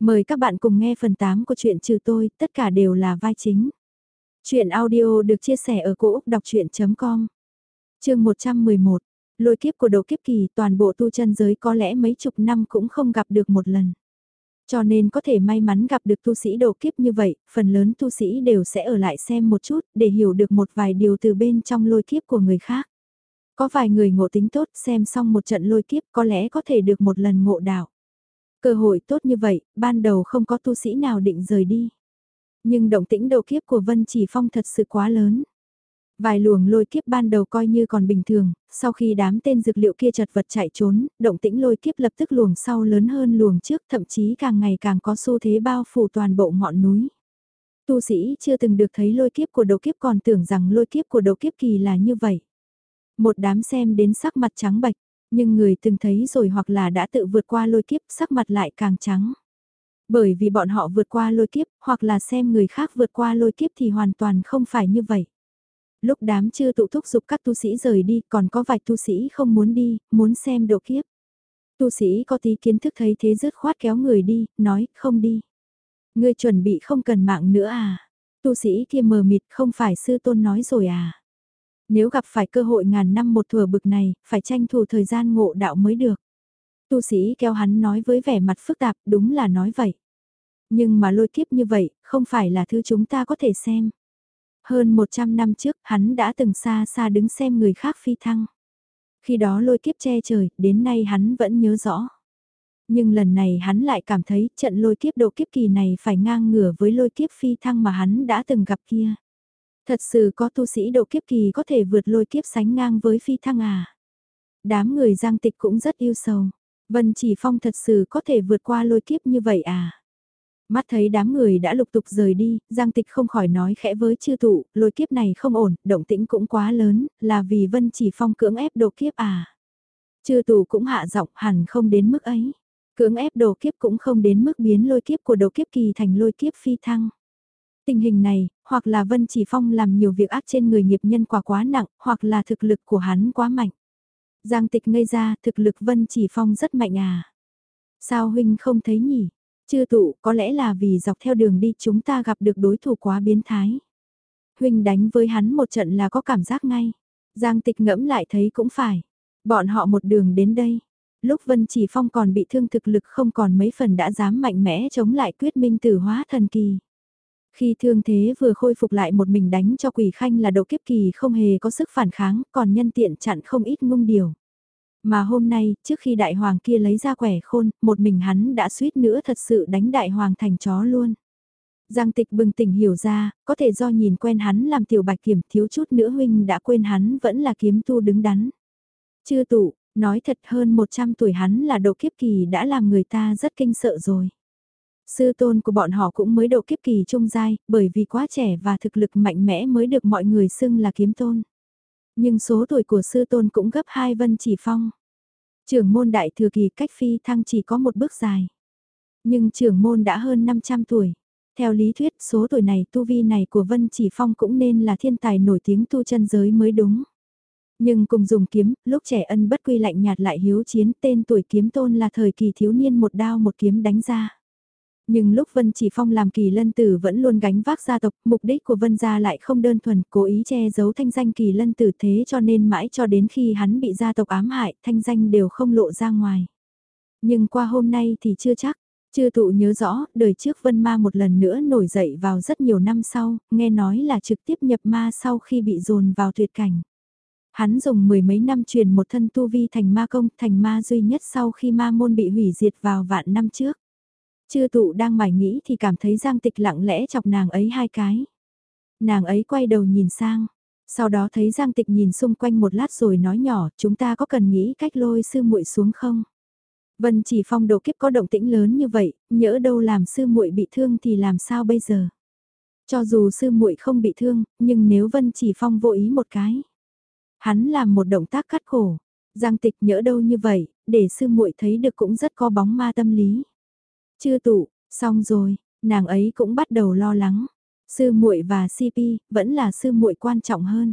Mời các bạn cùng nghe phần 8 của truyện trừ tôi, tất cả đều là vai chính. Chuyện audio được chia sẻ ở cỗ đọc chuyện.com Trường 111, lôi kiếp của đầu kiếp kỳ toàn bộ tu chân giới có lẽ mấy chục năm cũng không gặp được một lần. Cho nên có thể may mắn gặp được tu sĩ đầu kiếp như vậy, phần lớn tu sĩ đều sẽ ở lại xem một chút để hiểu được một vài điều từ bên trong lôi kiếp của người khác. Có vài người ngộ tính tốt xem xong một trận lôi kiếp có lẽ có thể được một lần ngộ đạo. Cơ hội tốt như vậy, ban đầu không có tu sĩ nào định rời đi. Nhưng động tĩnh đầu kiếp của Vân Chỉ Phong thật sự quá lớn. Vài luồng lôi kiếp ban đầu coi như còn bình thường, sau khi đám tên dược liệu kia chật vật chạy trốn, động tĩnh lôi kiếp lập tức luồng sau lớn hơn luồng trước thậm chí càng ngày càng có xu thế bao phủ toàn bộ ngọn núi. Tu sĩ chưa từng được thấy lôi kiếp của đầu kiếp còn tưởng rằng lôi kiếp của đầu kiếp kỳ là như vậy. Một đám xem đến sắc mặt trắng bạch, nhưng người từng thấy rồi hoặc là đã tự vượt qua lôi kiếp sắc mặt lại càng trắng. Bởi vì bọn họ vượt qua lôi kiếp, hoặc là xem người khác vượt qua lôi kiếp thì hoàn toàn không phải như vậy. Lúc đám chưa tụ thúc giục các tu sĩ rời đi, còn có vài tu sĩ không muốn đi, muốn xem độ kiếp. Tu sĩ có tí kiến thức thấy thế rứt khoát kéo người đi, nói, không đi. Ngươi chuẩn bị không cần mạng nữa à? Tu sĩ kia mờ mịt không phải sư tôn nói rồi à? Nếu gặp phải cơ hội ngàn năm một thừa bực này, phải tranh thủ thời gian ngộ đạo mới được. Tu sĩ kéo hắn nói với vẻ mặt phức tạp, đúng là nói vậy. Nhưng mà lôi kiếp như vậy, không phải là thứ chúng ta có thể xem. Hơn 100 năm trước, hắn đã từng xa xa đứng xem người khác phi thăng. Khi đó lôi kiếp che trời, đến nay hắn vẫn nhớ rõ. Nhưng lần này hắn lại cảm thấy trận lôi kiếp độ kiếp kỳ này phải ngang ngửa với lôi kiếp phi thăng mà hắn đã từng gặp kia. Thật sự có tu sĩ độ kiếp kỳ có thể vượt lôi kiếp sánh ngang với phi thăng à. Đám người giang tịch cũng rất yêu sầu. Vân chỉ phong thật sự có thể vượt qua lôi kiếp như vậy à. Mắt thấy đám người đã lục tục rời đi, Giang Tịch không khỏi nói khẽ với chư tụ, lôi kiếp này không ổn, động tĩnh cũng quá lớn, là vì Vân Chỉ Phong cưỡng ép độ kiếp à. Chư tụ cũng hạ giọng hẳn không đến mức ấy. Cưỡng ép độ kiếp cũng không đến mức biến lôi kiếp của độ kiếp kỳ thành lôi kiếp phi thăng. Tình hình này, hoặc là Vân Chỉ Phong làm nhiều việc ác trên người nghiệp nhân quả quá nặng, hoặc là thực lực của hắn quá mạnh. Giang tịch ngây ra, thực lực Vân Chỉ Phong rất mạnh à. Sao huynh không thấy nhỉ? Chưa tụ, có lẽ là vì dọc theo đường đi chúng ta gặp được đối thủ quá biến thái. Huynh đánh với hắn một trận là có cảm giác ngay. Giang tịch ngẫm lại thấy cũng phải. Bọn họ một đường đến đây. Lúc Vân Chỉ Phong còn bị thương thực lực không còn mấy phần đã dám mạnh mẽ chống lại quyết minh tử hóa thần kỳ. Khi thương thế vừa khôi phục lại một mình đánh cho quỷ khanh là độ kiếp kỳ không hề có sức phản kháng, còn nhân tiện chặn không ít ngung điều. Mà hôm nay, trước khi đại hoàng kia lấy ra quẻ khôn, một mình hắn đã suýt nữa thật sự đánh đại hoàng thành chó luôn. Giang tịch bừng tỉnh hiểu ra, có thể do nhìn quen hắn làm tiểu bạch kiểm thiếu chút nữa huynh đã quên hắn vẫn là kiếm tu đứng đắn. Chưa tụ, nói thật hơn 100 tuổi hắn là độ kiếp kỳ đã làm người ta rất kinh sợ rồi. Sư tôn của bọn họ cũng mới độ kiếp kỳ trung giai, bởi vì quá trẻ và thực lực mạnh mẽ mới được mọi người xưng là kiếm tôn. Nhưng số tuổi của sư tôn cũng gấp hai vân chỉ phong. Trưởng môn đại thừa kỳ cách phi thăng chỉ có một bước dài. Nhưng trưởng môn đã hơn 500 tuổi. Theo lý thuyết số tuổi này tu vi này của Vân Chỉ Phong cũng nên là thiên tài nổi tiếng tu chân giới mới đúng. Nhưng cùng dùng kiếm, lúc trẻ ân bất quy lạnh nhạt lại hiếu chiến tên tuổi kiếm tôn là thời kỳ thiếu niên một đao một kiếm đánh ra. Nhưng lúc Vân Chỉ Phong làm kỳ lân tử vẫn luôn gánh vác gia tộc, mục đích của Vân gia lại không đơn thuần, cố ý che giấu thanh danh kỳ lân tử thế cho nên mãi cho đến khi hắn bị gia tộc ám hại, thanh danh đều không lộ ra ngoài. Nhưng qua hôm nay thì chưa chắc, chưa tụ nhớ rõ, đời trước Vân Ma một lần nữa nổi dậy vào rất nhiều năm sau, nghe nói là trực tiếp nhập ma sau khi bị dồn vào tuyệt cảnh. Hắn dùng mười mấy năm truyền một thân tu vi thành ma công, thành ma duy nhất sau khi ma môn bị hủy diệt vào vạn năm trước. Chư tụ đang mải nghĩ thì cảm thấy Giang Tịch lặng lẽ chọc nàng ấy hai cái. Nàng ấy quay đầu nhìn sang, sau đó thấy Giang Tịch nhìn xung quanh một lát rồi nói nhỏ chúng ta có cần nghĩ cách lôi sư muội xuống không? Vân chỉ phong độ kiếp có động tĩnh lớn như vậy, nhỡ đâu làm sư muội bị thương thì làm sao bây giờ? Cho dù sư muội không bị thương, nhưng nếu Vân chỉ phong vô ý một cái. Hắn làm một động tác cắt cổ, Giang Tịch nhỡ đâu như vậy, để sư muội thấy được cũng rất có bóng ma tâm lý. Chưa tụ, xong rồi, nàng ấy cũng bắt đầu lo lắng. Sư muội và CP vẫn là sư muội quan trọng hơn.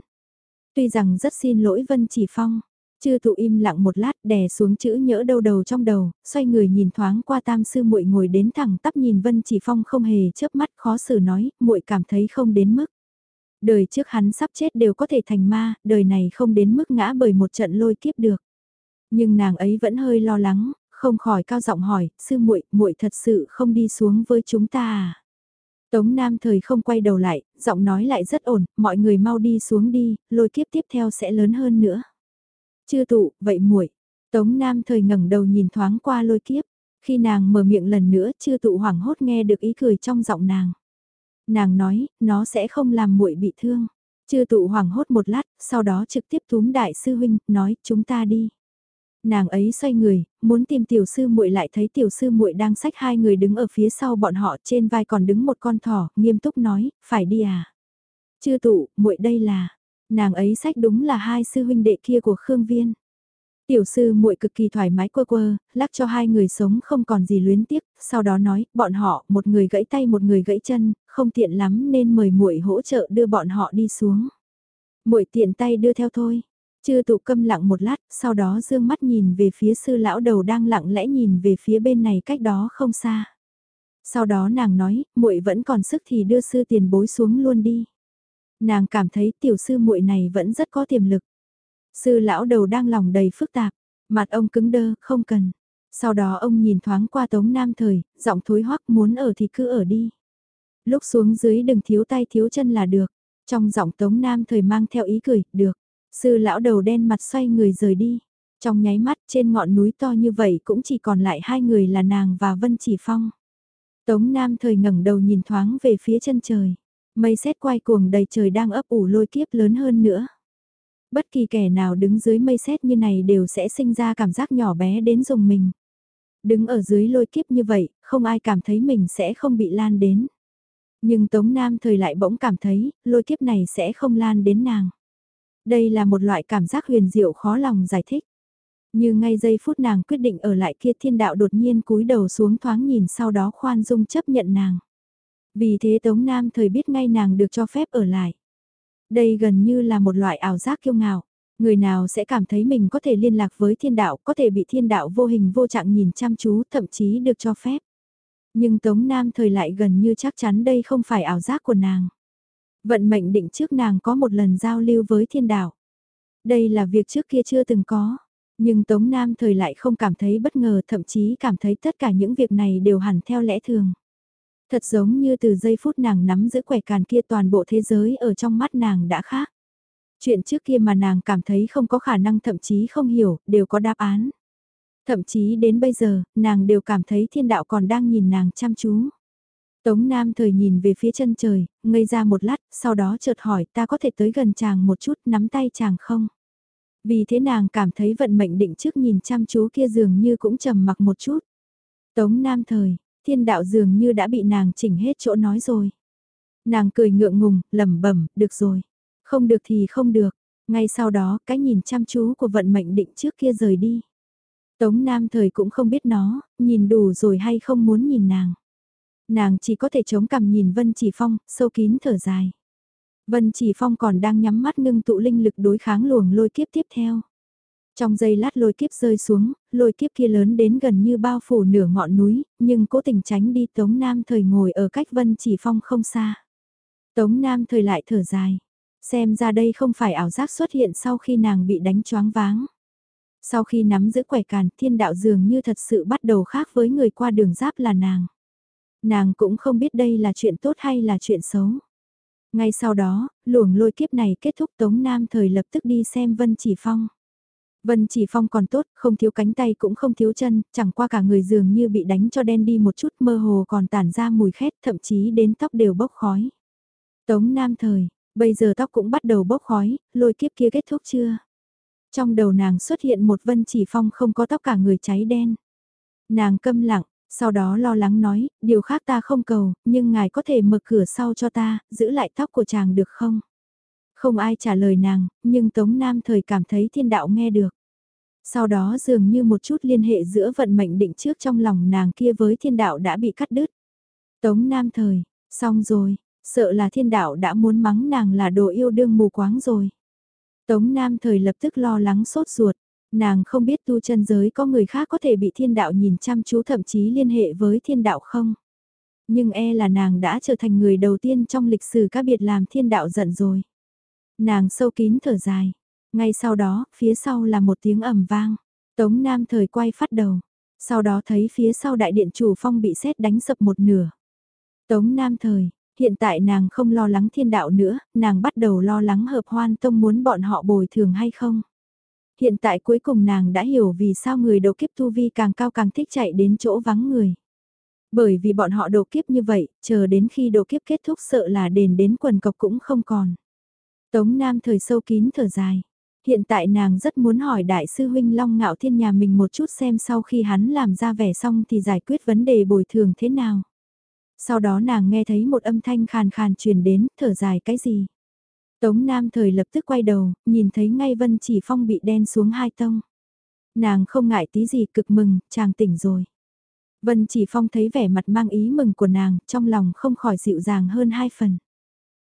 Tuy rằng rất xin lỗi Vân Chỉ Phong, Chư tụ im lặng một lát đè xuống chữ nhỡ đâu đầu trong đầu, xoay người nhìn thoáng qua tam sư muội ngồi đến thẳng tắp nhìn Vân Chỉ Phong không hề chớp mắt khó xử nói, muội cảm thấy không đến mức. Đời trước hắn sắp chết đều có thể thành ma, đời này không đến mức ngã bởi một trận lôi kiếp được. Nhưng nàng ấy vẫn hơi lo lắng, không khỏi cao giọng hỏi, sư muội, muội thật sự không đi xuống với chúng ta à? Tống Nam thời không quay đầu lại, giọng nói lại rất ổn, mọi người mau đi xuống đi, lôi kiếp tiếp theo sẽ lớn hơn nữa. Chưa tụ, vậy muội. Tống Nam thời ngẩng đầu nhìn thoáng qua lôi kiếp, khi nàng mở miệng lần nữa, chưa tụ hoảng hốt nghe được ý cười trong giọng nàng. Nàng nói, nó sẽ không làm muội bị thương. Chưa tụ hoảng hốt một lát, sau đó trực tiếp túm đại sư huynh, nói, chúng ta đi nàng ấy xoay người, muốn tìm tiểu sư muội lại thấy tiểu sư muội đang xách hai người đứng ở phía sau bọn họ trên vai còn đứng một con thỏ, nghiêm túc nói, phải đi à? Chưa tụ, muội đây là, nàng ấy xách đúng là hai sư huynh đệ kia của Khương Viên. Tiểu sư muội cực kỳ thoải mái quơ quơ, lắc cho hai người sống không còn gì luyến tiếc, sau đó nói, bọn họ, một người gãy tay một người gãy chân, không tiện lắm nên mời muội hỗ trợ đưa bọn họ đi xuống. Muội tiện tay đưa theo thôi. Chư tụ câm lặng một lát, sau đó dương mắt nhìn về phía sư lão đầu đang lặng lẽ nhìn về phía bên này cách đó không xa. Sau đó nàng nói, muội vẫn còn sức thì đưa sư tiền bối xuống luôn đi. Nàng cảm thấy tiểu sư muội này vẫn rất có tiềm lực. Sư lão đầu đang lòng đầy phức tạp, mặt ông cứng đơ, không cần. Sau đó ông nhìn thoáng qua tống nam thời, giọng thối hoắc muốn ở thì cứ ở đi. Lúc xuống dưới đừng thiếu tay thiếu chân là được. Trong giọng tống nam thời mang theo ý cười, được. Sư lão đầu đen mặt xoay người rời đi. Trong nháy mắt trên ngọn núi to như vậy cũng chỉ còn lại hai người là nàng và Vân Chỉ Phong. Tống Nam thời ngẩng đầu nhìn thoáng về phía chân trời. Mây xét quay cuồng đầy trời đang ấp ủ lôi kiếp lớn hơn nữa. Bất kỳ kẻ nào đứng dưới mây xét như này đều sẽ sinh ra cảm giác nhỏ bé đến dùng mình. Đứng ở dưới lôi kiếp như vậy, không ai cảm thấy mình sẽ không bị lan đến. Nhưng Tống Nam thời lại bỗng cảm thấy, lôi kiếp này sẽ không lan đến nàng. Đây là một loại cảm giác huyền diệu khó lòng giải thích. Như ngay giây phút nàng quyết định ở lại kia thiên đạo đột nhiên cúi đầu xuống thoáng nhìn sau đó khoan dung chấp nhận nàng. Vì thế Tống Nam thời biết ngay nàng được cho phép ở lại. Đây gần như là một loại ảo giác kiêu ngạo. Người nào sẽ cảm thấy mình có thể liên lạc với thiên đạo, có thể bị thiên đạo vô hình vô trạng nhìn chăm chú, thậm chí được cho phép. Nhưng Tống Nam thời lại gần như chắc chắn đây không phải ảo giác của nàng. Vận mệnh định trước nàng có một lần giao lưu với thiên đạo. Đây là việc trước kia chưa từng có. Nhưng Tống Nam thời lại không cảm thấy bất ngờ thậm chí cảm thấy tất cả những việc này đều hẳn theo lẽ thường. Thật giống như từ giây phút nàng nắm giữ quẻ càn kia toàn bộ thế giới ở trong mắt nàng đã khác. Chuyện trước kia mà nàng cảm thấy không có khả năng thậm chí không hiểu, đều có đáp án. Thậm chí đến bây giờ, nàng đều cảm thấy thiên đạo còn đang nhìn nàng chăm chú. Tống Nam thời nhìn về phía chân trời, ngây ra một lát, sau đó chợt hỏi ta có thể tới gần chàng một chút nắm tay chàng không? Vì thế nàng cảm thấy vận mệnh định trước nhìn chăm chú kia dường như cũng trầm mặc một chút. Tống Nam thời, thiên đạo dường như đã bị nàng chỉnh hết chỗ nói rồi. Nàng cười ngượng ngùng, lẩm bẩm, được rồi. Không được thì không được. Ngay sau đó, cái nhìn chăm chú của vận mệnh định trước kia rời đi. Tống Nam thời cũng không biết nó, nhìn đủ rồi hay không muốn nhìn nàng. Nàng chỉ có thể chống cằm nhìn Vân Chỉ Phong, sâu kín thở dài. Vân Chỉ Phong còn đang nhắm mắt ngưng tụ linh lực đối kháng luồng lôi kiếp tiếp theo. Trong giây lát lôi kiếp rơi xuống, lôi kiếp kia lớn đến gần như bao phủ nửa ngọn núi, nhưng cố tình tránh đi Tống Nam thời ngồi ở cách Vân Chỉ Phong không xa. Tống Nam thời lại thở dài. Xem ra đây không phải ảo giác xuất hiện sau khi nàng bị đánh choáng váng. Sau khi nắm giữ quẻ càn, thiên đạo dường như thật sự bắt đầu khác với người qua đường giáp là nàng. Nàng cũng không biết đây là chuyện tốt hay là chuyện xấu. Ngay sau đó, luồng lôi kiếp này kết thúc Tống Nam thời lập tức đi xem Vân Chỉ Phong. Vân Chỉ Phong còn tốt, không thiếu cánh tay cũng không thiếu chân, chẳng qua cả người dường như bị đánh cho đen đi một chút mơ hồ còn tản ra mùi khét thậm chí đến tóc đều bốc khói. Tống Nam thời, bây giờ tóc cũng bắt đầu bốc khói, lôi kiếp kia kết thúc chưa? Trong đầu nàng xuất hiện một Vân Chỉ Phong không có tóc cả người cháy đen. Nàng câm lặng, sau đó lo lắng nói, điều khác ta không cầu, nhưng ngài có thể mở cửa sau cho ta, giữ lại tóc của chàng được không? Không ai trả lời nàng, nhưng Tống Nam thời cảm thấy thiên đạo nghe được. Sau đó dường như một chút liên hệ giữa vận mệnh định trước trong lòng nàng kia với thiên đạo đã bị cắt đứt. Tống Nam thời, xong rồi, sợ là thiên đạo đã muốn mắng nàng là đồ yêu đương mù quáng rồi. Tống Nam thời lập tức lo lắng sốt ruột, Nàng không biết tu chân giới có người khác có thể bị thiên đạo nhìn chăm chú thậm chí liên hệ với thiên đạo không? Nhưng e là nàng đã trở thành người đầu tiên trong lịch sử các biệt làm thiên đạo giận rồi. Nàng sâu kín thở dài. Ngay sau đó, phía sau là một tiếng ầm vang. Tống Nam thời quay phát đầu. Sau đó thấy phía sau đại điện chủ phong bị xét đánh sập một nửa. Tống Nam thời, hiện tại nàng không lo lắng thiên đạo nữa, nàng bắt đầu lo lắng hợp hoan tông muốn bọn họ bồi thường hay không. Hiện tại cuối cùng nàng đã hiểu vì sao người đầu kiếp tu vi càng cao càng thích chạy đến chỗ vắng người. Bởi vì bọn họ đồ kiếp như vậy, chờ đến khi đồ kiếp kết thúc sợ là đền đến quần cọc cũng không còn. Tống Nam thời sâu kín thở dài. Hiện tại nàng rất muốn hỏi đại sư huynh Long Ngạo Thiên nhà mình một chút xem sau khi hắn làm ra vẻ xong thì giải quyết vấn đề bồi thường thế nào. Sau đó nàng nghe thấy một âm thanh khàn khàn truyền đến, thở dài cái gì. Tống Nam thời lập tức quay đầu, nhìn thấy ngay Vân Chỉ Phong bị đen xuống hai tông. Nàng không ngại tí gì cực mừng, chàng tỉnh rồi. Vân Chỉ Phong thấy vẻ mặt mang ý mừng của nàng, trong lòng không khỏi dịu dàng hơn hai phần.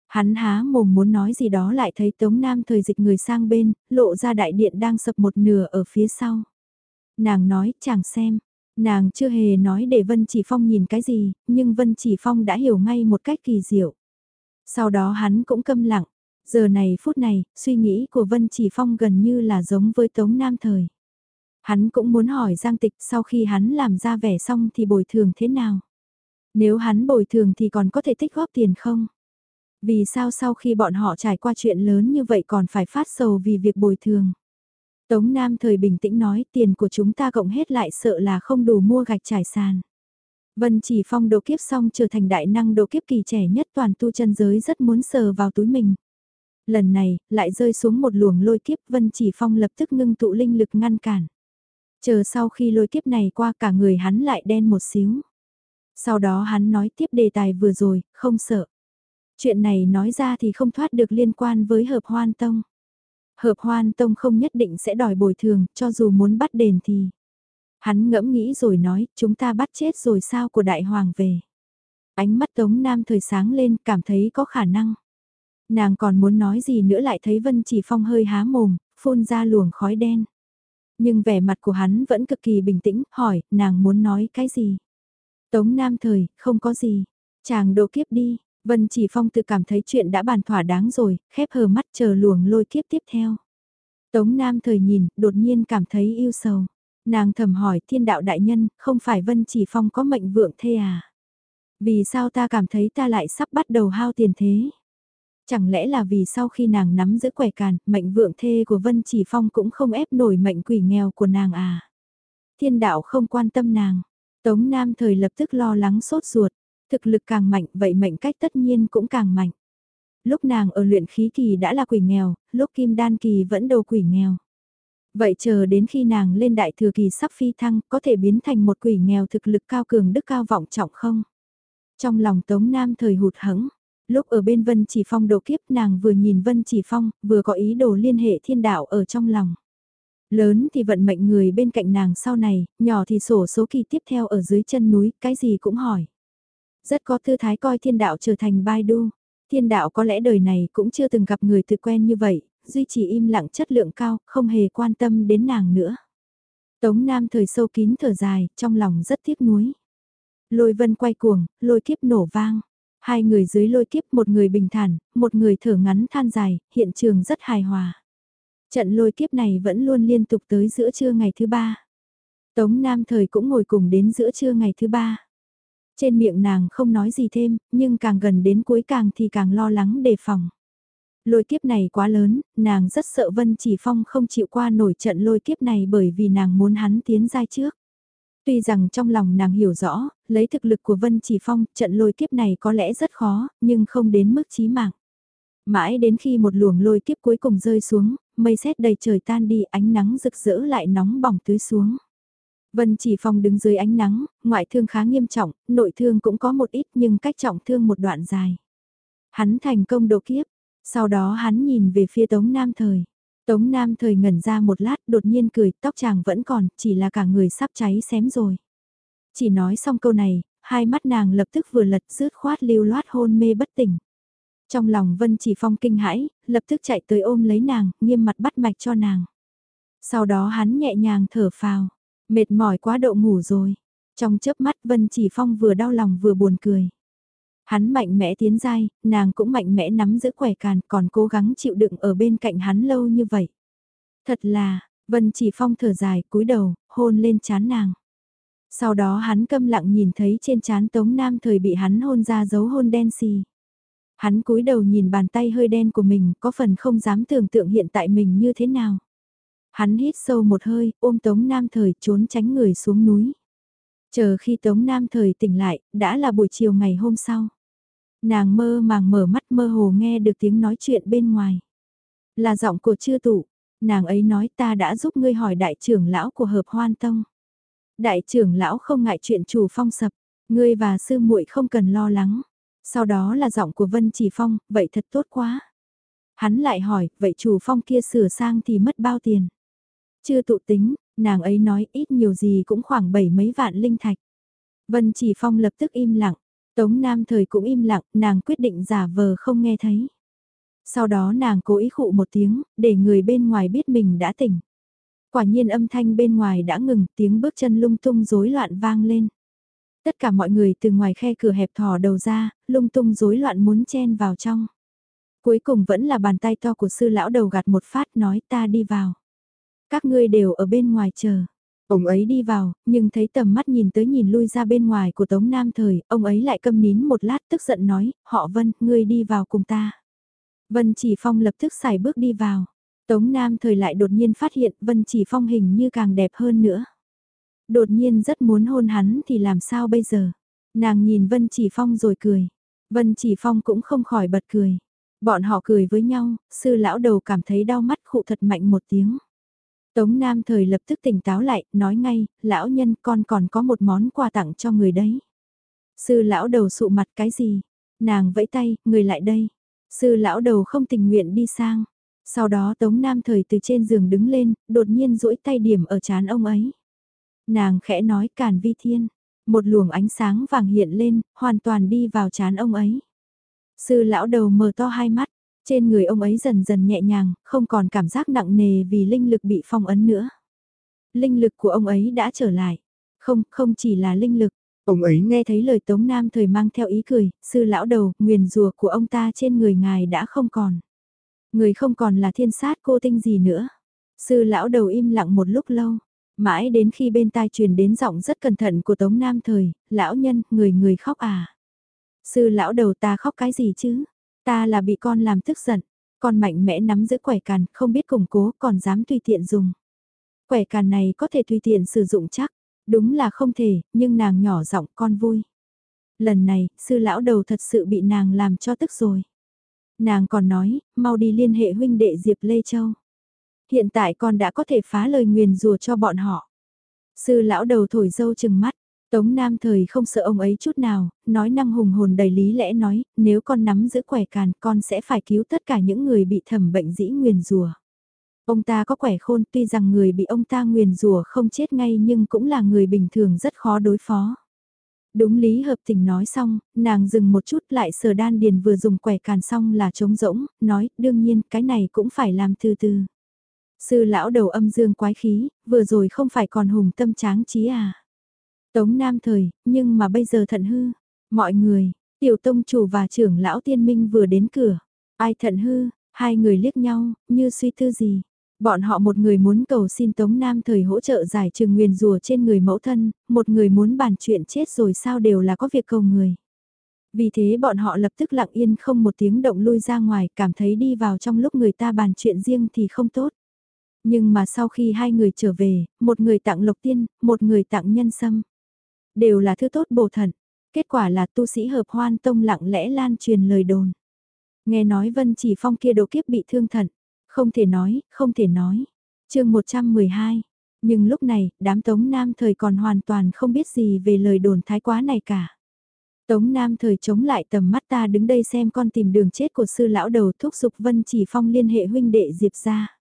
Hắn há mồm muốn nói gì đó lại thấy Tống Nam thời dịch người sang bên, lộ ra đại điện đang sập một nửa ở phía sau. Nàng nói, chàng xem. Nàng chưa hề nói để Vân Chỉ Phong nhìn cái gì, nhưng Vân Chỉ Phong đã hiểu ngay một cách kỳ diệu. Sau đó hắn cũng câm lặng. Giờ này phút này, suy nghĩ của Vân Chỉ Phong gần như là giống với Tống Nam thời. Hắn cũng muốn hỏi Giang Tịch sau khi hắn làm ra vẻ xong thì bồi thường thế nào? Nếu hắn bồi thường thì còn có thể tích góp tiền không? Vì sao sau khi bọn họ trải qua chuyện lớn như vậy còn phải phát sầu vì việc bồi thường? Tống Nam thời bình tĩnh nói tiền của chúng ta cộng hết lại sợ là không đủ mua gạch trải sàn. Vân chỉ phong độ kiếp xong trở thành đại năng độ kiếp kỳ trẻ nhất toàn tu chân giới rất muốn sờ vào túi mình. Lần này, lại rơi xuống một luồng lôi kiếp Vân chỉ phong lập tức ngưng tụ linh lực ngăn cản. Chờ sau khi lôi kiếp này qua cả người hắn lại đen một xíu. Sau đó hắn nói tiếp đề tài vừa rồi, không sợ. Chuyện này nói ra thì không thoát được liên quan với hợp hoan tông. Hợp hoan tông không nhất định sẽ đòi bồi thường, cho dù muốn bắt đền thì. Hắn ngẫm nghĩ rồi nói, chúng ta bắt chết rồi sao của đại hoàng về. Ánh mắt tống nam thời sáng lên, cảm thấy có khả năng. Nàng còn muốn nói gì nữa lại thấy Vân Chỉ Phong hơi há mồm, phun ra luồng khói đen. Nhưng vẻ mặt của hắn vẫn cực kỳ bình tĩnh, hỏi, nàng muốn nói cái gì? Tống Nam Thời, không có gì. Chàng độ kiếp đi, Vân Chỉ Phong tự cảm thấy chuyện đã bàn thỏa đáng rồi, khép hờ mắt chờ luồng lôi kiếp tiếp theo. Tống Nam Thời nhìn, đột nhiên cảm thấy yêu sầu. Nàng thầm hỏi thiên đạo đại nhân, không phải Vân Chỉ Phong có mệnh vượng thê à? Vì sao ta cảm thấy ta lại sắp bắt đầu hao tiền thế? Chẳng lẽ là vì sau khi nàng nắm giữ quẻ càn, mệnh vượng thê của Vân Chỉ Phong cũng không ép nổi mệnh quỷ nghèo của nàng à? Thiên đạo không quan tâm nàng. Tống Nam thời lập tức lo lắng sốt ruột. Thực lực càng mạnh vậy mệnh cách tất nhiên cũng càng mạnh. Lúc nàng ở luyện khí kỳ đã là quỷ nghèo, lúc kim đan kỳ vẫn đầu quỷ nghèo. Vậy chờ đến khi nàng lên đại thừa kỳ sắp phi thăng có thể biến thành một quỷ nghèo thực lực cao cường đức cao vọng trọng không? Trong lòng Tống Nam thời hụt hẫng Lúc ở bên Vân Chỉ Phong đồ kiếp nàng vừa nhìn Vân Chỉ Phong, vừa có ý đồ liên hệ thiên đạo ở trong lòng. Lớn thì vận mệnh người bên cạnh nàng sau này, nhỏ thì sổ số kỳ tiếp theo ở dưới chân núi, cái gì cũng hỏi. Rất có tư thái coi thiên đạo trở thành bai đu. Thiên đạo có lẽ đời này cũng chưa từng gặp người tự quen như vậy, duy trì im lặng chất lượng cao, không hề quan tâm đến nàng nữa. Tống Nam thời sâu kín thở dài, trong lòng rất tiếc nuối. Lôi vân quay cuồng, lôi kiếp nổ vang. Hai người dưới lôi kiếp một người bình thản, một người thở ngắn than dài, hiện trường rất hài hòa. Trận lôi kiếp này vẫn luôn liên tục tới giữa trưa ngày thứ ba. Tống Nam thời cũng ngồi cùng đến giữa trưa ngày thứ ba. Trên miệng nàng không nói gì thêm, nhưng càng gần đến cuối càng thì càng lo lắng đề phòng. Lôi kiếp này quá lớn, nàng rất sợ Vân Chỉ Phong không chịu qua nổi trận lôi kiếp này bởi vì nàng muốn hắn tiến giai trước. Tuy rằng trong lòng nàng hiểu rõ, lấy thực lực của Vân Chỉ Phong, trận lôi kiếp này có lẽ rất khó, nhưng không đến mức chí mạng. Mãi đến khi một luồng lôi kiếp cuối cùng rơi xuống, mây sét đầy trời tan đi, ánh nắng rực rỡ lại nóng bỏng tưới xuống. Vân Chỉ Phong đứng dưới ánh nắng, ngoại thương khá nghiêm trọng, nội thương cũng có một ít nhưng cách trọng thương một đoạn dài. Hắn thành công độ kiếp, sau đó hắn nhìn về phía Tống Nam Thời. Tống Nam Thời ngẩn ra một lát đột nhiên cười, tóc chàng vẫn còn, chỉ là cả người sắp cháy xém rồi. Chỉ nói xong câu này, hai mắt nàng lập tức vừa lật rứt khoát lưu loát hôn mê bất tỉnh. Trong lòng Vân Chỉ Phong kinh hãi, lập tức chạy tới ôm lấy nàng, nghiêm mặt bắt mạch cho nàng. Sau đó hắn nhẹ nhàng thở phào, mệt mỏi quá độ ngủ rồi. Trong chớp mắt Vân Chỉ Phong vừa đau lòng vừa buồn cười. Hắn mạnh mẽ tiến dai, nàng cũng mạnh mẽ nắm giữ khỏe càn còn cố gắng chịu đựng ở bên cạnh hắn lâu như vậy. Thật là, Vân Chỉ Phong thở dài cúi đầu, hôn lên chán nàng. Sau đó hắn câm lặng nhìn thấy trên chán Tống Nam thời bị hắn hôn ra dấu hôn đen xì. Hắn cúi đầu nhìn bàn tay hơi đen của mình có phần không dám tưởng tượng hiện tại mình như thế nào. Hắn hít sâu một hơi, ôm Tống Nam thời trốn tránh người xuống núi. Chờ khi Tống Nam thời tỉnh lại, đã là buổi chiều ngày hôm sau. Nàng mơ màng mở mắt mơ hồ nghe được tiếng nói chuyện bên ngoài. Là giọng của chư tụ, nàng ấy nói ta đã giúp ngươi hỏi đại trưởng lão của hợp hoan tông. Đại trưởng lão không ngại chuyện chủ phong sập, ngươi và sư muội không cần lo lắng. Sau đó là giọng của Vân Chỉ Phong, vậy thật tốt quá. Hắn lại hỏi, vậy chủ phong kia sửa sang thì mất bao tiền? Chưa tụ tính, nàng ấy nói ít nhiều gì cũng khoảng bảy mấy vạn linh thạch. Vân Chỉ Phong lập tức im lặng, Tống Nam thời cũng im lặng, nàng quyết định giả vờ không nghe thấy. Sau đó nàng cố ý khụ một tiếng, để người bên ngoài biết mình đã tỉnh. Quả nhiên âm thanh bên ngoài đã ngừng, tiếng bước chân lung tung rối loạn vang lên. Tất cả mọi người từ ngoài khe cửa hẹp thò đầu ra, lung tung rối loạn muốn chen vào trong. Cuối cùng vẫn là bàn tay to của sư lão đầu gạt một phát nói ta đi vào. Các ngươi đều ở bên ngoài chờ. Ông ấy đi vào, nhưng thấy tầm mắt nhìn tới nhìn lui ra bên ngoài của Tống Nam Thời, ông ấy lại câm nín một lát tức giận nói, họ Vân, ngươi đi vào cùng ta. Vân Chỉ Phong lập tức xài bước đi vào. Tống Nam Thời lại đột nhiên phát hiện Vân Chỉ Phong hình như càng đẹp hơn nữa. Đột nhiên rất muốn hôn hắn thì làm sao bây giờ? Nàng nhìn Vân Chỉ Phong rồi cười. Vân Chỉ Phong cũng không khỏi bật cười. Bọn họ cười với nhau, sư lão đầu cảm thấy đau mắt khụ thật mạnh một tiếng. Tống Nam thời lập tức tỉnh táo lại, nói ngay, lão nhân con còn có một món quà tặng cho người đấy. Sư lão đầu sụ mặt cái gì? Nàng vẫy tay, người lại đây. Sư lão đầu không tình nguyện đi sang. Sau đó Tống Nam thời từ trên giường đứng lên, đột nhiên duỗi tay điểm ở chán ông ấy. Nàng khẽ nói càn vi thiên. Một luồng ánh sáng vàng hiện lên, hoàn toàn đi vào chán ông ấy. Sư lão đầu mở to hai mắt, trên người ông ấy dần dần nhẹ nhàng, không còn cảm giác nặng nề vì linh lực bị phong ấn nữa. Linh lực của ông ấy đã trở lại. Không, không chỉ là linh lực. Ông ấy nghe thấy lời Tống Nam thời mang theo ý cười, sư lão đầu, nguyền rùa của ông ta trên người ngài đã không còn. Người không còn là thiên sát cô tinh gì nữa. Sư lão đầu im lặng một lúc lâu, mãi đến khi bên tai truyền đến giọng rất cẩn thận của Tống Nam thời, lão nhân, người người khóc à. Sư lão đầu ta khóc cái gì chứ? Ta là bị con làm tức giận, con mạnh mẽ nắm giữ quẻ càn, không biết củng cố còn dám tùy tiện dùng. Quẻ càn này có thể tùy tiện sử dụng chắc, đúng là không thể, nhưng nàng nhỏ giọng con vui. Lần này, sư lão đầu thật sự bị nàng làm cho tức rồi. Nàng còn nói, mau đi liên hệ huynh đệ Diệp Lê Châu. Hiện tại con đã có thể phá lời nguyền rùa cho bọn họ. Sư lão đầu thổi dâu chừng mắt, Tống Nam thời không sợ ông ấy chút nào, nói năng hùng hồn đầy lý lẽ nói, nếu con nắm giữ quẻ càn con sẽ phải cứu tất cả những người bị thẩm bệnh dĩ nguyền rùa. Ông ta có quẻ khôn tuy rằng người bị ông ta nguyền rùa không chết ngay nhưng cũng là người bình thường rất khó đối phó. Đúng lý hợp tình nói xong, nàng dừng một chút lại sờ đan điền vừa dùng quẻ càn xong là trống rỗng, nói đương nhiên cái này cũng phải làm từ từ. Sư lão đầu âm dương quái khí, vừa rồi không phải còn hùng tâm tráng trí à. Tống Nam thời, nhưng mà bây giờ thận hư. Mọi người, tiểu tông chủ và trưởng lão tiên minh vừa đến cửa. Ai thận hư, hai người liếc nhau, như suy tư gì. Bọn họ một người muốn cầu xin Tống Nam thời hỗ trợ giải trừ nguyền rùa trên người mẫu thân, một người muốn bàn chuyện chết rồi sao đều là có việc cầu người. Vì thế bọn họ lập tức lặng yên không một tiếng động lui ra ngoài, cảm thấy đi vào trong lúc người ta bàn chuyện riêng thì không tốt. Nhưng mà sau khi hai người trở về, một người tặng lộc tiên, một người tặng nhân sâm đều là thứ tốt bổ thận. Kết quả là tu sĩ hợp hoan tông lặng lẽ lan truyền lời đồn. Nghe nói Vân Chỉ Phong kia độ kiếp bị thương thận. Không thể nói, không thể nói. chương 112. Nhưng lúc này, đám Tống Nam thời còn hoàn toàn không biết gì về lời đồn thái quá này cả. Tống Nam thời chống lại tầm mắt ta đứng đây xem con tìm đường chết của sư lão đầu thúc giục Vân Chỉ Phong liên hệ huynh đệ Diệp ra.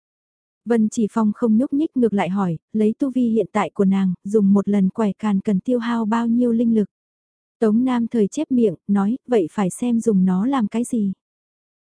Vân Chỉ Phong không nhúc nhích ngược lại hỏi, lấy tu vi hiện tại của nàng, dùng một lần quẻ càn cần tiêu hao bao nhiêu linh lực. Tống Nam thời chép miệng, nói, vậy phải xem dùng nó làm cái gì.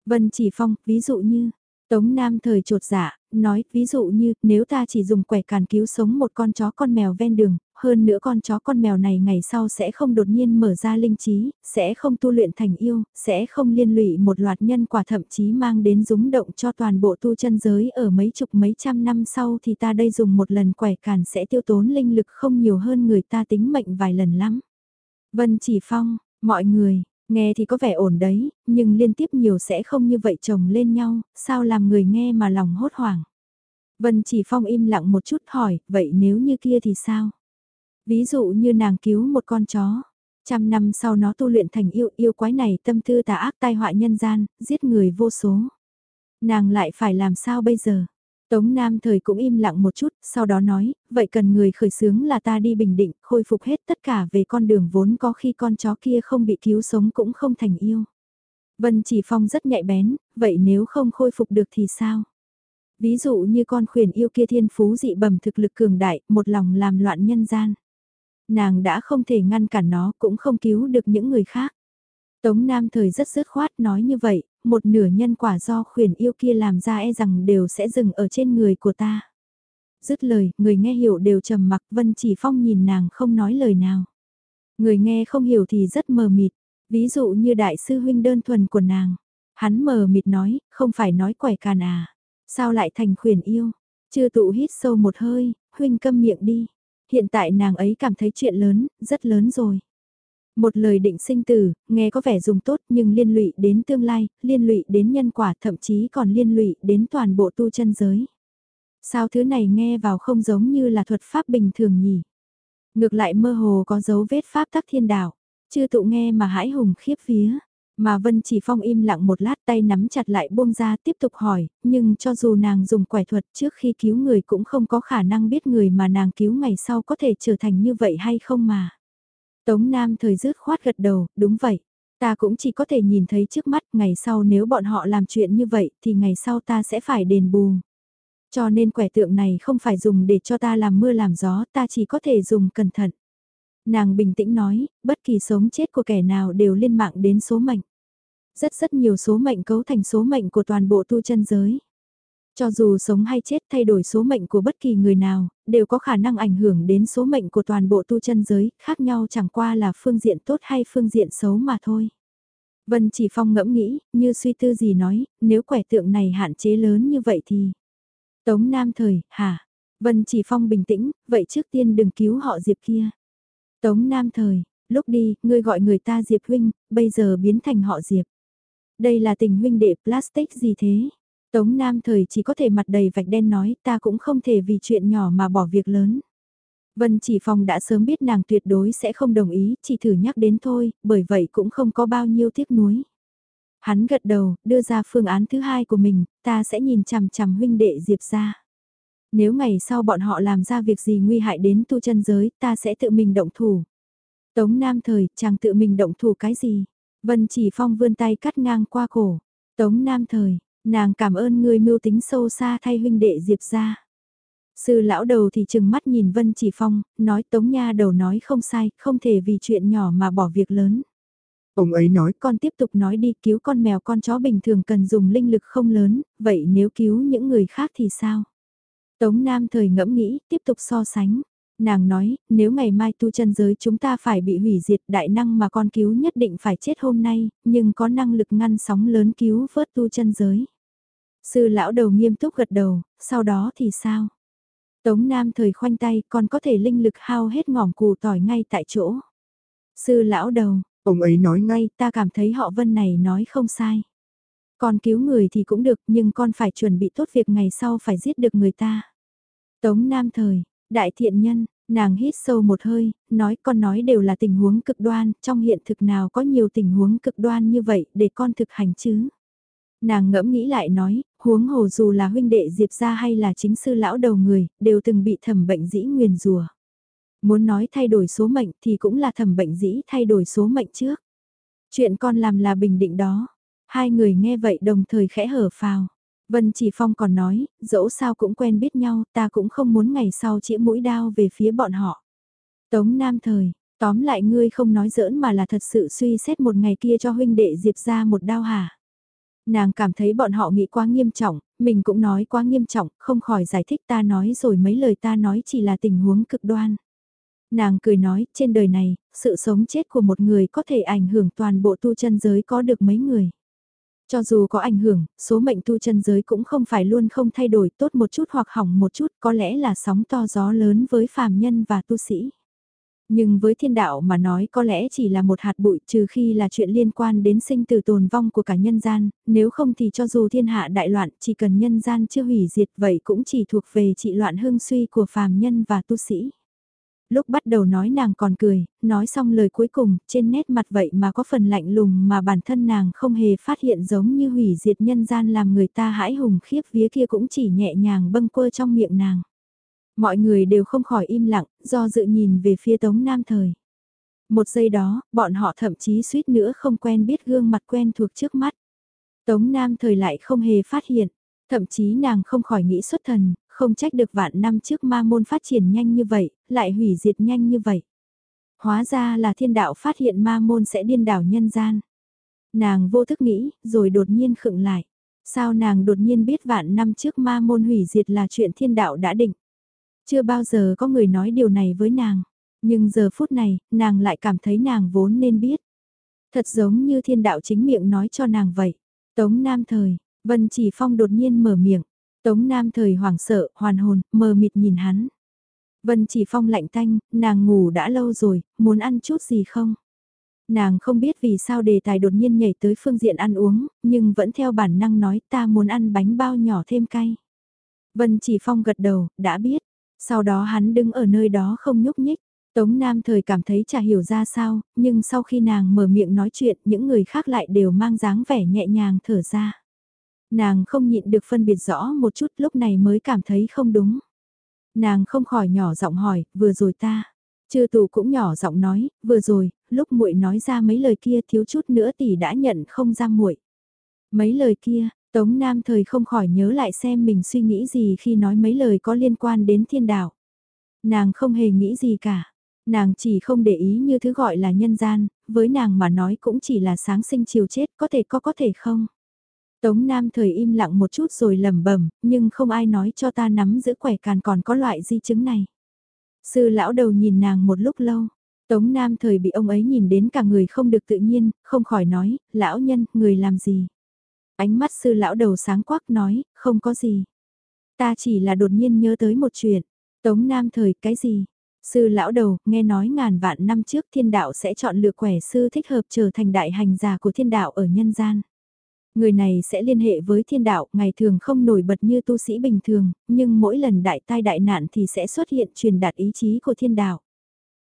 Vân Chỉ Phong, ví dụ như, Tống Nam thời trột dạ, nói, ví dụ như, nếu ta chỉ dùng quẻ càn cứu sống một con chó con mèo ven đường, hơn nữa con chó con mèo này ngày sau sẽ không đột nhiên mở ra linh trí, sẽ không tu luyện thành yêu, sẽ không liên lụy một loạt nhân quả thậm chí mang đến rúng động cho toàn bộ tu chân giới ở mấy chục mấy trăm năm sau thì ta đây dùng một lần quẻ càn sẽ tiêu tốn linh lực không nhiều hơn người ta tính mệnh vài lần lắm. Vân Chỉ Phong, mọi người, nghe thì có vẻ ổn đấy, nhưng liên tiếp nhiều sẽ không như vậy chồng lên nhau, sao làm người nghe mà lòng hốt hoảng. Vân Chỉ Phong im lặng một chút hỏi, vậy nếu như kia thì sao? Ví dụ như nàng cứu một con chó, trăm năm sau nó tu luyện thành yêu yêu quái này tâm tư tà ác tai họa nhân gian, giết người vô số. Nàng lại phải làm sao bây giờ? Tống Nam thời cũng im lặng một chút, sau đó nói, vậy cần người khởi xướng là ta đi bình định, khôi phục hết tất cả về con đường vốn có khi con chó kia không bị cứu sống cũng không thành yêu. Vân Chỉ Phong rất nhạy bén, vậy nếu không khôi phục được thì sao? Ví dụ như con khuyển yêu kia thiên phú dị bẩm thực lực cường đại, một lòng làm loạn nhân gian. Nàng đã không thể ngăn cản nó cũng không cứu được những người khác. Tống Nam thời rất dứt khoát nói như vậy, một nửa nhân quả do khuyển yêu kia làm ra e rằng đều sẽ dừng ở trên người của ta. Dứt lời, người nghe hiểu đều trầm mặc Vân Chỉ Phong nhìn nàng không nói lời nào. Người nghe không hiểu thì rất mờ mịt, ví dụ như đại sư huynh đơn thuần của nàng. Hắn mờ mịt nói, không phải nói quẻ càn à. Sao lại thành khuyển yêu? Chưa tụ hít sâu một hơi, huynh câm miệng đi. Hiện tại nàng ấy cảm thấy chuyện lớn, rất lớn rồi. Một lời định sinh tử, nghe có vẻ dùng tốt nhưng liên lụy đến tương lai, liên lụy đến nhân quả thậm chí còn liên lụy đến toàn bộ tu chân giới. Sao thứ này nghe vào không giống như là thuật pháp bình thường nhỉ? Ngược lại mơ hồ có dấu vết pháp tắc thiên đạo, chưa tụ nghe mà hãi hùng khiếp vía. Mà Vân chỉ phong im lặng một lát tay nắm chặt lại buông ra tiếp tục hỏi, nhưng cho dù nàng dùng quẻ thuật trước khi cứu người cũng không có khả năng biết người mà nàng cứu ngày sau có thể trở thành như vậy hay không mà. Tống Nam thời rứt khoát gật đầu, đúng vậy. Ta cũng chỉ có thể nhìn thấy trước mắt ngày sau nếu bọn họ làm chuyện như vậy thì ngày sau ta sẽ phải đền bù. Cho nên quẻ tượng này không phải dùng để cho ta làm mưa làm gió, ta chỉ có thể dùng cẩn thận. Nàng bình tĩnh nói, bất kỳ sống chết của kẻ nào đều liên mạng đến số mệnh. Rất rất nhiều số mệnh cấu thành số mệnh của toàn bộ tu chân giới. Cho dù sống hay chết thay đổi số mệnh của bất kỳ người nào, đều có khả năng ảnh hưởng đến số mệnh của toàn bộ tu chân giới, khác nhau chẳng qua là phương diện tốt hay phương diện xấu mà thôi. Vân chỉ phong ngẫm nghĩ, như suy tư gì nói, nếu quẻ tượng này hạn chế lớn như vậy thì... Tống Nam thời, hả? Vân chỉ phong bình tĩnh, vậy trước tiên đừng cứu họ Diệp kia. Tống Nam thời, lúc đi, ngươi gọi người ta Diệp huynh, bây giờ biến thành họ Diệp. Đây là tình huynh đệ plastic gì thế? Tống Nam thời chỉ có thể mặt đầy vạch đen nói ta cũng không thể vì chuyện nhỏ mà bỏ việc lớn. Vân chỉ phòng đã sớm biết nàng tuyệt đối sẽ không đồng ý, chỉ thử nhắc đến thôi, bởi vậy cũng không có bao nhiêu tiếc nuối. Hắn gật đầu, đưa ra phương án thứ hai của mình, ta sẽ nhìn chằm chằm huynh đệ Diệp ra. Nếu ngày sau bọn họ làm ra việc gì nguy hại đến tu chân giới, ta sẽ tự mình động thủ. Tống Nam thời, chàng tự mình động thủ cái gì? Vân chỉ phong vươn tay cắt ngang qua cổ. Tống Nam thời, Nàng cảm ơn người mưu tính sâu xa thay huynh đệ Diệp ra. Sư lão đầu thì chừng mắt nhìn Vân Chỉ Phong, nói Tống Nha đầu nói không sai, không thể vì chuyện nhỏ mà bỏ việc lớn. Ông ấy nói, con tiếp tục nói đi cứu con mèo con chó bình thường cần dùng linh lực không lớn, vậy nếu cứu những người khác thì sao? Tống Nam thời ngẫm nghĩ, tiếp tục so sánh. Nàng nói, nếu ngày mai tu chân giới chúng ta phải bị hủy diệt đại năng mà con cứu nhất định phải chết hôm nay, nhưng có năng lực ngăn sóng lớn cứu vớt tu chân giới. Sư lão đầu nghiêm túc gật đầu, sau đó thì sao? Tống Nam thời khoanh tay còn có thể linh lực hao hết ngỏm củ tỏi ngay tại chỗ. Sư lão đầu, ông ấy nói ngay ta cảm thấy họ vân này nói không sai. Con cứu người thì cũng được nhưng con phải chuẩn bị tốt việc ngày sau phải giết được người ta. Tống Nam thời, đại thiện nhân, nàng hít sâu một hơi, nói con nói đều là tình huống cực đoan, trong hiện thực nào có nhiều tình huống cực đoan như vậy để con thực hành chứ. Nàng ngẫm nghĩ lại nói, huống hồ dù là huynh đệ Diệp gia hay là chính sư lão đầu người, đều từng bị thẩm bệnh dĩ nguyền rùa. Muốn nói thay đổi số mệnh thì cũng là thẩm bệnh dĩ thay đổi số mệnh trước. Chuyện con làm là bình định đó. Hai người nghe vậy đồng thời khẽ hở phào. Vân Chỉ Phong còn nói, dẫu sao cũng quen biết nhau, ta cũng không muốn ngày sau chĩa mũi đao về phía bọn họ. Tống Nam Thời, tóm lại ngươi không nói giỡn mà là thật sự suy xét một ngày kia cho huynh đệ Diệp ra một đao hả? Nàng cảm thấy bọn họ nghĩ quá nghiêm trọng, mình cũng nói quá nghiêm trọng, không khỏi giải thích ta nói rồi mấy lời ta nói chỉ là tình huống cực đoan. Nàng cười nói, trên đời này, sự sống chết của một người có thể ảnh hưởng toàn bộ tu chân giới có được mấy người. Cho dù có ảnh hưởng, số mệnh tu chân giới cũng không phải luôn không thay đổi tốt một chút hoặc hỏng một chút, có lẽ là sóng to gió lớn với phàm nhân và tu sĩ. Nhưng với thiên đạo mà nói có lẽ chỉ là một hạt bụi trừ khi là chuyện liên quan đến sinh tử tồn vong của cả nhân gian, nếu không thì cho dù thiên hạ đại loạn chỉ cần nhân gian chưa hủy diệt vậy cũng chỉ thuộc về trị loạn hương suy của phàm nhân và tu sĩ. Lúc bắt đầu nói nàng còn cười, nói xong lời cuối cùng, trên nét mặt vậy mà có phần lạnh lùng mà bản thân nàng không hề phát hiện giống như hủy diệt nhân gian làm người ta hãi hùng khiếp vía kia cũng chỉ nhẹ nhàng bâng quơ trong miệng nàng. Mọi người đều không khỏi im lặng, do dự nhìn về phía Tống Nam Thời. Một giây đó, bọn họ thậm chí suýt nữa không quen biết gương mặt quen thuộc trước mắt. Tống Nam Thời lại không hề phát hiện, thậm chí nàng không khỏi nghĩ xuất thần, không trách được vạn năm trước ma môn phát triển nhanh như vậy, lại hủy diệt nhanh như vậy. Hóa ra là thiên đạo phát hiện ma môn sẽ điên đảo nhân gian. Nàng vô thức nghĩ, rồi đột nhiên khựng lại. Sao nàng đột nhiên biết vạn năm trước ma môn hủy diệt là chuyện thiên đạo đã định. Chưa bao giờ có người nói điều này với nàng, nhưng giờ phút này, nàng lại cảm thấy nàng vốn nên biết. Thật giống như thiên đạo chính miệng nói cho nàng vậy. Tống Nam Thời, Vân Chỉ Phong đột nhiên mở miệng. Tống Nam Thời hoảng sợ, hoàn hồn, mờ mịt nhìn hắn. Vân Chỉ Phong lạnh tanh, nàng ngủ đã lâu rồi, muốn ăn chút gì không? Nàng không biết vì sao đề tài đột nhiên nhảy tới phương diện ăn uống, nhưng vẫn theo bản năng nói ta muốn ăn bánh bao nhỏ thêm cay. Vân Chỉ Phong gật đầu, đã biết. Sau đó hắn đứng ở nơi đó không nhúc nhích. Tống Nam thời cảm thấy chả hiểu ra sao, nhưng sau khi nàng mở miệng nói chuyện những người khác lại đều mang dáng vẻ nhẹ nhàng thở ra. Nàng không nhịn được phân biệt rõ một chút lúc này mới cảm thấy không đúng. Nàng không khỏi nhỏ giọng hỏi, vừa rồi ta. Chư tù cũng nhỏ giọng nói, vừa rồi, lúc muội nói ra mấy lời kia thiếu chút nữa tỷ đã nhận không ra muội. Mấy lời kia, Tống Nam thời không khỏi nhớ lại xem mình suy nghĩ gì khi nói mấy lời có liên quan đến thiên đạo. Nàng không hề nghĩ gì cả. Nàng chỉ không để ý như thứ gọi là nhân gian, với nàng mà nói cũng chỉ là sáng sinh chiều chết có thể có có thể không. Tống Nam thời im lặng một chút rồi lẩm bẩm, nhưng không ai nói cho ta nắm giữ quẻ càn còn có loại di chứng này. Sư lão đầu nhìn nàng một lúc lâu. Tống Nam thời bị ông ấy nhìn đến cả người không được tự nhiên, không khỏi nói, lão nhân, người làm gì? Ánh mắt sư lão đầu sáng quắc nói, không có gì. Ta chỉ là đột nhiên nhớ tới một chuyện. Tống Nam thời, cái gì? Sư lão đầu, nghe nói ngàn vạn năm trước thiên đạo sẽ chọn lựa quẻ sư thích hợp trở thành đại hành giả của thiên đạo ở nhân gian. Người này sẽ liên hệ với thiên đạo, ngày thường không nổi bật như tu sĩ bình thường, nhưng mỗi lần đại tai đại nạn thì sẽ xuất hiện truyền đạt ý chí của thiên đạo.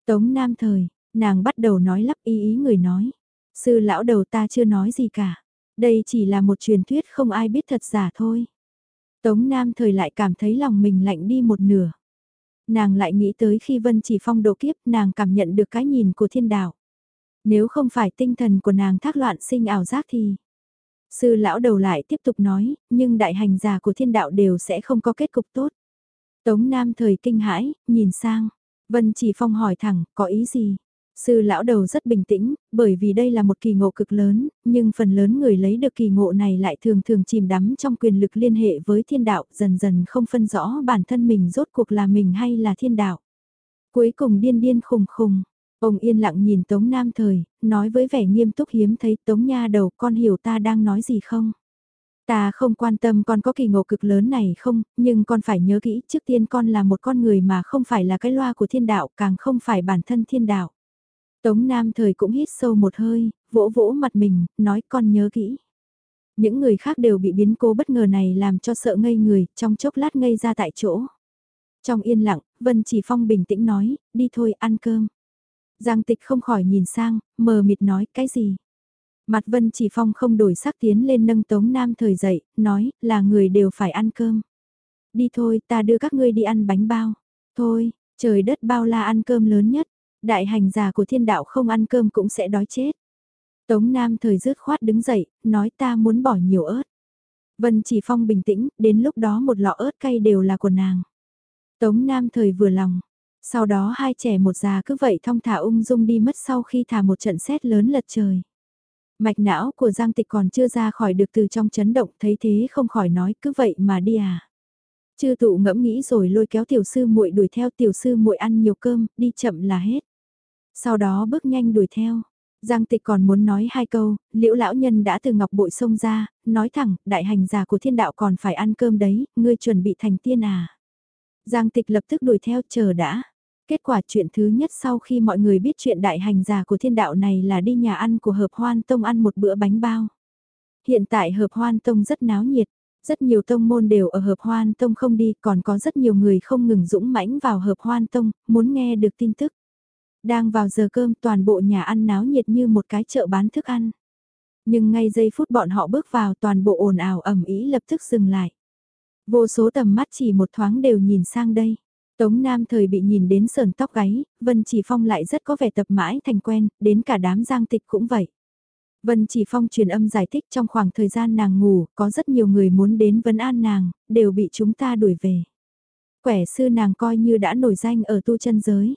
Tống Nam thời, nàng bắt đầu nói lắp ý ý người nói. Sư lão đầu ta chưa nói gì cả. Đây chỉ là một truyền thuyết không ai biết thật giả thôi. Tống Nam thời lại cảm thấy lòng mình lạnh đi một nửa. Nàng lại nghĩ tới khi Vân chỉ phong độ kiếp nàng cảm nhận được cái nhìn của thiên đạo. Nếu không phải tinh thần của nàng thác loạn sinh ảo giác thì... Sư lão đầu lại tiếp tục nói, nhưng đại hành giả của thiên đạo đều sẽ không có kết cục tốt. Tống Nam thời kinh hãi, nhìn sang. Vân chỉ phong hỏi thẳng, có ý gì? Sư lão đầu rất bình tĩnh, bởi vì đây là một kỳ ngộ cực lớn, nhưng phần lớn người lấy được kỳ ngộ này lại thường thường chìm đắm trong quyền lực liên hệ với thiên đạo, dần dần không phân rõ bản thân mình rốt cuộc là mình hay là thiên đạo. Cuối cùng điên điên khùng khùng, ông yên lặng nhìn Tống Nam Thời, nói với vẻ nghiêm túc hiếm thấy Tống Nha đầu con hiểu ta đang nói gì không? Ta không quan tâm con có kỳ ngộ cực lớn này không, nhưng con phải nhớ kỹ trước tiên con là một con người mà không phải là cái loa của thiên đạo, càng không phải bản thân thiên đạo. Tống Nam thời cũng hít sâu một hơi, vỗ vỗ mặt mình, nói con nhớ kỹ. Những người khác đều bị biến cố bất ngờ này làm cho sợ ngây người, trong chốc lát ngây ra tại chỗ. Trong yên lặng, Vân Chỉ Phong bình tĩnh nói, đi thôi ăn cơm. Giang tịch không khỏi nhìn sang, mờ mịt nói, cái gì? Mặt Vân Chỉ Phong không đổi sắc tiến lên nâng Tống Nam thời dậy, nói, là người đều phải ăn cơm. Đi thôi, ta đưa các ngươi đi ăn bánh bao. Thôi, trời đất bao la ăn cơm lớn nhất. Đại hành giả của thiên đạo không ăn cơm cũng sẽ đói chết. Tống Nam thời rứt khoát đứng dậy, nói ta muốn bỏ nhiều ớt. Vân chỉ phong bình tĩnh, đến lúc đó một lọ ớt cay đều là của nàng. Tống Nam thời vừa lòng. Sau đó hai trẻ một già cứ vậy thong thả ung dung đi mất sau khi thả một trận xét lớn lật trời. Mạch não của Giang Tịch còn chưa ra khỏi được từ trong chấn động thấy thế không khỏi nói cứ vậy mà đi à. Chư tụ ngẫm nghĩ rồi lôi kéo tiểu sư muội đuổi theo tiểu sư muội ăn nhiều cơm, đi chậm là hết. Sau đó bước nhanh đuổi theo. Giang tịch còn muốn nói hai câu, liễu lão nhân đã từ ngọc bội sông ra, nói thẳng, đại hành giả của thiên đạo còn phải ăn cơm đấy, ngươi chuẩn bị thành tiên à. Giang tịch lập tức đuổi theo chờ đã. Kết quả chuyện thứ nhất sau khi mọi người biết chuyện đại hành giả của thiên đạo này là đi nhà ăn của hợp hoan tông ăn một bữa bánh bao. Hiện tại hợp hoan tông rất náo nhiệt, rất nhiều tông môn đều ở hợp hoan tông không đi, còn có rất nhiều người không ngừng dũng mãnh vào hợp hoan tông, muốn nghe được tin tức. Đang vào giờ cơm toàn bộ nhà ăn náo nhiệt như một cái chợ bán thức ăn. Nhưng ngay giây phút bọn họ bước vào toàn bộ ồn ào ẩm ý lập tức dừng lại. Vô số tầm mắt chỉ một thoáng đều nhìn sang đây. Tống Nam thời bị nhìn đến sờn tóc gáy, Vân Chỉ Phong lại rất có vẻ tập mãi thành quen, đến cả đám giang tịch cũng vậy. Vân Chỉ Phong truyền âm giải thích trong khoảng thời gian nàng ngủ, có rất nhiều người muốn đến vấn an nàng, đều bị chúng ta đuổi về. Quẻ sư nàng coi như đã nổi danh ở tu chân giới.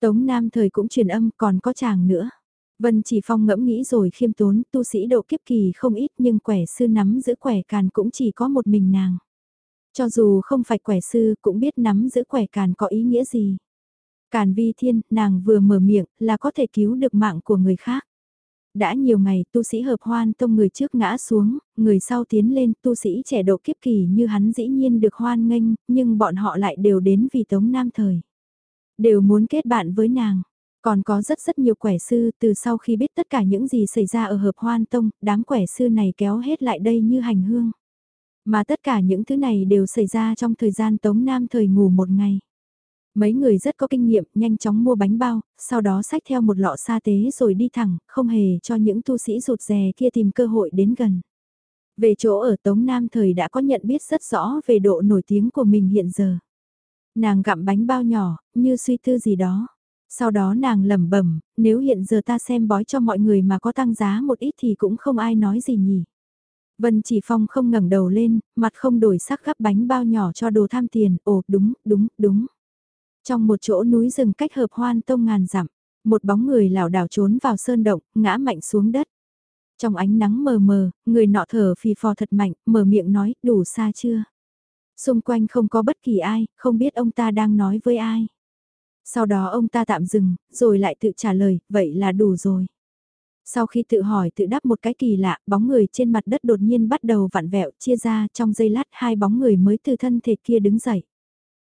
Tống Nam thời cũng truyền âm còn có chàng nữa. Vân Chỉ Phong ngẫm nghĩ rồi khiêm tốn, tu sĩ độ kiếp kỳ không ít nhưng quẻ sư nắm giữ quẻ càn cũng chỉ có một mình nàng. Cho dù không phải quẻ sư cũng biết nắm giữ quẻ càn có ý nghĩa gì. Càn vi thiên, nàng vừa mở miệng là có thể cứu được mạng của người khác. Đã nhiều ngày tu sĩ hợp hoan tông người trước ngã xuống, người sau tiến lên tu sĩ trẻ độ kiếp kỳ như hắn dĩ nhiên được hoan nghênh, nhưng bọn họ lại đều đến vì tống nam thời. Đều muốn kết bạn với nàng. Còn có rất rất nhiều quẻ sư từ sau khi biết tất cả những gì xảy ra ở hợp hoan tông, đám quẻ sư này kéo hết lại đây như hành hương. Mà tất cả những thứ này đều xảy ra trong thời gian Tống Nam thời ngủ một ngày. Mấy người rất có kinh nghiệm, nhanh chóng mua bánh bao, sau đó xách theo một lọ sa tế rồi đi thẳng, không hề cho những tu sĩ rụt rè kia tìm cơ hội đến gần. Về chỗ ở Tống Nam thời đã có nhận biết rất rõ về độ nổi tiếng của mình hiện giờ. Nàng gặm bánh bao nhỏ, như suy tư gì đó. Sau đó nàng lẩm bẩm, nếu hiện giờ ta xem bói cho mọi người mà có tăng giá một ít thì cũng không ai nói gì nhỉ. Vân Chỉ Phong không ngẩng đầu lên, mặt không đổi sắc gắp bánh bao nhỏ cho đồ tham tiền, ồ đúng, đúng, đúng. Trong một chỗ núi rừng cách hợp hoan tông ngàn dặm, một bóng người lảo đảo trốn vào sơn động, ngã mạnh xuống đất. Trong ánh nắng mờ mờ, người nọ thở phì phò thật mạnh, mở miệng nói, đủ xa chưa? Xung quanh không có bất kỳ ai, không biết ông ta đang nói với ai. Sau đó ông ta tạm dừng, rồi lại tự trả lời, vậy là đủ rồi. Sau khi tự hỏi tự đáp một cái kỳ lạ, bóng người trên mặt đất đột nhiên bắt đầu vặn vẹo chia ra trong giây lát hai bóng người mới từ thân thể kia đứng dậy.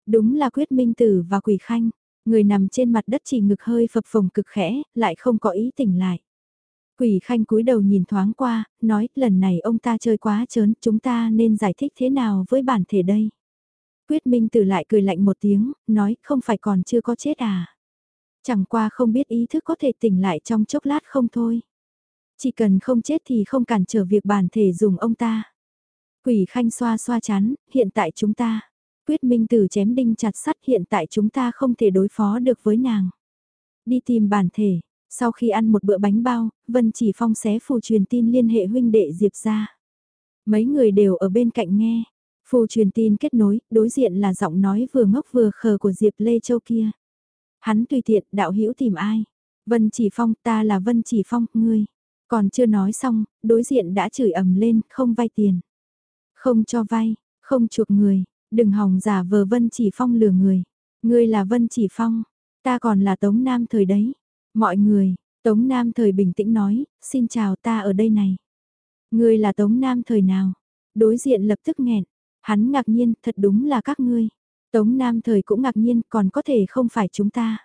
Đúng là quyết minh tử và quỷ khanh, người nằm trên mặt đất chỉ ngực hơi phập phồng cực khẽ, lại không có ý tỉnh lại. Quỷ khanh cúi đầu nhìn thoáng qua, nói lần này ông ta chơi quá chớn, chúng ta nên giải thích thế nào với bản thể đây. Quyết minh tử lại cười lạnh một tiếng, nói không phải còn chưa có chết à. Chẳng qua không biết ý thức có thể tỉnh lại trong chốc lát không thôi. Chỉ cần không chết thì không cản trở việc bản thể dùng ông ta. Quỷ khanh xoa xoa chán, hiện tại chúng ta. Quyết minh tử chém đinh chặt sắt hiện tại chúng ta không thể đối phó được với nàng. Đi tìm bản thể, sau khi ăn một bữa bánh bao, Vân chỉ phong xé phù truyền tin liên hệ huynh đệ Diệp ra. Mấy người đều ở bên cạnh nghe. Phù truyền tin kết nối, đối diện là giọng nói vừa ngốc vừa khờ của Diệp Lê Châu kia. Hắn tùy tiện, đạo hữu tìm ai? Vân Chỉ Phong, ta là Vân Chỉ Phong, ngươi. Còn chưa nói xong, đối diện đã chửi ầm lên, không vay tiền. Không cho vay, không chuộc người, đừng hòng giả vờ Vân Chỉ Phong lừa người. Ngươi là Vân Chỉ Phong, ta còn là Tống Nam thời đấy. Mọi người, Tống Nam thời bình tĩnh nói, xin chào ta ở đây này. Ngươi là Tống Nam thời nào? Đối diện lập tức nghẹn, hắn ngạc nhiên, thật đúng là các ngươi. Tống Nam thời cũng ngạc nhiên còn có thể không phải chúng ta.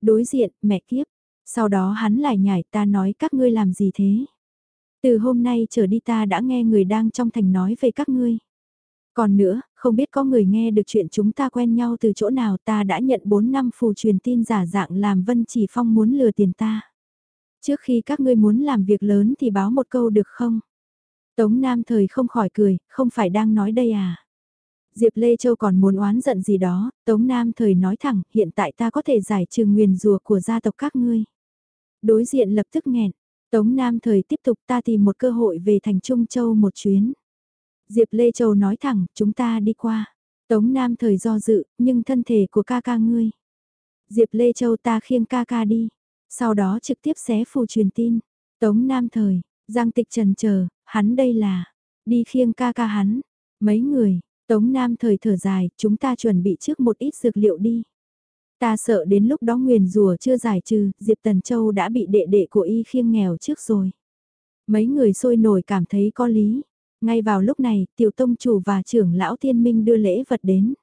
Đối diện, mẹ kiếp. Sau đó hắn lại nhảy ta nói các ngươi làm gì thế. Từ hôm nay trở đi ta đã nghe người đang trong thành nói về các ngươi. Còn nữa, không biết có người nghe được chuyện chúng ta quen nhau từ chỗ nào ta đã nhận 4 năm phù truyền tin giả dạng làm Vân Chỉ Phong muốn lừa tiền ta. Trước khi các ngươi muốn làm việc lớn thì báo một câu được không? Tống Nam thời không khỏi cười, không phải đang nói đây à? Diệp Lê Châu còn muốn oán giận gì đó, Tống Nam thời nói thẳng, hiện tại ta có thể giải trừ nguyền rùa của gia tộc các ngươi. Đối diện lập tức nghẹn, Tống Nam thời tiếp tục ta tìm một cơ hội về thành Trung Châu một chuyến. Diệp Lê Châu nói thẳng, chúng ta đi qua. Tống Nam thời do dự, nhưng thân thể của ca ca ngươi. Diệp Lê Châu ta khiêng ca ca đi. Sau đó trực tiếp xé phù truyền tin. Tống Nam Thời, Giang Tịch trần chờ, hắn đây là, đi khiêng ca ca hắn, mấy người, Tống Nam Thời thở dài, chúng ta chuẩn bị trước một ít dược liệu đi. Ta sợ đến lúc đó nguyền rùa chưa giải trừ, Diệp Tần Châu đã bị đệ đệ của y khiêng nghèo trước rồi. Mấy người sôi nổi cảm thấy có lý. Ngay vào lúc này, tiểu tông chủ và trưởng lão thiên minh đưa lễ vật đến.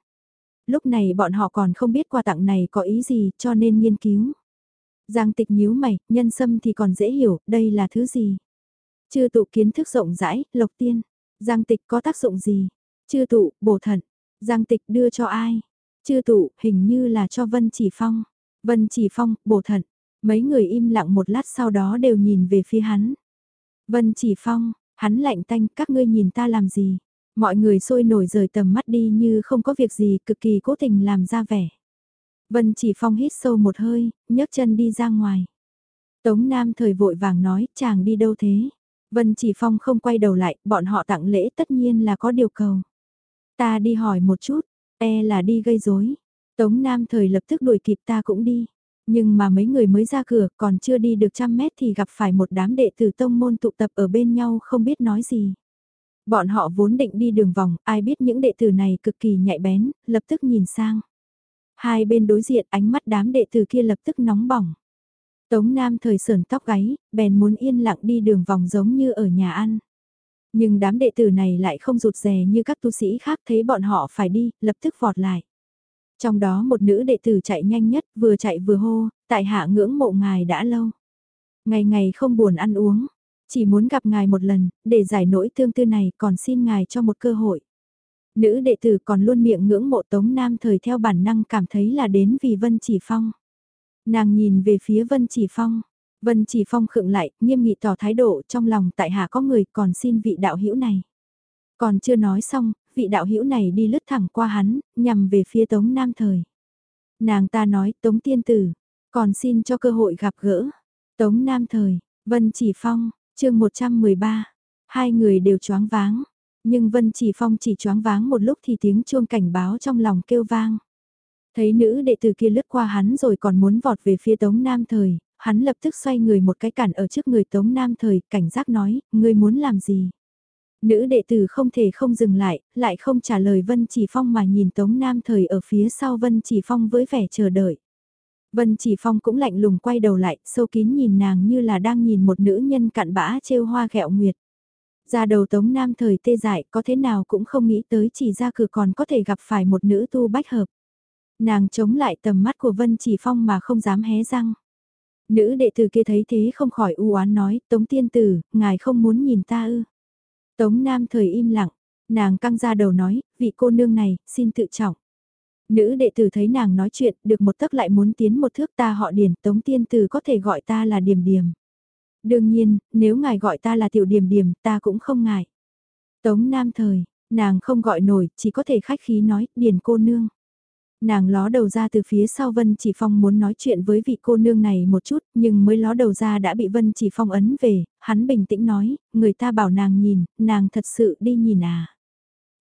Lúc này bọn họ còn không biết quà tặng này có ý gì cho nên nghiên cứu. Giang tịch nhíu mày, nhân sâm thì còn dễ hiểu, đây là thứ gì? Chưa tụ kiến thức rộng rãi, lộc tiên. Giang tịch có tác dụng gì? Chưa tụ, bổ thận. Giang tịch đưa cho ai? Chưa tụ, hình như là cho Vân Chỉ Phong. Vân Chỉ Phong, bổ thận. Mấy người im lặng một lát sau đó đều nhìn về phía hắn. Vân Chỉ Phong, hắn lạnh tanh, các ngươi nhìn ta làm gì? Mọi người sôi nổi rời tầm mắt đi như không có việc gì, cực kỳ cố tình làm ra vẻ. Vân Chỉ Phong hít sâu một hơi, nhấc chân đi ra ngoài. Tống Nam thời vội vàng nói, chàng đi đâu thế? Vân Chỉ Phong không quay đầu lại, bọn họ tặng lễ tất nhiên là có điều cầu. Ta đi hỏi một chút, e là đi gây rối. Tống Nam thời lập tức đuổi kịp ta cũng đi. Nhưng mà mấy người mới ra cửa còn chưa đi được trăm mét thì gặp phải một đám đệ tử tông môn tụ tập ở bên nhau không biết nói gì. Bọn họ vốn định đi đường vòng, ai biết những đệ tử này cực kỳ nhạy bén, lập tức nhìn sang. Hai bên đối diện ánh mắt đám đệ tử kia lập tức nóng bỏng. Tống Nam thời sờn tóc gáy, bèn muốn yên lặng đi đường vòng giống như ở nhà ăn. Nhưng đám đệ tử này lại không rụt rè như các tu sĩ khác thấy bọn họ phải đi, lập tức vọt lại. Trong đó một nữ đệ tử chạy nhanh nhất, vừa chạy vừa hô, tại hạ ngưỡng mộ ngài đã lâu. Ngày ngày không buồn ăn uống, chỉ muốn gặp ngài một lần, để giải nỗi tương tư này còn xin ngài cho một cơ hội. Nữ đệ tử còn luôn miệng ngưỡng mộ Tống Nam thời theo bản năng cảm thấy là đến vì Vân Chỉ Phong. Nàng nhìn về phía Vân Chỉ Phong. Vân Chỉ Phong khựng lại, nghiêm nghị tỏ thái độ trong lòng tại hạ có người còn xin vị đạo hữu này. Còn chưa nói xong, vị đạo hữu này đi lướt thẳng qua hắn, nhằm về phía Tống Nam Thời. Nàng ta nói Tống Tiên Tử, còn xin cho cơ hội gặp gỡ. Tống Nam Thời, Vân Chỉ Phong, chương 113, hai người đều choáng váng. Nhưng Vân Chỉ Phong chỉ choáng váng một lúc thì tiếng chuông cảnh báo trong lòng kêu vang. Thấy nữ đệ tử kia lướt qua hắn rồi còn muốn vọt về phía Tống Nam Thời, hắn lập tức xoay người một cái cản ở trước người Tống Nam Thời, cảnh giác nói, ngươi muốn làm gì? Nữ đệ tử không thể không dừng lại, lại không trả lời Vân Chỉ Phong mà nhìn Tống Nam Thời ở phía sau Vân Chỉ Phong với vẻ chờ đợi. Vân Chỉ Phong cũng lạnh lùng quay đầu lại, sâu kín nhìn nàng như là đang nhìn một nữ nhân cặn bã trêu hoa ghẹo nguyệt. Ra đầu Tống Nam Thời tê dại có thế nào cũng không nghĩ tới chỉ ra cửa còn có thể gặp phải một nữ tu bách hợp. Nàng chống lại tầm mắt của Vân Chỉ Phong mà không dám hé răng. Nữ đệ tử kia thấy thế không khỏi u oán nói, Tống Tiên Tử, ngài không muốn nhìn ta ư. Tống Nam thời im lặng, nàng căng ra đầu nói, vị cô nương này, xin tự trọng. Nữ đệ tử thấy nàng nói chuyện, được một tấc lại muốn tiến một thước ta họ điển, Tống Tiên Tử có thể gọi ta là Điềm Điềm. Đương nhiên, nếu ngài gọi ta là Tiểu Điềm Điềm, ta cũng không ngại. Tống Nam thời, nàng không gọi nổi, chỉ có thể khách khí nói, điền cô nương. Nàng ló đầu ra từ phía sau Vân Chỉ Phong muốn nói chuyện với vị cô nương này một chút, nhưng mới ló đầu ra đã bị Vân Chỉ Phong ấn về, hắn bình tĩnh nói, người ta bảo nàng nhìn, nàng thật sự đi nhìn à.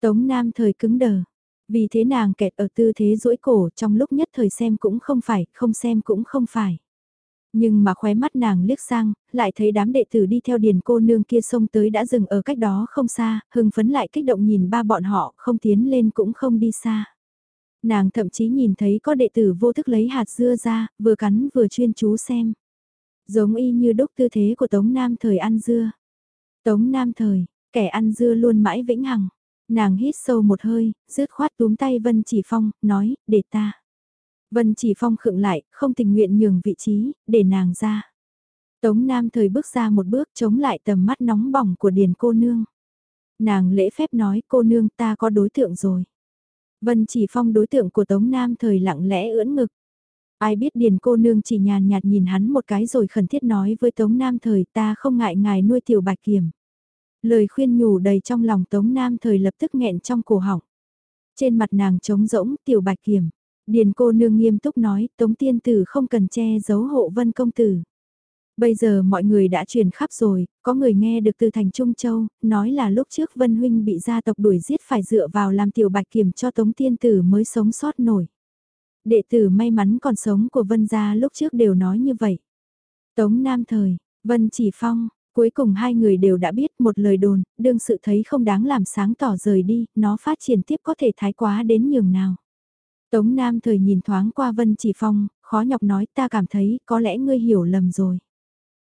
Tống Nam thời cứng đờ, vì thế nàng kẹt ở tư thế duỗi cổ trong lúc nhất thời xem cũng không phải, không xem cũng không phải. Nhưng mà khóe mắt nàng liếc sang, lại thấy đám đệ tử đi theo điền cô nương kia xông tới đã dừng ở cách đó không xa, hưng phấn lại kích động nhìn ba bọn họ, không tiến lên cũng không đi xa. Nàng thậm chí nhìn thấy có đệ tử vô thức lấy hạt dưa ra, vừa cắn vừa chuyên chú xem. Giống y như đúc tư thế của Tống Nam thời ăn dưa. Tống Nam thời, kẻ ăn dưa luôn mãi vĩnh hằng. Nàng hít sâu một hơi, rứt khoát túm tay Vân Chỉ Phong, nói, để ta. Vân Chỉ Phong khựng lại, không tình nguyện nhường vị trí, để nàng ra. Tống Nam thời bước ra một bước chống lại tầm mắt nóng bỏng của Điền cô nương. Nàng lễ phép nói cô nương ta có đối tượng rồi. Vân chỉ phong đối tượng của Tống Nam thời lặng lẽ ưỡn ngực. Ai biết Điền cô nương chỉ nhàn nhạt nhìn hắn một cái rồi khẩn thiết nói với Tống Nam thời, ta không ngại ngài nuôi tiểu bạch kiểm. Lời khuyên nhủ đầy trong lòng Tống Nam thời lập tức nghẹn trong cổ họng. Trên mặt nàng trống rỗng, tiểu bạch kiểm. Điền cô nương nghiêm túc nói, Tống tiên tử không cần che giấu hộ vân công tử. Bây giờ mọi người đã truyền khắp rồi, có người nghe được từ thành Trung Châu, nói là lúc trước Vân Huynh bị gia tộc đuổi giết phải dựa vào làm tiểu bạch kiểm cho Tống Tiên Tử mới sống sót nổi. Đệ tử may mắn còn sống của Vân gia lúc trước đều nói như vậy. Tống Nam Thời, Vân Chỉ Phong, cuối cùng hai người đều đã biết một lời đồn, đương sự thấy không đáng làm sáng tỏ rời đi, nó phát triển tiếp có thể thái quá đến nhường nào. Tống Nam thời nhìn thoáng qua Vân Chỉ Phong, khó nhọc nói ta cảm thấy có lẽ ngươi hiểu lầm rồi.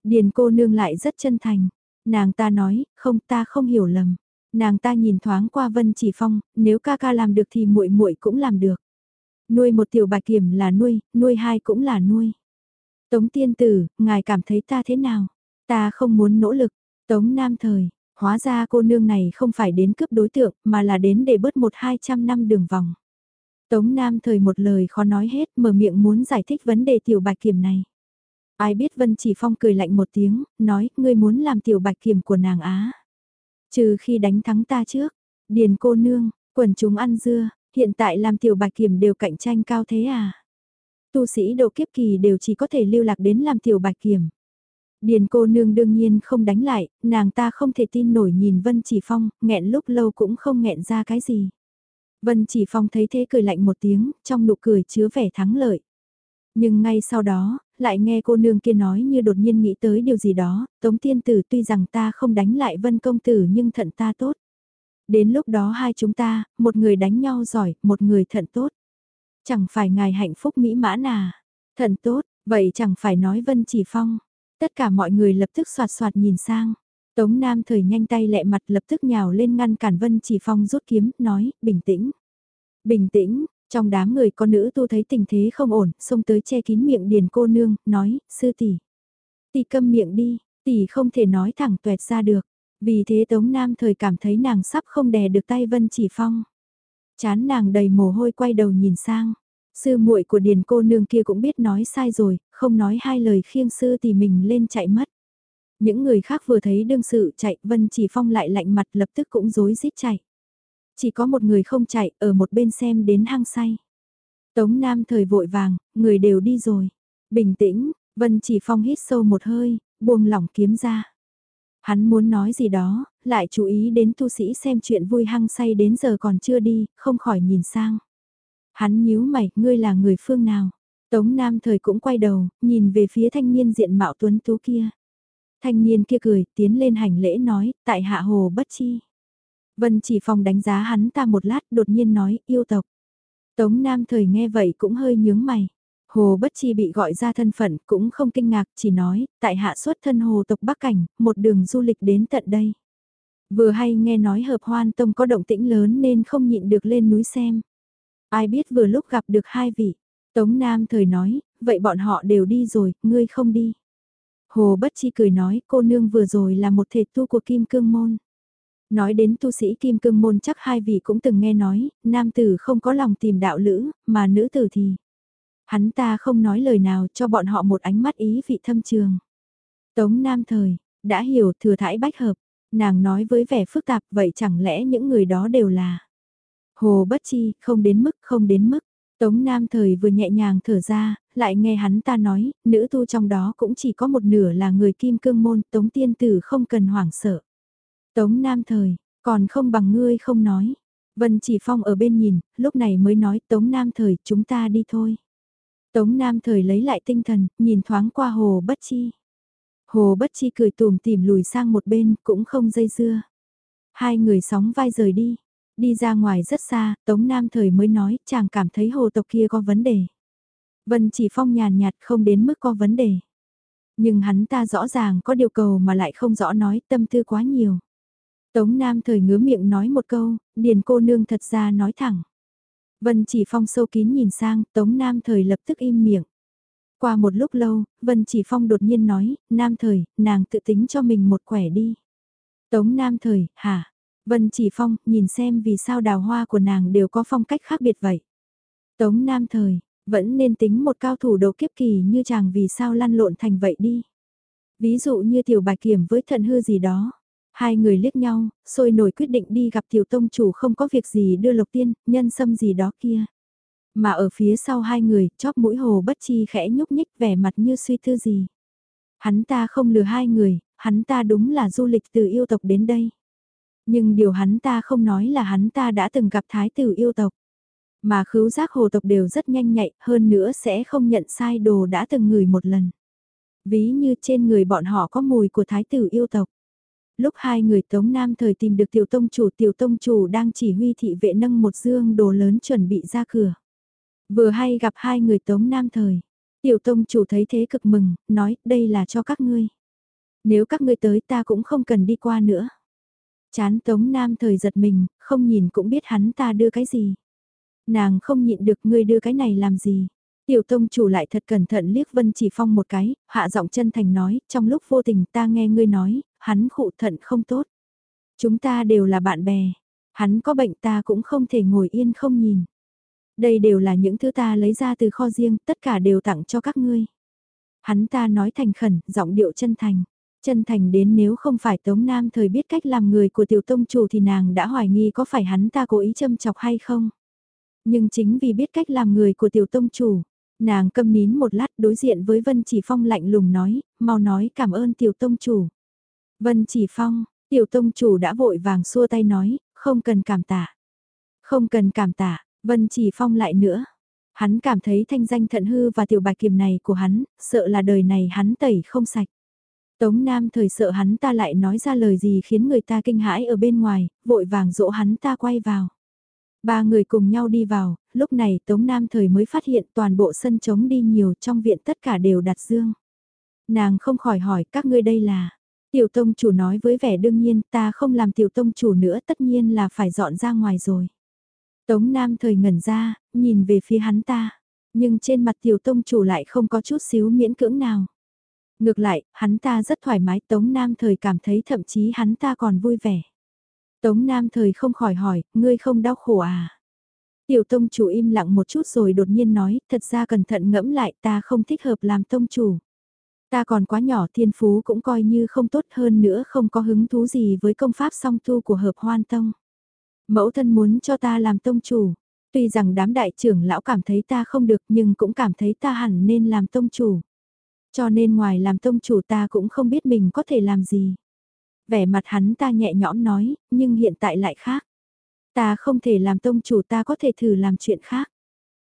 Điền cô nương lại rất chân thành, nàng ta nói, không ta không hiểu lầm. Nàng ta nhìn thoáng qua Vân Chỉ Phong, nếu ca ca làm được thì muội muội cũng làm được. Nuôi một tiểu bạch kiểm là nuôi, nuôi hai cũng là nuôi. Tống tiên tử, ngài cảm thấy ta thế nào? Ta không muốn nỗ lực. Tống nam thời, hóa ra cô nương này không phải đến cướp đối tượng mà là đến để bớt một hai trăm năm đường vòng. Tống nam thời một lời khó nói hết mở miệng muốn giải thích vấn đề tiểu bạch kiểm này. Ai biết Vân Chỉ Phong cười lạnh một tiếng, nói, ngươi muốn làm tiểu bạch kiểm của nàng Á. Trừ khi đánh thắng ta trước, điền cô nương, quần chúng ăn dưa, hiện tại làm tiểu bạch kiểm đều cạnh tranh cao thế à. Tu sĩ độ kiếp kỳ đều chỉ có thể lưu lạc đến làm tiểu bạch kiểm. Điền cô nương đương nhiên không đánh lại, nàng ta không thể tin nổi nhìn Vân Chỉ Phong, nghẹn lúc lâu cũng không nghẹn ra cái gì. Vân Chỉ Phong thấy thế cười lạnh một tiếng, trong nụ cười chứa vẻ thắng lợi. Nhưng ngay sau đó, lại nghe cô nương kia nói như đột nhiên nghĩ tới điều gì đó, Tống Tiên Tử tuy rằng ta không đánh lại Vân Công Tử nhưng thận ta tốt. Đến lúc đó hai chúng ta, một người đánh nhau giỏi, một người thận tốt. Chẳng phải ngài hạnh phúc mỹ mãn à, thận tốt, vậy chẳng phải nói Vân Chỉ Phong. Tất cả mọi người lập tức soạt soạt nhìn sang. Tống Nam thời nhanh tay lẹ mặt lập tức nhào lên ngăn cản Vân Chỉ Phong rút kiếm, nói, bình tĩnh. Bình tĩnh, trong đám người con nữ tu thấy tình thế không ổn, xông tới che kín miệng điền cô nương, nói, sư tỷ, tỷ câm miệng đi, tỷ không thể nói thẳng tuẹt ra được. Vì thế Tống Nam thời cảm thấy nàng sắp không đè được tay Vân Chỉ Phong. Chán nàng đầy mồ hôi quay đầu nhìn sang. Sư muội của điền cô nương kia cũng biết nói sai rồi, không nói hai lời khiêng sư tỷ mình lên chạy mất. Những người khác vừa thấy đương sự chạy, Vân Chỉ Phong lại lạnh mặt lập tức cũng rối rít chạy. Chỉ có một người không chạy, ở một bên xem đến hang say. Tống Nam thời vội vàng, người đều đi rồi. Bình tĩnh, Vân Chỉ Phong hít sâu một hơi, buông lỏng kiếm ra. Hắn muốn nói gì đó, lại chú ý đến tu sĩ xem chuyện vui hăng say đến giờ còn chưa đi, không khỏi nhìn sang. Hắn nhíu mày, ngươi là người phương nào? Tống Nam thời cũng quay đầu, nhìn về phía thanh niên diện mạo tuấn tú kia. Thanh niên kia cười, tiến lên hành lễ nói, tại hạ hồ bất chi. Vân chỉ phòng đánh giá hắn ta một lát, đột nhiên nói, yêu tộc. Tống Nam thời nghe vậy cũng hơi nhướng mày. Hồ Bất Chi bị gọi ra thân phận cũng không kinh ngạc, chỉ nói, tại hạ xuất thân hồ tộc Bắc Cảnh, một đường du lịch đến tận đây. Vừa hay nghe nói hợp hoan tông có động tĩnh lớn nên không nhịn được lên núi xem. Ai biết vừa lúc gặp được hai vị. Tống Nam thời nói, vậy bọn họ đều đi rồi, ngươi không đi. Hồ Bất Chi cười nói, cô nương vừa rồi là một thể tu của Kim Cương Môn. Nói đến tu sĩ Kim Cương Môn chắc hai vị cũng từng nghe nói, nam tử không có lòng tìm đạo lữ, mà nữ tử thì. Hắn ta không nói lời nào cho bọn họ một ánh mắt ý vị thâm trường. Tống Nam Thời, đã hiểu thừa thải bách hợp, nàng nói với vẻ phức tạp vậy chẳng lẽ những người đó đều là. Hồ Bất Chi, không đến mức, không đến mức. Tống Nam Thời vừa nhẹ nhàng thở ra, lại nghe hắn ta nói, nữ tu trong đó cũng chỉ có một nửa là người kim cương môn, Tống Tiên Tử không cần hoảng sợ. Tống Nam Thời, còn không bằng ngươi không nói. Vân Chỉ Phong ở bên nhìn, lúc này mới nói Tống Nam Thời chúng ta đi thôi. Tống Nam Thời lấy lại tinh thần, nhìn thoáng qua Hồ Bất Chi. Hồ Bất Chi cười tùm tìm lùi sang một bên, cũng không dây dưa. Hai người sóng vai rời đi. Đi ra ngoài rất xa, Tống Nam Thời mới nói, chàng cảm thấy hồ tộc kia có vấn đề. Vân chỉ phong nhàn nhạt không đến mức có vấn đề. Nhưng hắn ta rõ ràng có điều cầu mà lại không rõ nói tâm tư quá nhiều. Tống Nam Thời ngứa miệng nói một câu, điền cô nương thật ra nói thẳng. Vân chỉ phong sâu kín nhìn sang, Tống Nam Thời lập tức im miệng. Qua một lúc lâu, Vân chỉ phong đột nhiên nói, Nam Thời, nàng tự tính cho mình một quẻ đi. Tống Nam Thời, hả? Vân chỉ phong, nhìn xem vì sao đào hoa của nàng đều có phong cách khác biệt vậy. Tống Nam Thời, vẫn nên tính một cao thủ đầu kiếp kỳ như chàng vì sao lăn lộn thành vậy đi. Ví dụ như tiểu bạch kiểm với thận hư gì đó. Hai người liếc nhau, sôi nổi quyết định đi gặp tiểu tông chủ không có việc gì đưa lộc tiên, nhân sâm gì đó kia. Mà ở phía sau hai người, chóp mũi hồ bất chi khẽ nhúc nhích vẻ mặt như suy tư gì. Hắn ta không lừa hai người, hắn ta đúng là du lịch từ yêu tộc đến đây. Nhưng điều hắn ta không nói là hắn ta đã từng gặp thái tử yêu tộc. Mà khứu giác hồ tộc đều rất nhanh nhạy, hơn nữa sẽ không nhận sai đồ đã từng ngửi một lần. Ví như trên người bọn họ có mùi của thái tử yêu tộc. Lúc hai người Tống Nam thời tìm được tiểu tông chủ tiểu tông chủ đang chỉ huy thị vệ nâng một dương đồ lớn chuẩn bị ra cửa. Vừa hay gặp hai người Tống Nam thời. Tiểu tông chủ thấy thế cực mừng, nói đây là cho các ngươi. Nếu các ngươi tới ta cũng không cần đi qua nữa. Chán Tống Nam thời giật mình, không nhìn cũng biết hắn ta đưa cái gì. Nàng không nhịn được ngươi đưa cái này làm gì. Tiểu tông chủ lại thật cẩn thận liếc Vân Chỉ Phong một cái, hạ giọng chân thành nói, trong lúc vô tình ta nghe ngươi nói, hắn khụ thận không tốt. Chúng ta đều là bạn bè, hắn có bệnh ta cũng không thể ngồi yên không nhìn. Đây đều là những thứ ta lấy ra từ kho riêng, tất cả đều tặng cho các ngươi. Hắn ta nói thành khẩn, giọng điệu chân thành. Chân thành đến nếu không phải Tống Nam thời biết cách làm người của tiểu tông chủ thì nàng đã hoài nghi có phải hắn ta cố ý châm chọc hay không. Nhưng chính vì biết cách làm người của tiểu tông chủ, nàng câm nín một lát đối diện với Vân Chỉ Phong lạnh lùng nói, mau nói cảm ơn tiểu tông chủ. Vân Chỉ Phong, tiểu tông chủ đã vội vàng xua tay nói, không cần cảm tạ. Không cần cảm tạ, Vân Chỉ Phong lại nữa. Hắn cảm thấy thanh danh thận hư và tiểu bạch kiềm này của hắn, sợ là đời này hắn tẩy không sạch. Tống Nam thời sợ hắn ta lại nói ra lời gì khiến người ta kinh hãi ở bên ngoài, vội vàng dỗ hắn ta quay vào. Ba người cùng nhau đi vào, lúc này Tống Nam thời mới phát hiện toàn bộ sân trống đi nhiều trong viện tất cả đều đặt dương. Nàng không khỏi hỏi các ngươi đây là. Tiểu tông chủ nói với vẻ đương nhiên ta không làm tiểu tông chủ nữa tất nhiên là phải dọn ra ngoài rồi. Tống Nam thời ngẩn ra, nhìn về phía hắn ta. Nhưng trên mặt tiểu tông chủ lại không có chút xíu miễn cưỡng nào. Ngược lại, hắn ta rất thoải mái Tống Nam thời cảm thấy thậm chí hắn ta còn vui vẻ. Tống Nam thời không khỏi hỏi, ngươi không đau khổ à? Tiểu tông chủ im lặng một chút rồi đột nhiên nói, thật ra cẩn thận ngẫm lại ta không thích hợp làm tông chủ. Ta còn quá nhỏ thiên phú cũng coi như không tốt hơn nữa không có hứng thú gì với công pháp song tu của hợp hoan tông. Mẫu thân muốn cho ta làm tông chủ, tuy rằng đám đại trưởng lão cảm thấy ta không được nhưng cũng cảm thấy ta hẳn nên làm tông chủ. Cho nên ngoài làm tông chủ ta cũng không biết mình có thể làm gì. Vẻ mặt hắn ta nhẹ nhõm nói, nhưng hiện tại lại khác. Ta không thể làm tông chủ ta có thể thử làm chuyện khác.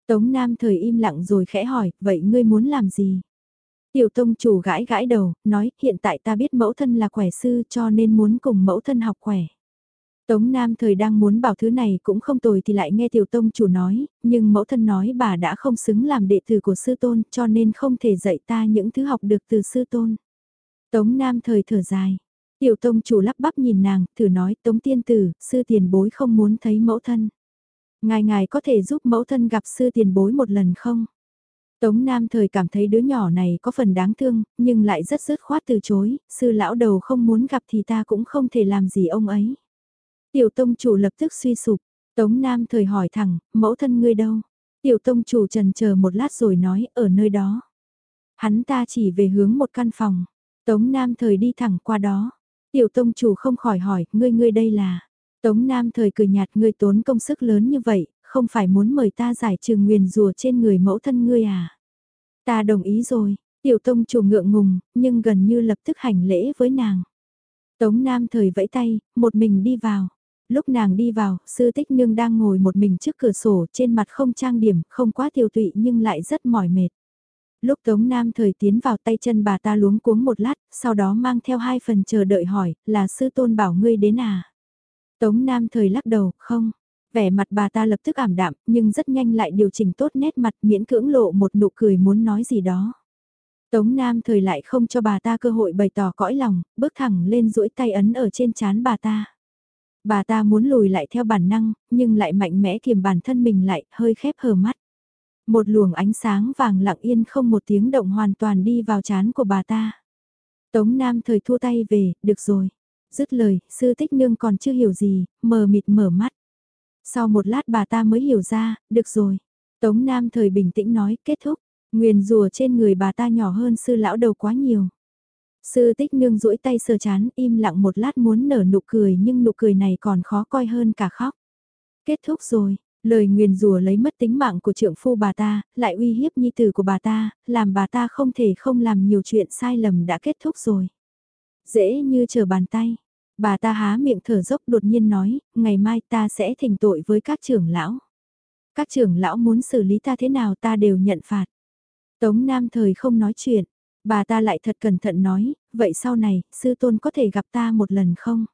Tống Nam thời im lặng rồi khẽ hỏi, vậy ngươi muốn làm gì? Tiểu tông chủ gãi gãi đầu, nói, hiện tại ta biết mẫu thân là quẻ sư cho nên muốn cùng mẫu thân học quẻ. Tống Nam thời đang muốn bảo thứ này cũng không tồi thì lại nghe tiểu tông chủ nói, nhưng mẫu thân nói bà đã không xứng làm đệ tử của sư tôn cho nên không thể dạy ta những thứ học được từ sư tôn. Tống Nam thời thở dài. Tiểu tông chủ lắp bắp nhìn nàng, thử nói tống tiên tử, sư tiền bối không muốn thấy mẫu thân. Ngài ngài có thể giúp mẫu thân gặp sư tiền bối một lần không? Tống Nam thời cảm thấy đứa nhỏ này có phần đáng thương, nhưng lại rất dứt khoát từ chối, sư lão đầu không muốn gặp thì ta cũng không thể làm gì ông ấy. Tiểu tông chủ lập tức suy sụp, Tống Nam thời hỏi thẳng, mẫu thân ngươi đâu? Tiểu tông chủ trần chờ một lát rồi nói, ở nơi đó. Hắn ta chỉ về hướng một căn phòng, Tống Nam thời đi thẳng qua đó. Tiểu tông chủ không khỏi hỏi, ngươi ngươi đây là... Tống Nam thời cười nhạt ngươi tốn công sức lớn như vậy, không phải muốn mời ta giải trừ nguyền rùa trên người mẫu thân ngươi à? Ta đồng ý rồi, tiểu tông chủ ngượng ngùng, nhưng gần như lập tức hành lễ với nàng. Tống Nam thời vẫy tay, một mình đi vào. Lúc nàng đi vào, sư tích nương đang ngồi một mình trước cửa sổ trên mặt không trang điểm, không quá tiêu tụy nhưng lại rất mỏi mệt. Lúc Tống Nam thời tiến vào tay chân bà ta luống cuống một lát, sau đó mang theo hai phần chờ đợi hỏi, là sư tôn bảo ngươi đến à? Tống Nam thời lắc đầu, không. Vẻ mặt bà ta lập tức ảm đạm, nhưng rất nhanh lại điều chỉnh tốt nét mặt miễn cưỡng lộ một nụ cười muốn nói gì đó. Tống Nam thời lại không cho bà ta cơ hội bày tỏ cõi lòng, bước thẳng lên duỗi tay ấn ở trên chán bà ta. Bà ta muốn lùi lại theo bản năng, nhưng lại mạnh mẽ kiềm bản thân mình lại, hơi khép hờ mắt. Một luồng ánh sáng vàng lặng yên không một tiếng động hoàn toàn đi vào chán của bà ta. Tống Nam thời thua tay về, được rồi. Dứt lời, sư tích nương còn chưa hiểu gì, mờ mịt mở mắt. Sau một lát bà ta mới hiểu ra, được rồi. Tống Nam thời bình tĩnh nói, kết thúc. Nguyền rùa trên người bà ta nhỏ hơn sư lão đầu quá nhiều. Sư tích nương duỗi tay sờ chán im lặng một lát muốn nở nụ cười nhưng nụ cười này còn khó coi hơn cả khóc. Kết thúc rồi, lời nguyền rủa lấy mất tính mạng của trượng phu bà ta, lại uy hiếp nhi tử của bà ta, làm bà ta không thể không làm nhiều chuyện sai lầm đã kết thúc rồi. Dễ như chờ bàn tay, bà ta há miệng thở dốc đột nhiên nói, ngày mai ta sẽ thỉnh tội với các trưởng lão. Các trưởng lão muốn xử lý ta thế nào ta đều nhận phạt. Tống Nam thời không nói chuyện, Bà ta lại thật cẩn thận nói, vậy sau này, sư tôn có thể gặp ta một lần không?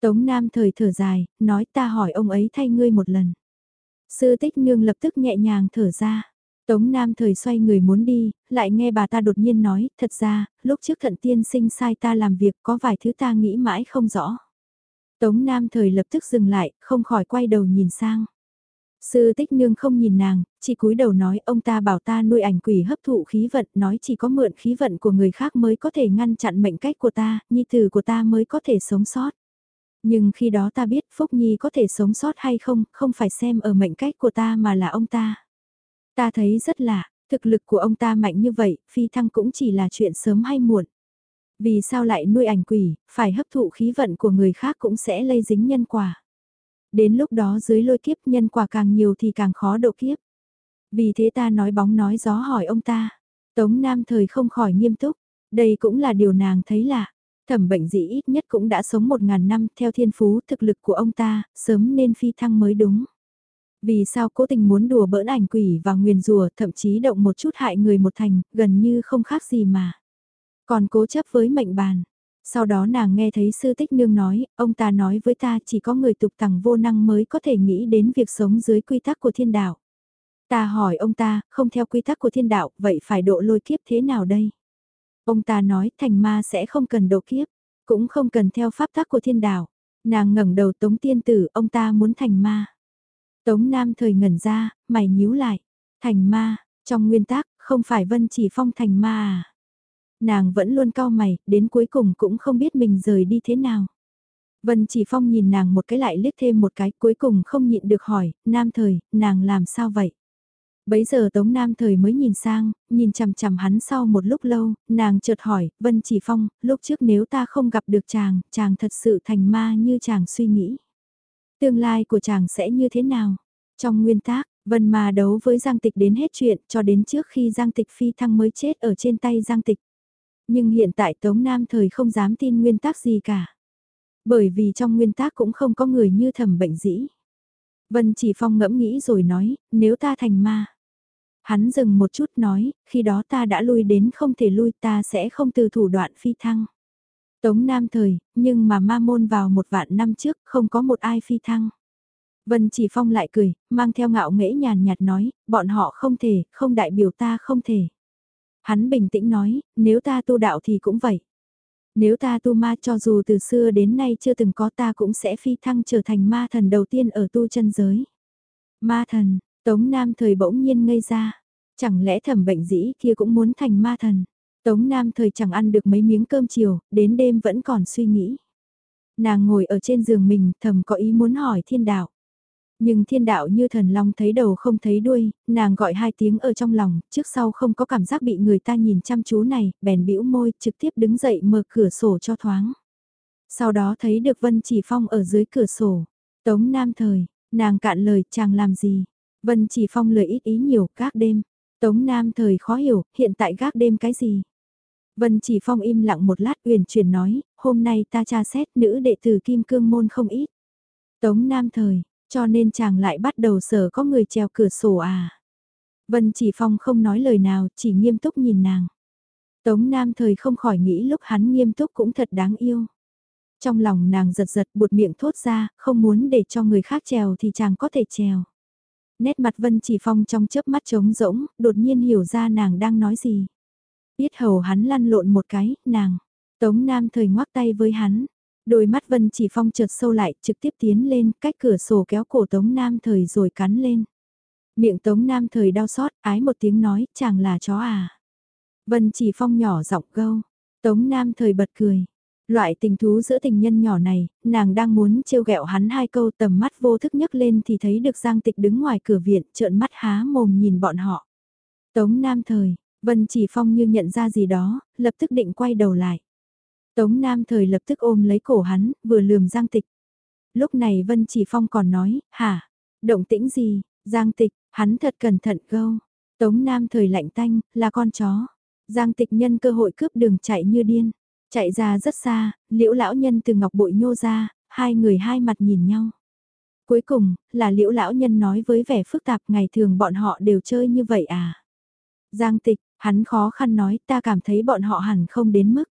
Tống Nam thời thở dài, nói ta hỏi ông ấy thay ngươi một lần. Sư tích nương lập tức nhẹ nhàng thở ra. Tống Nam thời xoay người muốn đi, lại nghe bà ta đột nhiên nói, thật ra, lúc trước thận tiên sinh sai ta làm việc có vài thứ ta nghĩ mãi không rõ. Tống Nam thời lập tức dừng lại, không khỏi quay đầu nhìn sang. Sư tích nương không nhìn nàng, chỉ cúi đầu nói ông ta bảo ta nuôi ảnh quỷ hấp thụ khí vận, nói chỉ có mượn khí vận của người khác mới có thể ngăn chặn mệnh cách của ta, nhi tử của ta mới có thể sống sót. Nhưng khi đó ta biết Phúc Nhi có thể sống sót hay không, không phải xem ở mệnh cách của ta mà là ông ta. Ta thấy rất lạ, thực lực của ông ta mạnh như vậy, phi thăng cũng chỉ là chuyện sớm hay muộn. Vì sao lại nuôi ảnh quỷ, phải hấp thụ khí vận của người khác cũng sẽ lây dính nhân quả. Đến lúc đó dưới lôi kiếp nhân quả càng nhiều thì càng khó độ kiếp. Vì thế ta nói bóng nói gió hỏi ông ta. Tống Nam thời không khỏi nghiêm túc. Đây cũng là điều nàng thấy lạ. Thẩm bệnh dĩ ít nhất cũng đã sống một ngàn năm theo thiên phú thực lực của ông ta, sớm nên phi thăng mới đúng. Vì sao cố tình muốn đùa bỡn ảnh quỷ và nguyền rùa thậm chí động một chút hại người một thành, gần như không khác gì mà. Còn cố chấp với mệnh bàn. Sau đó nàng nghe thấy sư tích nương nói, ông ta nói với ta chỉ có người tục tằng vô năng mới có thể nghĩ đến việc sống dưới quy tắc của thiên đạo. Ta hỏi ông ta, không theo quy tắc của thiên đạo, vậy phải độ lôi kiếp thế nào đây? Ông ta nói thành ma sẽ không cần độ kiếp, cũng không cần theo pháp tắc của thiên đạo. Nàng ngẩng đầu tống tiên tử, ông ta muốn thành ma. Tống Nam thời ngẩn ra, mày nhíu lại. Thành ma, trong nguyên tắc, không phải Vân chỉ phong thành ma à? Nàng vẫn luôn cao mày, đến cuối cùng cũng không biết mình rời đi thế nào. Vân chỉ phong nhìn nàng một cái lại liếc thêm một cái, cuối cùng không nhịn được hỏi, Nam thời, nàng làm sao vậy? Bấy giờ Tống Nam Thời mới nhìn sang, nhìn chằm chằm hắn sau một lúc lâu, nàng chợt hỏi, Vân Chỉ Phong, lúc trước nếu ta không gặp được chàng, chàng thật sự thành ma như chàng suy nghĩ. Tương lai của chàng sẽ như thế nào? Trong nguyên tác, Vân Ma đấu với Giang Tịch đến hết chuyện cho đến trước khi Giang Tịch phi thăng mới chết ở trên tay Giang Tịch. Nhưng hiện tại Tống Nam Thời không dám tin nguyên tác gì cả. Bởi vì trong nguyên tác cũng không có người như thẩm bệnh dĩ. Vân Chỉ Phong ngẫm nghĩ rồi nói, nếu ta thành ma. Hắn dừng một chút nói, khi đó ta đã lui đến không thể lui ta sẽ không từ thủ đoạn phi thăng. Tống Nam thời, nhưng mà ma môn vào một vạn năm trước không có một ai phi thăng. Vân Chỉ Phong lại cười, mang theo ngạo nghễ nhàn nhạt nói, bọn họ không thể, không đại biểu ta không thể. Hắn bình tĩnh nói, nếu ta tu đạo thì cũng vậy. Nếu ta tu ma cho dù từ xưa đến nay chưa từng có ta cũng sẽ phi thăng trở thành ma thần đầu tiên ở tu chân giới. Ma thần, Tống Nam thời bỗng nhiên ngây ra. Chẳng lẽ thẩm bệnh dĩ kia cũng muốn thành ma thần. Tống Nam thời chẳng ăn được mấy miếng cơm chiều, đến đêm vẫn còn suy nghĩ. Nàng ngồi ở trên giường mình thầm có ý muốn hỏi thiên đạo. Nhưng thiên đạo như thần long thấy đầu không thấy đuôi, nàng gọi hai tiếng ở trong lòng, trước sau không có cảm giác bị người ta nhìn chăm chú này, bèn bĩu môi, trực tiếp đứng dậy mở cửa sổ cho thoáng. Sau đó thấy được Vân Chỉ Phong ở dưới cửa sổ. Tống Nam thời, nàng cạn lời chàng làm gì? Vân Chỉ Phong lời ít ý nhiều, gác đêm. Tống Nam thời khó hiểu, hiện tại gác đêm cái gì? Vân Chỉ Phong im lặng một lát uyển chuyển nói, hôm nay ta tra xét nữ đệ tử Kim Cương Môn không ít. Tống Nam thời, cho nên chàng lại bắt đầu sở có người treo cửa sổ à. Vân Chỉ Phong không nói lời nào, chỉ nghiêm túc nhìn nàng. Tống Nam thời không khỏi nghĩ lúc hắn nghiêm túc cũng thật đáng yêu. Trong lòng nàng giật giật buột miệng thốt ra, không muốn để cho người khác trèo thì chàng có thể trèo. Nét mặt Vân Chỉ Phong trong chớp mắt trống rỗng, đột nhiên hiểu ra nàng đang nói gì. Biết hầu hắn lăn lộn một cái, nàng. Tống Nam thời ngoắc tay với hắn. Đôi mắt Vân Chỉ Phong chợt sâu lại, trực tiếp tiến lên, cách cửa sổ kéo cổ Tống Nam thời rồi cắn lên. Miệng Tống Nam thời đau xót, ái một tiếng nói, chàng là chó à. Vân Chỉ Phong nhỏ giọng gâu. Tống Nam thời bật cười. Loại tình thú giữa tình nhân nhỏ này, nàng đang muốn trêu ghẹo hắn hai câu tầm mắt vô thức nhấc lên thì thấy được Giang Tịch đứng ngoài cửa viện trợn mắt há mồm nhìn bọn họ. Tống Nam Thời, Vân Chỉ Phong như nhận ra gì đó, lập tức định quay đầu lại. Tống Nam Thời lập tức ôm lấy cổ hắn, vừa lườm Giang Tịch. Lúc này Vân Chỉ Phong còn nói, hả, động tĩnh gì, Giang Tịch, hắn thật cẩn thận gâu. Tống Nam Thời lạnh tanh, là con chó. Giang Tịch nhân cơ hội cướp đường chạy như điên. Chạy ra rất xa, liễu lão nhân từ ngọc bội nhô ra, hai người hai mặt nhìn nhau. Cuối cùng, là liễu lão nhân nói với vẻ phức tạp ngày thường bọn họ đều chơi như vậy à. Giang tịch, hắn khó khăn nói ta cảm thấy bọn họ hẳn không đến mức.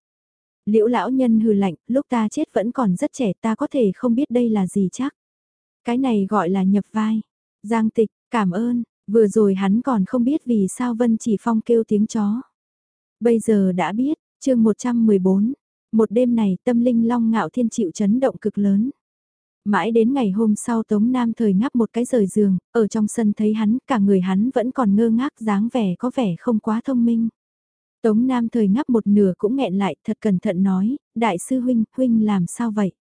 Liễu lão nhân hừ lạnh, lúc ta chết vẫn còn rất trẻ ta có thể không biết đây là gì chắc. Cái này gọi là nhập vai. Giang tịch, cảm ơn, vừa rồi hắn còn không biết vì sao Vân Chỉ Phong kêu tiếng chó. Bây giờ đã biết, chương 114, một đêm này tâm linh long ngạo thiên chịu chấn động cực lớn. Mãi đến ngày hôm sau Tống Nam thời ngắp một cái rời giường, ở trong sân thấy hắn, cả người hắn vẫn còn ngơ ngác dáng vẻ có vẻ không quá thông minh. Tống Nam thời ngắp một nửa cũng nghẹn lại thật cẩn thận nói, đại sư huynh, huynh làm sao vậy?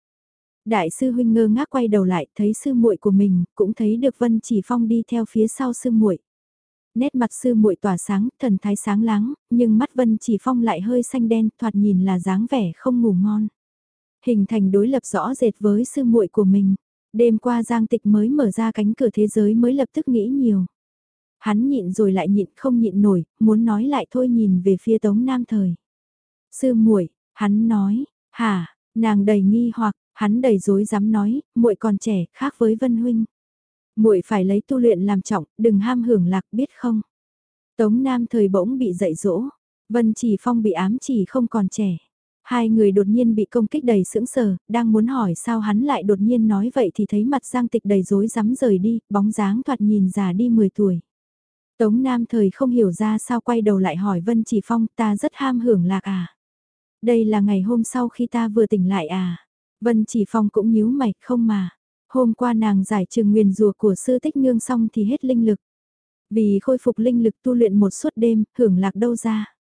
Đại sư huynh ngơ ngác quay đầu lại, thấy sư muội của mình, cũng thấy được Vân Chỉ Phong đi theo phía sau sư muội. Nét mặt sư muội tỏa sáng, thần thái sáng láng, nhưng mắt Vân Chỉ Phong lại hơi xanh đen, thoạt nhìn là dáng vẻ không ngủ ngon. Hình thành đối lập rõ rệt với sư muội của mình. Đêm qua Giang Tịch mới mở ra cánh cửa thế giới mới lập tức nghĩ nhiều. Hắn nhịn rồi lại nhịn không nhịn nổi, muốn nói lại thôi nhìn về phía Tống Nam Thời. Sư muội, hắn nói, hả, nàng đầy nghi hoặc, hắn đầy dối dám nói, muội còn trẻ, khác với Vân huynh. Muội phải lấy tu luyện làm trọng, đừng ham hưởng lạc biết không? Tống Nam Thời bỗng bị dạy dỗ, Vân Chỉ Phong bị ám chỉ không còn trẻ. Hai người đột nhiên bị công kích đầy sững sờ, đang muốn hỏi sao hắn lại đột nhiên nói vậy thì thấy mặt Giang Tịch đầy rối rắm rời đi, bóng dáng thoạt nhìn già đi 10 tuổi. Tống Nam thời không hiểu ra sao quay đầu lại hỏi Vân Chỉ Phong ta rất ham hưởng lạc à. Đây là ngày hôm sau khi ta vừa tỉnh lại à. Vân Chỉ Phong cũng nhíu mày không mà. Hôm qua nàng giải trừ nguyền rùa của sư tích nương xong thì hết linh lực. Vì khôi phục linh lực tu luyện một suốt đêm, hưởng lạc đâu ra.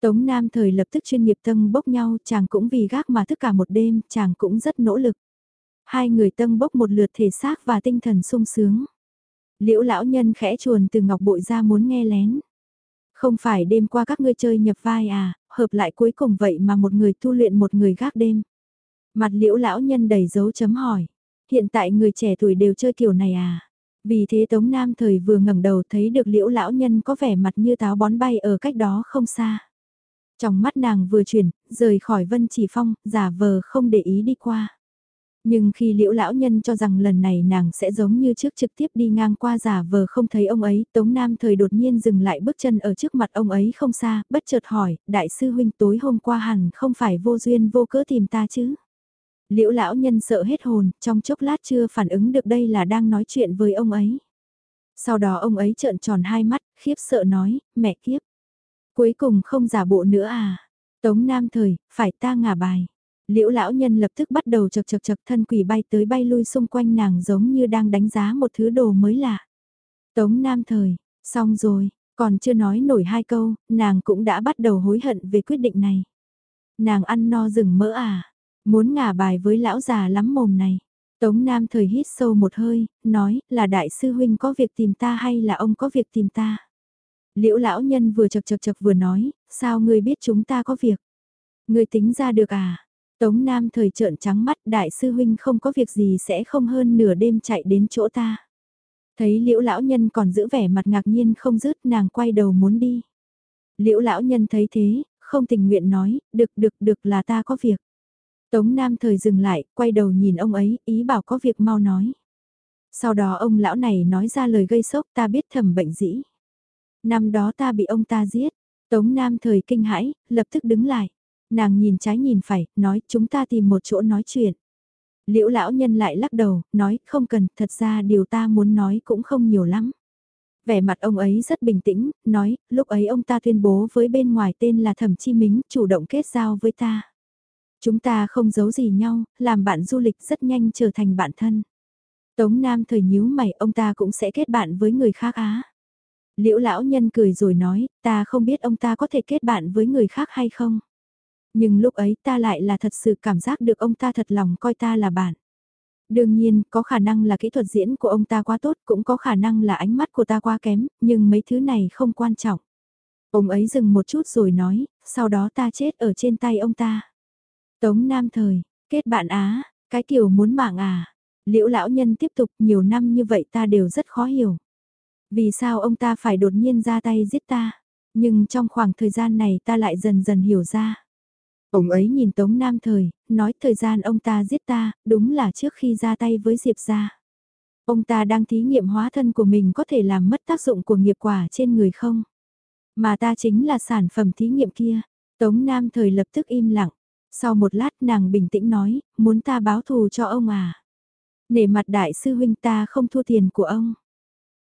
Tống Nam thời lập tức chuyên nghiệp tâm bốc nhau, chàng cũng vì gác mà thức cả một đêm, chàng cũng rất nỗ lực. Hai người tâm bốc một lượt thể xác và tinh thần sung sướng. Liễu lão nhân khẽ chuồn từ ngọc bội ra muốn nghe lén. Không phải đêm qua các ngươi chơi nhập vai à, hợp lại cuối cùng vậy mà một người tu luyện một người gác đêm. Mặt liễu lão nhân đầy dấu chấm hỏi. Hiện tại người trẻ tuổi đều chơi kiểu này à? Vì thế Tống Nam thời vừa ngẩng đầu thấy được liễu lão nhân có vẻ mặt như táo bón bay ở cách đó không xa. Trong mắt nàng vừa chuyển, rời khỏi Vân Chỉ Phong, giả vờ không để ý đi qua. Nhưng khi liễu lão nhân cho rằng lần này nàng sẽ giống như trước trực tiếp đi ngang qua giả vờ không thấy ông ấy, Tống Nam thời đột nhiên dừng lại bước chân ở trước mặt ông ấy không xa, bất chợt hỏi, đại sư huynh tối hôm qua hẳn không phải vô duyên vô cớ tìm ta chứ. Liễu lão nhân sợ hết hồn, trong chốc lát chưa phản ứng được đây là đang nói chuyện với ông ấy. Sau đó ông ấy trợn tròn hai mắt, khiếp sợ nói, mẹ kiếp. Cuối cùng không giả bộ nữa à. Tống Nam thời, phải ta ngả bài. Liễu lão nhân lập tức bắt đầu chật chật chật thân quỷ bay tới bay lui xung quanh nàng giống như đang đánh giá một thứ đồ mới lạ. Tống Nam thời, xong rồi, còn chưa nói nổi hai câu, nàng cũng đã bắt đầu hối hận về quyết định này. Nàng ăn no rừng mỡ à, muốn ngả bài với lão già lắm mồm này. Tống Nam thời hít sâu một hơi, nói là đại sư huynh có việc tìm ta hay là ông có việc tìm ta. Liễu lão nhân vừa chật chật chật vừa nói, sao ngươi biết chúng ta có việc? Ngươi tính ra được à? Tống Nam thời trợn trắng mắt đại sư huynh không có việc gì sẽ không hơn nửa đêm chạy đến chỗ ta. Thấy liễu lão nhân còn giữ vẻ mặt ngạc nhiên không dứt nàng quay đầu muốn đi. Liễu lão nhân thấy thế, không tình nguyện nói, được được được là ta có việc. Tống Nam thời dừng lại, quay đầu nhìn ông ấy, ý bảo có việc mau nói. Sau đó ông lão này nói ra lời gây sốc ta biết thầm bệnh dĩ. Năm đó ta bị ông ta giết, Tống Nam thời kinh hãi, lập tức đứng lại. Nàng nhìn trái nhìn phải, nói chúng ta tìm một chỗ nói chuyện. Liễu lão nhân lại lắc đầu, nói không cần, thật ra điều ta muốn nói cũng không nhiều lắm. Vẻ mặt ông ấy rất bình tĩnh, nói, lúc ấy ông ta tuyên bố với bên ngoài tên là Thẩm Chi Mính, chủ động kết giao với ta. Chúng ta không giấu gì nhau, làm bạn du lịch rất nhanh trở thành bạn thân. Tống Nam thời nhíu mày, ông ta cũng sẽ kết bạn với người khác á. Liễu lão nhân cười rồi nói, ta không biết ông ta có thể kết bạn với người khác hay không. Nhưng lúc ấy ta lại là thật sự cảm giác được ông ta thật lòng coi ta là bạn. Đương nhiên, có khả năng là kỹ thuật diễn của ông ta quá tốt, cũng có khả năng là ánh mắt của ta quá kém, nhưng mấy thứ này không quan trọng. Ông ấy dừng một chút rồi nói, sau đó ta chết ở trên tay ông ta. Tống Nam Thời, kết bạn Á, cái kiểu muốn mạng à. Liễu lão nhân tiếp tục nhiều năm như vậy ta đều rất khó hiểu. Vì sao ông ta phải đột nhiên ra tay giết ta? Nhưng trong khoảng thời gian này ta lại dần dần hiểu ra. Ông ấy nhìn Tống Nam Thời, nói thời gian ông ta giết ta, đúng là trước khi ra tay với Diệp gia. Ông ta đang thí nghiệm hóa thân của mình có thể làm mất tác dụng của nghiệp quả trên người không? Mà ta chính là sản phẩm thí nghiệm kia. Tống Nam thời lập tức im lặng. Sau một lát nàng bình tĩnh nói, muốn ta báo thù cho ông à. Nể mặt đại sư huynh ta không thua tiền của ông.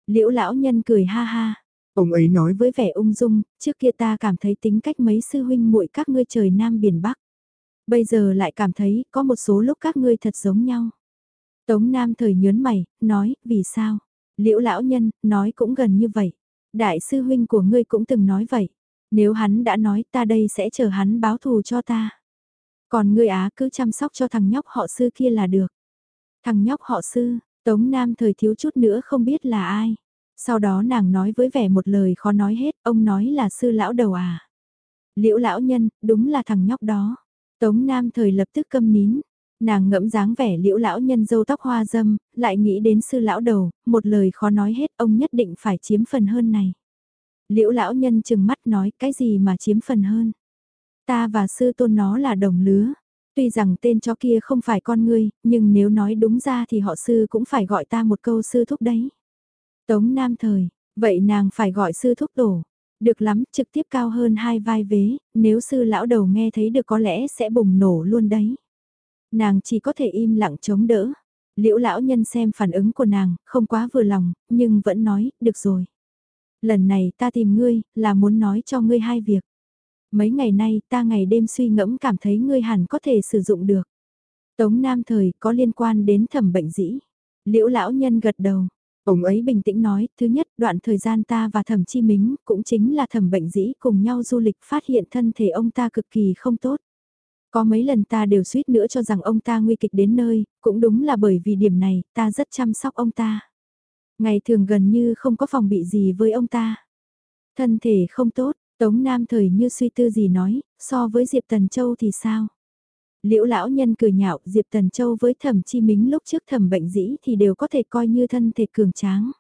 Liễu lão nhân cười ha ha. Ông ấy nói với vẻ ung dung, trước kia ta cảm thấy tính cách mấy sư huynh muội các ngươi trời Nam biển Bắc. Bây giờ lại cảm thấy có một số lúc các ngươi thật giống nhau. Tống Nam thời nhớn mày, nói, vì sao? Liễu lão nhân, nói cũng gần như vậy. Đại sư huynh của ngươi cũng từng nói vậy. Nếu hắn đã nói ta đây sẽ chờ hắn báo thù cho ta. Còn ngươi á cứ chăm sóc cho thằng nhóc họ sư kia là được. Thằng nhóc họ sư, Tống Nam thời thiếu chút nữa không biết là ai. Sau đó nàng nói với vẻ một lời khó nói hết, ông nói là sư lão đầu à. Liễu lão nhân, đúng là thằng nhóc đó. Tống Nam thời lập tức câm nín. Nàng ngẫm dáng vẻ liễu lão nhân dâu tóc hoa dâm, lại nghĩ đến sư lão đầu, một lời khó nói hết ông nhất định phải chiếm phần hơn này. Liễu lão nhân chừng mắt nói cái gì mà chiếm phần hơn. Ta và sư tôn nó là đồng lứa. Tuy rằng tên chó kia không phải con ngươi, nhưng nếu nói đúng ra thì họ sư cũng phải gọi ta một câu sư thúc đấy. Tống Nam Thời, vậy nàng phải gọi sư thúc tổ. Được lắm, trực tiếp cao hơn hai vai vế, nếu sư lão đầu nghe thấy được có lẽ sẽ bùng nổ luôn đấy. Nàng chỉ có thể im lặng chống đỡ. Liễu lão nhân xem phản ứng của nàng, không quá vừa lòng, nhưng vẫn nói, được rồi. Lần này ta tìm ngươi, là muốn nói cho ngươi hai việc. Mấy ngày nay ta ngày đêm suy ngẫm cảm thấy ngươi hẳn có thể sử dụng được. Tống Nam Thời có liên quan đến thẩm bệnh dĩ. Liễu lão nhân gật đầu. Ông ấy bình tĩnh nói, thứ nhất, đoạn thời gian ta và thẩm chi mính, cũng chính là thẩm bệnh dĩ cùng nhau du lịch phát hiện thân thể ông ta cực kỳ không tốt. Có mấy lần ta đều suýt nữa cho rằng ông ta nguy kịch đến nơi, cũng đúng là bởi vì điểm này, ta rất chăm sóc ông ta. Ngày thường gần như không có phòng bị gì với ông ta. Thân thể không tốt, Tống Nam thời như suy tư gì nói, so với Diệp Tần Châu thì sao? Liễu lão nhân cười nhạo Diệp Tần Châu với thẩm chi mính lúc trước thẩm bệnh dĩ thì đều có thể coi như thân thể cường tráng.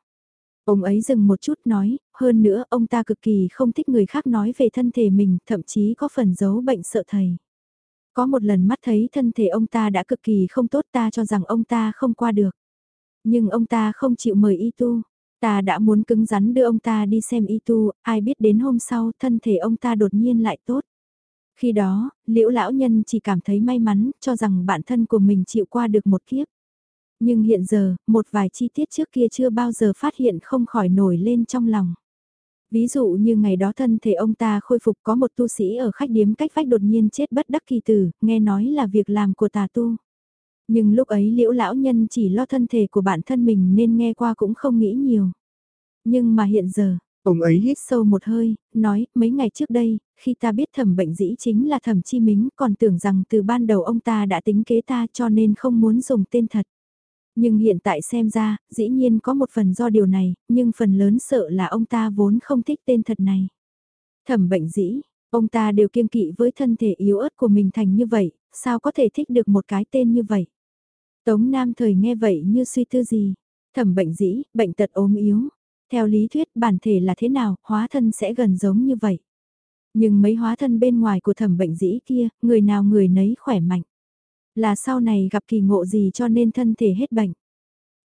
Ông ấy dừng một chút nói, hơn nữa ông ta cực kỳ không thích người khác nói về thân thể mình, thậm chí có phần giấu bệnh sợ thầy. Có một lần mắt thấy thân thể ông ta đã cực kỳ không tốt ta cho rằng ông ta không qua được. Nhưng ông ta không chịu mời y tu. Ta đã muốn cứng rắn đưa ông ta đi xem y tu, ai biết đến hôm sau thân thể ông ta đột nhiên lại tốt. Khi đó, liễu lão nhân chỉ cảm thấy may mắn, cho rằng bản thân của mình chịu qua được một kiếp. Nhưng hiện giờ, một vài chi tiết trước kia chưa bao giờ phát hiện không khỏi nổi lên trong lòng. Ví dụ như ngày đó thân thể ông ta khôi phục có một tu sĩ ở khách điếm cách vách đột nhiên chết bất đắc kỳ tử, nghe nói là việc làm của tà tu. Nhưng lúc ấy liễu lão nhân chỉ lo thân thể của bản thân mình nên nghe qua cũng không nghĩ nhiều. Nhưng mà hiện giờ, ông ấy hít sâu một hơi, nói mấy ngày trước đây, khi ta biết thẩm bệnh dĩ chính là thẩm chi mính còn tưởng rằng từ ban đầu ông ta đã tính kế ta cho nên không muốn dùng tên thật. Nhưng hiện tại xem ra, dĩ nhiên có một phần do điều này, nhưng phần lớn sợ là ông ta vốn không thích tên thật này. Thẩm bệnh dĩ, ông ta đều kiêng kỵ với thân thể yếu ớt của mình thành như vậy, sao có thể thích được một cái tên như vậy. Tống Nam thời nghe vậy như suy tư gì. Thẩm bệnh dĩ, bệnh tật ốm yếu. Theo lý thuyết bản thể là thế nào, hóa thân sẽ gần giống như vậy. Nhưng mấy hóa thân bên ngoài của thẩm bệnh dĩ kia, người nào người nấy khỏe mạnh. Là sau này gặp kỳ ngộ gì cho nên thân thể hết bệnh.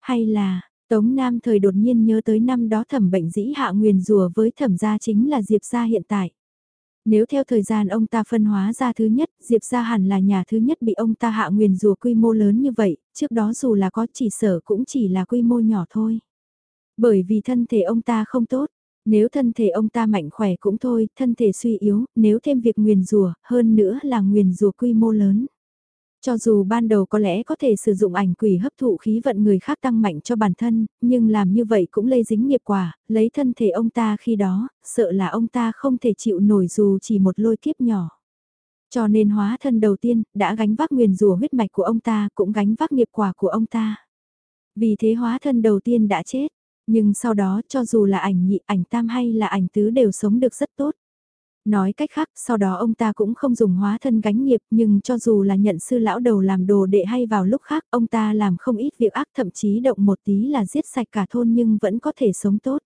Hay là, Tống Nam thời đột nhiên nhớ tới năm đó thẩm bệnh dĩ hạ nguyền rùa với thẩm gia chính là Diệp gia hiện tại. Nếu theo thời gian ông ta phân hóa ra thứ nhất, Diệp gia hẳn là nhà thứ nhất bị ông ta hạ nguyền rùa quy mô lớn như vậy, trước đó dù là có chỉ sở cũng chỉ là quy mô nhỏ thôi. Bởi vì thân thể ông ta không tốt, nếu thân thể ông ta mạnh khỏe cũng thôi, thân thể suy yếu, nếu thêm việc nguyền rùa, hơn nữa là nguyền rùa quy mô lớn. Cho dù ban đầu có lẽ có thể sử dụng ảnh quỷ hấp thụ khí vận người khác tăng mạnh cho bản thân, nhưng làm như vậy cũng lây dính nghiệp quả, lấy thân thể ông ta khi đó, sợ là ông ta không thể chịu nổi dù chỉ một lôi kiếp nhỏ. Cho nên hóa thân đầu tiên, đã gánh vác nguyền rùa huyết mạch của ông ta, cũng gánh vác nghiệp quả của ông ta. Vì thế hóa thân đầu tiên đã chết, nhưng sau đó cho dù là ảnh nhị, ảnh tam hay là ảnh tứ đều sống được rất tốt. Nói cách khác, sau đó ông ta cũng không dùng hóa thân gánh nghiệp, nhưng cho dù là nhận sư lão đầu làm đồ đệ hay vào lúc khác, ông ta làm không ít việc ác thậm chí động một tí là giết sạch cả thôn nhưng vẫn có thể sống tốt.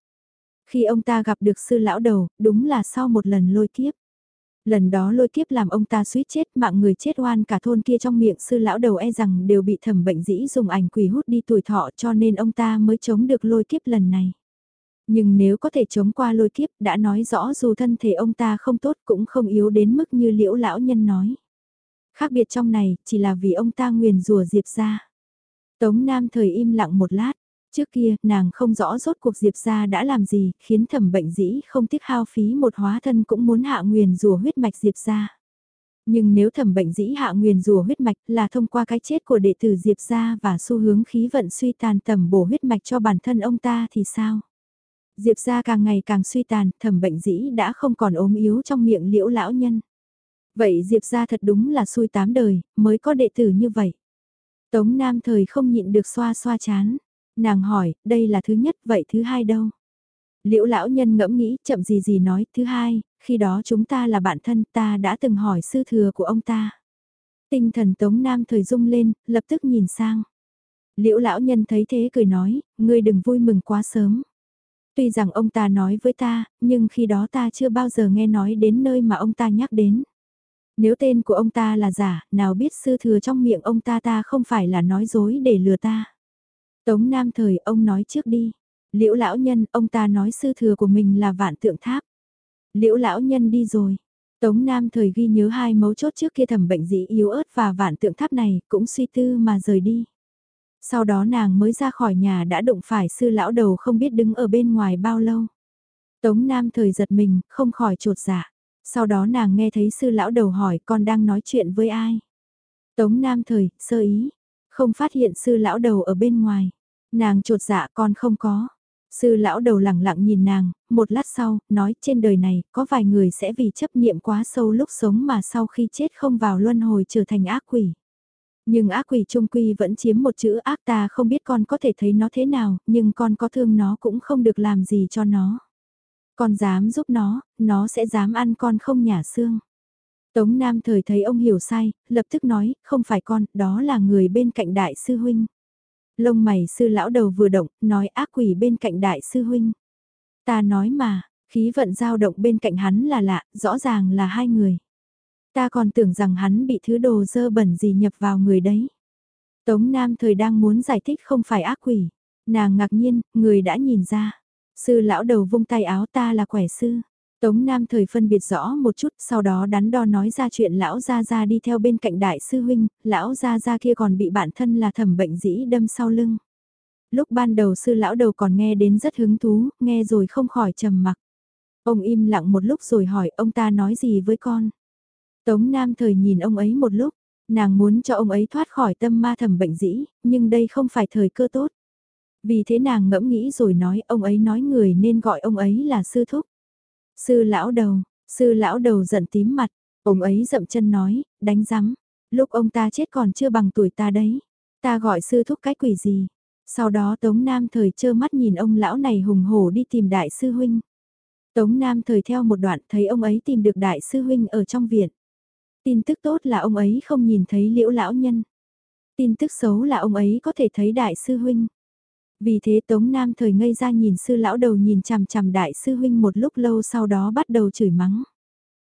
Khi ông ta gặp được sư lão đầu, đúng là sau một lần lôi kiếp. Lần đó lôi kiếp làm ông ta suýt chết mạng người chết oan cả thôn kia trong miệng sư lão đầu e rằng đều bị thẩm bệnh dĩ dùng ảnh quỷ hút đi tuổi thọ cho nên ông ta mới chống được lôi kiếp lần này. Nhưng nếu có thể chống qua lôi kiếp đã nói rõ dù thân thể ông ta không tốt cũng không yếu đến mức như liễu lão nhân nói. Khác biệt trong này chỉ là vì ông ta nguyền rùa Diệp ra. Tống Nam thời im lặng một lát, trước kia nàng không rõ rốt cuộc Diệp ra đã làm gì khiến thẩm bệnh dĩ không tiếc hao phí một hóa thân cũng muốn hạ nguyền rùa huyết mạch Diệp ra. Nhưng nếu thẩm bệnh dĩ hạ nguyền rùa huyết mạch là thông qua cái chết của đệ tử Diệp ra và xu hướng khí vận suy tàn tầm bổ huyết mạch cho bản thân ông ta thì sao? Diệp ra càng ngày càng suy tàn, thẩm bệnh dĩ đã không còn ốm yếu trong miệng liễu lão nhân. Vậy Diệp ra thật đúng là xui tám đời, mới có đệ tử như vậy. Tống Nam thời không nhịn được xoa xoa chán. Nàng hỏi, đây là thứ nhất, vậy thứ hai đâu? Liễu lão nhân ngẫm nghĩ, chậm gì gì nói, thứ hai, khi đó chúng ta là bạn thân, ta đã từng hỏi sư thừa của ông ta. Tinh thần Tống Nam thời rung lên, lập tức nhìn sang. Liễu lão nhân thấy thế cười nói, ngươi đừng vui mừng quá sớm. Tuy rằng ông ta nói với ta, nhưng khi đó ta chưa bao giờ nghe nói đến nơi mà ông ta nhắc đến. Nếu tên của ông ta là giả, nào biết sư thừa trong miệng ông ta ta không phải là nói dối để lừa ta. Tống Nam thời ông nói trước đi. Liễu lão nhân, ông ta nói sư thừa của mình là vạn tượng tháp. Liễu lão nhân đi rồi. Tống Nam thời ghi nhớ hai mấu chốt trước kia thẩm bệnh dĩ yếu ớt và vạn tượng tháp này cũng suy tư mà rời đi. Sau đó nàng mới ra khỏi nhà đã đụng phải sư lão đầu không biết đứng ở bên ngoài bao lâu. Tống Nam thời giật mình, không khỏi trột dạ. Sau đó nàng nghe thấy sư lão đầu hỏi con đang nói chuyện với ai. Tống Nam thời, sơ ý, không phát hiện sư lão đầu ở bên ngoài. Nàng trột dạ con không có. Sư lão đầu lặng lặng nhìn nàng, một lát sau, nói trên đời này, có vài người sẽ vì chấp niệm quá sâu lúc sống mà sau khi chết không vào luân hồi trở thành ác quỷ. Nhưng ác quỷ trung quy vẫn chiếm một chữ ác ta không biết con có thể thấy nó thế nào, nhưng con có thương nó cũng không được làm gì cho nó. Con dám giúp nó, nó sẽ dám ăn con không nhả xương. Tống Nam thời thấy ông hiểu sai, lập tức nói, không phải con, đó là người bên cạnh đại sư huynh. Lông mày sư lão đầu vừa động, nói ác quỷ bên cạnh đại sư huynh. Ta nói mà, khí vận dao động bên cạnh hắn là lạ, rõ ràng là hai người. Ta còn tưởng rằng hắn bị thứ đồ dơ bẩn gì nhập vào người đấy. Tống Nam thời đang muốn giải thích không phải ác quỷ. Nàng ngạc nhiên, người đã nhìn ra. Sư lão đầu vung tay áo ta là quẻ sư. Tống Nam thời phân biệt rõ một chút, sau đó đắn đo nói ra chuyện lão gia gia đi theo bên cạnh đại sư huynh, lão gia gia kia còn bị bản thân là thẩm bệnh dĩ đâm sau lưng. Lúc ban đầu sư lão đầu còn nghe đến rất hứng thú, nghe rồi không khỏi trầm mặc. Ông im lặng một lúc rồi hỏi ông ta nói gì với con. Tống Nam thời nhìn ông ấy một lúc, nàng muốn cho ông ấy thoát khỏi tâm ma thẩm bệnh dĩ, nhưng đây không phải thời cơ tốt. Vì thế nàng ngẫm nghĩ rồi nói ông ấy nói người nên gọi ông ấy là sư thúc. Sư lão đầu, sư lão đầu giận tím mặt, ông ấy dậm chân nói, đánh rắm, lúc ông ta chết còn chưa bằng tuổi ta đấy. Ta gọi sư thúc cái quỷ gì. Sau đó Tống Nam thời trơ mắt nhìn ông lão này hùng hổ đi tìm đại sư huynh. Tống Nam thời theo một đoạn thấy ông ấy tìm được đại sư huynh ở trong viện. Tin tức tốt là ông ấy không nhìn thấy liễu lão nhân. Tin tức xấu là ông ấy có thể thấy đại sư huynh. Vì thế Tống Nam thời ngây ra nhìn sư lão đầu nhìn chằm chằm đại sư huynh một lúc lâu sau đó bắt đầu chửi mắng.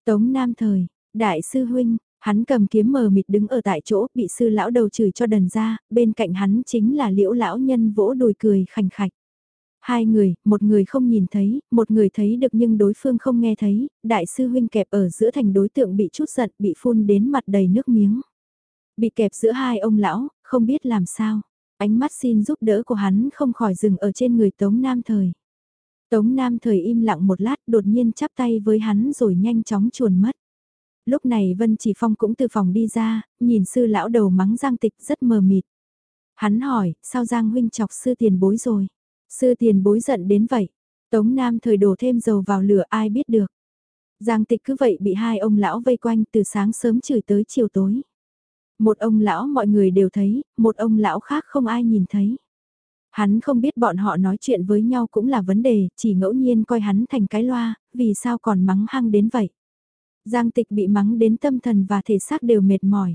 Tống Nam thời, đại sư huynh, hắn cầm kiếm mờ mịt đứng ở tại chỗ bị sư lão đầu chửi cho đần ra, bên cạnh hắn chính là liễu lão nhân vỗ đùi cười khành khạch. Hai người, một người không nhìn thấy, một người thấy được nhưng đối phương không nghe thấy, đại sư huynh kẹp ở giữa thành đối tượng bị chút giận bị phun đến mặt đầy nước miếng. Bị kẹp giữa hai ông lão, không biết làm sao. Ánh mắt xin giúp đỡ của hắn không khỏi dừng ở trên người Tống Nam Thời. Tống Nam Thời im lặng một lát đột nhiên chắp tay với hắn rồi nhanh chóng chuồn mất. Lúc này Vân Chỉ Phong cũng từ phòng đi ra, nhìn sư lão đầu mắng Giang Tịch rất mờ mịt. Hắn hỏi, sao Giang huynh chọc sư tiền bối rồi? Sư tiền bối giận đến vậy. Tống Nam Thời đổ thêm dầu vào lửa ai biết được. Giang Tịch cứ vậy bị hai ông lão vây quanh từ sáng sớm chửi tới chiều tối. Một ông lão mọi người đều thấy, một ông lão khác không ai nhìn thấy. Hắn không biết bọn họ nói chuyện với nhau cũng là vấn đề, chỉ ngẫu nhiên coi hắn thành cái loa, vì sao còn mắng hăng đến vậy. Giang tịch bị mắng đến tâm thần và thể xác đều mệt mỏi.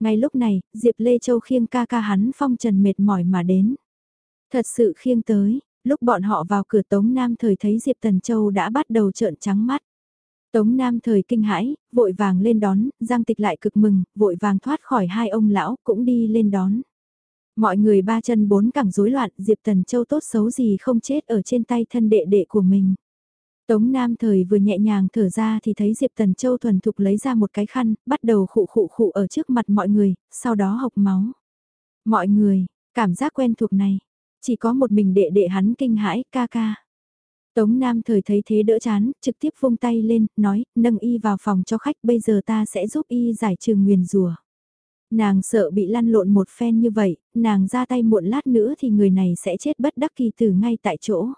Ngay lúc này, Diệp Lê Châu khiêng ca ca hắn phong trần mệt mỏi mà đến. Thật sự khiêng tới, lúc bọn họ vào cửa Tống Nam thời thấy Diệp Tần Châu đã bắt đầu trợn trắng mắt. Tống Nam thời kinh hãi, vội vàng lên đón, Giang Tịch lại cực mừng, vội vàng thoát khỏi hai ông lão, cũng đi lên đón. Mọi người ba chân bốn cẳng rối loạn, Diệp Tần Châu tốt xấu gì không chết ở trên tay thân đệ đệ của mình. Tống Nam thời vừa nhẹ nhàng thở ra thì thấy Diệp Tần Châu thuần thục lấy ra một cái khăn, bắt đầu khụ khụ khụ ở trước mặt mọi người, sau đó hộc máu. Mọi người, cảm giác quen thuộc này, chỉ có một mình đệ đệ hắn kinh hãi, ca ca. Tống Nam thời thấy thế đỡ chán, trực tiếp vung tay lên, nói, nâng y vào phòng cho khách, bây giờ ta sẽ giúp y giải trừ nguyền rùa. Nàng sợ bị lăn lộn một phen như vậy, nàng ra tay muộn lát nữa thì người này sẽ chết bất đắc kỳ tử ngay tại chỗ.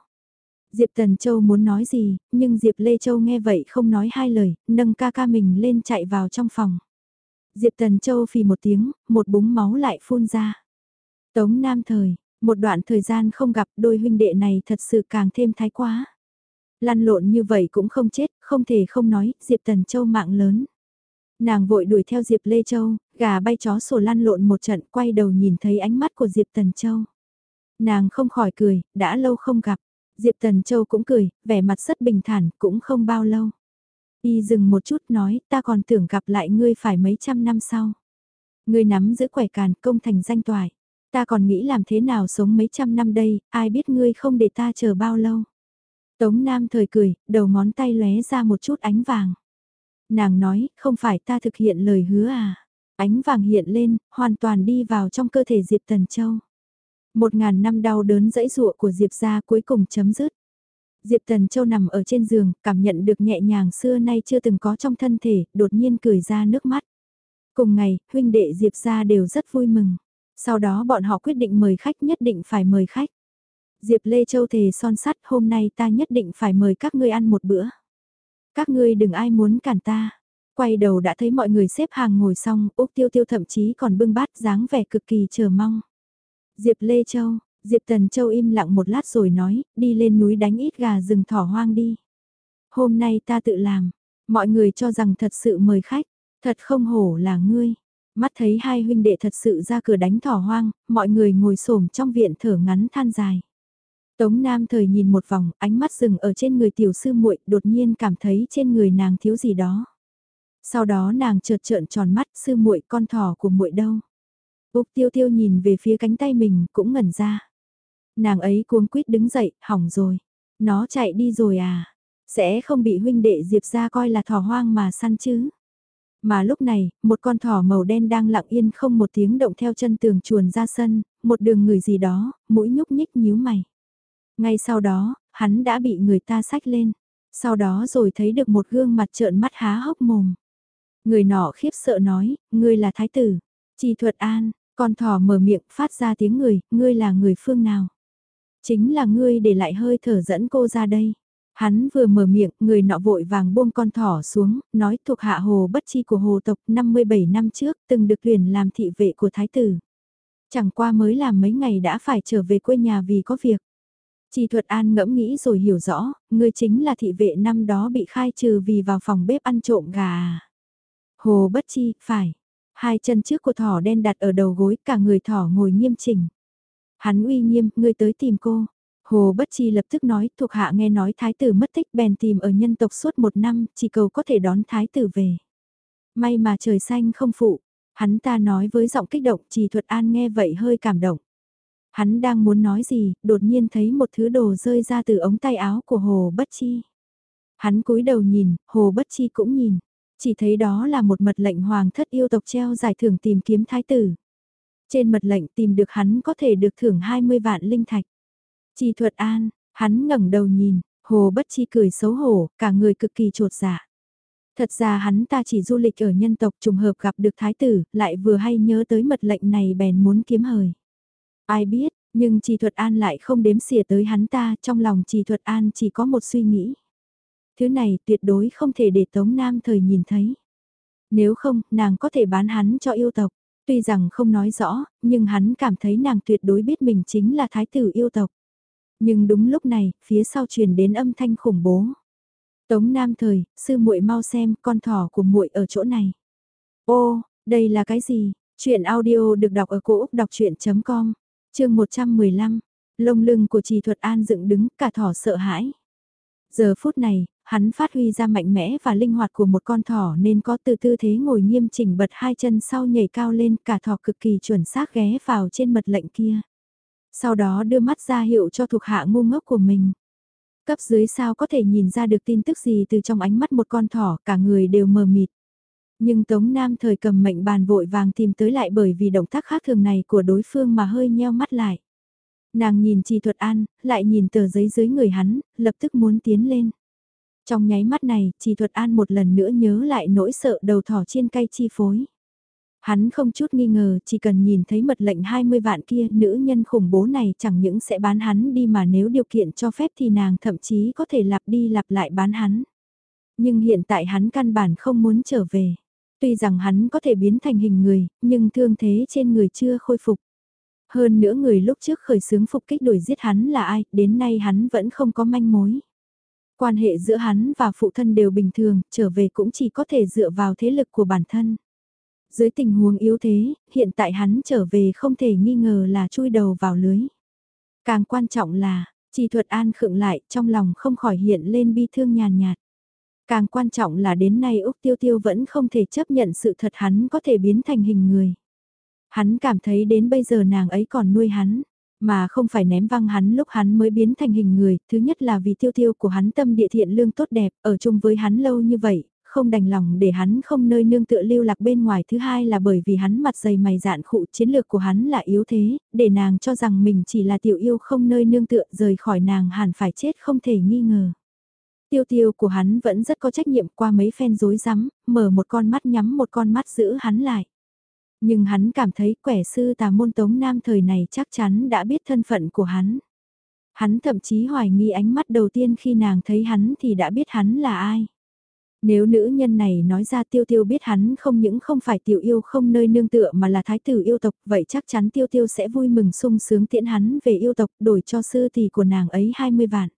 Diệp Tần Châu muốn nói gì, nhưng Diệp Lê Châu nghe vậy không nói hai lời, nâng ca ca mình lên chạy vào trong phòng. Diệp Tần Châu phì một tiếng, một búng máu lại phun ra. Tống Nam Thời, một đoạn thời gian không gặp đôi huynh đệ này thật sự càng thêm thái quá. Lăn lộn như vậy cũng không chết, không thể không nói, Diệp Tần Châu mạng lớn. Nàng vội đuổi theo Diệp Lê Châu, gà bay chó sổ lăn lộn một trận quay đầu nhìn thấy ánh mắt của Diệp Tần Châu. Nàng không khỏi cười, đã lâu không gặp. Diệp Tần Châu cũng cười, vẻ mặt rất bình thản, cũng không bao lâu. Y dừng một chút nói, ta còn tưởng gặp lại ngươi phải mấy trăm năm sau. Ngươi nắm giữ quẻ càn công thành danh toại. Ta còn nghĩ làm thế nào sống mấy trăm năm đây, ai biết ngươi không để ta chờ bao lâu. Tống Nam thời cười, đầu ngón tay lóe ra một chút ánh vàng. Nàng nói, không phải ta thực hiện lời hứa à. Ánh vàng hiện lên, hoàn toàn đi vào trong cơ thể Diệp Tần Châu. Một ngàn năm đau đớn dẫy dụa của Diệp gia cuối cùng chấm dứt. Diệp Tần Châu nằm ở trên giường, cảm nhận được nhẹ nhàng xưa nay chưa từng có trong thân thể, đột nhiên cười ra nước mắt. Cùng ngày, huynh đệ Diệp gia đều rất vui mừng. Sau đó bọn họ quyết định mời khách nhất định phải mời khách. Diệp Lê Châu thề son sắt hôm nay ta nhất định phải mời các ngươi ăn một bữa. Các ngươi đừng ai muốn cản ta. Quay đầu đã thấy mọi người xếp hàng ngồi xong, Úc Tiêu Tiêu thậm chí còn bưng bát dáng vẻ cực kỳ chờ mong. Diệp Lê Châu, Diệp Tần Châu im lặng một lát rồi nói, đi lên núi đánh ít gà rừng thỏ hoang đi. Hôm nay ta tự làm, mọi người cho rằng thật sự mời khách, thật không hổ là ngươi. Mắt thấy hai huynh đệ thật sự ra cửa đánh thỏ hoang, mọi người ngồi xổm trong viện thở ngắn than dài. Tống Nam thời nhìn một vòng, ánh mắt dừng ở trên người tiểu sư muội, đột nhiên cảm thấy trên người nàng thiếu gì đó. Sau đó nàng chợt trợn tròn mắt, sư muội con thỏ của muội đâu? Úc Tiêu Tiêu nhìn về phía cánh tay mình, cũng ngẩn ra. Nàng ấy cuống quýt đứng dậy, hỏng rồi. Nó chạy đi rồi à? Sẽ không bị huynh đệ Diệp ra coi là thỏ hoang mà săn chứ? Mà lúc này, một con thỏ màu đen đang lặng yên không một tiếng động theo chân tường chuồn ra sân, một đường người gì đó, mũi nhúc nhích nhíu mày. Ngay sau đó, hắn đã bị người ta sách lên. Sau đó rồi thấy được một gương mặt trợn mắt há hốc mồm. Người nọ khiếp sợ nói, ngươi là thái tử. Chỉ thuật an, con thỏ mở miệng phát ra tiếng người, ngươi là người phương nào? Chính là ngươi để lại hơi thở dẫn cô ra đây. Hắn vừa mở miệng, người nọ vội vàng buông con thỏ xuống, nói thuộc hạ hồ bất chi của hồ tộc 57 năm trước, từng được tuyển làm thị vệ của thái tử. Chẳng qua mới làm mấy ngày đã phải trở về quê nhà vì có việc. Chi thuật an ngẫm nghĩ rồi hiểu rõ, người chính là thị vệ năm đó bị khai trừ vì vào phòng bếp ăn trộm gà. À. Hồ bất chi, phải. Hai chân trước của thỏ đen đặt ở đầu gối, cả người thỏ ngồi nghiêm chỉnh. Hắn uy nghiêm, ngươi tới tìm cô. Hồ Bất Chi lập tức nói, thuộc hạ nghe nói thái tử mất tích bèn tìm ở nhân tộc suốt một năm, chỉ cầu có thể đón thái tử về. May mà trời xanh không phụ, hắn ta nói với giọng kích động, chỉ thuật an nghe vậy hơi cảm động. Hắn đang muốn nói gì, đột nhiên thấy một thứ đồ rơi ra từ ống tay áo của Hồ Bất Chi. Hắn cúi đầu nhìn, Hồ Bất Chi cũng nhìn, chỉ thấy đó là một mật lệnh hoàng thất yêu tộc treo giải thưởng tìm kiếm thái tử. Trên mật lệnh tìm được hắn có thể được thưởng 20 vạn linh thạch. Chi thuật an, hắn ngẩng đầu nhìn, hồ bất chi cười xấu hổ, cả người cực kỳ trột dạ. Thật ra hắn ta chỉ du lịch ở nhân tộc trùng hợp gặp được thái tử, lại vừa hay nhớ tới mật lệnh này bèn muốn kiếm hời. Ai biết, nhưng Trì Thuật An lại không đếm xỉa tới hắn ta, trong lòng Trì Thuật An chỉ có một suy nghĩ. Thứ này tuyệt đối không thể để Tống Nam thời nhìn thấy. Nếu không, nàng có thể bán hắn cho yêu tộc. Tuy rằng không nói rõ, nhưng hắn cảm thấy nàng tuyệt đối biết mình chính là thái tử yêu tộc. Nhưng đúng lúc này, phía sau truyền đến âm thanh khủng bố. Tống Nam thời, sư muội mau xem, con thỏ của muội ở chỗ này. Ô, đây là cái gì? Chuyện audio được đọc ở cổ Úc đọc chuyện.com, chương 115, lông lưng của trì thuật an dựng đứng, cả thỏ sợ hãi. Giờ phút này, hắn phát huy ra mạnh mẽ và linh hoạt của một con thỏ nên có từ tư thế ngồi nghiêm chỉnh bật hai chân sau nhảy cao lên cả thỏ cực kỳ chuẩn xác ghé vào trên mật lệnh kia. Sau đó đưa mắt ra hiệu cho thuộc hạ ngu ngốc của mình. Cấp dưới sao có thể nhìn ra được tin tức gì từ trong ánh mắt một con thỏ cả người đều mờ mịt. Nhưng Tống Nam thời cầm mệnh bàn vội vàng tìm tới lại bởi vì động tác khác thường này của đối phương mà hơi nheo mắt lại. Nàng nhìn Trì Thuật An, lại nhìn tờ giấy dưới người hắn, lập tức muốn tiến lên. Trong nháy mắt này, Trì Thuật An một lần nữa nhớ lại nỗi sợ đầu thỏ chiên cay chi phối. Hắn không chút nghi ngờ, chỉ cần nhìn thấy mật lệnh 20 vạn kia, nữ nhân khủng bố này chẳng những sẽ bán hắn đi mà nếu điều kiện cho phép thì nàng thậm chí có thể lặp đi lặp lại bán hắn. Nhưng hiện tại hắn căn bản không muốn trở về. Tuy rằng hắn có thể biến thành hình người, nhưng thương thế trên người chưa khôi phục. Hơn nữa người lúc trước khởi xướng phục kích đuổi giết hắn là ai, đến nay hắn vẫn không có manh mối. Quan hệ giữa hắn và phụ thân đều bình thường, trở về cũng chỉ có thể dựa vào thế lực của bản thân. Dưới tình huống yếu thế, hiện tại hắn trở về không thể nghi ngờ là chui đầu vào lưới. Càng quan trọng là, chỉ thuật an khựng lại trong lòng không khỏi hiện lên bi thương nhàn nhạt. Càng quan trọng là đến nay Úc Tiêu Tiêu vẫn không thể chấp nhận sự thật hắn có thể biến thành hình người. Hắn cảm thấy đến bây giờ nàng ấy còn nuôi hắn, mà không phải ném văng hắn lúc hắn mới biến thành hình người, thứ nhất là vì tiêu tiêu của hắn tâm địa thiện lương tốt đẹp, ở chung với hắn lâu như vậy, không đành lòng để hắn không nơi nương tựa lưu lạc bên ngoài, thứ hai là bởi vì hắn mặt dày mày dạn khụ chiến lược của hắn là yếu thế, để nàng cho rằng mình chỉ là tiểu yêu không nơi nương tựa rời khỏi nàng hẳn phải chết không thể nghi ngờ. Tiêu tiêu của hắn vẫn rất có trách nhiệm qua mấy phen rối rắm, mở một con mắt nhắm một con mắt giữ hắn lại. Nhưng hắn cảm thấy quẻ sư tà môn tống nam thời này chắc chắn đã biết thân phận của hắn. Hắn thậm chí hoài nghi ánh mắt đầu tiên khi nàng thấy hắn thì đã biết hắn là ai. Nếu nữ nhân này nói ra tiêu tiêu biết hắn không những không phải tiểu yêu không nơi nương tựa mà là thái tử yêu tộc, vậy chắc chắn tiêu tiêu sẽ vui mừng sung sướng tiễn hắn về yêu tộc đổi cho sư tỷ của nàng ấy 20 vạn.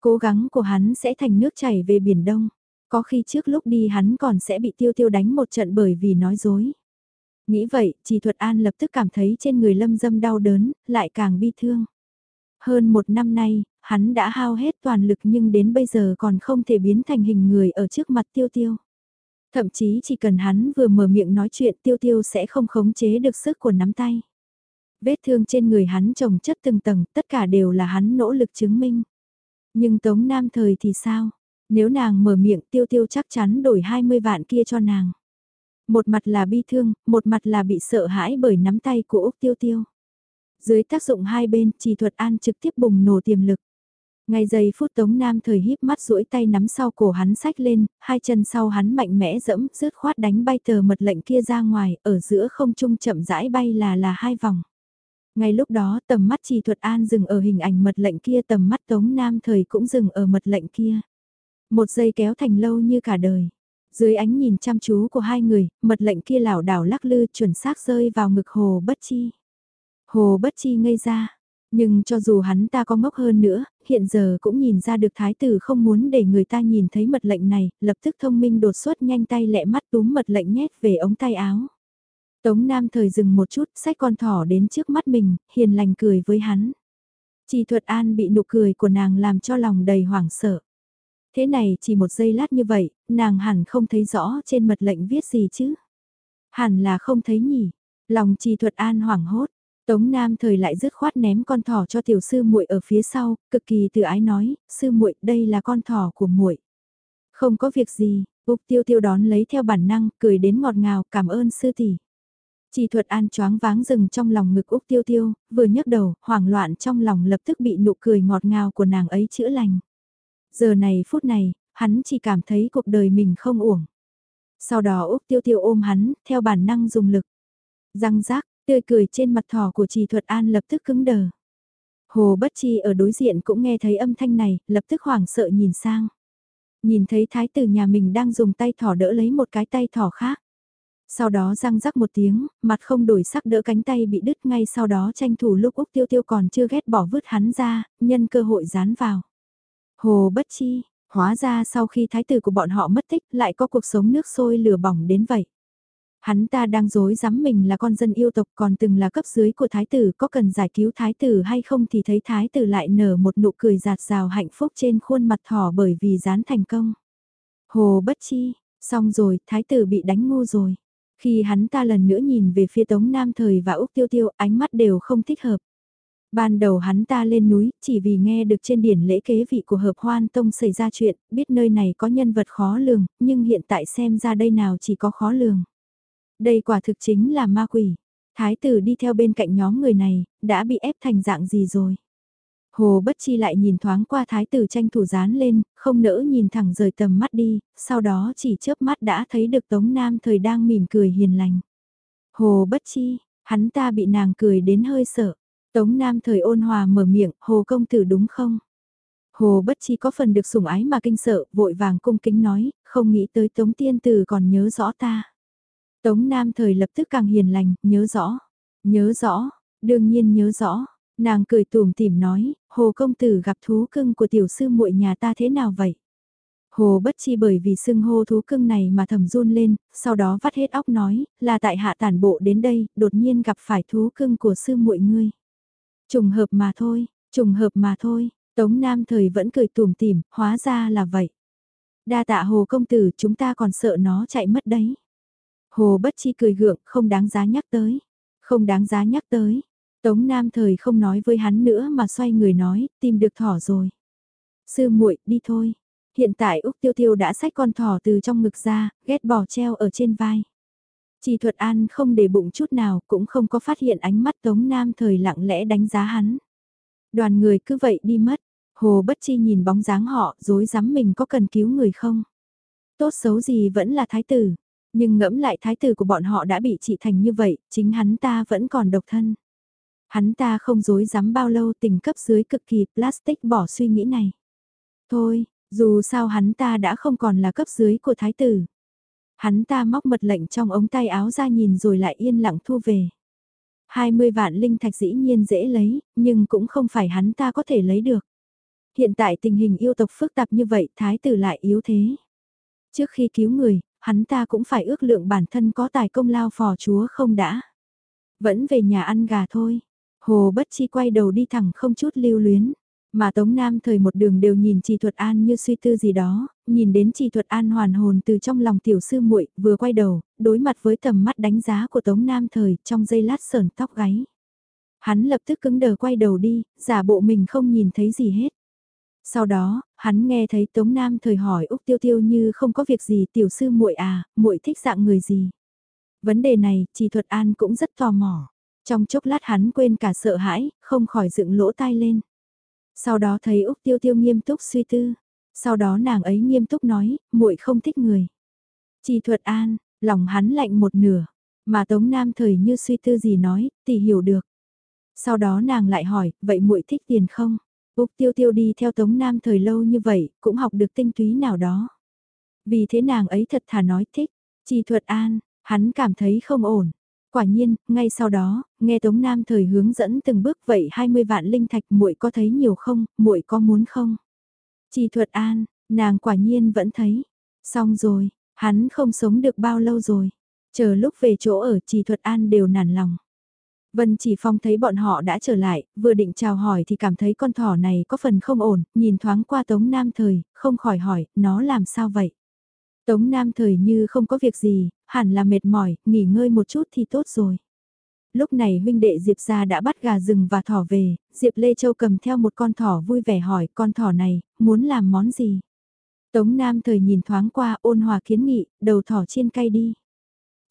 Cố gắng của hắn sẽ thành nước chảy về Biển Đông. Có khi trước lúc đi hắn còn sẽ bị tiêu tiêu đánh một trận bởi vì nói dối. Nghĩ vậy, chỉ Thuật An lập tức cảm thấy trên người lâm dâm đau đớn, lại càng bi thương. Hơn một năm nay, hắn đã hao hết toàn lực nhưng đến bây giờ còn không thể biến thành hình người ở trước mặt tiêu tiêu. Thậm chí chỉ cần hắn vừa mở miệng nói chuyện tiêu tiêu sẽ không khống chế được sức của nắm tay. Vết thương trên người hắn trồng chất từng tầng, tất cả đều là hắn nỗ lực chứng minh. Nhưng Tống Nam thời thì sao? Nếu nàng mở miệng tiêu tiêu chắc chắn đổi 20 vạn kia cho nàng. Một mặt là bi thương, một mặt là bị sợ hãi bởi nắm tay của Úc Tiêu Tiêu. Dưới tác dụng hai bên, chỉ thuật an trực tiếp bùng nổ tiềm lực. Ngay giây phút Tống Nam thời híp mắt duỗi tay nắm sau cổ hắn sách lên, hai chân sau hắn mạnh mẽ dẫm, rứt khoát đánh bay tờ mật lệnh kia ra ngoài, ở giữa không trung chậm rãi bay là là hai vòng. Ngay lúc đó tầm mắt trì thuật an dừng ở hình ảnh mật lệnh kia tầm mắt Tống Nam thời cũng dừng ở mật lệnh kia. Một giây kéo thành lâu như cả đời. Dưới ánh nhìn chăm chú của hai người, mật lệnh kia lảo đảo lắc lư chuẩn xác rơi vào ngực Hồ Bất Chi. Hồ Bất Chi ngây ra, nhưng cho dù hắn ta có ngốc hơn nữa, hiện giờ cũng nhìn ra được thái tử không muốn để người ta nhìn thấy mật lệnh này, lập tức thông minh đột xuất nhanh tay lẹ mắt túm mật lệnh nhét về ống tay áo. Tống Nam thời dừng một chút, xách con thỏ đến trước mắt mình, hiền lành cười với hắn. Chỉ thuật an bị nụ cười của nàng làm cho lòng đầy hoảng sợ. Thế này chỉ một giây lát như vậy, nàng hẳn không thấy rõ trên mật lệnh viết gì chứ. Hẳn là không thấy nhỉ. Lòng trì thuật an hoảng hốt. Tống Nam thời lại dứt khoát ném con thỏ cho tiểu sư muội ở phía sau, cực kỳ tự ái nói, sư muội đây là con thỏ của muội. Không có việc gì, Úc Tiêu Tiêu đón lấy theo bản năng, cười đến ngọt ngào, cảm ơn sư tỷ. Chỉ thuật an choáng váng rừng trong lòng ngực Úc Tiêu Tiêu, vừa nhấc đầu, hoảng loạn trong lòng lập tức bị nụ cười ngọt ngào của nàng ấy chữa lành. Giờ này phút này, hắn chỉ cảm thấy cuộc đời mình không uổng. Sau đó Úc Tiêu Tiêu ôm hắn, theo bản năng dùng lực. Răng rác, tươi cười trên mặt thỏ của Trì Thuật An lập tức cứng đờ. Hồ Bất Chi ở đối diện cũng nghe thấy âm thanh này, lập tức hoảng sợ nhìn sang. Nhìn thấy thái tử nhà mình đang dùng tay thỏ đỡ lấy một cái tay thỏ khác. Sau đó răng rắc một tiếng, mặt không đổi sắc đỡ cánh tay bị đứt ngay sau đó tranh thủ lúc Úc Tiêu Tiêu còn chưa ghét bỏ vứt hắn ra, nhân cơ hội dán vào. Hồ bất chi, hóa ra sau khi thái tử của bọn họ mất tích lại có cuộc sống nước sôi lửa bỏng đến vậy. Hắn ta đang dối dám mình là con dân yêu tộc còn từng là cấp dưới của thái tử có cần giải cứu thái tử hay không thì thấy thái tử lại nở một nụ cười giạt rào hạnh phúc trên khuôn mặt thỏ bởi vì dán thành công. Hồ bất chi, xong rồi, thái tử bị đánh ngu rồi. Khi hắn ta lần nữa nhìn về phía Tống Nam Thời và Úc Tiêu Tiêu, ánh mắt đều không thích hợp. Ban đầu hắn ta lên núi, chỉ vì nghe được trên điển lễ kế vị của hợp hoan tông xảy ra chuyện, biết nơi này có nhân vật khó lường, nhưng hiện tại xem ra đây nào chỉ có khó lường. Đây quả thực chính là ma quỷ. Thái tử đi theo bên cạnh nhóm người này, đã bị ép thành dạng gì rồi? Hồ Bất Chi lại nhìn thoáng qua thái tử tranh thủ dán lên, không nỡ nhìn thẳng rời tầm mắt đi, sau đó chỉ chớp mắt đã thấy được Tống Nam thời đang mỉm cười hiền lành. Hồ Bất Chi, hắn ta bị nàng cười đến hơi sợ. Tống Nam thời ôn hòa mở miệng, Hồ công tử đúng không? Hồ Bất Chi có phần được sủng ái mà kinh sợ, vội vàng cung kính nói, không nghĩ tới Tống Tiên Tử còn nhớ rõ ta. Tống Nam thời lập tức càng hiền lành, nhớ rõ, nhớ rõ, đương nhiên nhớ rõ. Nàng cười tùm tìm nói, Hồ công tử gặp thú cưng của tiểu sư muội nhà ta thế nào vậy? Hồ bất chi bởi vì sưng hô thú cưng này mà thầm run lên, sau đó vắt hết óc nói, là tại hạ tản bộ đến đây, đột nhiên gặp phải thú cưng của sư muội ngươi. Trùng hợp mà thôi, trùng hợp mà thôi, Tống Nam thời vẫn cười tùm tìm, hóa ra là vậy. Đa tạ Hồ công tử chúng ta còn sợ nó chạy mất đấy. Hồ bất chi cười gượng, không đáng giá nhắc tới. Không đáng giá nhắc tới. Tống Nam thời không nói với hắn nữa mà xoay người nói, tìm được thỏ rồi. Sư muội đi thôi. Hiện tại Úc Tiêu Tiêu đã xách con thỏ từ trong ngực ra, ghét bỏ treo ở trên vai. Chỉ thuật an không để bụng chút nào cũng không có phát hiện ánh mắt Tống Nam thời lặng lẽ đánh giá hắn. Đoàn người cứ vậy đi mất, Hồ Bất Chi nhìn bóng dáng họ dối dám mình có cần cứu người không. Tốt xấu gì vẫn là thái tử, nhưng ngẫm lại thái tử của bọn họ đã bị trị thành như vậy, chính hắn ta vẫn còn độc thân. Hắn ta không dối dám bao lâu tình cấp dưới cực kỳ plastic bỏ suy nghĩ này. Thôi, dù sao hắn ta đã không còn là cấp dưới của thái tử. Hắn ta móc mật lệnh trong ống tay áo ra nhìn rồi lại yên lặng thu về. 20 vạn linh thạch dĩ nhiên dễ lấy, nhưng cũng không phải hắn ta có thể lấy được. Hiện tại tình hình yêu tộc phức tạp như vậy thái tử lại yếu thế. Trước khi cứu người, hắn ta cũng phải ước lượng bản thân có tài công lao phò chúa không đã. Vẫn về nhà ăn gà thôi. Hồ Bất Chi quay đầu đi thẳng không chút lưu luyến. Mà Tống Nam thời một đường đều nhìn Trì Thuật An như suy tư gì đó, nhìn đến Trì Thuật An hoàn hồn từ trong lòng tiểu sư muội, vừa quay đầu, đối mặt với tầm mắt đánh giá của Tống Nam thời, trong giây lát sờn tóc gáy. Hắn lập tức cứng đờ quay đầu đi, giả bộ mình không nhìn thấy gì hết. Sau đó, hắn nghe thấy Tống Nam thời hỏi Úc Tiêu Tiêu như không có việc gì tiểu sư muội à, muội thích dạng người gì. Vấn đề này, chỉ Thuật An cũng rất tò mò. Trong chốc lát hắn quên cả sợ hãi, không khỏi dựng lỗ tai lên. Sau đó thấy Úc Tiêu Tiêu nghiêm túc suy tư. Sau đó nàng ấy nghiêm túc nói, muội không thích người. Chỉ Thuật An, lòng hắn lạnh một nửa, mà Tống Nam thời như suy tư gì nói, tỷ hiểu được. Sau đó nàng lại hỏi, vậy muội thích tiền không? Úc tiêu tiêu đi theo Tống Nam thời lâu như vậy, cũng học được tinh túy nào đó. Vì thế nàng ấy thật thà nói thích, Chỉ thuật an, hắn cảm thấy không ổn. Quả nhiên, ngay sau đó, nghe Tống Nam thời hướng dẫn từng bước vậy 20 vạn linh thạch muội có thấy nhiều không, muội có muốn không? Chỉ thuật an, nàng quả nhiên vẫn thấy. Xong rồi, hắn không sống được bao lâu rồi. Chờ lúc về chỗ ở Chỉ thuật an đều nản lòng. Vân Chỉ Phong thấy bọn họ đã trở lại, vừa định chào hỏi thì cảm thấy con thỏ này có phần không ổn, nhìn thoáng qua Tống Nam Thời, không khỏi hỏi, nó làm sao vậy? Tống Nam Thời như không có việc gì, hẳn là mệt mỏi, nghỉ ngơi một chút thì tốt rồi. Lúc này huynh đệ Diệp gia đã bắt gà rừng và thỏ về, Diệp Lê Châu cầm theo một con thỏ vui vẻ hỏi con thỏ này, muốn làm món gì? Tống Nam Thời nhìn thoáng qua ôn hòa kiến nghị, đầu thỏ chiên cay đi.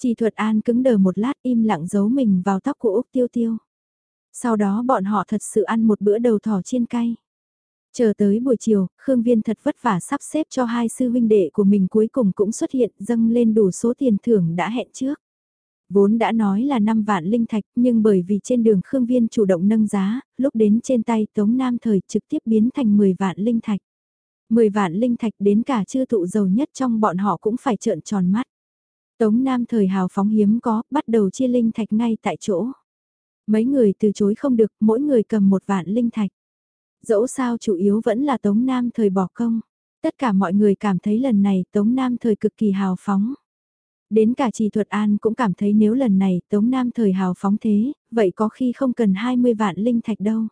Chỉ thuật an cứng đờ một lát im lặng giấu mình vào tóc của Úc Tiêu Tiêu. Sau đó bọn họ thật sự ăn một bữa đầu thỏ chiên cay. Chờ tới buổi chiều, Khương Viên thật vất vả sắp xếp cho hai sư huynh đệ của mình cuối cùng cũng xuất hiện dâng lên đủ số tiền thưởng đã hẹn trước. Vốn đã nói là 5 vạn linh thạch nhưng bởi vì trên đường Khương Viên chủ động nâng giá, lúc đến trên tay Tống Nam Thời trực tiếp biến thành 10 vạn linh thạch. 10 vạn linh thạch đến cả chưa thụ giàu nhất trong bọn họ cũng phải trợn tròn mắt. Tống Nam thời hào phóng hiếm có, bắt đầu chia linh thạch ngay tại chỗ. Mấy người từ chối không được, mỗi người cầm một vạn linh thạch. Dẫu sao chủ yếu vẫn là Tống Nam thời bỏ công. Tất cả mọi người cảm thấy lần này Tống Nam thời cực kỳ hào phóng. Đến cả Trì Thuật An cũng cảm thấy nếu lần này Tống Nam thời hào phóng thế, vậy có khi không cần 20 vạn linh thạch đâu.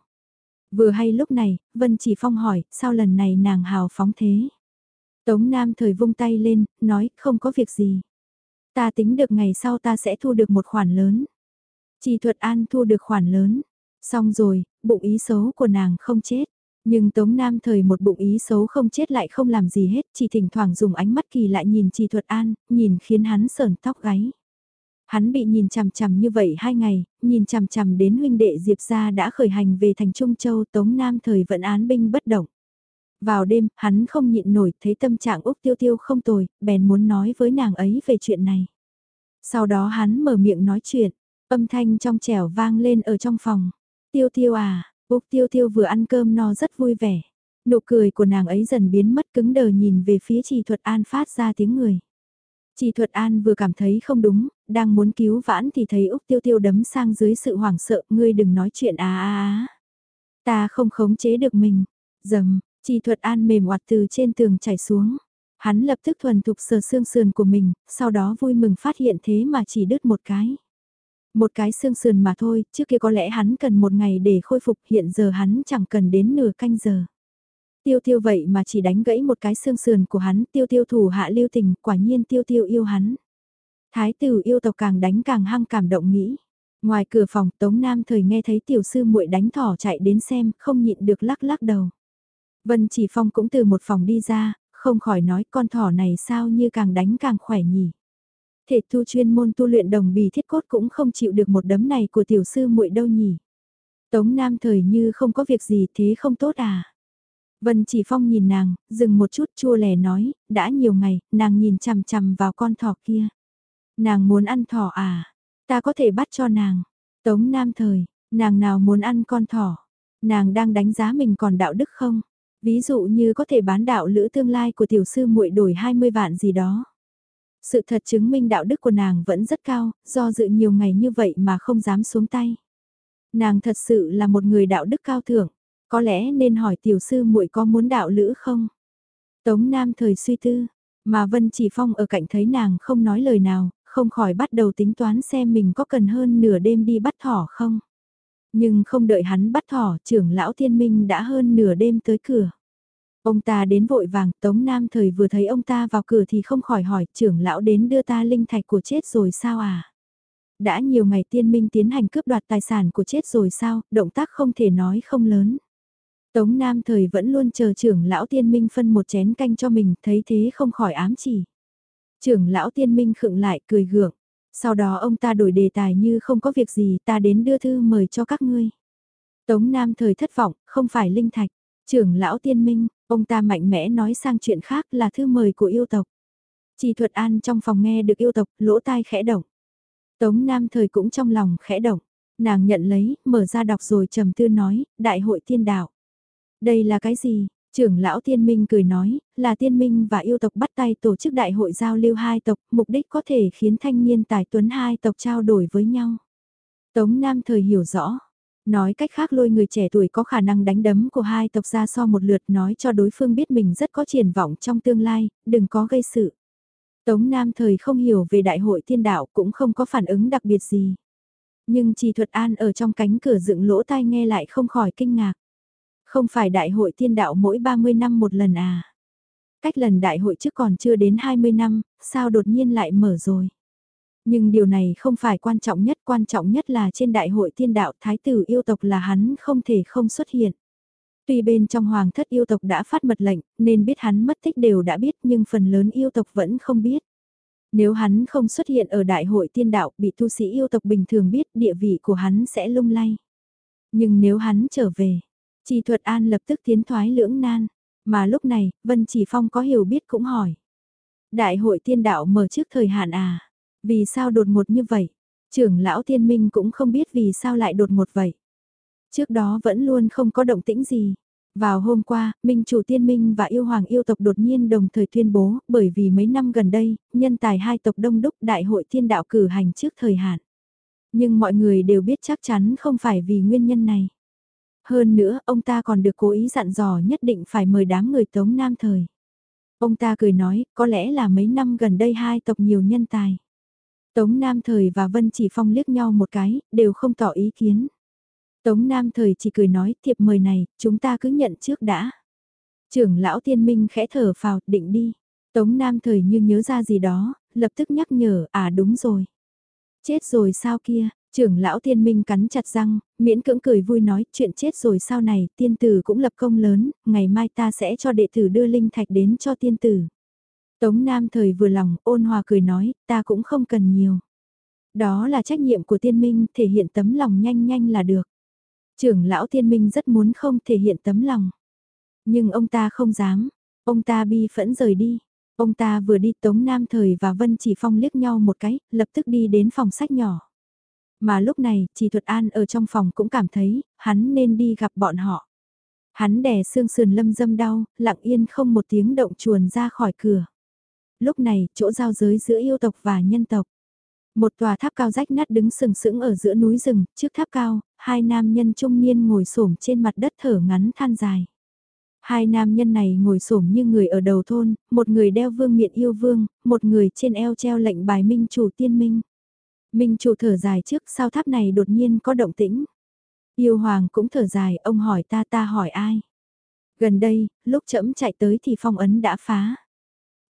Vừa hay lúc này, Vân Chỉ Phong hỏi, sao lần này nàng hào phóng thế? Tống Nam thời vung tay lên, nói, không có việc gì. Ta tính được ngày sau ta sẽ thu được một khoản lớn. Chỉ Thuật An thu được khoản lớn. Xong rồi, bụng ý xấu của nàng không chết. Nhưng Tống Nam thời một bụng ý xấu không chết lại không làm gì hết, chỉ thỉnh thoảng dùng ánh mắt kỳ lại nhìn Trì Thuật An, nhìn khiến hắn sờn tóc gáy. Hắn bị nhìn chằm chằm như vậy hai ngày, nhìn chằm chằm đến huynh đệ Diệp gia đã khởi hành về thành Trung Châu Tống Nam thời vẫn án binh bất động. Vào đêm, hắn không nhịn nổi, thấy tâm trạng Úc Tiêu Tiêu không tồi, bèn muốn nói với nàng ấy về chuyện này. Sau đó hắn mở miệng nói chuyện, âm thanh trong trẻo vang lên ở trong phòng. Tiêu Tiêu à, Úc Tiêu Tiêu vừa ăn cơm no rất vui vẻ. Nụ cười của nàng ấy dần biến mất cứng đờ nhìn về phía trì thuật an phát ra tiếng người. Trì thuật an vừa cảm thấy không đúng, đang muốn cứu vãn thì thấy Úc Tiêu Tiêu đấm sang dưới sự hoảng sợ, ngươi đừng nói chuyện á á à. Ta không khống chế được mình. Dầm, chi thuật an mềm oạt từ trên tường chảy xuống. Hắn lập tức thuần thục sờ xương sườn của mình, sau đó vui mừng phát hiện thế mà chỉ đứt một cái. Một cái xương sườn mà thôi, trước kia có lẽ hắn cần một ngày để khôi phục hiện giờ hắn chẳng cần đến nửa canh giờ. Tiêu tiêu vậy mà chỉ đánh gãy một cái xương sườn của hắn, tiêu tiêu thủ hạ lưu tình, quả nhiên tiêu tiêu yêu hắn. Thái tử yêu tộc càng đánh càng hăng cảm động nghĩ. Ngoài cửa phòng Tống Nam thời nghe thấy tiểu sư muội đánh thỏ chạy đến xem, không nhịn được lắc lắc đầu. Vân Chỉ Phong cũng từ một phòng đi ra, không khỏi nói con thỏ này sao như càng đánh càng khỏe nhỉ. Thể tu chuyên môn tu luyện đồng bì thiết cốt cũng không chịu được một đấm này của tiểu sư muội đâu nhỉ. Tống Nam thời như không có việc gì thế không tốt à. Vân Chỉ Phong nhìn nàng, dừng một chút chua lẻ nói, đã nhiều ngày, nàng nhìn chằm chằm vào con thỏ kia. Nàng muốn ăn thỏ à? Ta có thể bắt cho nàng. Tống Nam thời, nàng nào muốn ăn con thỏ? Nàng đang đánh giá mình còn đạo đức không? Ví dụ như có thể bán đạo lữ tương lai của tiểu sư muội đổi 20 vạn gì đó. Sự thật chứng minh đạo đức của nàng vẫn rất cao, do dự nhiều ngày như vậy mà không dám xuống tay. Nàng thật sự là một người đạo đức cao thượng, có lẽ nên hỏi tiểu sư muội có muốn đạo lữ không? Tống Nam thời suy tư, mà Vân Chỉ Phong ở cạnh thấy nàng không nói lời nào, không khỏi bắt đầu tính toán xem mình có cần hơn nửa đêm đi bắt thỏ không. Nhưng không đợi hắn bắt thỏ, trưởng lão thiên minh đã hơn nửa đêm tới cửa. Ông ta đến vội vàng, Tống Nam thời vừa thấy ông ta vào cửa thì không khỏi hỏi, trưởng lão đến đưa ta linh thạch của chết rồi sao à? Đã nhiều ngày tiên minh tiến hành cướp đoạt tài sản của chết rồi sao, động tác không thể nói không lớn. Tống Nam thời vẫn luôn chờ trưởng lão tiên minh phân một chén canh cho mình, thấy thế không khỏi ám chỉ. Trưởng lão tiên minh khựng lại cười gượng. Sau đó ông ta đổi đề tài như không có việc gì ta đến đưa thư mời cho các ngươi. Tống Nam thời thất vọng, không phải linh thạch. Trưởng lão tiên minh, ông ta mạnh mẽ nói sang chuyện khác là thư mời của yêu tộc. Chỉ thuật an trong phòng nghe được yêu tộc, lỗ tai khẽ động. Tống Nam thời cũng trong lòng khẽ động. Nàng nhận lấy, mở ra đọc rồi trầm tư nói, đại hội tiên đạo. Đây là cái gì? Trưởng lão tiên minh cười nói, là tiên minh và yêu tộc bắt tay tổ chức đại hội giao lưu hai tộc, mục đích có thể khiến thanh niên tài tuấn hai tộc trao đổi với nhau. Tống Nam thời hiểu rõ, nói cách khác lôi người trẻ tuổi có khả năng đánh đấm của hai tộc ra so một lượt nói cho đối phương biết mình rất có triển vọng trong tương lai, đừng có gây sự. Tống Nam thời không hiểu về đại hội thiên đạo cũng không có phản ứng đặc biệt gì. Nhưng Trì Thuật An ở trong cánh cửa dựng lỗ tai nghe lại không khỏi kinh ngạc. Không phải đại hội thiên đạo mỗi 30 năm một lần à? Cách lần đại hội trước còn chưa đến 20 năm, sao đột nhiên lại mở rồi? Nhưng điều này không phải quan trọng nhất, quan trọng nhất là trên đại hội thiên đạo thái tử yêu tộc là hắn không thể không xuất hiện. Tuy bên trong hoàng thất yêu tộc đã phát mật lệnh, nên biết hắn mất tích đều đã biết nhưng phần lớn yêu tộc vẫn không biết. Nếu hắn không xuất hiện ở đại hội tiên đạo bị tu sĩ yêu tộc bình thường biết địa vị của hắn sẽ lung lay. Nhưng nếu hắn trở về, Chi thuật an lập tức tiến thoái lưỡng nan, mà lúc này, Vân Chỉ Phong có hiểu biết cũng hỏi. Đại hội tiên đạo mở trước thời hạn à? Vì sao đột ngột như vậy? Trưởng lão tiên minh cũng không biết vì sao lại đột ngột vậy. Trước đó vẫn luôn không có động tĩnh gì. Vào hôm qua, Minh chủ tiên minh và yêu hoàng yêu tộc đột nhiên đồng thời tuyên bố, bởi vì mấy năm gần đây, nhân tài hai tộc đông đúc đại hội tiên đạo cử hành trước thời hạn. Nhưng mọi người đều biết chắc chắn không phải vì nguyên nhân này. Hơn nữa, ông ta còn được cố ý dặn dò nhất định phải mời đám người Tống Nam thời. Ông ta cười nói, có lẽ là mấy năm gần đây hai tộc nhiều nhân tài. Tống Nam Thời và Vân Chỉ Phong liếc nhau một cái, đều không tỏ ý kiến. Tống Nam Thời chỉ cười nói thiệp mời này, chúng ta cứ nhận trước đã. Trưởng lão tiên minh khẽ thở phào, định đi. Tống Nam Thời như nhớ ra gì đó, lập tức nhắc nhở, à đúng rồi. Chết rồi sao kia, trưởng lão tiên minh cắn chặt răng, miễn cưỡng cười vui nói chuyện chết rồi sau này, tiên tử cũng lập công lớn, ngày mai ta sẽ cho đệ tử đưa linh thạch đến cho tiên tử. Tống Nam thời vừa lòng, ôn hòa cười nói, ta cũng không cần nhiều. Đó là trách nhiệm của tiên minh, thể hiện tấm lòng nhanh nhanh là được. Trưởng lão tiên minh rất muốn không thể hiện tấm lòng. Nhưng ông ta không dám, ông ta bi phẫn rời đi. Ông ta vừa đi Tống Nam Thời và Vân Chỉ Phong liếc nhau một cái, lập tức đi đến phòng sách nhỏ. Mà lúc này, Chỉ Thuật An ở trong phòng cũng cảm thấy, hắn nên đi gặp bọn họ. Hắn đè xương sườn lâm dâm đau, lặng yên không một tiếng động chuồn ra khỏi cửa. Lúc này, chỗ giao giới giữa yêu tộc và nhân tộc. Một tòa tháp cao rách nát đứng sừng sững ở giữa núi rừng, trước tháp cao, hai nam nhân trung niên ngồi xổm trên mặt đất thở ngắn than dài. Hai nam nhân này ngồi xổm như người ở đầu thôn, một người đeo vương miện yêu vương, một người trên eo treo lệnh bài minh chủ tiên minh. Minh chủ thở dài trước sao tháp này đột nhiên có động tĩnh. Yêu hoàng cũng thở dài, ông hỏi ta ta hỏi ai. Gần đây, lúc trẫm chạy tới thì phong ấn đã phá.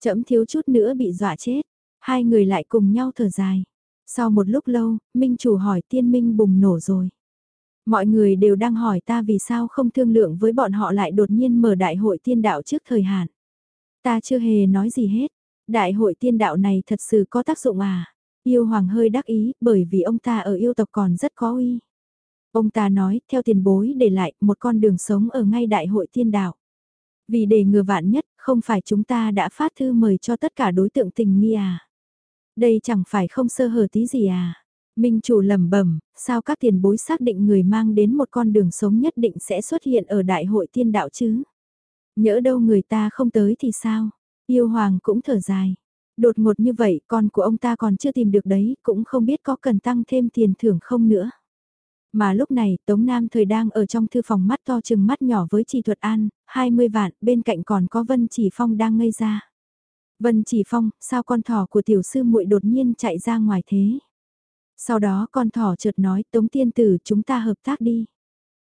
Trẫm thiếu chút nữa bị dọa chết. Hai người lại cùng nhau thở dài. Sau một lúc lâu, Minh chủ hỏi tiên minh bùng nổ rồi. Mọi người đều đang hỏi ta vì sao không thương lượng với bọn họ lại đột nhiên mở đại hội tiên đạo trước thời hạn. Ta chưa hề nói gì hết. Đại hội tiên đạo này thật sự có tác dụng à? Yêu hoàng hơi đắc ý bởi vì ông ta ở yêu tộc còn rất có uy. Ông ta nói, theo tiền bối để lại một con đường sống ở ngay đại hội tiên đạo. Vì để ngừa vạn nhất, không phải chúng ta đã phát thư mời cho tất cả đối tượng tình nghi à? Đây chẳng phải không sơ hở tí gì à? Minh chủ lẩm bẩm, sao các tiền bối xác định người mang đến một con đường sống nhất định sẽ xuất hiện ở đại hội tiên đạo chứ? Nhỡ đâu người ta không tới thì sao? Yêu hoàng cũng thở dài. Đột ngột như vậy con của ông ta còn chưa tìm được đấy, cũng không biết có cần tăng thêm tiền thưởng không nữa. Mà lúc này Tống Nam thời đang ở trong thư phòng mắt to chừng mắt nhỏ với chỉ Thuật An, 20 vạn, bên cạnh còn có Vân Chỉ Phong đang ngây ra. Vân Chỉ Phong, sao con thỏ của tiểu sư muội đột nhiên chạy ra ngoài thế? Sau đó con thỏ chợt nói Tống Tiên Tử chúng ta hợp tác đi.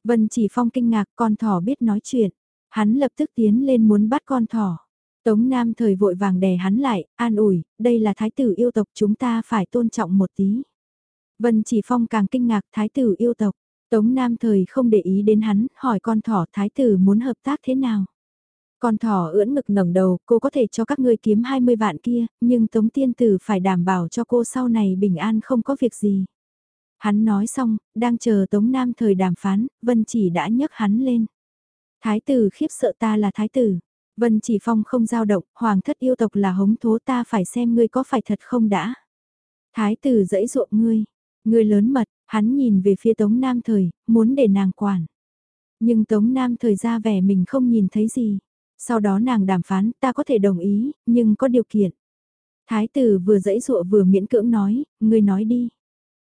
Vân Chỉ Phong kinh ngạc con thỏ biết nói chuyện. Hắn lập tức tiến lên muốn bắt con thỏ. Tống Nam thời vội vàng đè hắn lại, an ủi, đây là thái tử yêu tộc chúng ta phải tôn trọng một tí. Vân Chỉ Phong càng kinh ngạc thái tử yêu tộc. Tống Nam thời không để ý đến hắn, hỏi con thỏ thái tử muốn hợp tác thế nào. Con thỏ ưỡn ngực ngẩng đầu, cô có thể cho các ngươi kiếm 20 vạn kia, nhưng Tống Tiên Tử phải đảm bảo cho cô sau này bình an không có việc gì. Hắn nói xong, đang chờ Tống Nam thời đàm phán, Vân chỉ đã nhấc hắn lên. Thái tử khiếp sợ ta là thái tử. Vân chỉ phong không giao động, hoàng thất yêu tộc là hống thố ta phải xem ngươi có phải thật không đã. Thái tử dẫy ruộng ngươi, ngươi lớn mật, hắn nhìn về phía Tống Nam thời, muốn để nàng quản. Nhưng Tống Nam thời ra vẻ mình không nhìn thấy gì. Sau đó nàng đàm phán, ta có thể đồng ý, nhưng có điều kiện. Thái tử vừa dẫy dụa vừa miễn cưỡng nói, ngươi nói đi.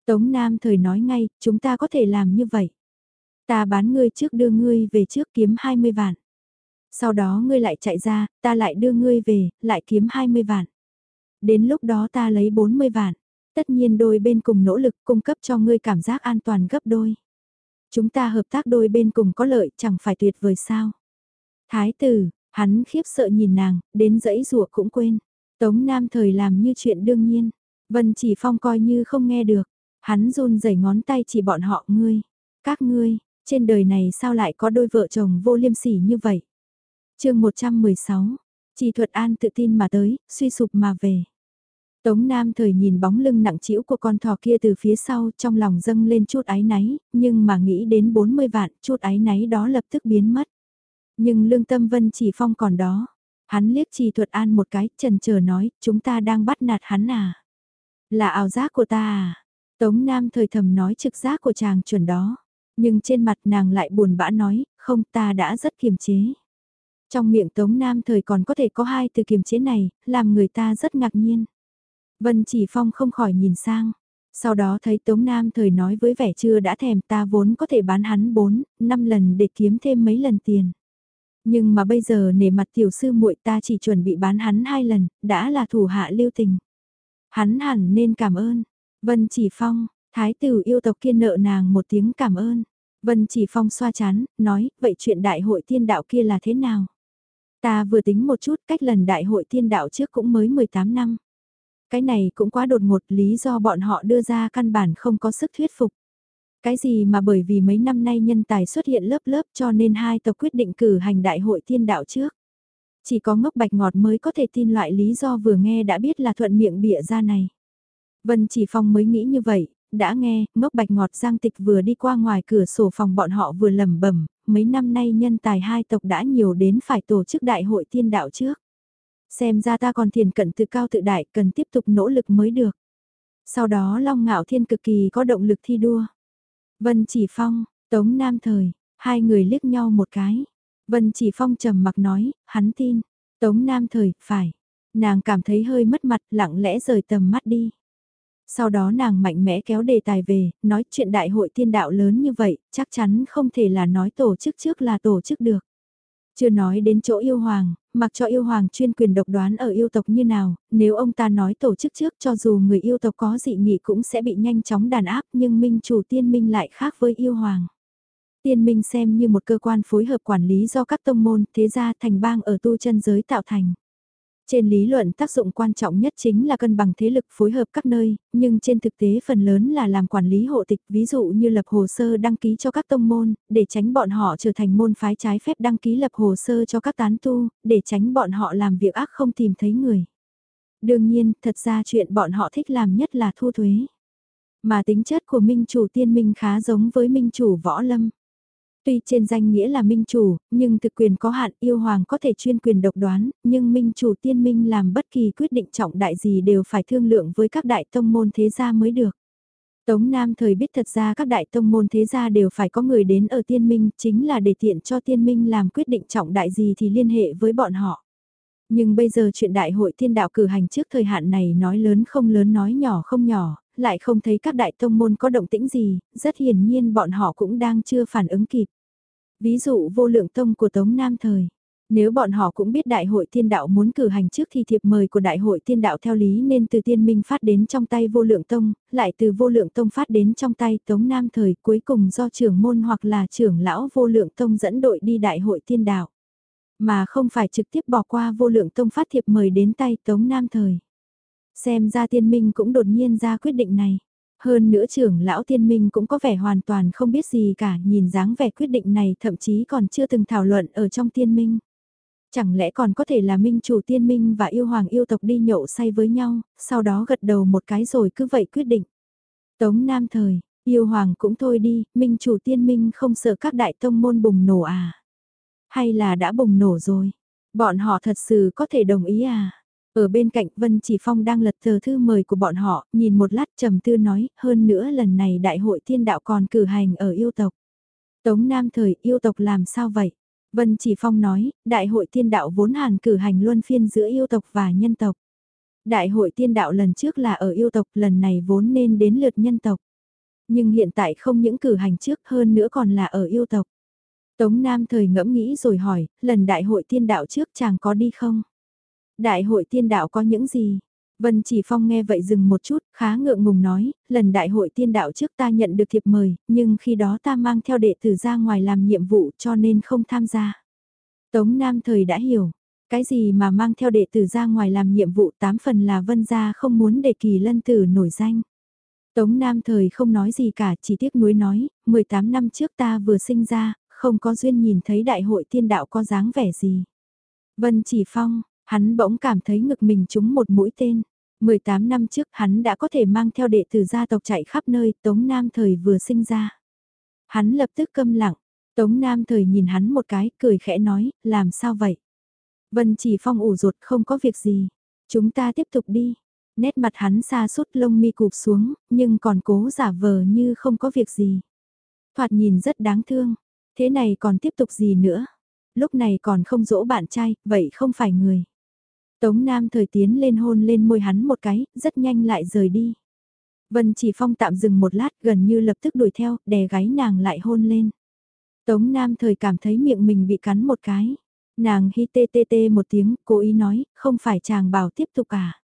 Tống Nam thời nói ngay, chúng ta có thể làm như vậy. Ta bán ngươi trước đưa ngươi về trước kiếm 20 vạn. Sau đó ngươi lại chạy ra, ta lại đưa ngươi về, lại kiếm 20 vạn. Đến lúc đó ta lấy 40 vạn. Tất nhiên đôi bên cùng nỗ lực cung cấp cho ngươi cảm giác an toàn gấp đôi. Chúng ta hợp tác đôi bên cùng có lợi chẳng phải tuyệt vời sao. Thái tử, hắn khiếp sợ nhìn nàng, đến dãy rùa cũng quên. Tống Nam thời làm như chuyện đương nhiên. Vân chỉ phong coi như không nghe được. Hắn run rẩy ngón tay chỉ bọn họ ngươi. Các ngươi, trên đời này sao lại có đôi vợ chồng vô liêm sỉ như vậy? Chương 116, Chỉ thuật an tự tin mà tới, suy sụp mà về. Tống Nam thời nhìn bóng lưng nặng trĩu của con thỏ kia từ phía sau trong lòng dâng lên chút ái náy, nhưng mà nghĩ đến 40 vạn, chút ái náy đó lập tức biến mất. Nhưng lương tâm vân chỉ phong còn đó. Hắn liếc trì thuật an một cái, trần chờ nói, chúng ta đang bắt nạt hắn à? Là ảo giác của ta à? Tống Nam thời thầm nói trực giác của chàng chuẩn đó. Nhưng trên mặt nàng lại buồn bã nói, không ta đã rất kiềm chế. Trong miệng Tống Nam thời còn có thể có hai từ kiềm chế này, làm người ta rất ngạc nhiên. Vân Chỉ Phong không khỏi nhìn sang. Sau đó thấy Tống Nam thời nói với vẻ chưa đã thèm ta vốn có thể bán hắn 4, 5 lần để kiếm thêm mấy lần tiền. Nhưng mà bây giờ nể mặt tiểu sư muội ta chỉ chuẩn bị bán hắn hai lần, đã là thủ hạ lưu tình. Hắn hẳn nên cảm ơn. Vân Chỉ Phong, thái tử yêu tộc kia nợ nàng một tiếng cảm ơn. Vân Chỉ Phong xoa chán, nói, vậy chuyện đại hội tiên đạo kia là thế nào? Ta vừa tính một chút cách lần đại hội thiên đạo trước cũng mới 18 năm. Cái này cũng quá đột ngột lý do bọn họ đưa ra căn bản không có sức thuyết phục. Cái gì mà bởi vì mấy năm nay nhân tài xuất hiện lớp lớp cho nên hai tộc quyết định cử hành đại hội thiên đạo trước. Chỉ có ngốc bạch ngọt mới có thể tin loại lý do vừa nghe đã biết là thuận miệng bịa ra này. Vân Chỉ Phong mới nghĩ như vậy, đã nghe, ngốc bạch ngọt giang tịch vừa đi qua ngoài cửa sổ phòng bọn họ vừa lẩm bẩm mấy năm nay nhân tài hai tộc đã nhiều đến phải tổ chức đại hội tiên đạo trước. Xem ra ta còn thiền cận tự cao tự đại cần tiếp tục nỗ lực mới được. Sau đó Long Ngạo Thiên cực kỳ có động lực thi đua. Vân Chỉ Phong, Tống Nam Thời, hai người liếc nhau một cái. Vân Chỉ Phong trầm mặc nói, hắn tin. Tống Nam Thời, phải. Nàng cảm thấy hơi mất mặt lặng lẽ rời tầm mắt đi. Sau đó nàng mạnh mẽ kéo đề tài về, nói chuyện đại hội tiên đạo lớn như vậy, chắc chắn không thể là nói tổ chức trước là tổ chức được. Chưa nói đến chỗ yêu hoàng, mặc cho yêu hoàng chuyên quyền độc đoán ở yêu tộc như nào, nếu ông ta nói tổ chức trước cho dù người yêu tộc có dị nghị cũng sẽ bị nhanh chóng đàn áp nhưng minh chủ tiên minh lại khác với yêu hoàng. Tiên minh xem như một cơ quan phối hợp quản lý do các tông môn, thế gia thành bang ở tu chân giới tạo thành. Trên lý luận tác dụng quan trọng nhất chính là cân bằng thế lực phối hợp các nơi, nhưng trên thực tế phần lớn là làm quản lý hộ tịch ví dụ như lập hồ sơ đăng ký cho các tông môn, để tránh bọn họ trở thành môn phái trái phép đăng ký lập hồ sơ cho các tán tu, để tránh bọn họ làm việc ác không tìm thấy người. Đương nhiên, thật ra chuyện bọn họ thích làm nhất là thu thuế. Mà tính chất của minh chủ tiên minh khá giống với minh chủ võ lâm. Tuy trên danh nghĩa là minh chủ, nhưng thực quyền có hạn yêu hoàng có thể chuyên quyền độc đoán, nhưng minh chủ tiên minh làm bất kỳ quyết định trọng đại gì đều phải thương lượng với các đại tông môn thế gia mới được. Tống Nam thời biết thật ra các đại tông môn thế gia đều phải có người đến ở tiên minh, chính là để tiện cho tiên minh làm quyết định trọng đại gì thì liên hệ với bọn họ. Nhưng bây giờ chuyện đại hội tiên đạo cử hành trước thời hạn này nói lớn không lớn nói nhỏ không nhỏ, lại không thấy các đại tông môn có động tĩnh gì, rất hiển nhiên bọn họ cũng đang chưa phản ứng kịp. Ví dụ vô lượng tông của Tống Nam Thời. Nếu bọn họ cũng biết đại hội tiên đạo muốn cử hành trước thì thiệp mời của đại hội tiên đạo theo lý nên từ tiên minh phát đến trong tay vô lượng tông, lại từ vô lượng tông phát đến trong tay Tống Nam Thời cuối cùng do trưởng môn hoặc là trưởng lão vô lượng tông dẫn đội đi đại hội tiên đạo. Mà không phải trực tiếp bỏ qua vô lượng tông phát thiệp mời đến tay Tống Nam Thời. Xem ra tiên minh cũng đột nhiên ra quyết định này. Hơn nữa trưởng lão tiên minh cũng có vẻ hoàn toàn không biết gì cả, nhìn dáng vẻ quyết định này thậm chí còn chưa từng thảo luận ở trong tiên minh. Chẳng lẽ còn có thể là minh chủ tiên minh và yêu hoàng yêu tộc đi nhậu say với nhau, sau đó gật đầu một cái rồi cứ vậy quyết định. Tống Nam Thời, yêu hoàng cũng thôi đi, minh chủ tiên minh không sợ các đại tông môn bùng nổ à? Hay là đã bùng nổ rồi? Bọn họ thật sự có thể đồng ý à? Ở bên cạnh Vân Chỉ Phong đang lật tờ thư mời của bọn họ, nhìn một lát trầm tư nói, hơn nữa lần này đại hội thiên đạo còn cử hành ở yêu tộc. Tống Nam thời yêu tộc làm sao vậy? Vân Chỉ Phong nói, đại hội thiên đạo vốn hàn cử hành luân phiên giữa yêu tộc và nhân tộc. Đại hội thiên đạo lần trước là ở yêu tộc, lần này vốn nên đến lượt nhân tộc. Nhưng hiện tại không những cử hành trước hơn nữa còn là ở yêu tộc. Tống Nam thời ngẫm nghĩ rồi hỏi, lần đại hội thiên đạo trước chàng có đi không? Đại hội tiên đạo có những gì? Vân Chỉ Phong nghe vậy dừng một chút, khá ngượng ngùng nói, lần đại hội tiên đạo trước ta nhận được thiệp mời, nhưng khi đó ta mang theo đệ tử ra ngoài làm nhiệm vụ cho nên không tham gia. Tống Nam thời đã hiểu, cái gì mà mang theo đệ tử ra ngoài làm nhiệm vụ tám phần là Vân gia không muốn để kỳ lân tử nổi danh. Tống Nam thời không nói gì cả, chỉ tiếc nuối nói, 18 năm trước ta vừa sinh ra, không có duyên nhìn thấy đại hội tiên đạo có dáng vẻ gì. Vân Chỉ Phong, Hắn bỗng cảm thấy ngực mình trúng một mũi tên. 18 năm trước hắn đã có thể mang theo đệ tử gia tộc chạy khắp nơi Tống Nam Thời vừa sinh ra. Hắn lập tức câm lặng, Tống Nam Thời nhìn hắn một cái, cười khẽ nói, làm sao vậy? Vân chỉ phong ủ ruột không có việc gì, chúng ta tiếp tục đi. Nét mặt hắn xa sút lông mi cụp xuống, nhưng còn cố giả vờ như không có việc gì. Thoạt nhìn rất đáng thương, thế này còn tiếp tục gì nữa? Lúc này còn không dỗ bạn trai, vậy không phải người. Tống Nam thời tiến lên hôn lên môi hắn một cái, rất nhanh lại rời đi. Vân chỉ phong tạm dừng một lát gần như lập tức đuổi theo, đè gáy nàng lại hôn lên. Tống Nam thời cảm thấy miệng mình bị cắn một cái. Nàng hi tê tê tê một tiếng, cố ý nói, không phải chàng bảo tiếp tục à.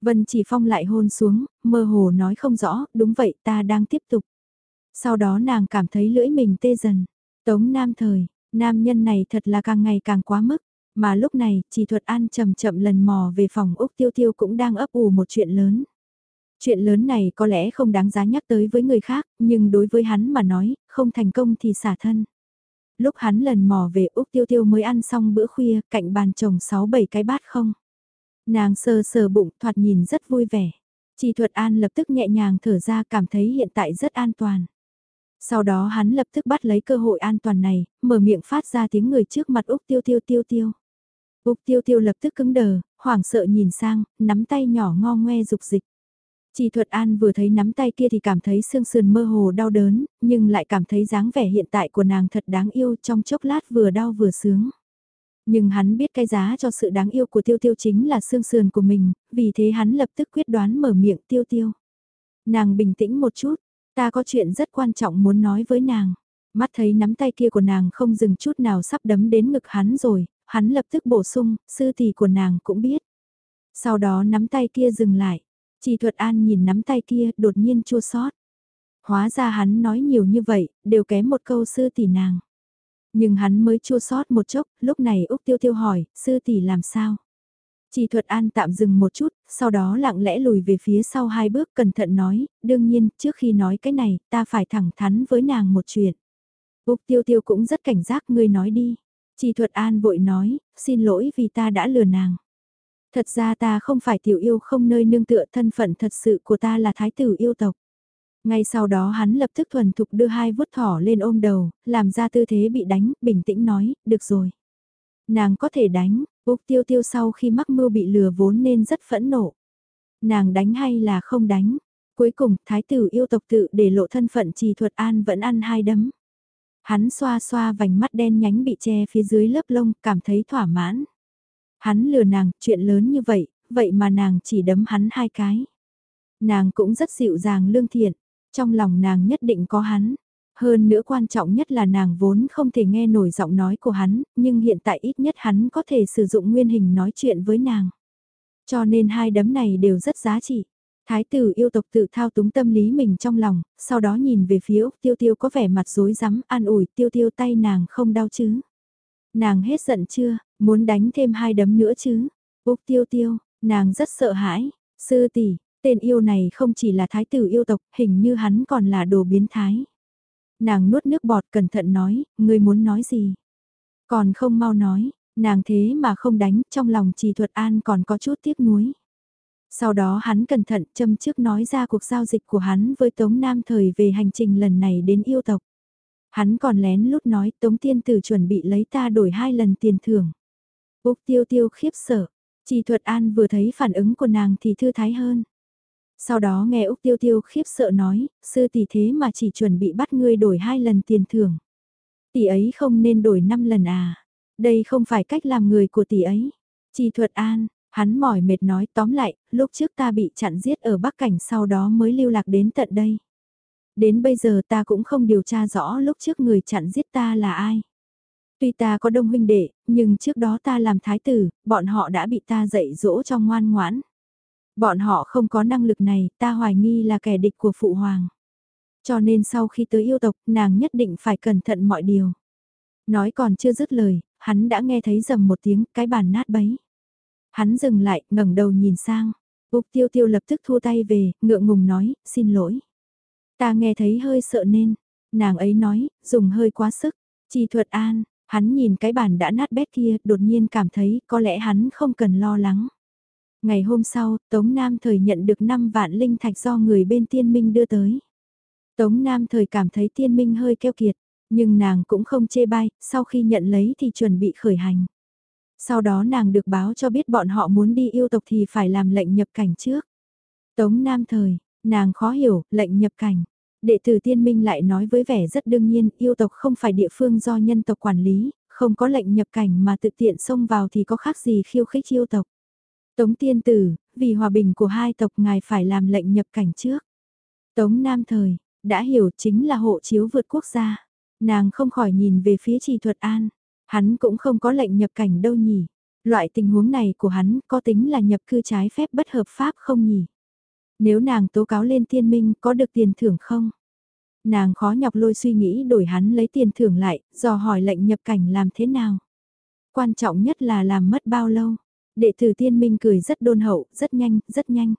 Vân Chỉ Phong lại hôn xuống, mơ hồ nói không rõ, đúng vậy ta đang tiếp tục. Sau đó nàng cảm thấy lưỡi mình tê dần. Tống Nam thời, nam nhân này thật là càng ngày càng quá mức. Mà lúc này, chỉ thuật an chậm chậm lần mò về phòng Úc Tiêu Tiêu cũng đang ấp ủ một chuyện lớn. Chuyện lớn này có lẽ không đáng giá nhắc tới với người khác, nhưng đối với hắn mà nói, không thành công thì xả thân. Lúc hắn lần mò về Úc Tiêu Tiêu mới ăn xong bữa khuya, cạnh bàn chồng 6-7 cái bát không. Nàng sờ sờ bụng thoạt nhìn rất vui vẻ. Chi thuật an lập tức nhẹ nhàng thở ra cảm thấy hiện tại rất an toàn. Sau đó hắn lập tức bắt lấy cơ hội an toàn này, mở miệng phát ra tiếng người trước mặt Úc Tiêu Tiêu Tiêu Tiêu. Úc Tiêu Tiêu lập tức cứng đờ, hoảng sợ nhìn sang, nắm tay nhỏ ngo ngoe dục dịch. Chỉ thuật an vừa thấy nắm tay kia thì cảm thấy xương sườn mơ hồ đau đớn, nhưng lại cảm thấy dáng vẻ hiện tại của nàng thật đáng yêu trong chốc lát vừa đau vừa sướng. Nhưng hắn biết cái giá cho sự đáng yêu của tiêu tiêu chính là xương sườn của mình, vì thế hắn lập tức quyết đoán mở miệng tiêu tiêu. Nàng bình tĩnh một chút, ta có chuyện rất quan trọng muốn nói với nàng. Mắt thấy nắm tay kia của nàng không dừng chút nào sắp đấm đến ngực hắn rồi, hắn lập tức bổ sung, sư tỷ của nàng cũng biết. Sau đó nắm tay kia dừng lại, chỉ thuật an nhìn nắm tay kia đột nhiên chua xót Hóa ra hắn nói nhiều như vậy, đều kém một câu sư tỷ nàng. Nhưng hắn mới chua sót một chốc, lúc này Úc Tiêu Tiêu hỏi, sư tỷ làm sao? Chỉ thuật an tạm dừng một chút, sau đó lặng lẽ lùi về phía sau hai bước cẩn thận nói, đương nhiên, trước khi nói cái này, ta phải thẳng thắn với nàng một chuyện. Úc Tiêu Tiêu cũng rất cảnh giác ngươi nói đi. Chỉ thuật an vội nói, xin lỗi vì ta đã lừa nàng. Thật ra ta không phải tiểu yêu không nơi nương tựa thân phận thật sự của ta là thái tử yêu tộc. Ngay sau đó hắn lập tức thuần thục đưa hai vuốt thỏ lên ôm đầu, làm ra tư thế bị đánh, bình tĩnh nói, được rồi. Nàng có thể đánh, Úc tiêu tiêu sau khi mắc mưu bị lừa vốn nên rất phẫn nộ. Nàng đánh hay là không đánh? Cuối cùng, thái tử yêu tộc tự để lộ thân phận trì thuật an vẫn ăn hai đấm. Hắn xoa xoa vành mắt đen nhánh bị che phía dưới lớp lông, cảm thấy thỏa mãn. Hắn lừa nàng, chuyện lớn như vậy, vậy mà nàng chỉ đấm hắn hai cái. Nàng cũng rất dịu dàng lương thiện, trong lòng nàng nhất định có hắn. Hơn nữa quan trọng nhất là nàng vốn không thể nghe nổi giọng nói của hắn, nhưng hiện tại ít nhất hắn có thể sử dụng nguyên hình nói chuyện với nàng. Cho nên hai đấm này đều rất giá trị. Thái tử yêu tộc tự thao túng tâm lý mình trong lòng, sau đó nhìn về phía Úc Tiêu Tiêu có vẻ mặt rối rắm, an ủi Tiêu Tiêu tay nàng không đau chứ. Nàng hết giận chưa, muốn đánh thêm hai đấm nữa chứ. Úc Tiêu Tiêu, nàng rất sợ hãi. Sư tỷ, tên yêu này không chỉ là thái tử yêu tộc, hình như hắn còn là đồ biến thái. Nàng nuốt nước bọt cẩn thận nói, ngươi muốn nói gì? Còn không mau nói, nàng thế mà không đánh, trong lòng trì thuật an còn có chút tiếc nuối. Sau đó hắn cẩn thận châm trước nói ra cuộc giao dịch của hắn với Tống Nam Thời về hành trình lần này đến yêu tộc. Hắn còn lén lút nói Tống Tiên Tử chuẩn bị lấy ta đổi hai lần tiền thưởng. Úc tiêu tiêu khiếp sợ, Trì Thuật An vừa thấy phản ứng của nàng thì thư thái hơn. Sau đó nghe Úc Tiêu Tiêu khiếp sợ nói, sư tỷ thế mà chỉ chuẩn bị bắt ngươi đổi hai lần tiền thưởng. Tỷ ấy không nên đổi năm lần à. Đây không phải cách làm người của tỷ ấy. Trì Thuật An, hắn mỏi mệt nói tóm lại, lúc trước ta bị chặn giết ở Bắc Cảnh sau đó mới lưu lạc đến tận đây. Đến bây giờ ta cũng không điều tra rõ lúc trước người chặn giết ta là ai. Tuy ta có đông huynh đệ, nhưng trước đó ta làm thái tử, bọn họ đã bị ta dạy dỗ cho ngoan ngoãn. Bọn họ không có năng lực này, ta hoài nghi là kẻ địch của phụ hoàng. Cho nên sau khi tới yêu tộc, nàng nhất định phải cẩn thận mọi điều. Nói còn chưa dứt lời, hắn đã nghe thấy rầm một tiếng, cái bàn nát bấy. Hắn dừng lại, ngẩng đầu nhìn sang. Úc tiêu tiêu lập tức thua tay về, ngượng ngùng nói, xin lỗi. Ta nghe thấy hơi sợ nên, nàng ấy nói, dùng hơi quá sức. Chi thuật an, hắn nhìn cái bàn đã nát bét kia, đột nhiên cảm thấy có lẽ hắn không cần lo lắng. Ngày hôm sau, Tống Nam Thời nhận được 5 vạn linh thạch do người bên tiên minh đưa tới. Tống Nam Thời cảm thấy tiên minh hơi keo kiệt, nhưng nàng cũng không chê bai, sau khi nhận lấy thì chuẩn bị khởi hành. Sau đó nàng được báo cho biết bọn họ muốn đi yêu tộc thì phải làm lệnh nhập cảnh trước. Tống Nam Thời, nàng khó hiểu, lệnh nhập cảnh. Đệ tử tiên minh lại nói với vẻ rất đương nhiên, yêu tộc không phải địa phương do nhân tộc quản lý, không có lệnh nhập cảnh mà tự tiện xông vào thì có khác gì khiêu khích yêu tộc. Tống tiên tử, vì hòa bình của hai tộc ngài phải làm lệnh nhập cảnh trước. Tống Nam Thời, đã hiểu chính là hộ chiếu vượt quốc gia. Nàng không khỏi nhìn về phía trì thuật an. Hắn cũng không có lệnh nhập cảnh đâu nhỉ. Loại tình huống này của hắn có tính là nhập cư trái phép bất hợp pháp không nhỉ? Nếu nàng tố cáo lên tiên minh có được tiền thưởng không? Nàng khó nhọc lôi suy nghĩ đổi hắn lấy tiền thưởng lại, dò hỏi lệnh nhập cảnh làm thế nào? Quan trọng nhất là làm mất bao lâu? Đệ tử tiên minh cười rất đôn hậu, rất nhanh, rất nhanh.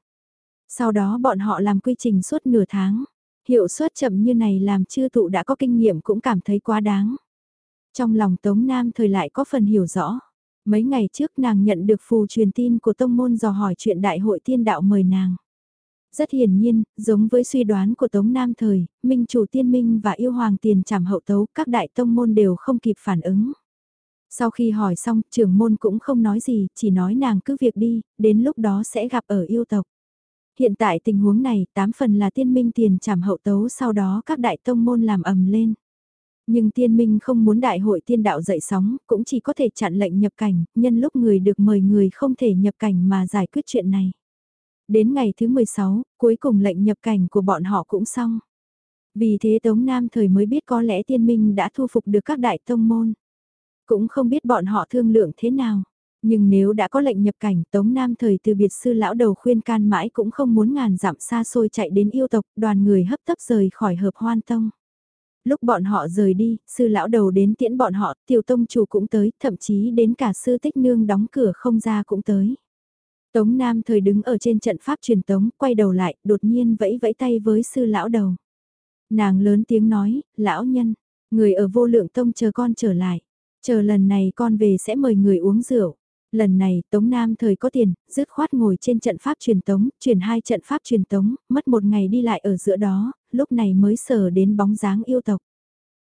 Sau đó bọn họ làm quy trình suốt nửa tháng. Hiệu suất chậm như này làm chư tụ đã có kinh nghiệm cũng cảm thấy quá đáng. Trong lòng Tống Nam thời lại có phần hiểu rõ. Mấy ngày trước nàng nhận được phù truyền tin của tông môn dò hỏi chuyện đại hội tiên đạo mời nàng. Rất hiển nhiên, giống với suy đoán của Tống Nam thời, Minh chủ tiên minh và yêu hoàng tiền trảm hậu tấu các đại tông môn đều không kịp phản ứng. Sau khi hỏi xong, trưởng môn cũng không nói gì, chỉ nói nàng cứ việc đi, đến lúc đó sẽ gặp ở yêu tộc. Hiện tại tình huống này, tám phần là tiên minh tiền trảm hậu tấu sau đó các đại tông môn làm ầm lên. Nhưng tiên minh không muốn đại hội tiên đạo dậy sóng, cũng chỉ có thể chặn lệnh nhập cảnh, nhân lúc người được mời người không thể nhập cảnh mà giải quyết chuyện này. Đến ngày thứ 16, cuối cùng lệnh nhập cảnh của bọn họ cũng xong. Vì thế Tống Nam thời mới biết có lẽ tiên minh đã thu phục được các đại tông môn. Cũng không biết bọn họ thương lượng thế nào. Nhưng nếu đã có lệnh nhập cảnh Tống Nam thời từ biệt sư lão đầu khuyên can mãi cũng không muốn ngàn dặm xa xôi chạy đến yêu tộc đoàn người hấp tấp rời khỏi hợp hoan tông. Lúc bọn họ rời đi, sư lão đầu đến tiễn bọn họ, tiểu tông chủ cũng tới, thậm chí đến cả sư tích nương đóng cửa không ra cũng tới. Tống Nam thời đứng ở trên trận pháp truyền tống, quay đầu lại, đột nhiên vẫy vẫy tay với sư lão đầu. Nàng lớn tiếng nói, lão nhân, người ở vô lượng tông chờ con trở lại. Chờ lần này con về sẽ mời người uống rượu. Lần này Tống Nam thời có tiền, dứt khoát ngồi trên trận pháp truyền tống, truyền hai trận pháp truyền tống, mất một ngày đi lại ở giữa đó, lúc này mới sờ đến bóng dáng yêu tộc.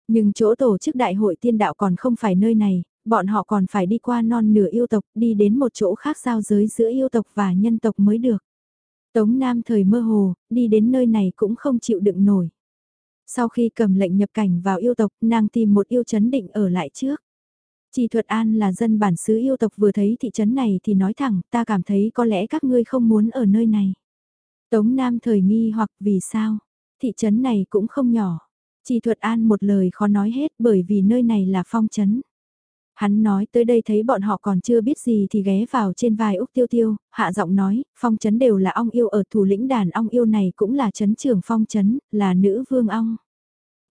Nhưng chỗ tổ chức đại hội tiên đạo còn không phải nơi này, bọn họ còn phải đi qua non nửa yêu tộc, đi đến một chỗ khác giao giới giữa yêu tộc và nhân tộc mới được. Tống Nam thời mơ hồ, đi đến nơi này cũng không chịu đựng nổi. Sau khi cầm lệnh nhập cảnh vào yêu tộc, nàng tìm một yêu chấn định ở lại trước. Chỉ thuật an là dân bản xứ yêu tộc vừa thấy thị trấn này thì nói thẳng, ta cảm thấy có lẽ các ngươi không muốn ở nơi này. Tống Nam thời nghi hoặc vì sao, thị trấn này cũng không nhỏ. Chỉ thuật an một lời khó nói hết bởi vì nơi này là phong trấn. Hắn nói tới đây thấy bọn họ còn chưa biết gì thì ghé vào trên vai Úc Tiêu Tiêu, hạ giọng nói, phong trấn đều là ong yêu ở thủ lĩnh đàn ong yêu này cũng là trấn trưởng phong trấn, là nữ vương ong.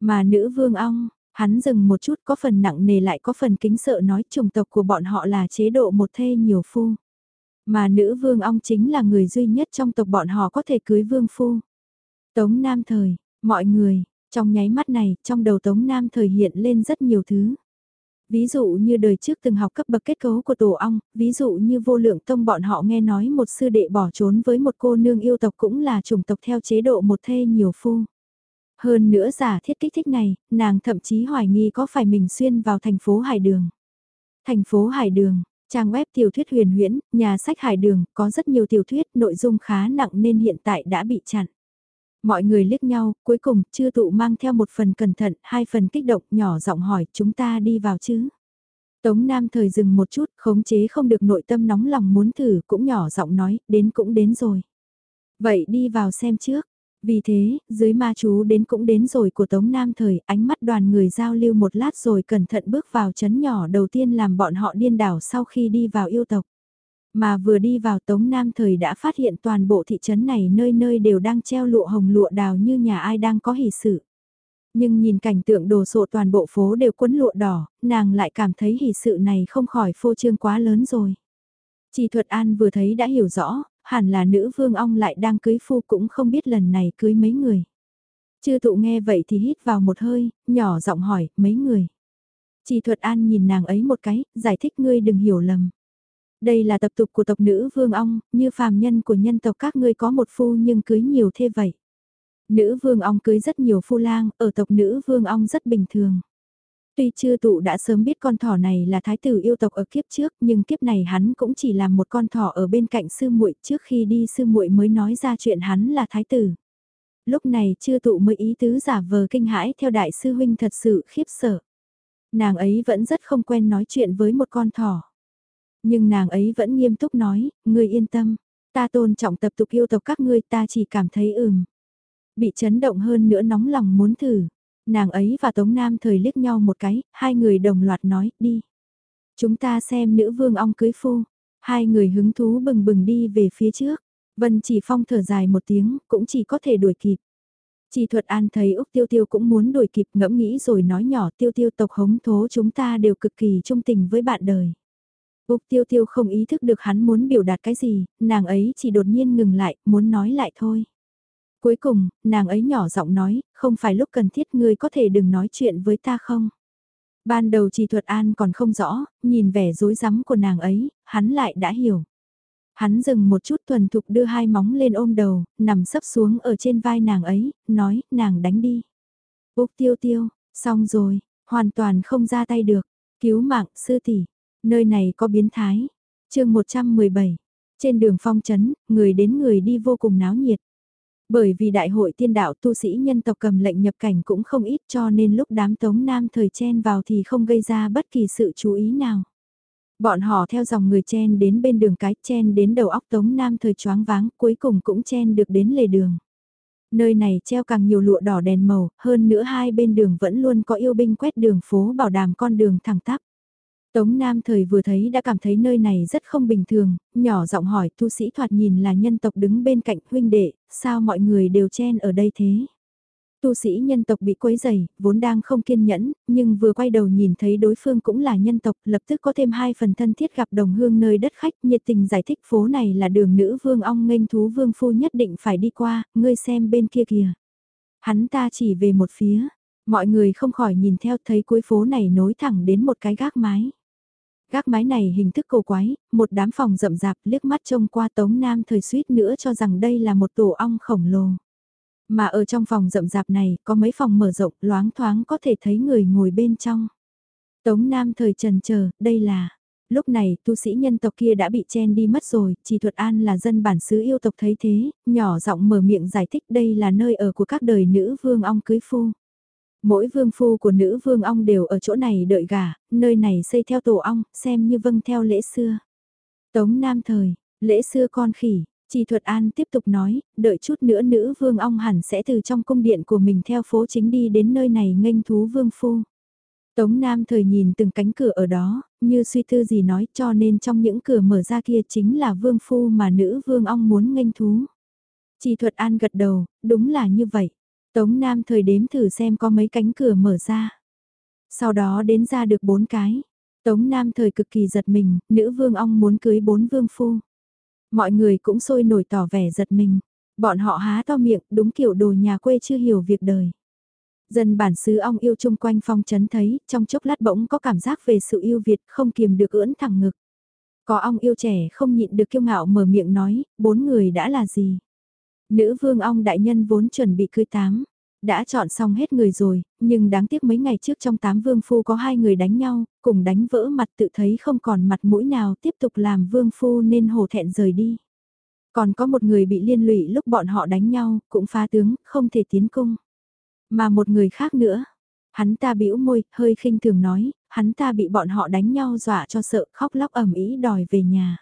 Mà nữ vương ong, hắn dừng một chút có phần nặng nề lại có phần kính sợ nói chủng tộc của bọn họ là chế độ một thê nhiều phu. Mà nữ vương ong chính là người duy nhất trong tộc bọn họ có thể cưới vương phu. Tống Nam Thời, mọi người, trong nháy mắt này, trong đầu Tống Nam Thời hiện lên rất nhiều thứ. Ví dụ như đời trước từng học cấp bậc kết cấu của tổ ong, ví dụ như vô lượng tông bọn họ nghe nói một sư đệ bỏ trốn với một cô nương yêu tộc cũng là chủng tộc theo chế độ một thê nhiều phu. Hơn nữa giả thiết kích thích này, nàng thậm chí hoài nghi có phải mình xuyên vào thành phố Hải Đường. Thành phố Hải Đường, trang web tiểu thuyết huyền huyễn, nhà sách Hải Đường, có rất nhiều tiểu thuyết nội dung khá nặng nên hiện tại đã bị chặn. Mọi người liếc nhau, cuối cùng, chưa tụ mang theo một phần cẩn thận, hai phần kích động, nhỏ giọng hỏi, chúng ta đi vào chứ? Tống Nam thời dừng một chút, khống chế không được nội tâm nóng lòng muốn thử, cũng nhỏ giọng nói, đến cũng đến rồi. Vậy đi vào xem trước. Vì thế, dưới ma chú đến cũng đến rồi của Tống Nam thời, ánh mắt đoàn người giao lưu một lát rồi cẩn thận bước vào chấn nhỏ đầu tiên làm bọn họ điên đảo sau khi đi vào yêu tộc. Mà vừa đi vào Tống Nam thời đã phát hiện toàn bộ thị trấn này nơi nơi đều đang treo lụa hồng lụa đào như nhà ai đang có hỷ sự. Nhưng nhìn cảnh tượng đồ sộ toàn bộ phố đều quấn lụa đỏ, nàng lại cảm thấy hỷ sự này không khỏi phô trương quá lớn rồi. Chỉ thuật an vừa thấy đã hiểu rõ, hẳn là nữ vương ong lại đang cưới phu cũng không biết lần này cưới mấy người. Chư thụ nghe vậy thì hít vào một hơi, nhỏ giọng hỏi, mấy người. Chỉ thuật an nhìn nàng ấy một cái, giải thích ngươi đừng hiểu lầm. Đây là tập tục của tộc nữ vương ong, như phàm nhân của nhân tộc các ngươi có một phu nhưng cưới nhiều thế vậy. Nữ vương ong cưới rất nhiều phu lang, ở tộc nữ vương ong rất bình thường. Tuy chưa tụ đã sớm biết con thỏ này là thái tử yêu tộc ở kiếp trước, nhưng kiếp này hắn cũng chỉ là một con thỏ ở bên cạnh sư muội trước khi đi sư muội mới nói ra chuyện hắn là thái tử. Lúc này chưa tụ mới ý tứ giả vờ kinh hãi theo đại sư huynh thật sự khiếp sợ. Nàng ấy vẫn rất không quen nói chuyện với một con thỏ. Nhưng nàng ấy vẫn nghiêm túc nói, ngươi yên tâm, ta tôn trọng tập tục yêu tộc các ngươi ta chỉ cảm thấy ừm. Bị chấn động hơn nữa nóng lòng muốn thử. Nàng ấy và Tống Nam thời liếc nhau một cái, hai người đồng loạt nói, đi. Chúng ta xem nữ vương ong cưới phu. Hai người hứng thú bừng bừng đi về phía trước. Vân chỉ phong thở dài một tiếng, cũng chỉ có thể đuổi kịp. Chỉ thuật an thấy Úc Tiêu Tiêu cũng muốn đuổi kịp ngẫm nghĩ rồi nói nhỏ Tiêu Tiêu tộc hống thố chúng ta đều cực kỳ trung tình với bạn đời. Úc Tiêu Tiêu không ý thức được hắn muốn biểu đạt cái gì, nàng ấy chỉ đột nhiên ngừng lại, muốn nói lại thôi. Cuối cùng, nàng ấy nhỏ giọng nói, không phải lúc cần thiết ngươi có thể đừng nói chuyện với ta không? Ban đầu chỉ thuật an còn không rõ, nhìn vẻ rối rắm của nàng ấy, hắn lại đã hiểu. Hắn dừng một chút thuần thục đưa hai móng lên ôm đầu, nằm sấp xuống ở trên vai nàng ấy, nói, nàng đánh đi. Úc tiêu tiêu, xong rồi, hoàn toàn không ra tay được, cứu mạng, sư tỷ nơi này có biến thái. chương 117, trên đường phong trấn, người đến người đi vô cùng náo nhiệt. Bởi vì đại hội tiên đạo tu sĩ nhân tộc cầm lệnh nhập cảnh cũng không ít cho nên lúc đám tống nam thời chen vào thì không gây ra bất kỳ sự chú ý nào. Bọn họ theo dòng người chen đến bên đường cái chen đến đầu óc tống nam thời choáng váng cuối cùng cũng chen được đến lề đường. Nơi này treo càng nhiều lụa đỏ đèn màu, hơn nữa hai bên đường vẫn luôn có yêu binh quét đường phố bảo đảm con đường thẳng tắp. Tống Nam thời vừa thấy đã cảm thấy nơi này rất không bình thường, nhỏ giọng hỏi tu sĩ thoạt nhìn là nhân tộc đứng bên cạnh huynh đệ, sao mọi người đều chen ở đây thế? Tu sĩ nhân tộc bị quấy dày, vốn đang không kiên nhẫn, nhưng vừa quay đầu nhìn thấy đối phương cũng là nhân tộc, lập tức có thêm hai phần thân thiết gặp đồng hương nơi đất khách, nhiệt tình giải thích phố này là đường nữ vương ong nghênh thú vương phu nhất định phải đi qua, ngươi xem bên kia kìa. Hắn ta chỉ về một phía, mọi người không khỏi nhìn theo thấy cuối phố này nối thẳng đến một cái gác mái. Gác mái này hình thức cổ quái, một đám phòng rậm rạp liếc mắt trông qua Tống Nam thời suýt nữa cho rằng đây là một tổ ong khổng lồ. Mà ở trong phòng rậm rạp này có mấy phòng mở rộng loáng thoáng có thể thấy người ngồi bên trong. Tống Nam thời trần chờ đây là... Lúc này, tu sĩ nhân tộc kia đã bị chen đi mất rồi, chỉ thuật an là dân bản xứ yêu tộc thấy thế, nhỏ giọng mở miệng giải thích đây là nơi ở của các đời nữ vương ong cưới phu. Mỗi vương phu của nữ vương ong đều ở chỗ này đợi gà, nơi này xây theo tổ ong, xem như vâng theo lễ xưa. Tống Nam thời, lễ xưa con khỉ, Chỉ Thuật An tiếp tục nói, đợi chút nữa nữ vương ong hẳn sẽ từ trong cung điện của mình theo phố chính đi đến nơi này nghênh thú vương phu. Tống Nam thời nhìn từng cánh cửa ở đó, như suy tư gì nói cho nên trong những cửa mở ra kia chính là vương phu mà nữ vương ong muốn nghênh thú. Chỉ Thuật An gật đầu, đúng là như vậy. Tống Nam thời đếm thử xem có mấy cánh cửa mở ra. Sau đó đến ra được bốn cái. Tống Nam thời cực kỳ giật mình, nữ vương ong muốn cưới bốn vương phu. Mọi người cũng sôi nổi tỏ vẻ giật mình. Bọn họ há to miệng, đúng kiểu đồ nhà quê chưa hiểu việc đời. Dân bản xứ ong yêu chung quanh phong chấn thấy, trong chốc lát bỗng có cảm giác về sự yêu Việt không kiềm được ưỡn thẳng ngực. Có ong yêu trẻ không nhịn được kiêu ngạo mở miệng nói, bốn người đã là gì? Nữ vương ong đại nhân vốn chuẩn bị cưới tám. Đã chọn xong hết người rồi, nhưng đáng tiếc mấy ngày trước trong tám vương phu có hai người đánh nhau, cùng đánh vỡ mặt tự thấy không còn mặt mũi nào tiếp tục làm vương phu nên hổ thẹn rời đi. Còn có một người bị liên lụy lúc bọn họ đánh nhau, cũng phá tướng, không thể tiến cung. Mà một người khác nữa, hắn ta bĩu môi, hơi khinh thường nói, hắn ta bị bọn họ đánh nhau dọa cho sợ khóc lóc ẩm ý đòi về nhà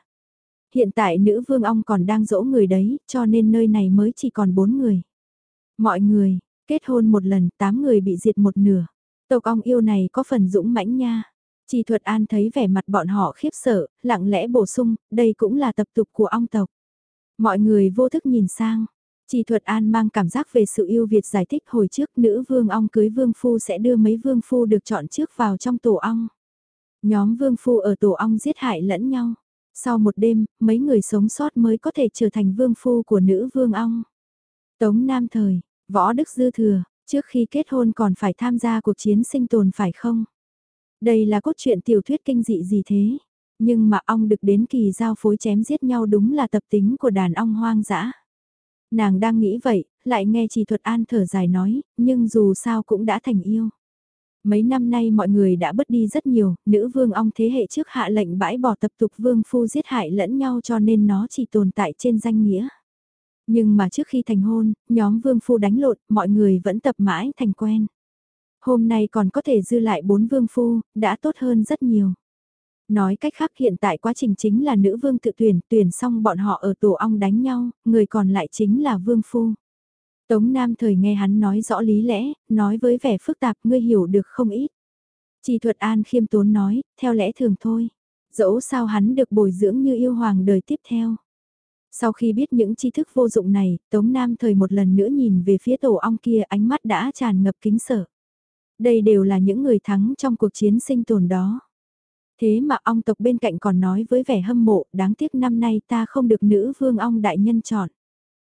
hiện tại nữ vương ong còn đang dỗ người đấy, cho nên nơi này mới chỉ còn bốn người. Mọi người, kết hôn một lần, tám người bị diệt một nửa. Tộc ong yêu này có phần dũng mãnh nha. Chỉ thuật an thấy vẻ mặt bọn họ khiếp sợ, lặng lẽ bổ sung, đây cũng là tập tục của ong tộc. Mọi người vô thức nhìn sang. Chỉ thuật an mang cảm giác về sự yêu Việt giải thích hồi trước nữ vương ong cưới vương phu sẽ đưa mấy vương phu được chọn trước vào trong tổ ong. Nhóm vương phu ở tổ ong giết hại lẫn nhau. Sau một đêm, mấy người sống sót mới có thể trở thành vương phu của nữ vương ong. Tống Nam Thời, Võ Đức Dư Thừa, trước khi kết hôn còn phải tham gia cuộc chiến sinh tồn phải không? Đây là cốt truyện tiểu thuyết kinh dị gì thế? Nhưng mà ong được đến kỳ giao phối chém giết nhau đúng là tập tính của đàn ong hoang dã. Nàng đang nghĩ vậy, lại nghe chỉ thuật an thở dài nói, nhưng dù sao cũng đã thành yêu. Mấy năm nay mọi người đã bớt đi rất nhiều, nữ vương ong thế hệ trước hạ lệnh bãi bỏ tập tục vương phu giết hại lẫn nhau cho nên nó chỉ tồn tại trên danh nghĩa. Nhưng mà trước khi thành hôn, nhóm vương phu đánh lộn, mọi người vẫn tập mãi thành quen. Hôm nay còn có thể dư lại bốn vương phu, đã tốt hơn rất nhiều. Nói cách khác hiện tại quá trình chính là nữ vương tự tuyển, tuyển xong bọn họ ở tổ ong đánh nhau, người còn lại chính là vương phu. Tống Nam thời nghe hắn nói rõ lý lẽ, nói với vẻ phức tạp ngươi hiểu được không ít. Chi thuật an khiêm tốn nói, theo lẽ thường thôi. Dẫu sao hắn được bồi dưỡng như yêu hoàng đời tiếp theo. Sau khi biết những tri thức vô dụng này, Tống Nam thời một lần nữa nhìn về phía tổ ong kia ánh mắt đã tràn ngập kính sợ. Đây đều là những người thắng trong cuộc chiến sinh tồn đó. Thế mà ong tộc bên cạnh còn nói với vẻ hâm mộ, đáng tiếc năm nay ta không được nữ vương ong đại nhân chọn.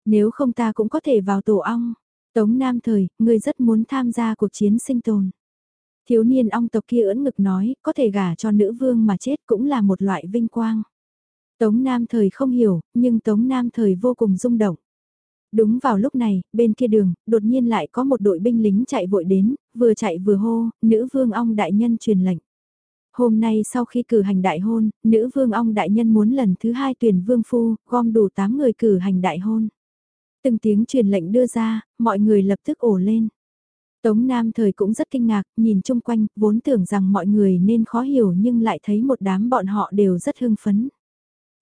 Nếu không ta cũng có thể vào tổ ong. Tống Nam thời, ngươi rất muốn tham gia cuộc chiến sinh tồn. Thiếu niên ong tộc kia ưỡn ngực nói, có thể gả cho nữ vương mà chết cũng là một loại vinh quang. Tống Nam thời không hiểu, nhưng Tống Nam thời vô cùng rung động. Đúng vào lúc này, bên kia đường, đột nhiên lại có một đội binh lính chạy vội đến, vừa chạy vừa hô, nữ vương ong đại nhân truyền lệnh. Hôm nay sau khi cử hành đại hôn, nữ vương ong đại nhân muốn lần thứ hai tuyển vương phu, gom đủ 8 người cử hành đại hôn. Từng tiếng truyền lệnh đưa ra, mọi người lập tức ổ lên. Tống Nam thời cũng rất kinh ngạc, nhìn chung quanh, vốn tưởng rằng mọi người nên khó hiểu nhưng lại thấy một đám bọn họ đều rất hưng phấn.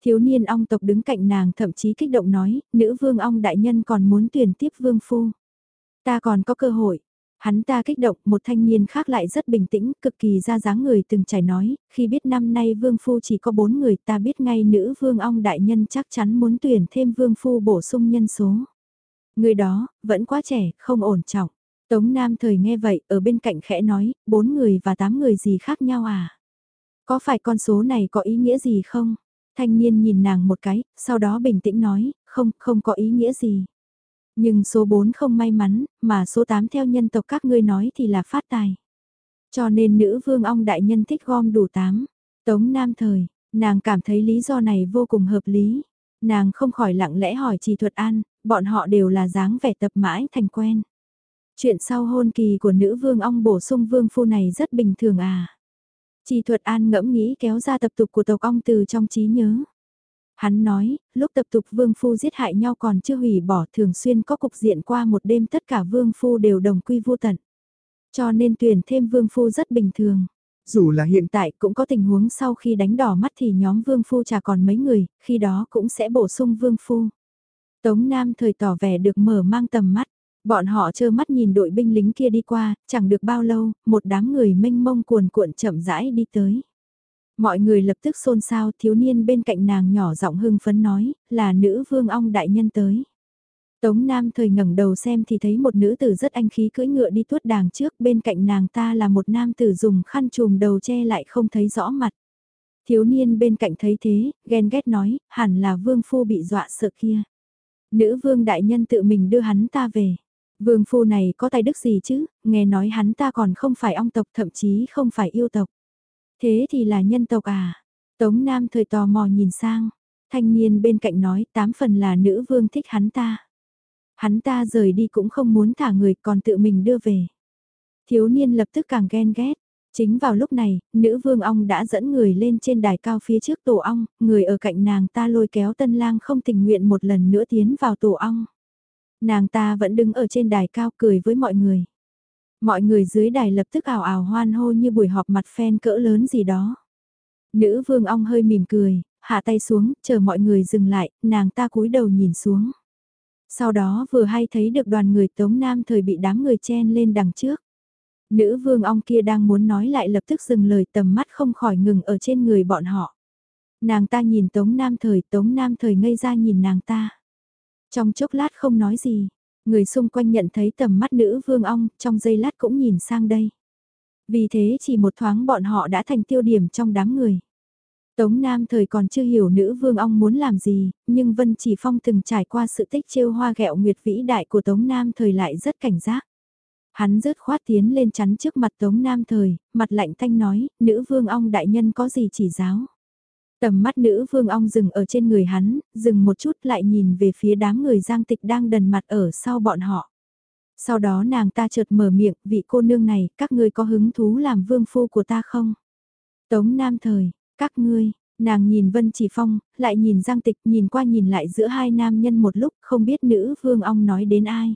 Thiếu niên ong tộc đứng cạnh nàng thậm chí kích động nói, nữ vương ong đại nhân còn muốn tuyển tiếp vương phu. Ta còn có cơ hội. Hắn ta kích động, một thanh niên khác lại rất bình tĩnh, cực kỳ ra dáng người từng trải nói, khi biết năm nay vương phu chỉ có bốn người ta biết ngay nữ vương ong đại nhân chắc chắn muốn tuyển thêm vương phu bổ sung nhân số. Người đó, vẫn quá trẻ, không ổn trọng. Tống Nam thời nghe vậy, ở bên cạnh khẽ nói, bốn người và tám người gì khác nhau à? Có phải con số này có ý nghĩa gì không? Thanh niên nhìn nàng một cái, sau đó bình tĩnh nói, không, không có ý nghĩa gì. Nhưng số 4 không may mắn, mà số 8 theo nhân tộc các ngươi nói thì là phát tài. Cho nên nữ vương ong đại nhân thích gom đủ 8. Tống Nam thời, nàng cảm thấy lý do này vô cùng hợp lý. Nàng không khỏi lặng lẽ hỏi trì thuật an, bọn họ đều là dáng vẻ tập mãi thành quen. Chuyện sau hôn kỳ của nữ vương ong bổ sung vương phu này rất bình thường à. Chi thuật an ngẫm nghĩ kéo ra tập tục của tộc ong từ trong trí nhớ. Hắn nói, lúc tập tục vương phu giết hại nhau còn chưa hủy bỏ thường xuyên có cục diện qua một đêm tất cả vương phu đều đồng quy vô tận. Cho nên tuyển thêm vương phu rất bình thường. Dù là hiện tại cũng có tình huống sau khi đánh đỏ mắt thì nhóm vương phu chả còn mấy người, khi đó cũng sẽ bổ sung vương phu. Tống Nam thời tỏ vẻ được mở mang tầm mắt. Bọn họ trơ mắt nhìn đội binh lính kia đi qua, chẳng được bao lâu, một đám người mênh mông cuồn cuộn chậm rãi đi tới. Mọi người lập tức xôn xao thiếu niên bên cạnh nàng nhỏ giọng hưng phấn nói, là nữ vương ong đại nhân tới. Tống Nam thời ngẩng đầu xem thì thấy một nữ tử rất anh khí cưỡi ngựa đi tuốt đàng trước bên cạnh nàng ta là một nam tử dùng khăn trùm đầu che lại không thấy rõ mặt. Thiếu niên bên cạnh thấy thế, ghen ghét nói, hẳn là vương phu bị dọa sợ kia. Nữ vương đại nhân tự mình đưa hắn ta về. Vương phu này có tài đức gì chứ, nghe nói hắn ta còn không phải ong tộc thậm chí không phải yêu tộc. Thế thì là nhân tộc à? Tống Nam thời tò mò nhìn sang, thanh niên bên cạnh nói tám phần là nữ vương thích hắn ta. Hắn ta rời đi cũng không muốn thả người còn tự mình đưa về. Thiếu niên lập tức càng ghen ghét. Chính vào lúc này, nữ vương ong đã dẫn người lên trên đài cao phía trước tổ ong, người ở cạnh nàng ta lôi kéo tân lang không tình nguyện một lần nữa tiến vào tổ ong. Nàng ta vẫn đứng ở trên đài cao cười với mọi người. Mọi người dưới đài lập tức ảo ảo hoan hô như buổi họp mặt fan cỡ lớn gì đó. Nữ vương ong hơi mỉm cười, hạ tay xuống, chờ mọi người dừng lại, nàng ta cúi đầu nhìn xuống. Sau đó vừa hay thấy được đoàn người Tống Nam thời bị đám người chen lên đằng trước. Nữ vương ong kia đang muốn nói lại lập tức dừng lời tầm mắt không khỏi ngừng ở trên người bọn họ. Nàng ta nhìn Tống Nam thời, Tống Nam thời ngây ra nhìn nàng ta. Trong chốc lát không nói gì, người xung quanh nhận thấy tầm mắt nữ vương ong, trong giây lát cũng nhìn sang đây. Vì thế chỉ một thoáng bọn họ đã thành tiêu điểm trong đám người. Tống Nam thời còn chưa hiểu nữ vương ong muốn làm gì, nhưng Vân Chỉ Phong từng trải qua sự tích trêu hoa gẹo nguyệt vĩ đại của Tống Nam thời lại rất cảnh giác. Hắn rớt khoát tiến lên chắn trước mặt Tống Nam thời, mặt lạnh thanh nói, nữ vương ong đại nhân có gì chỉ giáo. Tầm mắt nữ vương ong dừng ở trên người hắn, dừng một chút lại nhìn về phía đám người giang tịch đang đần mặt ở sau bọn họ. Sau đó nàng ta chợt mở miệng, vị cô nương này, các ngươi có hứng thú làm vương phu của ta không? Tống Nam Thời, các ngươi, nàng nhìn Vân Chỉ Phong, lại nhìn Giang Tịch, nhìn qua nhìn lại giữa hai nam nhân một lúc, không biết nữ vương ong nói đến ai.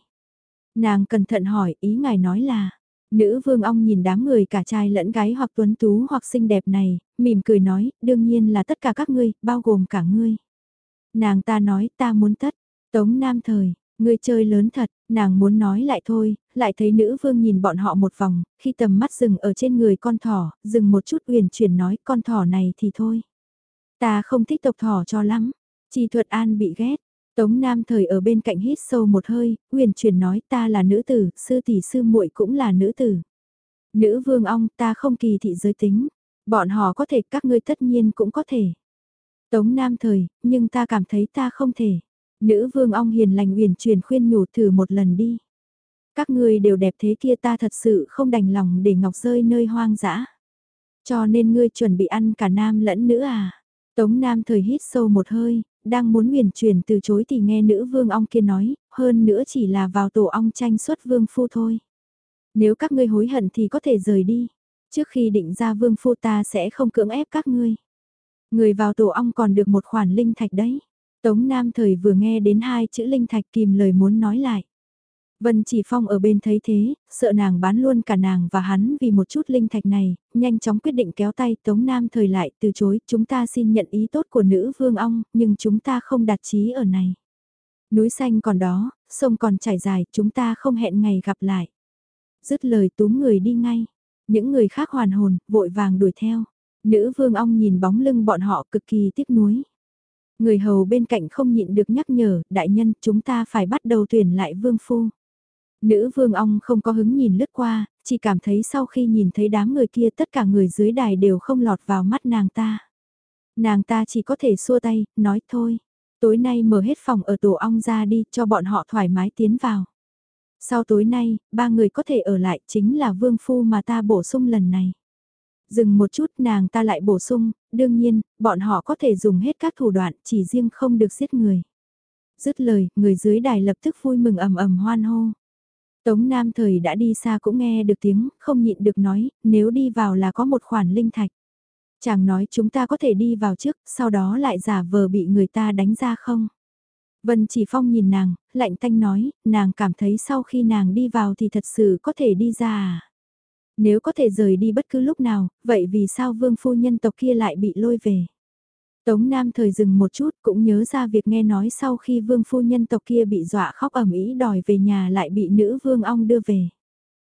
Nàng cẩn thận hỏi, ý ngài nói là, Nữ vương ong nhìn đám người cả trai lẫn gái hoặc tuấn tú hoặc xinh đẹp này, mỉm cười nói, đương nhiên là tất cả các ngươi, bao gồm cả ngươi. Nàng ta nói ta muốn tất, tống nam thời, Ngươi chơi lớn thật, nàng muốn nói lại thôi, lại thấy nữ vương nhìn bọn họ một vòng, khi tầm mắt dừng ở trên người con thỏ, dừng một chút uyển chuyển nói con thỏ này thì thôi. Ta không thích tộc thỏ cho lắm, chi thuật an bị ghét. Tống Nam thời ở bên cạnh hít sâu một hơi, Huyền Truyền nói ta là nữ tử, sư tỷ sư muội cũng là nữ tử. Nữ vương ong ta không kỳ thị giới tính, bọn họ có thể các ngươi tất nhiên cũng có thể. Tống Nam thời, nhưng ta cảm thấy ta không thể. Nữ vương ong hiền lành Huyền Truyền khuyên nhủ thử một lần đi. Các ngươi đều đẹp thế kia ta thật sự không đành lòng để ngọc rơi nơi hoang dã. Cho nên ngươi chuẩn bị ăn cả nam lẫn nữ à. Tống Nam thời hít sâu một hơi, đang muốn nguyền chuyển từ chối thì nghe nữ vương ong kia nói, hơn nữa chỉ là vào tổ ong tranh xuất vương phu thôi. Nếu các ngươi hối hận thì có thể rời đi. Trước khi định ra vương phu ta sẽ không cưỡng ép các ngươi. Người vào tổ ong còn được một khoản linh thạch đấy. Tống Nam thời vừa nghe đến hai chữ linh thạch kìm lời muốn nói lại. Vân Chỉ Phong ở bên thấy thế, sợ nàng bán luôn cả nàng và hắn vì một chút linh thạch này, nhanh chóng quyết định kéo tay Tống Nam thời lại từ chối, chúng ta xin nhận ý tốt của nữ vương ong, nhưng chúng ta không đặt chí ở này. Núi xanh còn đó, sông còn trải dài, chúng ta không hẹn ngày gặp lại. Dứt lời túm người đi ngay, những người khác hoàn hồn, vội vàng đuổi theo. Nữ vương ong nhìn bóng lưng bọn họ cực kỳ tiếc nuối. Người hầu bên cạnh không nhịn được nhắc nhở, đại nhân, chúng ta phải bắt đầu tuyển lại vương phu. Nữ vương ong không có hứng nhìn lướt qua, chỉ cảm thấy sau khi nhìn thấy đám người kia tất cả người dưới đài đều không lọt vào mắt nàng ta. Nàng ta chỉ có thể xua tay, nói thôi, tối nay mở hết phòng ở tổ ong ra đi cho bọn họ thoải mái tiến vào. Sau tối nay, ba người có thể ở lại chính là vương phu mà ta bổ sung lần này. Dừng một chút nàng ta lại bổ sung, đương nhiên, bọn họ có thể dùng hết các thủ đoạn, chỉ riêng không được giết người. Dứt lời, người dưới đài lập tức vui mừng ầm ầm hoan hô. Tống Nam thời đã đi xa cũng nghe được tiếng, không nhịn được nói, nếu đi vào là có một khoản linh thạch. Chàng nói chúng ta có thể đi vào trước, sau đó lại giả vờ bị người ta đánh ra không? Vân Chỉ Phong nhìn nàng, lạnh tanh nói, nàng cảm thấy sau khi nàng đi vào thì thật sự có thể đi ra à? Nếu có thể rời đi bất cứ lúc nào, vậy vì sao vương phu nhân tộc kia lại bị lôi về? Tống Nam thời dừng một chút cũng nhớ ra việc nghe nói sau khi vương phu nhân tộc kia bị dọa khóc ẩm ý đòi về nhà lại bị nữ vương ong đưa về.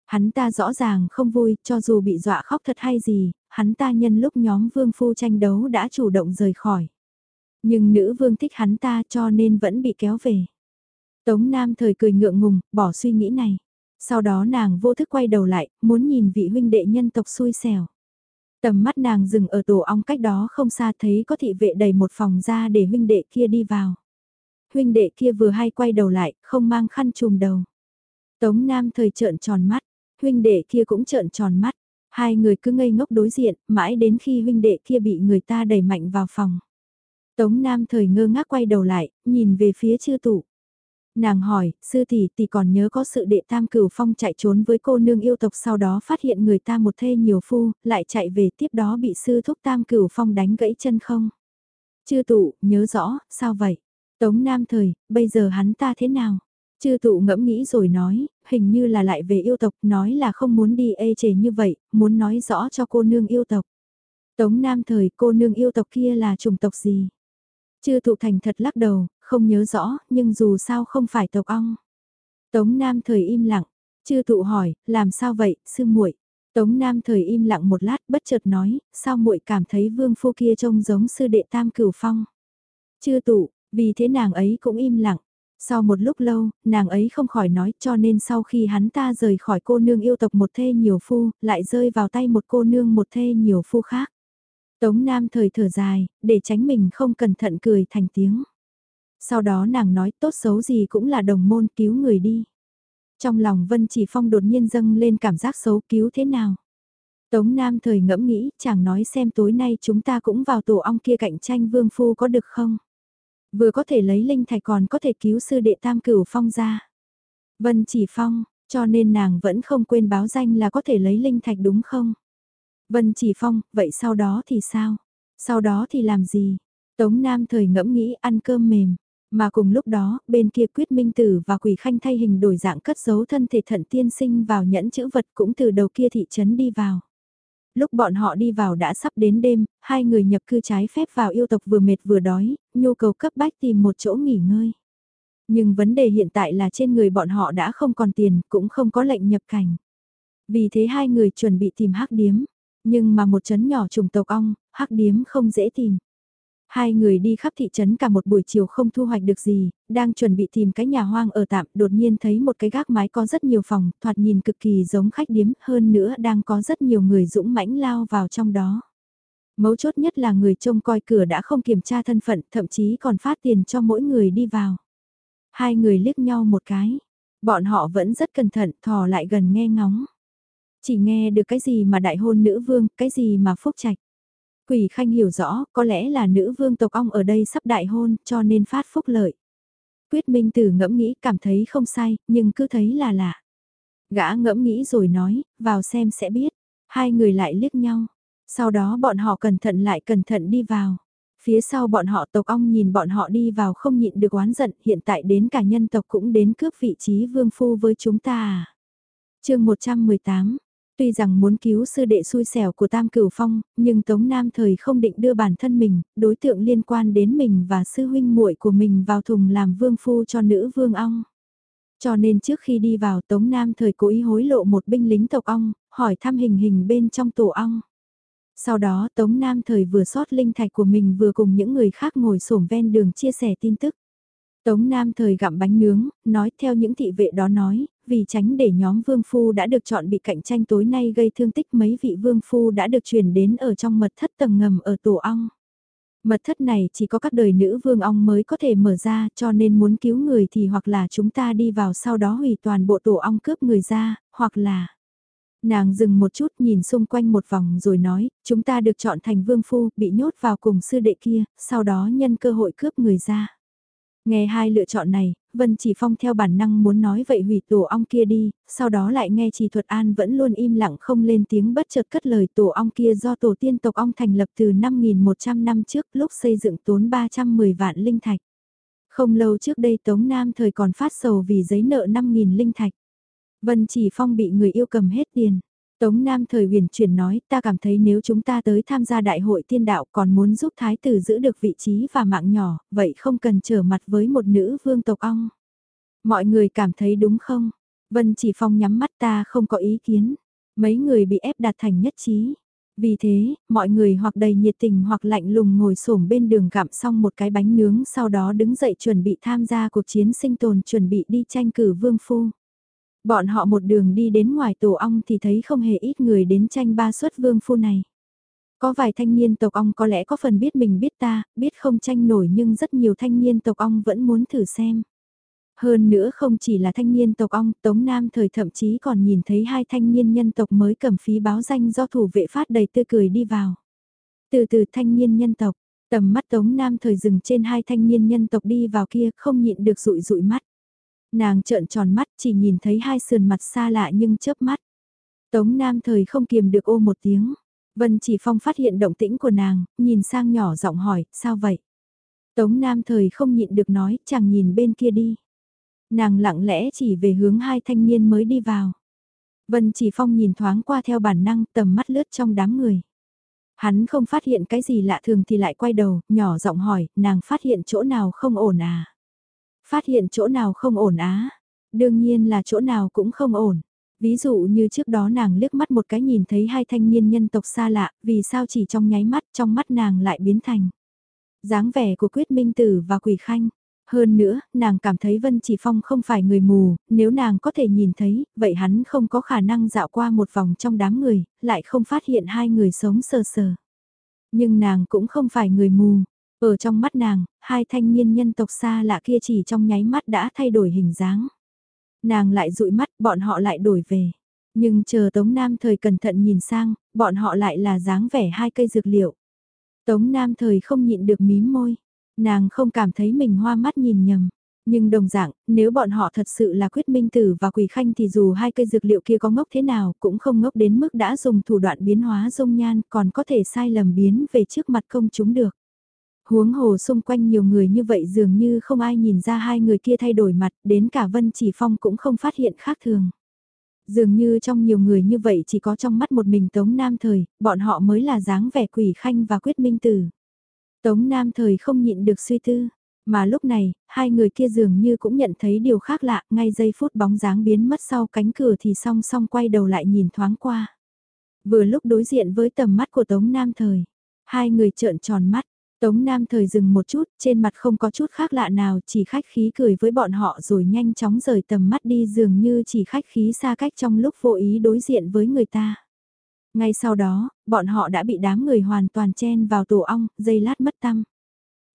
Hắn ta rõ ràng không vui, cho dù bị dọa khóc thật hay gì, hắn ta nhân lúc nhóm vương phu tranh đấu đã chủ động rời khỏi. Nhưng nữ vương thích hắn ta cho nên vẫn bị kéo về. Tống Nam thời cười ngượng ngùng, bỏ suy nghĩ này. Sau đó nàng vô thức quay đầu lại, muốn nhìn vị huynh đệ nhân tộc xui xẻo. Tầm mắt nàng dừng ở tổ ong cách đó không xa thấy có thị vệ đầy một phòng ra để huynh đệ kia đi vào. Huynh đệ kia vừa hay quay đầu lại, không mang khăn trùm đầu. Tống Nam thời trợn tròn mắt, huynh đệ kia cũng trợn tròn mắt. Hai người cứ ngây ngốc đối diện, mãi đến khi huynh đệ kia bị người ta đẩy mạnh vào phòng. Tống Nam thời ngơ ngác quay đầu lại, nhìn về phía chư tụ. Nàng hỏi, sư tỷ tỷ còn nhớ có sự đệ tam cửu phong chạy trốn với cô nương yêu tộc sau đó phát hiện người ta một thê nhiều phu, lại chạy về tiếp đó bị sư thúc tam cửu phong đánh gãy chân không? Chư tụ, nhớ rõ, sao vậy? Tống Nam thời, bây giờ hắn ta thế nào? Chư tụ ngẫm nghĩ rồi nói, hình như là lại về yêu tộc, nói là không muốn đi ê chề như vậy, muốn nói rõ cho cô nương yêu tộc. Tống Nam thời cô nương yêu tộc kia là chủng tộc gì? Chư thụ thành thật lắc đầu, không nhớ rõ, nhưng dù sao không phải tộc ong. Tống Nam thời im lặng, chư thụ hỏi, làm sao vậy, sư muội Tống Nam thời im lặng một lát bất chợt nói, sao muội cảm thấy vương phu kia trông giống sư đệ tam cửu phong. Chư tụ, vì thế nàng ấy cũng im lặng. Sau một lúc lâu, nàng ấy không khỏi nói cho nên sau khi hắn ta rời khỏi cô nương yêu tộc một thê nhiều phu, lại rơi vào tay một cô nương một thê nhiều phu khác. Tống Nam thời thở dài, để tránh mình không cẩn thận cười thành tiếng. Sau đó nàng nói tốt xấu gì cũng là đồng môn cứu người đi. Trong lòng Vân Chỉ Phong đột nhiên dâng lên cảm giác xấu cứu thế nào. Tống Nam thời ngẫm nghĩ, chẳng nói xem tối nay chúng ta cũng vào tổ ong kia cạnh tranh vương phu có được không? Vừa có thể lấy linh thạch còn có thể cứu sư đệ tam cửu phong ra. Vân Chỉ Phong, cho nên nàng vẫn không quên báo danh là có thể lấy linh thạch đúng không? Vân Chỉ Phong, vậy sau đó thì sao? Sau đó thì làm gì? Tống Nam thời ngẫm nghĩ ăn cơm mềm. Mà cùng lúc đó, bên kia quyết minh tử và quỷ khanh thay hình đổi dạng cất giấu thân thể thận tiên sinh vào nhẫn chữ vật cũng từ đầu kia thị trấn đi vào. Lúc bọn họ đi vào đã sắp đến đêm, hai người nhập cư trái phép vào yêu tộc vừa mệt vừa đói, nhu cầu cấp bách tìm một chỗ nghỉ ngơi. Nhưng vấn đề hiện tại là trên người bọn họ đã không còn tiền, cũng không có lệnh nhập cảnh. Vì thế hai người chuẩn bị tìm hắc điếm. Nhưng mà một chấn nhỏ trùng tộc ong, hắc điếm không dễ tìm. Hai người đi khắp thị trấn cả một buổi chiều không thu hoạch được gì, đang chuẩn bị tìm cái nhà hoang ở tạm, đột nhiên thấy một cái gác mái có rất nhiều phòng, thoạt nhìn cực kỳ giống khách điếm, hơn nữa đang có rất nhiều người dũng mãnh lao vào trong đó. Mấu chốt nhất là người trông coi cửa đã không kiểm tra thân phận, thậm chí còn phát tiền cho mỗi người đi vào. Hai người liếc nhau một cái, bọn họ vẫn rất cẩn thận, thò lại gần nghe ngóng. Chỉ nghe được cái gì mà đại hôn nữ vương, cái gì mà phúc trạch. Quỷ khanh hiểu rõ, có lẽ là nữ vương tộc ong ở đây sắp đại hôn, cho nên phát phúc lợi. Quyết Minh Tử ngẫm nghĩ cảm thấy không sai, nhưng cứ thấy là lạ. Gã ngẫm nghĩ rồi nói, vào xem sẽ biết. Hai người lại liếc nhau. Sau đó bọn họ cẩn thận lại cẩn thận đi vào. Phía sau bọn họ tộc ong nhìn bọn họ đi vào không nhịn được oán giận, hiện tại đến cả nhân tộc cũng đến cướp vị trí vương phu với chúng ta à. chương 118, Tuy rằng muốn cứu sư đệ xui xẻo của Tam Cửu Phong, nhưng Tống Nam thời không định đưa bản thân mình, đối tượng liên quan đến mình và sư huynh muội của mình vào thùng làm vương phu cho nữ vương ong. Cho nên trước khi đi vào Tống Nam thời cố ý hối lộ một binh lính tộc ong, hỏi thăm hình hình bên trong tổ ong. Sau đó Tống Nam thời vừa sót linh thạch của mình vừa cùng những người khác ngồi xổm ven đường chia sẻ tin tức. Tống Nam thời gặm bánh nướng, nói theo những thị vệ đó nói, vì tránh để nhóm vương phu đã được chọn bị cạnh tranh tối nay gây thương tích mấy vị vương phu đã được truyền đến ở trong mật thất tầng ngầm ở tổ ong. Mật thất này chỉ có các đời nữ vương ong mới có thể mở ra cho nên muốn cứu người thì hoặc là chúng ta đi vào sau đó hủy toàn bộ tổ ong cướp người ra, hoặc là... Nàng dừng một chút nhìn xung quanh một vòng rồi nói, chúng ta được chọn thành vương phu, bị nhốt vào cùng sư đệ kia, sau đó nhân cơ hội cướp người ra. Nghe hai lựa chọn này, Vân Chỉ Phong theo bản năng muốn nói vậy hủy tổ ong kia đi, sau đó lại nghe Chỉ Thuật An vẫn luôn im lặng không lên tiếng bất chợt cất lời tổ ong kia do tổ tiên tộc ong thành lập từ 5.100 năm trước lúc xây dựng tốn 310 vạn linh thạch. Không lâu trước đây Tống Nam thời còn phát sầu vì giấy nợ 5.000 linh thạch. Vân Chỉ Phong bị người yêu cầm hết tiền. Tống Nam thời huyền chuyển nói ta cảm thấy nếu chúng ta tới tham gia đại hội tiên đạo còn muốn giúp thái tử giữ được vị trí và mạng nhỏ, vậy không cần trở mặt với một nữ vương tộc ong. Mọi người cảm thấy đúng không? Vân chỉ phong nhắm mắt ta không có ý kiến. Mấy người bị ép đạt thành nhất trí. Vì thế, mọi người hoặc đầy nhiệt tình hoặc lạnh lùng ngồi xổm bên đường gặm xong một cái bánh nướng sau đó đứng dậy chuẩn bị tham gia cuộc chiến sinh tồn chuẩn bị đi tranh cử vương phu. Bọn họ một đường đi đến ngoài tổ ong thì thấy không hề ít người đến tranh ba suất vương phu này. Có vài thanh niên tộc ong có lẽ có phần biết mình biết ta, biết không tranh nổi nhưng rất nhiều thanh niên tộc ong vẫn muốn thử xem. Hơn nữa không chỉ là thanh niên tộc ong, Tống Nam thời thậm chí còn nhìn thấy hai thanh niên nhân tộc mới cầm phí báo danh do thủ vệ phát đầy tươi cười đi vào. Từ từ thanh niên nhân tộc, tầm mắt Tống Nam thời dừng trên hai thanh niên nhân tộc đi vào kia không nhịn được rụi rụi mắt. Nàng trợn tròn mắt chỉ nhìn thấy hai sườn mặt xa lạ nhưng chớp mắt. Tống Nam thời không kiềm được ô một tiếng. Vân Chỉ Phong phát hiện động tĩnh của nàng, nhìn sang nhỏ giọng hỏi, sao vậy? Tống Nam thời không nhịn được nói, chàng nhìn bên kia đi. Nàng lặng lẽ chỉ về hướng hai thanh niên mới đi vào. Vân Chỉ Phong nhìn thoáng qua theo bản năng tầm mắt lướt trong đám người. Hắn không phát hiện cái gì lạ thường thì lại quay đầu, nhỏ giọng hỏi, nàng phát hiện chỗ nào không ổn à? Phát hiện chỗ nào không ổn á? Đương nhiên là chỗ nào cũng không ổn. Ví dụ như trước đó nàng liếc mắt một cái nhìn thấy hai thanh niên nhân tộc xa lạ, vì sao chỉ trong nháy mắt trong mắt nàng lại biến thành. dáng vẻ của Quyết Minh Tử và Quỷ Khanh. Hơn nữa, nàng cảm thấy Vân Chỉ Phong không phải người mù, nếu nàng có thể nhìn thấy, vậy hắn không có khả năng dạo qua một vòng trong đám người, lại không phát hiện hai người sống sờ sờ. Nhưng nàng cũng không phải người mù, ở trong mắt nàng, hai thanh niên nhân tộc xa lạ kia chỉ trong nháy mắt đã thay đổi hình dáng. Nàng lại dụi mắt, bọn họ lại đổi về. Nhưng chờ Tống Nam thời cẩn thận nhìn sang, bọn họ lại là dáng vẻ hai cây dược liệu. Tống Nam thời không nhịn được mím môi. Nàng không cảm thấy mình hoa mắt nhìn nhầm. Nhưng đồng dạng, nếu bọn họ thật sự là quyết minh tử và quỷ khanh thì dù hai cây dược liệu kia có ngốc thế nào cũng không ngốc đến mức đã dùng thủ đoạn biến hóa dung nhan còn có thể sai lầm biến về trước mặt công chúng được huống hồ xung quanh nhiều người như vậy dường như không ai nhìn ra hai người kia thay đổi mặt, đến cả Vân Chỉ Phong cũng không phát hiện khác thường. Dường như trong nhiều người như vậy chỉ có trong mắt một mình Tống Nam Thời, bọn họ mới là dáng vẻ quỷ khanh và quyết minh tử. Tống Nam Thời không nhịn được suy tư, Mà lúc này, hai người kia dường như cũng nhận thấy điều khác lạ, ngay giây phút bóng dáng biến mất sau cánh cửa thì song song quay đầu lại nhìn thoáng qua. Vừa lúc đối diện với tầm mắt của Tống Nam Thời, hai người trợn tròn mắt, Tống Nam Thời dừng một chút, trên mặt không có chút khác lạ nào, chỉ khách khí cười với bọn họ rồi nhanh chóng rời tầm mắt đi dường như chỉ khách khí xa cách trong lúc vô ý đối diện với người ta. Ngay sau đó, bọn họ đã bị đám người hoàn toàn chen vào tổ ong, dây lát mất tâm.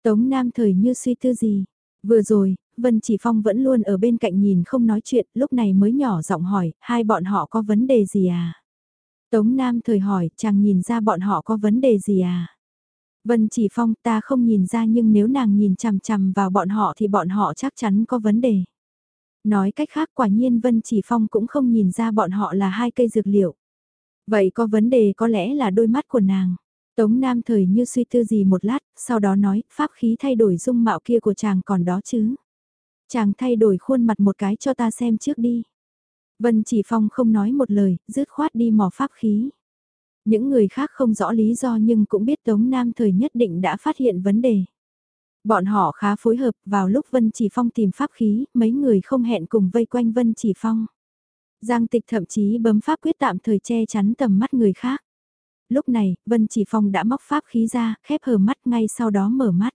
Tống Nam Thời như suy tư gì. Vừa rồi, Vân Chỉ Phong vẫn luôn ở bên cạnh nhìn không nói chuyện, lúc này mới nhỏ giọng hỏi, hai bọn họ có vấn đề gì à? Tống Nam Thời hỏi, chàng nhìn ra bọn họ có vấn đề gì à? Vân Chỉ Phong ta không nhìn ra nhưng nếu nàng nhìn chằm chằm vào bọn họ thì bọn họ chắc chắn có vấn đề. Nói cách khác quả nhiên Vân Chỉ Phong cũng không nhìn ra bọn họ là hai cây dược liệu. Vậy có vấn đề có lẽ là đôi mắt của nàng. Tống Nam thời như suy tư gì một lát, sau đó nói, pháp khí thay đổi dung mạo kia của chàng còn đó chứ. Chàng thay đổi khuôn mặt một cái cho ta xem trước đi. Vân Chỉ Phong không nói một lời, dứt khoát đi mò pháp khí. Những người khác không rõ lý do nhưng cũng biết Tống Nam thời nhất định đã phát hiện vấn đề. Bọn họ khá phối hợp vào lúc Vân Chỉ Phong tìm pháp khí, mấy người không hẹn cùng vây quanh Vân Chỉ Phong. Giang tịch thậm chí bấm pháp quyết tạm thời che chắn tầm mắt người khác. Lúc này, Vân Chỉ Phong đã móc pháp khí ra, khép hờ mắt ngay sau đó mở mắt.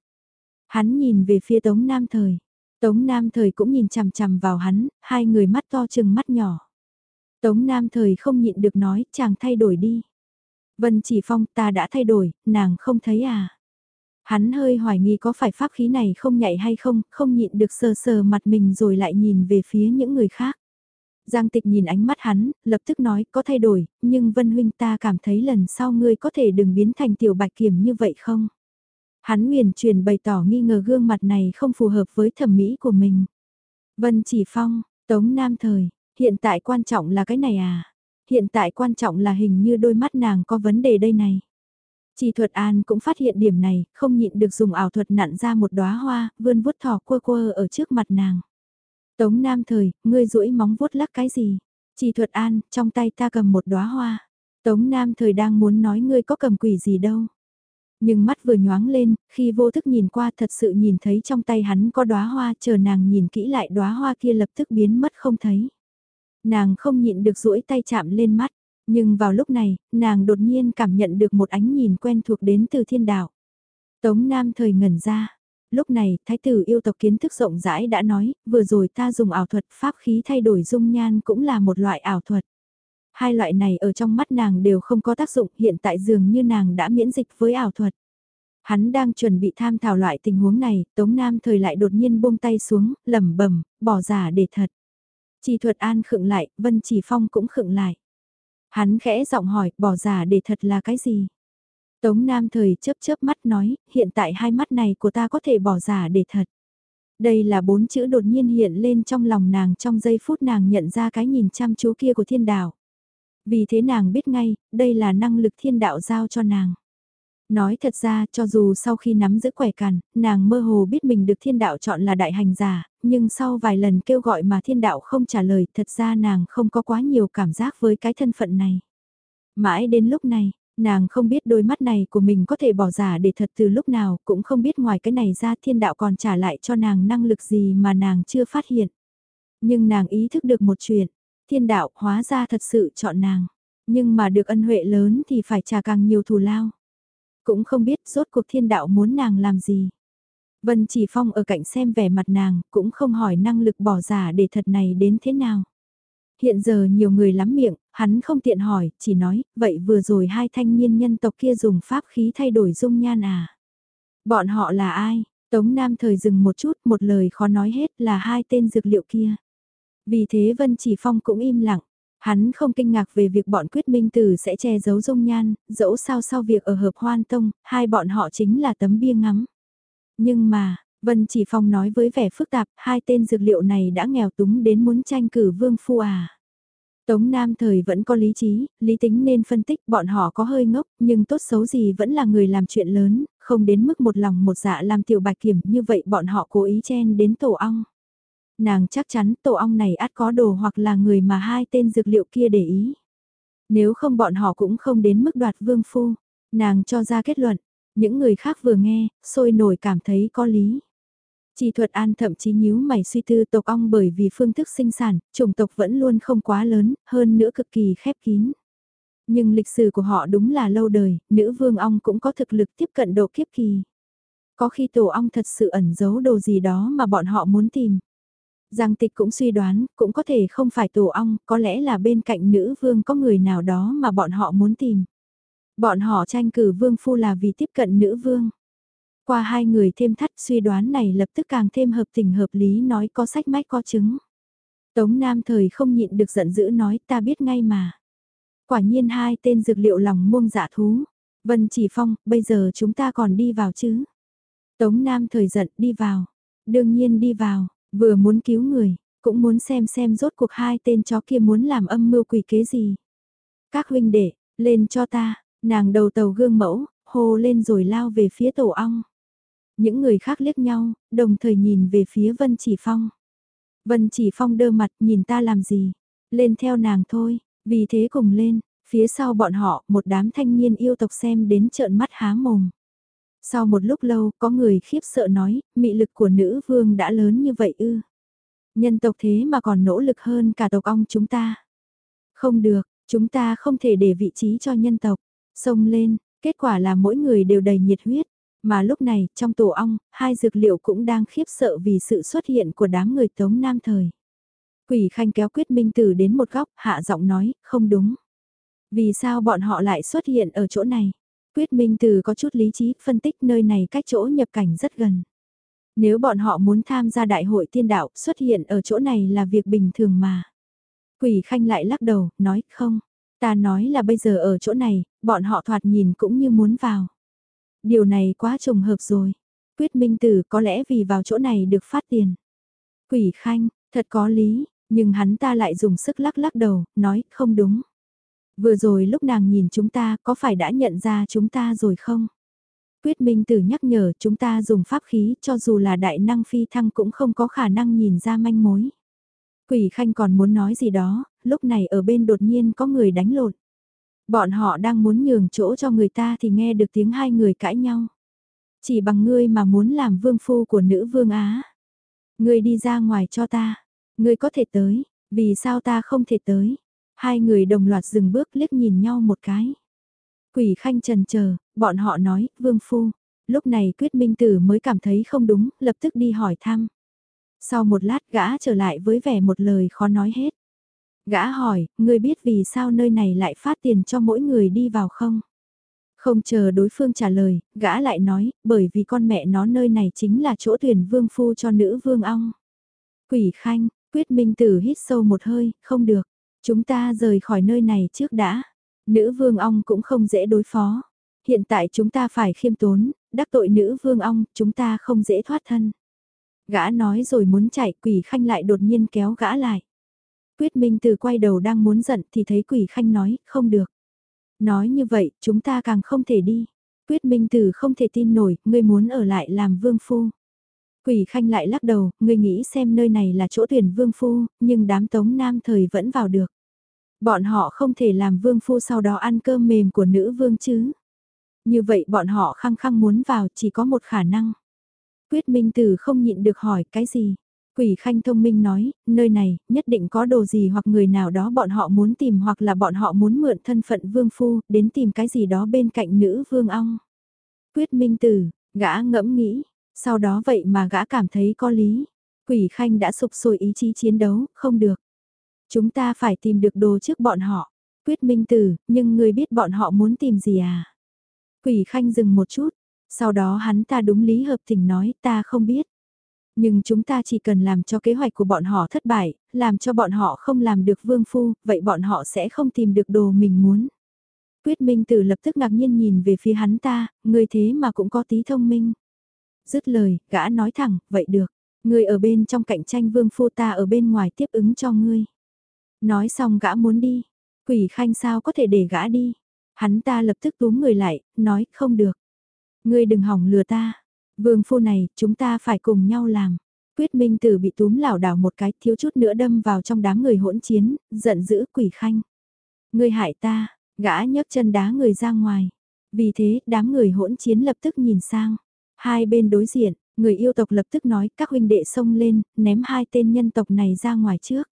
Hắn nhìn về phía Tống Nam Thời. Tống Nam Thời cũng nhìn chằm chằm vào hắn, hai người mắt to chừng mắt nhỏ. Tống Nam Thời không nhịn được nói, chàng thay đổi đi. Vân Chỉ Phong ta đã thay đổi, nàng không thấy à. Hắn hơi hoài nghi có phải pháp khí này không nhạy hay không, không nhịn được sờ sờ mặt mình rồi lại nhìn về phía những người khác. Giang tịch nhìn ánh mắt hắn, lập tức nói có thay đổi, nhưng Vân Huynh ta cảm thấy lần sau ngươi có thể đừng biến thành tiểu bạch kiểm như vậy không? Hắn nguyền truyền bày tỏ nghi ngờ gương mặt này không phù hợp với thẩm mỹ của mình. Vân Chỉ Phong, Tống Nam Thời, hiện tại quan trọng là cái này à? Hiện tại quan trọng là hình như đôi mắt nàng có vấn đề đây này. Chỉ thuật an cũng phát hiện điểm này, không nhịn được dùng ảo thuật nặn ra một đóa hoa, vươn vuốt thỏ quơ quơ ở trước mặt nàng. Tống Nam Thời, ngươi duỗi móng vuốt lắc cái gì? Chỉ thuật an, trong tay ta cầm một đóa hoa. Tống Nam Thời đang muốn nói ngươi có cầm quỷ gì đâu. Nhưng mắt vừa nhoáng lên, khi vô thức nhìn qua thật sự nhìn thấy trong tay hắn có đóa hoa chờ nàng nhìn kỹ lại đóa hoa kia lập tức biến mất không thấy. Nàng không nhịn được duỗi tay chạm lên mắt, nhưng vào lúc này, nàng đột nhiên cảm nhận được một ánh nhìn quen thuộc đến từ thiên đạo. Tống Nam Thời ngẩn ra, Lúc này, thái tử yêu tộc kiến thức rộng rãi đã nói, vừa rồi ta dùng ảo thuật pháp khí thay đổi dung nhan cũng là một loại ảo thuật. Hai loại này ở trong mắt nàng đều không có tác dụng, hiện tại dường như nàng đã miễn dịch với ảo thuật. Hắn đang chuẩn bị tham thảo loại tình huống này, Tống Nam thời lại đột nhiên buông tay xuống, lẩm bẩm, bỏ giả để thật. Chỉ thuật an khựng lại, Vân Chỉ Phong cũng khựng lại. Hắn khẽ giọng hỏi, bỏ giả để thật là cái gì? Tống Nam thời chớp chớp mắt nói, hiện tại hai mắt này của ta có thể bỏ giả để thật. Đây là bốn chữ đột nhiên hiện lên trong lòng nàng trong giây phút nàng nhận ra cái nhìn chăm chú kia của thiên đạo. Vì thế nàng biết ngay, đây là năng lực thiên đạo giao cho nàng. Nói thật ra, cho dù sau khi nắm giữ quẻ càn nàng mơ hồ biết mình được thiên đạo chọn là đại hành giả, nhưng sau vài lần kêu gọi mà thiên đạo không trả lời, thật ra nàng không có quá nhiều cảm giác với cái thân phận này. Mãi đến lúc này, Nàng không biết đôi mắt này của mình có thể bỏ giả để thật từ lúc nào, cũng không biết ngoài cái này ra thiên đạo còn trả lại cho nàng năng lực gì mà nàng chưa phát hiện. Nhưng nàng ý thức được một chuyện, thiên đạo hóa ra thật sự chọn nàng, nhưng mà được ân huệ lớn thì phải trả càng nhiều thù lao. Cũng không biết rốt cuộc thiên đạo muốn nàng làm gì. Vân Chỉ Phong ở cạnh xem vẻ mặt nàng, cũng không hỏi năng lực bỏ giả để thật này đến thế nào. Hiện giờ nhiều người lắm miệng, hắn không tiện hỏi, chỉ nói, vậy vừa rồi hai thanh niên nhân tộc kia dùng pháp khí thay đổi dung nhan à? Bọn họ là ai? Tống Nam thời dừng một chút, một lời khó nói hết là hai tên dược liệu kia. Vì thế Vân Chỉ Phong cũng im lặng. Hắn không kinh ngạc về việc bọn quyết minh tử sẽ che giấu dung nhan, dẫu sao sau việc ở hợp hoan tông, hai bọn họ chính là tấm bia ngắm. Nhưng mà, Vân Chỉ Phong nói với vẻ phức tạp, hai tên dược liệu này đã nghèo túng đến muốn tranh cử vương phu à. Tống Nam thời vẫn có lý trí, lý tính nên phân tích bọn họ có hơi ngốc, nhưng tốt xấu gì vẫn là người làm chuyện lớn, không đến mức một lòng một dạ làm tiểu bạch kiểm như vậy bọn họ cố ý chen đến tổ ong. Nàng chắc chắn tổ ong này át có đồ hoặc là người mà hai tên dược liệu kia để ý. Nếu không bọn họ cũng không đến mức đoạt vương phu. Nàng cho ra kết luận, những người khác vừa nghe, sôi nổi cảm thấy có lý. Chi thuật an thậm chí nhíu mày suy tư tộc ong bởi vì phương thức sinh sản, chủng tộc vẫn luôn không quá lớn, hơn nữa cực kỳ khép kín. Nhưng lịch sử của họ đúng là lâu đời, nữ vương ong cũng có thực lực tiếp cận độ kiếp kỳ. Có khi tổ ong thật sự ẩn giấu đồ gì đó mà bọn họ muốn tìm. Giang tịch cũng suy đoán, cũng có thể không phải tổ ong, có lẽ là bên cạnh nữ vương có người nào đó mà bọn họ muốn tìm. Bọn họ tranh cử vương phu là vì tiếp cận nữ vương. Qua hai người thêm thắt suy đoán này lập tức càng thêm hợp tình hợp lý nói có sách mách có chứng. Tống Nam thời không nhịn được giận dữ nói ta biết ngay mà. Quả nhiên hai tên dược liệu lòng muông dạ thú. Vân chỉ phong, bây giờ chúng ta còn đi vào chứ. Tống Nam thời giận đi vào. Đương nhiên đi vào, vừa muốn cứu người, cũng muốn xem xem rốt cuộc hai tên chó kia muốn làm âm mưu quỷ kế gì. Các huynh đệ, lên cho ta, nàng đầu tàu gương mẫu, hô lên rồi lao về phía tổ ong. Những người khác liếc nhau, đồng thời nhìn về phía Vân Chỉ Phong. Vân Chỉ Phong đơ mặt nhìn ta làm gì, lên theo nàng thôi, vì thế cùng lên, phía sau bọn họ một đám thanh niên yêu tộc xem đến trợn mắt há mồm. Sau một lúc lâu có người khiếp sợ nói, mị lực của nữ vương đã lớn như vậy ư. Nhân tộc thế mà còn nỗ lực hơn cả tộc ong chúng ta. Không được, chúng ta không thể để vị trí cho nhân tộc. Xông lên, kết quả là mỗi người đều đầy nhiệt huyết. Mà lúc này, trong tổ ong, hai dược liệu cũng đang khiếp sợ vì sự xuất hiện của đám người tống nam thời. Quỷ khanh kéo quyết minh tử đến một góc, hạ giọng nói, không đúng. Vì sao bọn họ lại xuất hiện ở chỗ này? Quyết minh Từ có chút lý trí, phân tích nơi này cách chỗ nhập cảnh rất gần. Nếu bọn họ muốn tham gia đại hội tiên đạo, xuất hiện ở chỗ này là việc bình thường mà. Quỷ khanh lại lắc đầu, nói, không. Ta nói là bây giờ ở chỗ này, bọn họ thoạt nhìn cũng như muốn vào. Điều này quá trùng hợp rồi. Quyết minh tử có lẽ vì vào chỗ này được phát tiền. Quỷ khanh, thật có lý, nhưng hắn ta lại dùng sức lắc lắc đầu, nói không đúng. Vừa rồi lúc nàng nhìn chúng ta có phải đã nhận ra chúng ta rồi không? Quyết minh tử nhắc nhở chúng ta dùng pháp khí cho dù là đại năng phi thăng cũng không có khả năng nhìn ra manh mối. Quỷ khanh còn muốn nói gì đó, lúc này ở bên đột nhiên có người đánh lột. Bọn họ đang muốn nhường chỗ cho người ta thì nghe được tiếng hai người cãi nhau. Chỉ bằng ngươi mà muốn làm vương phu của nữ vương Á. Ngươi đi ra ngoài cho ta. Ngươi có thể tới, vì sao ta không thể tới. Hai người đồng loạt dừng bước liếc nhìn nhau một cái. Quỷ khanh trần chờ, bọn họ nói, vương phu. Lúc này quyết minh tử mới cảm thấy không đúng, lập tức đi hỏi thăm. Sau một lát gã trở lại với vẻ một lời khó nói hết. Gã hỏi, ngươi biết vì sao nơi này lại phát tiền cho mỗi người đi vào không? Không chờ đối phương trả lời, gã lại nói, bởi vì con mẹ nó nơi này chính là chỗ tuyển vương phu cho nữ vương ong. Quỷ khanh, quyết minh tử hít sâu một hơi, không được, chúng ta rời khỏi nơi này trước đã. Nữ vương ong cũng không dễ đối phó. Hiện tại chúng ta phải khiêm tốn, đắc tội nữ vương ong, chúng ta không dễ thoát thân. Gã nói rồi muốn chạy, quỷ khanh lại đột nhiên kéo gã lại. Quyết Minh từ quay đầu đang muốn giận thì thấy quỷ khanh nói, không được. Nói như vậy, chúng ta càng không thể đi. Quyết Minh Tử không thể tin nổi, ngươi muốn ở lại làm vương phu. Quỷ khanh lại lắc đầu, ngươi nghĩ xem nơi này là chỗ tuyển vương phu, nhưng đám tống nam thời vẫn vào được. Bọn họ không thể làm vương phu sau đó ăn cơm mềm của nữ vương chứ. Như vậy bọn họ khăng khăng muốn vào chỉ có một khả năng. Quyết Minh Tử không nhịn được hỏi cái gì. Quỷ khanh thông minh nói, nơi này, nhất định có đồ gì hoặc người nào đó bọn họ muốn tìm hoặc là bọn họ muốn mượn thân phận vương phu, đến tìm cái gì đó bên cạnh nữ vương ong. Quyết minh tử, gã ngẫm nghĩ, sau đó vậy mà gã cảm thấy có lý. Quỷ khanh đã sụp sôi ý chí chiến đấu, không được. Chúng ta phải tìm được đồ trước bọn họ. Quyết minh tử, nhưng người biết bọn họ muốn tìm gì à? Quỷ khanh dừng một chút, sau đó hắn ta đúng lý hợp tình nói ta không biết. Nhưng chúng ta chỉ cần làm cho kế hoạch của bọn họ thất bại, làm cho bọn họ không làm được vương phu, vậy bọn họ sẽ không tìm được đồ mình muốn. Quyết Minh Tử lập tức ngạc nhiên nhìn về phía hắn ta, người thế mà cũng có tí thông minh. Dứt lời, gã nói thẳng, vậy được, người ở bên trong cạnh tranh vương phu ta ở bên ngoài tiếp ứng cho ngươi. Nói xong gã muốn đi, quỷ khanh sao có thể để gã đi. Hắn ta lập tức túm người lại, nói không được. Ngươi đừng hỏng lừa ta, Vương phu này, chúng ta phải cùng nhau làm. Quyết Minh Tử bị túm lảo đảo một cái thiếu chút nữa đâm vào trong đám người hỗn chiến, giận dữ quỷ khanh. Ngươi hại ta, gã nhấc chân đá người ra ngoài. Vì thế, đám người hỗn chiến lập tức nhìn sang. Hai bên đối diện, Người yêu tộc lập tức nói các huynh đệ xông lên, ném hai tên nhân tộc này ra ngoài trước.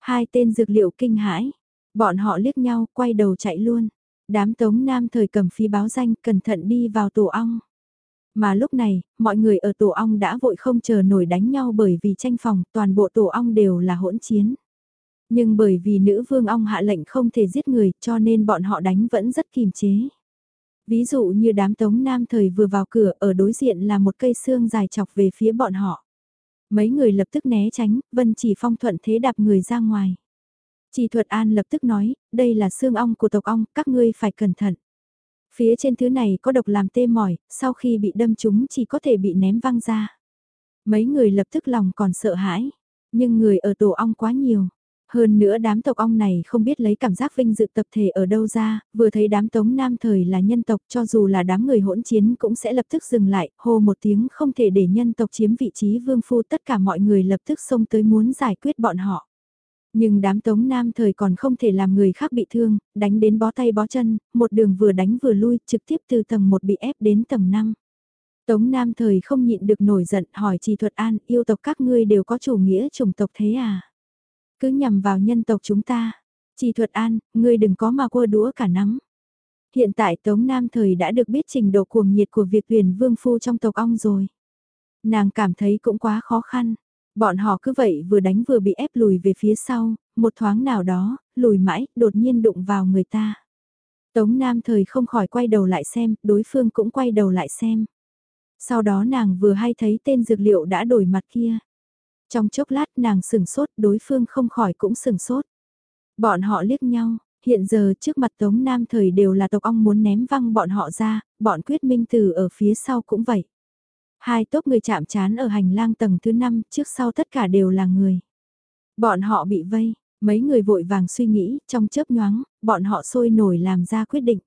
Hai tên dược liệu kinh hãi, bọn họ liếc nhau, quay đầu chạy luôn. Đám tống nam thời cầm phi báo danh, cẩn thận đi vào tổ ong. Mà lúc này, mọi người ở tổ ong đã vội không chờ nổi đánh nhau bởi vì tranh phòng, toàn bộ tổ ong đều là hỗn chiến. Nhưng bởi vì nữ vương ong hạ lệnh không thể giết người cho nên bọn họ đánh vẫn rất kìm chế. Ví dụ như đám tống nam thời vừa vào cửa ở đối diện là một cây xương dài chọc về phía bọn họ. Mấy người lập tức né tránh, Vân chỉ phong thuận thế đạp người ra ngoài. Chỉ thuật an lập tức nói, đây là xương ong của tộc ong, các ngươi phải cẩn thận. Phía trên thứ này có độc làm tê mỏi, sau khi bị đâm chúng chỉ có thể bị ném văng ra. Mấy người lập tức lòng còn sợ hãi, nhưng người ở tổ ong quá nhiều. Hơn nữa đám tộc ong này không biết lấy cảm giác vinh dự tập thể ở đâu ra, vừa thấy đám tống nam thời là nhân tộc cho dù là đám người hỗn chiến cũng sẽ lập tức dừng lại, hô một tiếng không thể để nhân tộc chiếm vị trí vương phu tất cả mọi người lập tức xông tới muốn giải quyết bọn họ. Nhưng đám tống nam thời còn không thể làm người khác bị thương, đánh đến bó tay bó chân, một đường vừa đánh vừa lui, trực tiếp từ tầng 1 bị ép đến tầng 5. Tống nam thời không nhịn được nổi giận hỏi trì thuật an, yêu tộc các ngươi đều có chủ nghĩa chủng tộc thế à? Cứ nhằm vào nhân tộc chúng ta. Chỉ thuật an, ngươi đừng có mà quơ đũa cả nắm. Hiện tại Tống Nam Thời đã được biết trình độ cuồng nhiệt của việc tuyển vương phu trong tộc ong rồi. Nàng cảm thấy cũng quá khó khăn. Bọn họ cứ vậy vừa đánh vừa bị ép lùi về phía sau, một thoáng nào đó, lùi mãi, đột nhiên đụng vào người ta. Tống Nam Thời không khỏi quay đầu lại xem, đối phương cũng quay đầu lại xem. Sau đó nàng vừa hay thấy tên dược liệu đã đổi mặt kia. Trong chốc lát nàng sừng sốt, đối phương không khỏi cũng sừng sốt. Bọn họ liếc nhau, hiện giờ trước mặt Tống Nam thời đều là tộc ong muốn ném văng bọn họ ra, bọn quyết minh từ ở phía sau cũng vậy. Hai tốp người chạm chán ở hành lang tầng thứ 5, trước sau tất cả đều là người. Bọn họ bị vây, mấy người vội vàng suy nghĩ, trong chớp nhoáng, bọn họ sôi nổi làm ra quyết định.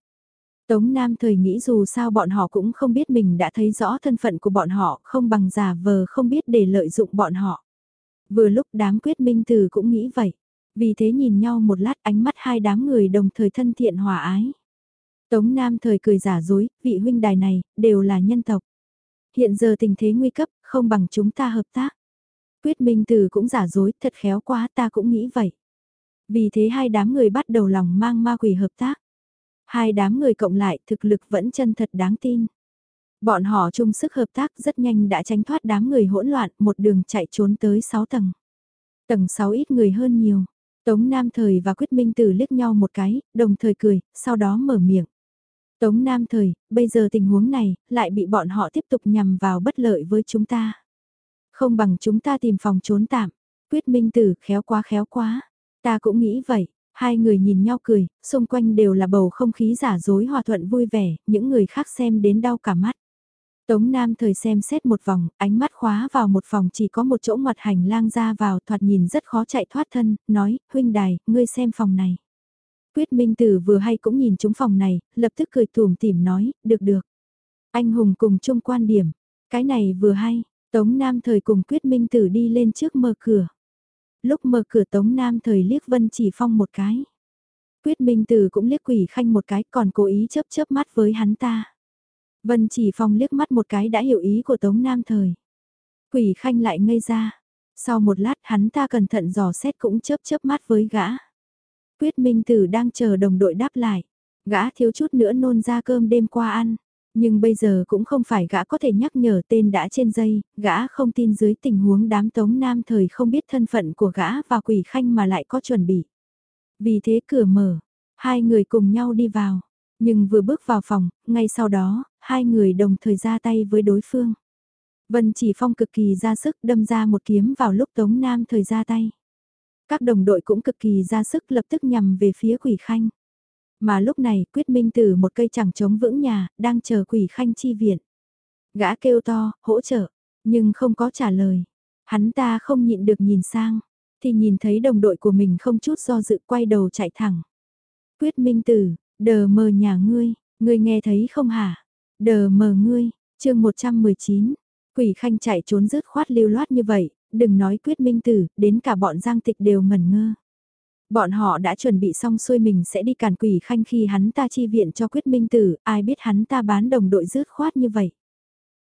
Tống Nam thời nghĩ dù sao bọn họ cũng không biết mình đã thấy rõ thân phận của bọn họ, không bằng giả vờ không biết để lợi dụng bọn họ. Vừa lúc đám quyết minh tử cũng nghĩ vậy. Vì thế nhìn nhau một lát ánh mắt hai đám người đồng thời thân thiện hòa ái. Tống Nam thời cười giả dối, vị huynh đài này, đều là nhân tộc. Hiện giờ tình thế nguy cấp, không bằng chúng ta hợp tác. Quyết minh tử cũng giả dối, thật khéo quá ta cũng nghĩ vậy. Vì thế hai đám người bắt đầu lòng mang ma quỷ hợp tác. Hai đám người cộng lại thực lực vẫn chân thật đáng tin. Bọn họ chung sức hợp tác rất nhanh đã tránh thoát đám người hỗn loạn một đường chạy trốn tới 6 tầng. Tầng 6 ít người hơn nhiều. Tống Nam Thời và Quyết Minh Tử liếc nhau một cái, đồng thời cười, sau đó mở miệng. Tống Nam Thời, bây giờ tình huống này, lại bị bọn họ tiếp tục nhằm vào bất lợi với chúng ta. Không bằng chúng ta tìm phòng trốn tạm. Quyết Minh Tử khéo quá khéo quá. Ta cũng nghĩ vậy. Hai người nhìn nhau cười, xung quanh đều là bầu không khí giả dối hòa thuận vui vẻ, những người khác xem đến đau cả mắt. Tống Nam thời xem xét một vòng, ánh mắt khóa vào một phòng chỉ có một chỗ ngoặt hành lang ra vào thoạt nhìn rất khó chạy thoát thân, nói, huynh đài, ngươi xem phòng này. Quyết Minh Tử vừa hay cũng nhìn chúng phòng này, lập tức cười tùm tìm nói, được được. Anh Hùng cùng chung quan điểm, cái này vừa hay, Tống Nam thời cùng Quyết Minh Tử đi lên trước mở cửa. Lúc mở cửa Tống Nam thời liếc Vân Chỉ Phong một cái. Quyết Minh Tử cũng liếc quỷ khanh một cái còn cố ý chớp chớp mắt với hắn ta. Vân Chỉ Phong liếc mắt một cái đã hiểu ý của Tống Nam thời. Quỷ khanh lại ngây ra. Sau một lát hắn ta cẩn thận dò xét cũng chớp chớp mắt với gã. Quyết Minh Tử đang chờ đồng đội đáp lại. Gã thiếu chút nữa nôn ra cơm đêm qua ăn. Nhưng bây giờ cũng không phải gã có thể nhắc nhở tên đã trên dây, gã không tin dưới tình huống đám tống nam thời không biết thân phận của gã và quỷ khanh mà lại có chuẩn bị. Vì thế cửa mở, hai người cùng nhau đi vào, nhưng vừa bước vào phòng, ngay sau đó, hai người đồng thời ra tay với đối phương. Vân chỉ phong cực kỳ ra sức đâm ra một kiếm vào lúc tống nam thời ra tay. Các đồng đội cũng cực kỳ ra sức lập tức nhằm về phía quỷ khanh. Mà lúc này quyết minh từ một cây chẳng chống vững nhà, đang chờ quỷ khanh chi viện. Gã kêu to, hỗ trợ, nhưng không có trả lời. Hắn ta không nhịn được nhìn sang, thì nhìn thấy đồng đội của mình không chút do dự quay đầu chạy thẳng. Quyết minh tử, đờ mờ nhà ngươi, ngươi nghe thấy không hả? Đờ mờ ngươi, chương 119, quỷ khanh chạy trốn rứt khoát lưu loát như vậy, đừng nói quyết minh tử, đến cả bọn giang tịch đều ngẩn ngơ. Bọn họ đã chuẩn bị xong xuôi mình sẽ đi cản quỷ khanh khi hắn ta chi viện cho quyết minh tử, ai biết hắn ta bán đồng đội rớt khoát như vậy.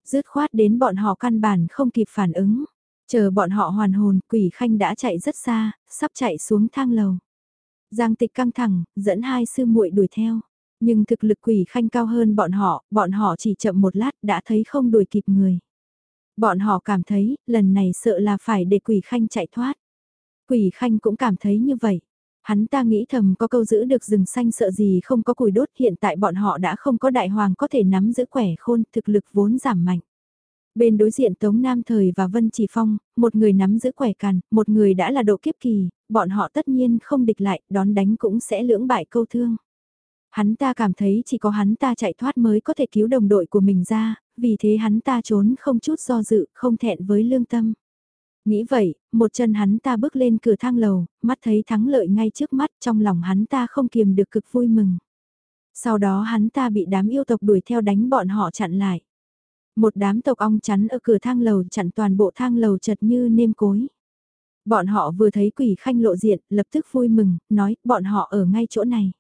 Rớt khoát đến bọn họ căn bản không kịp phản ứng. Chờ bọn họ hoàn hồn, quỷ khanh đã chạy rất xa, sắp chạy xuống thang lầu. Giang tịch căng thẳng, dẫn hai sư muội đuổi theo. Nhưng thực lực quỷ khanh cao hơn bọn họ, bọn họ chỉ chậm một lát đã thấy không đuổi kịp người. Bọn họ cảm thấy, lần này sợ là phải để quỷ khanh chạy thoát. Quỷ khanh cũng cảm thấy như vậy. Hắn ta nghĩ thầm có câu giữ được rừng xanh sợ gì không có củi đốt hiện tại bọn họ đã không có đại hoàng có thể nắm giữ quẻ khôn thực lực vốn giảm mạnh. Bên đối diện Tống Nam Thời và Vân Chỉ Phong, một người nắm giữ quẻ càn, một người đã là độ kiếp kỳ, bọn họ tất nhiên không địch lại, đón đánh cũng sẽ lưỡng bại câu thương. Hắn ta cảm thấy chỉ có hắn ta chạy thoát mới có thể cứu đồng đội của mình ra, vì thế hắn ta trốn không chút do dự, không thẹn với lương tâm. Nghĩ vậy, một chân hắn ta bước lên cửa thang lầu, mắt thấy thắng lợi ngay trước mắt trong lòng hắn ta không kiềm được cực vui mừng. Sau đó hắn ta bị đám yêu tộc đuổi theo đánh bọn họ chặn lại. Một đám tộc ong chắn ở cửa thang lầu chặn toàn bộ thang lầu chật như nêm cối. Bọn họ vừa thấy quỷ khanh lộ diện, lập tức vui mừng, nói, bọn họ ở ngay chỗ này.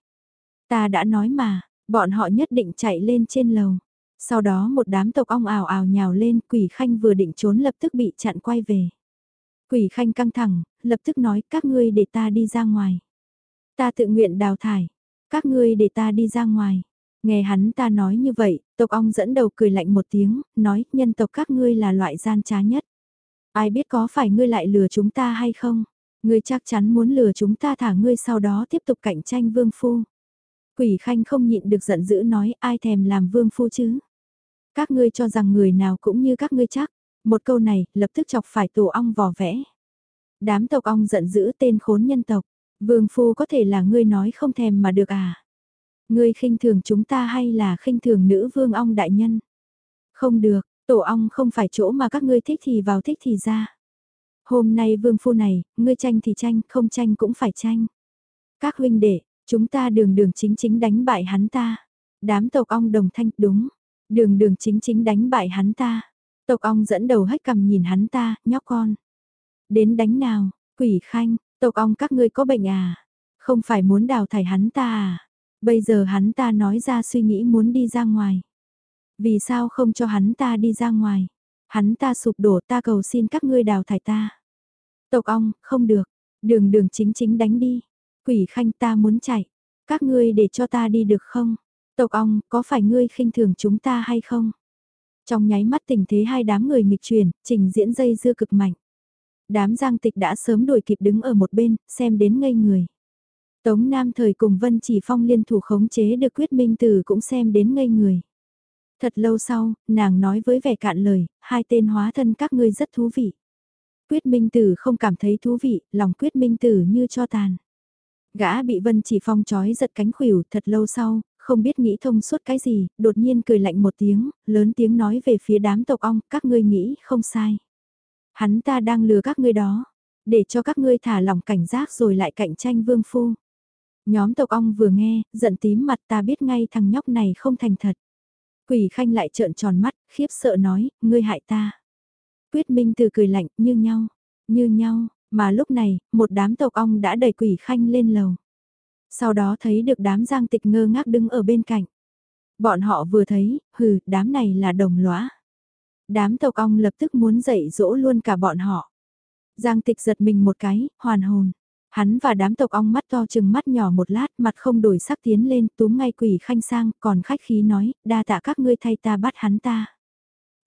Ta đã nói mà, bọn họ nhất định chạy lên trên lầu. Sau đó một đám tộc ong ào ào nhào lên, quỷ khanh vừa định trốn lập tức bị chặn quay về. Quỷ khanh căng thẳng, lập tức nói các ngươi để ta đi ra ngoài. Ta tự nguyện đào thải, các ngươi để ta đi ra ngoài. Nghe hắn ta nói như vậy, tộc ong dẫn đầu cười lạnh một tiếng, nói nhân tộc các ngươi là loại gian trá nhất. Ai biết có phải ngươi lại lừa chúng ta hay không? Ngươi chắc chắn muốn lừa chúng ta thả ngươi sau đó tiếp tục cạnh tranh vương phu. Quỷ khanh không nhịn được giận dữ nói ai thèm làm vương phu chứ. Các ngươi cho rằng người nào cũng như các ngươi chắc. Một câu này lập tức chọc phải tổ ong vò vẽ. Đám tộc ong giận dữ tên khốn nhân tộc. Vương phu có thể là ngươi nói không thèm mà được à. Ngươi khinh thường chúng ta hay là khinh thường nữ vương ong đại nhân? Không được, tổ ong không phải chỗ mà các ngươi thích thì vào thích thì ra. Hôm nay vương phu này, ngươi tranh thì tranh, không tranh cũng phải tranh. Các huynh đệ, chúng ta đường đường chính chính đánh bại hắn ta. Đám tộc ong đồng thanh, đúng. Đường đường chính chính đánh bại hắn ta. Tộc ong dẫn đầu hết cầm nhìn hắn ta, nhóc con. Đến đánh nào, quỷ khanh, tộc ong các ngươi có bệnh à? Không phải muốn đào thải hắn ta à? Bây giờ hắn ta nói ra suy nghĩ muốn đi ra ngoài. Vì sao không cho hắn ta đi ra ngoài? Hắn ta sụp đổ ta cầu xin các ngươi đào thải ta. Tộc ong, không được. Đường đường chính chính đánh đi. Quỷ khanh ta muốn chạy. Các ngươi để cho ta đi được không? Tộc ong, có phải ngươi khinh thường chúng ta hay không? Trong nháy mắt tình thế hai đám người nghịch chuyển trình diễn dây dưa cực mạnh. Đám giang tịch đã sớm đuổi kịp đứng ở một bên, xem đến ngây người. Tống Nam thời cùng Vân Chỉ Phong liên thủ khống chế được quyết minh tử cũng xem đến ngây người. Thật lâu sau, nàng nói với vẻ cạn lời, hai tên hóa thân các ngươi rất thú vị. Quyết minh tử không cảm thấy thú vị, lòng quyết minh tử như cho tàn. Gã bị Vân Chỉ Phong chói giật cánh khuỷu thật lâu sau, không biết nghĩ thông suốt cái gì, đột nhiên cười lạnh một tiếng, lớn tiếng nói về phía đám tộc ong, các ngươi nghĩ không sai. Hắn ta đang lừa các ngươi đó, để cho các ngươi thả lỏng cảnh giác rồi lại cạnh tranh vương phu. Nhóm tộc ong vừa nghe, giận tím mặt ta biết ngay thằng nhóc này không thành thật. Quỷ khanh lại trợn tròn mắt, khiếp sợ nói, ngươi hại ta. Quyết minh từ cười lạnh, như nhau, như nhau, mà lúc này, một đám tộc ong đã đẩy quỷ khanh lên lầu. Sau đó thấy được đám giang tịch ngơ ngác đứng ở bên cạnh. Bọn họ vừa thấy, hừ, đám này là đồng lõa. Đám tộc ong lập tức muốn dạy dỗ luôn cả bọn họ. Giang tịch giật mình một cái, hoàn hồn. Hắn và đám tộc ong mắt to chừng mắt nhỏ một lát, mặt không đổi sắc tiến lên, túm ngay quỷ khanh sang, còn khách khí nói, đa tạ các ngươi thay ta bắt hắn ta.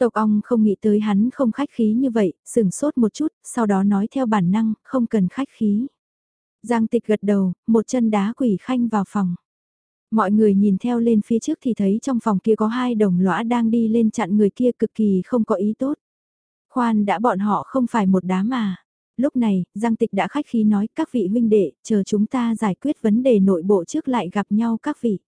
Tộc ong không nghĩ tới hắn không khách khí như vậy, sừng sốt một chút, sau đó nói theo bản năng, không cần khách khí. Giang tịch gật đầu, một chân đá quỷ khanh vào phòng. Mọi người nhìn theo lên phía trước thì thấy trong phòng kia có hai đồng lõa đang đi lên chặn người kia cực kỳ không có ý tốt. Khoan đã bọn họ không phải một đám mà. Lúc này, Giang Tịch đã khách khí nói các vị huynh đệ, chờ chúng ta giải quyết vấn đề nội bộ trước lại gặp nhau các vị.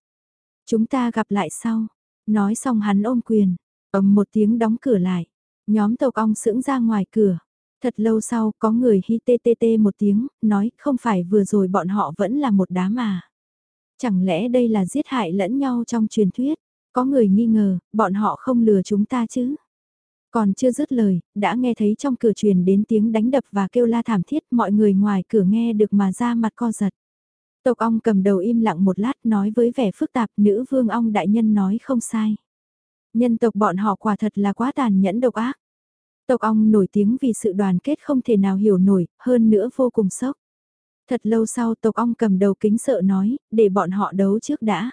Chúng ta gặp lại sau. Nói xong hắn ôm quyền, ầm một tiếng đóng cửa lại. Nhóm tộc ong sững ra ngoài cửa. Thật lâu sau có người hi tê tê tê một tiếng, nói không phải vừa rồi bọn họ vẫn là một đám à. Chẳng lẽ đây là giết hại lẫn nhau trong truyền thuyết? Có người nghi ngờ, bọn họ không lừa chúng ta chứ? Còn chưa dứt lời, đã nghe thấy trong cửa truyền đến tiếng đánh đập và kêu la thảm thiết mọi người ngoài cửa nghe được mà ra mặt co giật. Tộc ong cầm đầu im lặng một lát nói với vẻ phức tạp nữ vương ong đại nhân nói không sai. Nhân tộc bọn họ quả thật là quá tàn nhẫn độc ác. Tộc ong nổi tiếng vì sự đoàn kết không thể nào hiểu nổi, hơn nữa vô cùng sốc. Thật lâu sau tộc ong cầm đầu kính sợ nói, để bọn họ đấu trước đã.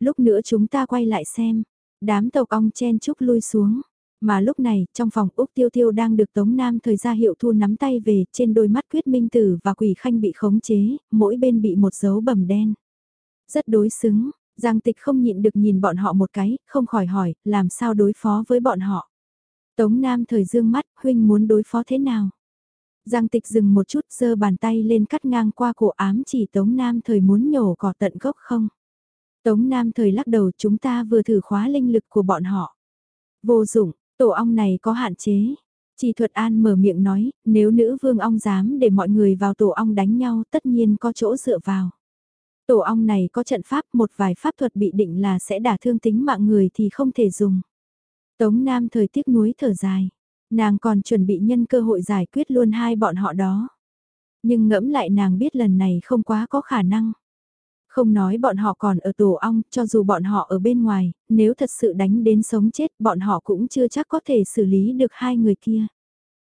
Lúc nữa chúng ta quay lại xem, đám tộc ong chen chúc lui xuống. Mà lúc này, trong phòng Úc Tiêu Tiêu đang được Tống Nam thời ra hiệu thu nắm tay về, trên đôi mắt Quyết Minh Tử và Quỷ Khanh bị khống chế, mỗi bên bị một dấu bầm đen. Rất đối xứng, Giang Tịch không nhịn được nhìn bọn họ một cái, không khỏi hỏi, làm sao đối phó với bọn họ. Tống Nam thời dương mắt, huynh muốn đối phó thế nào? Giang Tịch dừng một chút giơ bàn tay lên cắt ngang qua cổ ám chỉ Tống Nam thời muốn nhổ cỏ tận gốc không? Tống Nam thời lắc đầu chúng ta vừa thử khóa linh lực của bọn họ. Vô dụng, tổ ong này có hạn chế. Chỉ thuật an mở miệng nói, nếu nữ vương ong dám để mọi người vào tổ ong đánh nhau tất nhiên có chỗ dựa vào. Tổ ong này có trận pháp một vài pháp thuật bị định là sẽ đả thương tính mạng người thì không thể dùng. Tống Nam thời tiếc nuối thở dài. Nàng còn chuẩn bị nhân cơ hội giải quyết luôn hai bọn họ đó. Nhưng ngẫm lại nàng biết lần này không quá có khả năng. Không nói bọn họ còn ở tổ ong, cho dù bọn họ ở bên ngoài, nếu thật sự đánh đến sống chết, bọn họ cũng chưa chắc có thể xử lý được hai người kia.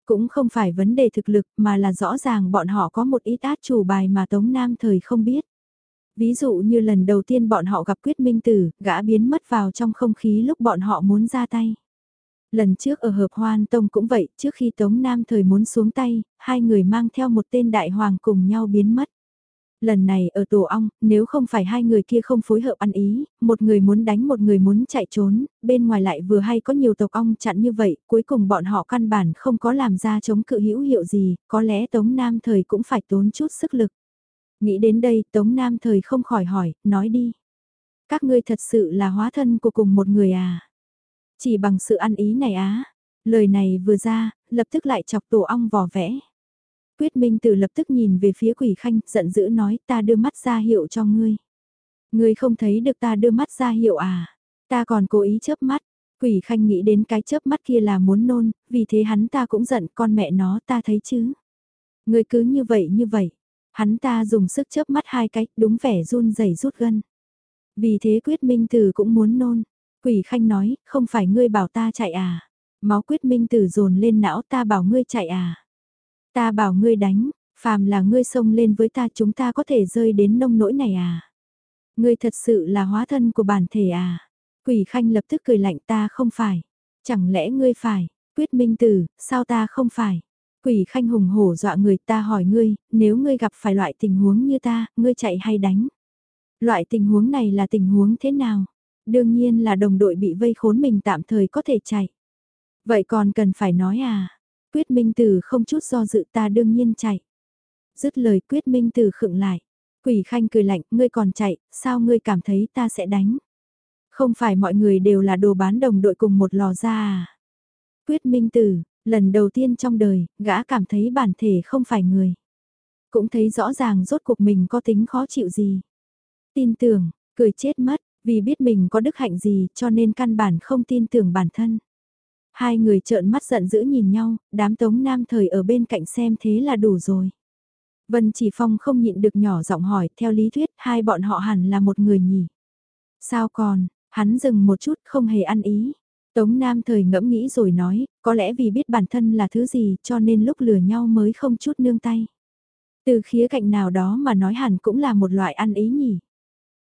Cũng không phải vấn đề thực lực mà là rõ ràng bọn họ có một ít át chủ bài mà Tống Nam thời không biết. Ví dụ như lần đầu tiên bọn họ gặp quyết minh tử, gã biến mất vào trong không khí lúc bọn họ muốn ra tay. Lần trước ở hợp hoan tông cũng vậy, trước khi Tống Nam thời muốn xuống tay, hai người mang theo một tên đại hoàng cùng nhau biến mất. Lần này ở tổ ong, nếu không phải hai người kia không phối hợp ăn ý, một người muốn đánh một người muốn chạy trốn, bên ngoài lại vừa hay có nhiều tộc ong chặn như vậy, cuối cùng bọn họ căn bản không có làm ra chống cự hữu hiệu gì, có lẽ Tống Nam thời cũng phải tốn chút sức lực. Nghĩ đến đây, Tống Nam thời không khỏi hỏi, nói đi. Các ngươi thật sự là hóa thân của cùng một người à? Chỉ bằng sự ăn ý này á. Lời này vừa ra, lập tức lại chọc tổ ong vò vẽ. Quyết Minh Tử lập tức nhìn về phía quỷ khanh, giận dữ nói ta đưa mắt ra hiệu cho ngươi. Ngươi không thấy được ta đưa mắt ra hiệu à? Ta còn cố ý chớp mắt. Quỷ khanh nghĩ đến cái chớp mắt kia là muốn nôn, vì thế hắn ta cũng giận con mẹ nó ta thấy chứ. Ngươi cứ như vậy như vậy. Hắn ta dùng sức chớp mắt hai cách đúng vẻ run rẩy rút gân. Vì thế quyết minh tử cũng muốn nôn. Quỷ khanh nói, không phải ngươi bảo ta chạy à. Máu quyết minh tử dồn lên não ta bảo ngươi chạy à. Ta bảo ngươi đánh, phàm là ngươi xông lên với ta chúng ta có thể rơi đến nông nỗi này à. Ngươi thật sự là hóa thân của bản thể à. Quỷ khanh lập tức cười lạnh ta không phải. Chẳng lẽ ngươi phải, quyết minh tử, sao ta không phải. Quỷ khanh hùng hổ dọa người ta hỏi ngươi, nếu ngươi gặp phải loại tình huống như ta, ngươi chạy hay đánh? Loại tình huống này là tình huống thế nào? Đương nhiên là đồng đội bị vây khốn mình tạm thời có thể chạy. Vậy còn cần phải nói à? Quyết Minh Tử không chút do dự ta đương nhiên chạy. Dứt lời Quyết Minh Tử khựng lại. Quỷ khanh cười lạnh, ngươi còn chạy, sao ngươi cảm thấy ta sẽ đánh? Không phải mọi người đều là đồ bán đồng đội cùng một lò ra à? Quyết Minh Tử, Lần đầu tiên trong đời, gã cảm thấy bản thể không phải người. Cũng thấy rõ ràng rốt cuộc mình có tính khó chịu gì. Tin tưởng, cười chết mất, vì biết mình có đức hạnh gì cho nên căn bản không tin tưởng bản thân. Hai người trợn mắt giận dữ nhìn nhau, đám tống nam thời ở bên cạnh xem thế là đủ rồi. Vân Chỉ Phong không nhịn được nhỏ giọng hỏi, theo lý thuyết hai bọn họ hẳn là một người nhỉ. Sao còn, hắn dừng một chút không hề ăn ý. Tống Nam thời ngẫm nghĩ rồi nói, có lẽ vì biết bản thân là thứ gì cho nên lúc lừa nhau mới không chút nương tay. Từ khía cạnh nào đó mà nói hẳn cũng là một loại ăn ý nhỉ.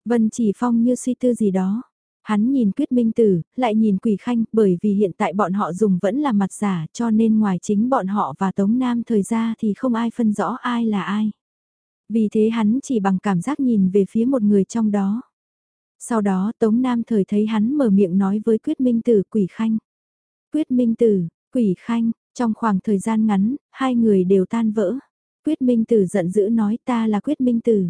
Vân chỉ phong như suy tư gì đó. Hắn nhìn quyết minh tử, lại nhìn quỷ khanh bởi vì hiện tại bọn họ dùng vẫn là mặt giả cho nên ngoài chính bọn họ và Tống Nam thời ra thì không ai phân rõ ai là ai. Vì thế hắn chỉ bằng cảm giác nhìn về phía một người trong đó. Sau đó Tống Nam thời thấy hắn mở miệng nói với Quyết Minh Tử Quỷ Khanh. Quyết Minh Tử, Quỷ Khanh, trong khoảng thời gian ngắn, hai người đều tan vỡ. Quyết Minh Tử giận dữ nói ta là Quyết Minh Tử.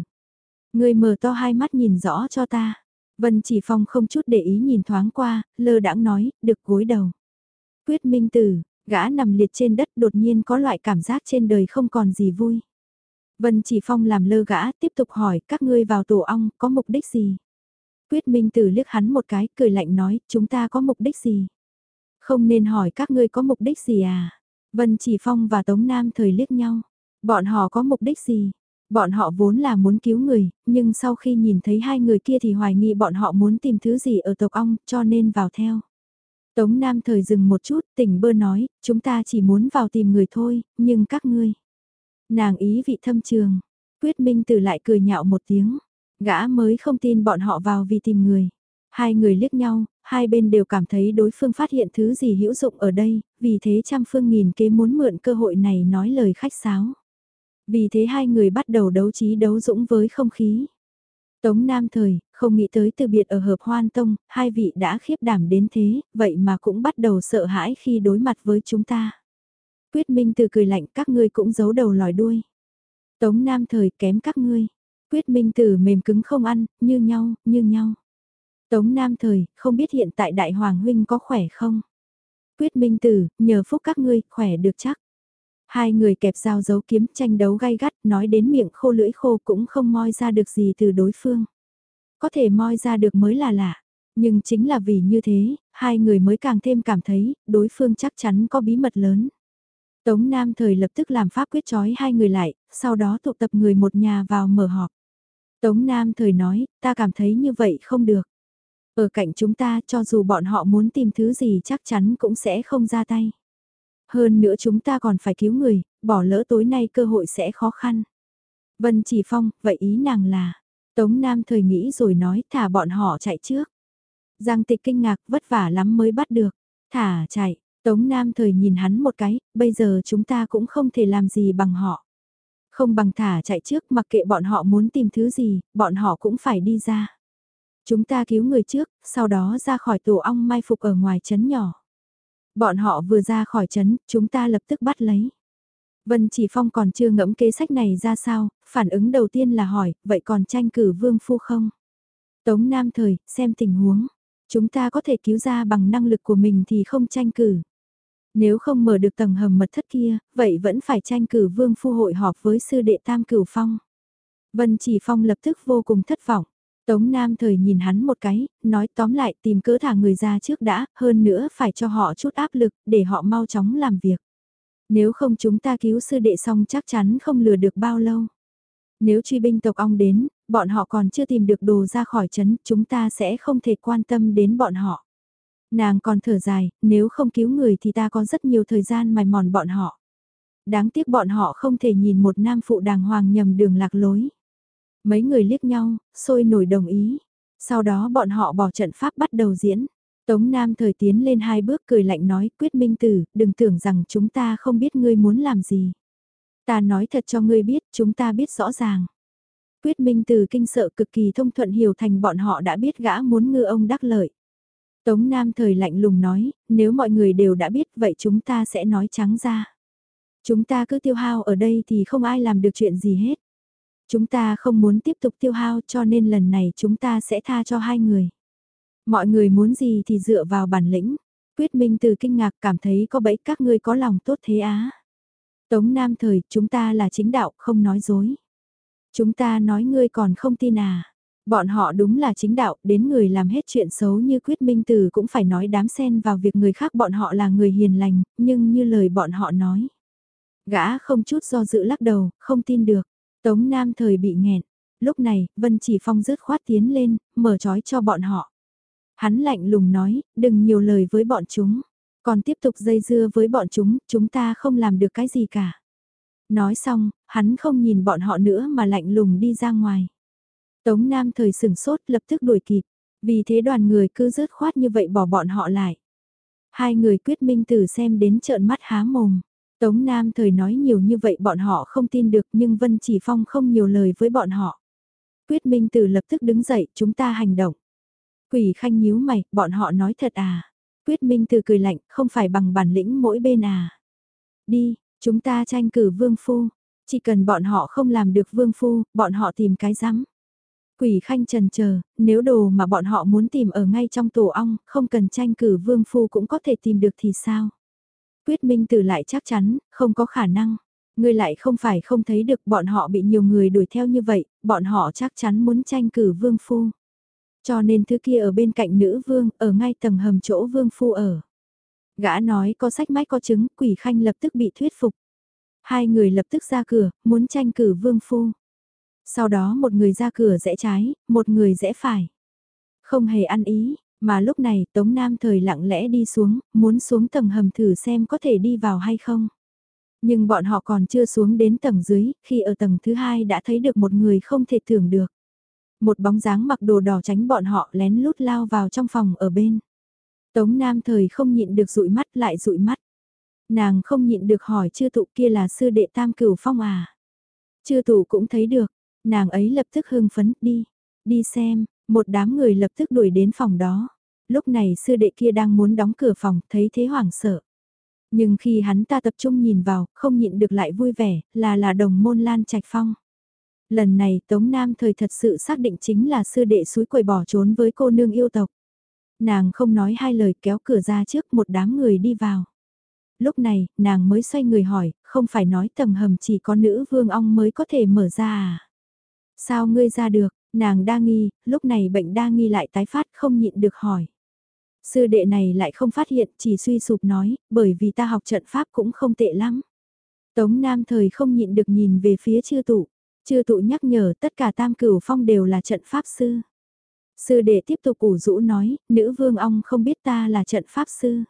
Người mở to hai mắt nhìn rõ cho ta. Vân Chỉ Phong không chút để ý nhìn thoáng qua, lơ đãng nói, được gối đầu. Quyết Minh Tử, gã nằm liệt trên đất đột nhiên có loại cảm giác trên đời không còn gì vui. Vân Chỉ Phong làm lơ gã tiếp tục hỏi các ngươi vào tổ ong có mục đích gì? Quyết Minh Tử liếc hắn một cái, cười lạnh nói, chúng ta có mục đích gì? Không nên hỏi các ngươi có mục đích gì à? Vân Chỉ Phong và Tống Nam thời liếc nhau. Bọn họ có mục đích gì? Bọn họ vốn là muốn cứu người, nhưng sau khi nhìn thấy hai người kia thì hoài nghi bọn họ muốn tìm thứ gì ở tộc ong, cho nên vào theo. Tống Nam thời dừng một chút, tỉnh bơ nói, chúng ta chỉ muốn vào tìm người thôi, nhưng các ngươi. Nàng ý vị thâm trường, quyết minh tử lại cười nhạo một tiếng, gã mới không tin bọn họ vào vì tìm người. Hai người liếc nhau, hai bên đều cảm thấy đối phương phát hiện thứ gì hữu dụng ở đây, vì thế trăm phương nghìn kế muốn mượn cơ hội này nói lời khách sáo. Vì thế hai người bắt đầu đấu trí đấu dũng với không khí. Tống Nam Thời, không nghĩ tới từ biệt ở hợp hoan tông, hai vị đã khiếp đảm đến thế, vậy mà cũng bắt đầu sợ hãi khi đối mặt với chúng ta. Quyết Minh từ cười lạnh các ngươi cũng giấu đầu lòi đuôi. Tống Nam Thời kém các ngươi. Quyết Minh Tử mềm cứng không ăn, như nhau, như nhau. Tống Nam Thời, không biết hiện tại Đại Hoàng Huynh có khỏe không? Quyết Minh Tử, nhờ phúc các ngươi, khỏe được chắc. Hai người kẹp dao giấu kiếm tranh đấu gay gắt, nói đến miệng khô lưỡi khô cũng không moi ra được gì từ đối phương. Có thể moi ra được mới là lạ. Nhưng chính là vì như thế, hai người mới càng thêm cảm thấy, đối phương chắc chắn có bí mật lớn. Tống Nam thời lập tức làm pháp quyết trói hai người lại, sau đó tụ tập người một nhà vào mở họp. Tống Nam thời nói, ta cảm thấy như vậy không được. Ở cạnh chúng ta cho dù bọn họ muốn tìm thứ gì chắc chắn cũng sẽ không ra tay. Hơn nữa chúng ta còn phải cứu người, bỏ lỡ tối nay cơ hội sẽ khó khăn. Vân Chỉ Phong, vậy ý nàng là, Tống Nam thời nghĩ rồi nói thả bọn họ chạy trước. Giang tịch kinh ngạc vất vả lắm mới bắt được, thả chạy, Tống Nam thời nhìn hắn một cái, bây giờ chúng ta cũng không thể làm gì bằng họ. Không bằng thả chạy trước mặc kệ bọn họ muốn tìm thứ gì, bọn họ cũng phải đi ra. Chúng ta cứu người trước, sau đó ra khỏi tổ ong mai phục ở ngoài trấn nhỏ. Bọn họ vừa ra khỏi trấn, chúng ta lập tức bắt lấy. Vân Chỉ Phong còn chưa ngẫm kế sách này ra sao, phản ứng đầu tiên là hỏi, vậy còn tranh cử vương phu không? Tống Nam Thời, xem tình huống. Chúng ta có thể cứu ra bằng năng lực của mình thì không tranh cử. Nếu không mở được tầng hầm mật thất kia, vậy vẫn phải tranh cử vương phu hội họp với sư đệ Tam Cửu Phong. Vân Chỉ Phong lập tức vô cùng thất vọng. Tống Nam thời nhìn hắn một cái, nói tóm lại tìm cỡ thả người ra trước đã, hơn nữa phải cho họ chút áp lực, để họ mau chóng làm việc. Nếu không chúng ta cứu sư đệ xong chắc chắn không lừa được bao lâu. Nếu truy binh tộc ong đến, bọn họ còn chưa tìm được đồ ra khỏi trấn, chúng ta sẽ không thể quan tâm đến bọn họ. Nàng còn thở dài, nếu không cứu người thì ta có rất nhiều thời gian mài mòn bọn họ. Đáng tiếc bọn họ không thể nhìn một nam phụ đàng hoàng nhầm đường lạc lối. Mấy người liếc nhau, sôi nổi đồng ý. Sau đó bọn họ bỏ trận pháp bắt đầu diễn. Tống Nam thời tiến lên hai bước cười lạnh nói, quyết minh tử, đừng tưởng rằng chúng ta không biết ngươi muốn làm gì. Ta nói thật cho ngươi biết, chúng ta biết rõ ràng. Quyết minh tử kinh sợ cực kỳ thông thuận hiểu thành bọn họ đã biết gã muốn ngư ông đắc lợi. Tống Nam thời lạnh lùng nói, nếu mọi người đều đã biết vậy chúng ta sẽ nói trắng ra. Chúng ta cứ tiêu hao ở đây thì không ai làm được chuyện gì hết. Chúng ta không muốn tiếp tục tiêu hao cho nên lần này chúng ta sẽ tha cho hai người. Mọi người muốn gì thì dựa vào bản lĩnh. Quyết Minh từ kinh ngạc cảm thấy có bẫy các ngươi có lòng tốt thế á. Tống Nam thời, chúng ta là chính đạo, không nói dối. Chúng ta nói ngươi còn không tin à. Bọn họ đúng là chính đạo, đến người làm hết chuyện xấu như Quyết Minh Từ cũng phải nói đám xen vào việc người khác bọn họ là người hiền lành, nhưng như lời bọn họ nói. Gã không chút do dự lắc đầu, không tin được. Tống Nam thời bị nghẹn. Lúc này, Vân Chỉ Phong rớt khoát tiến lên, mở trói cho bọn họ. Hắn lạnh lùng nói, đừng nhiều lời với bọn chúng. Còn tiếp tục dây dưa với bọn chúng, chúng ta không làm được cái gì cả. Nói xong, hắn không nhìn bọn họ nữa mà lạnh lùng đi ra ngoài. Tống Nam thời sửng sốt lập tức đuổi kịp, vì thế đoàn người cứ rớt khoát như vậy bỏ bọn họ lại. Hai người quyết minh tử xem đến trợn mắt há mồm. Tống Nam thời nói nhiều như vậy bọn họ không tin được nhưng Vân Chỉ Phong không nhiều lời với bọn họ. Quyết Minh Tử lập tức đứng dậy, chúng ta hành động. Quỷ khanh nhíu mày, bọn họ nói thật à. Quyết Minh Tử cười lạnh, không phải bằng bản lĩnh mỗi bên à. Đi, chúng ta tranh cử vương phu. Chỉ cần bọn họ không làm được vương phu, bọn họ tìm cái rắm. Quỷ khanh trần chờ, nếu đồ mà bọn họ muốn tìm ở ngay trong tổ ong, không cần tranh cử vương phu cũng có thể tìm được thì sao? Quyết Minh Tử lại chắc chắn, không có khả năng. Ngươi lại không phải không thấy được bọn họ bị nhiều người đuổi theo như vậy, bọn họ chắc chắn muốn tranh cử vương phu. Cho nên thứ kia ở bên cạnh nữ vương, ở ngay tầng hầm chỗ vương phu ở. Gã nói có sách mách có chứng, quỷ khanh lập tức bị thuyết phục. Hai người lập tức ra cửa, muốn tranh cử vương phu. Sau đó một người ra cửa rẽ trái, một người rẽ phải. Không hề ăn ý, Mà lúc này Tống Nam thời lặng lẽ đi xuống, muốn xuống tầng hầm thử xem có thể đi vào hay không. Nhưng bọn họ còn chưa xuống đến tầng dưới, khi ở tầng thứ hai đã thấy được một người không thể tưởng được. Một bóng dáng mặc đồ đỏ tránh bọn họ lén lút lao vào trong phòng ở bên. Tống Nam thời không nhịn được dụi mắt lại dụi mắt. Nàng không nhịn được hỏi chư tụ kia là sư đệ tam cửu phong à. Chư tụ cũng thấy được, nàng ấy lập tức hưng phấn đi, đi xem, một đám người lập tức đuổi đến phòng đó. Lúc này sư đệ kia đang muốn đóng cửa phòng, thấy thế hoảng sợ. Nhưng khi hắn ta tập trung nhìn vào, không nhịn được lại vui vẻ, là là đồng môn lan trạch phong. Lần này Tống Nam thời thật sự xác định chính là sư đệ suối quầy bỏ trốn với cô nương yêu tộc. Nàng không nói hai lời kéo cửa ra trước một đám người đi vào. Lúc này, nàng mới xoay người hỏi, không phải nói tầng hầm chỉ có nữ vương ong mới có thể mở ra à? Sao ngươi ra được, nàng đa nghi, lúc này bệnh đa nghi lại tái phát không nhịn được hỏi. Sư đệ này lại không phát hiện, chỉ suy sụp nói, bởi vì ta học trận pháp cũng không tệ lắm. Tống Nam thời không nhịn được nhìn về phía chư tụ. Chư tụ nhắc nhở tất cả tam cửu phong đều là trận pháp sư. Sư đệ tiếp tục ủ rũ nói, nữ vương ong không biết ta là trận pháp sư.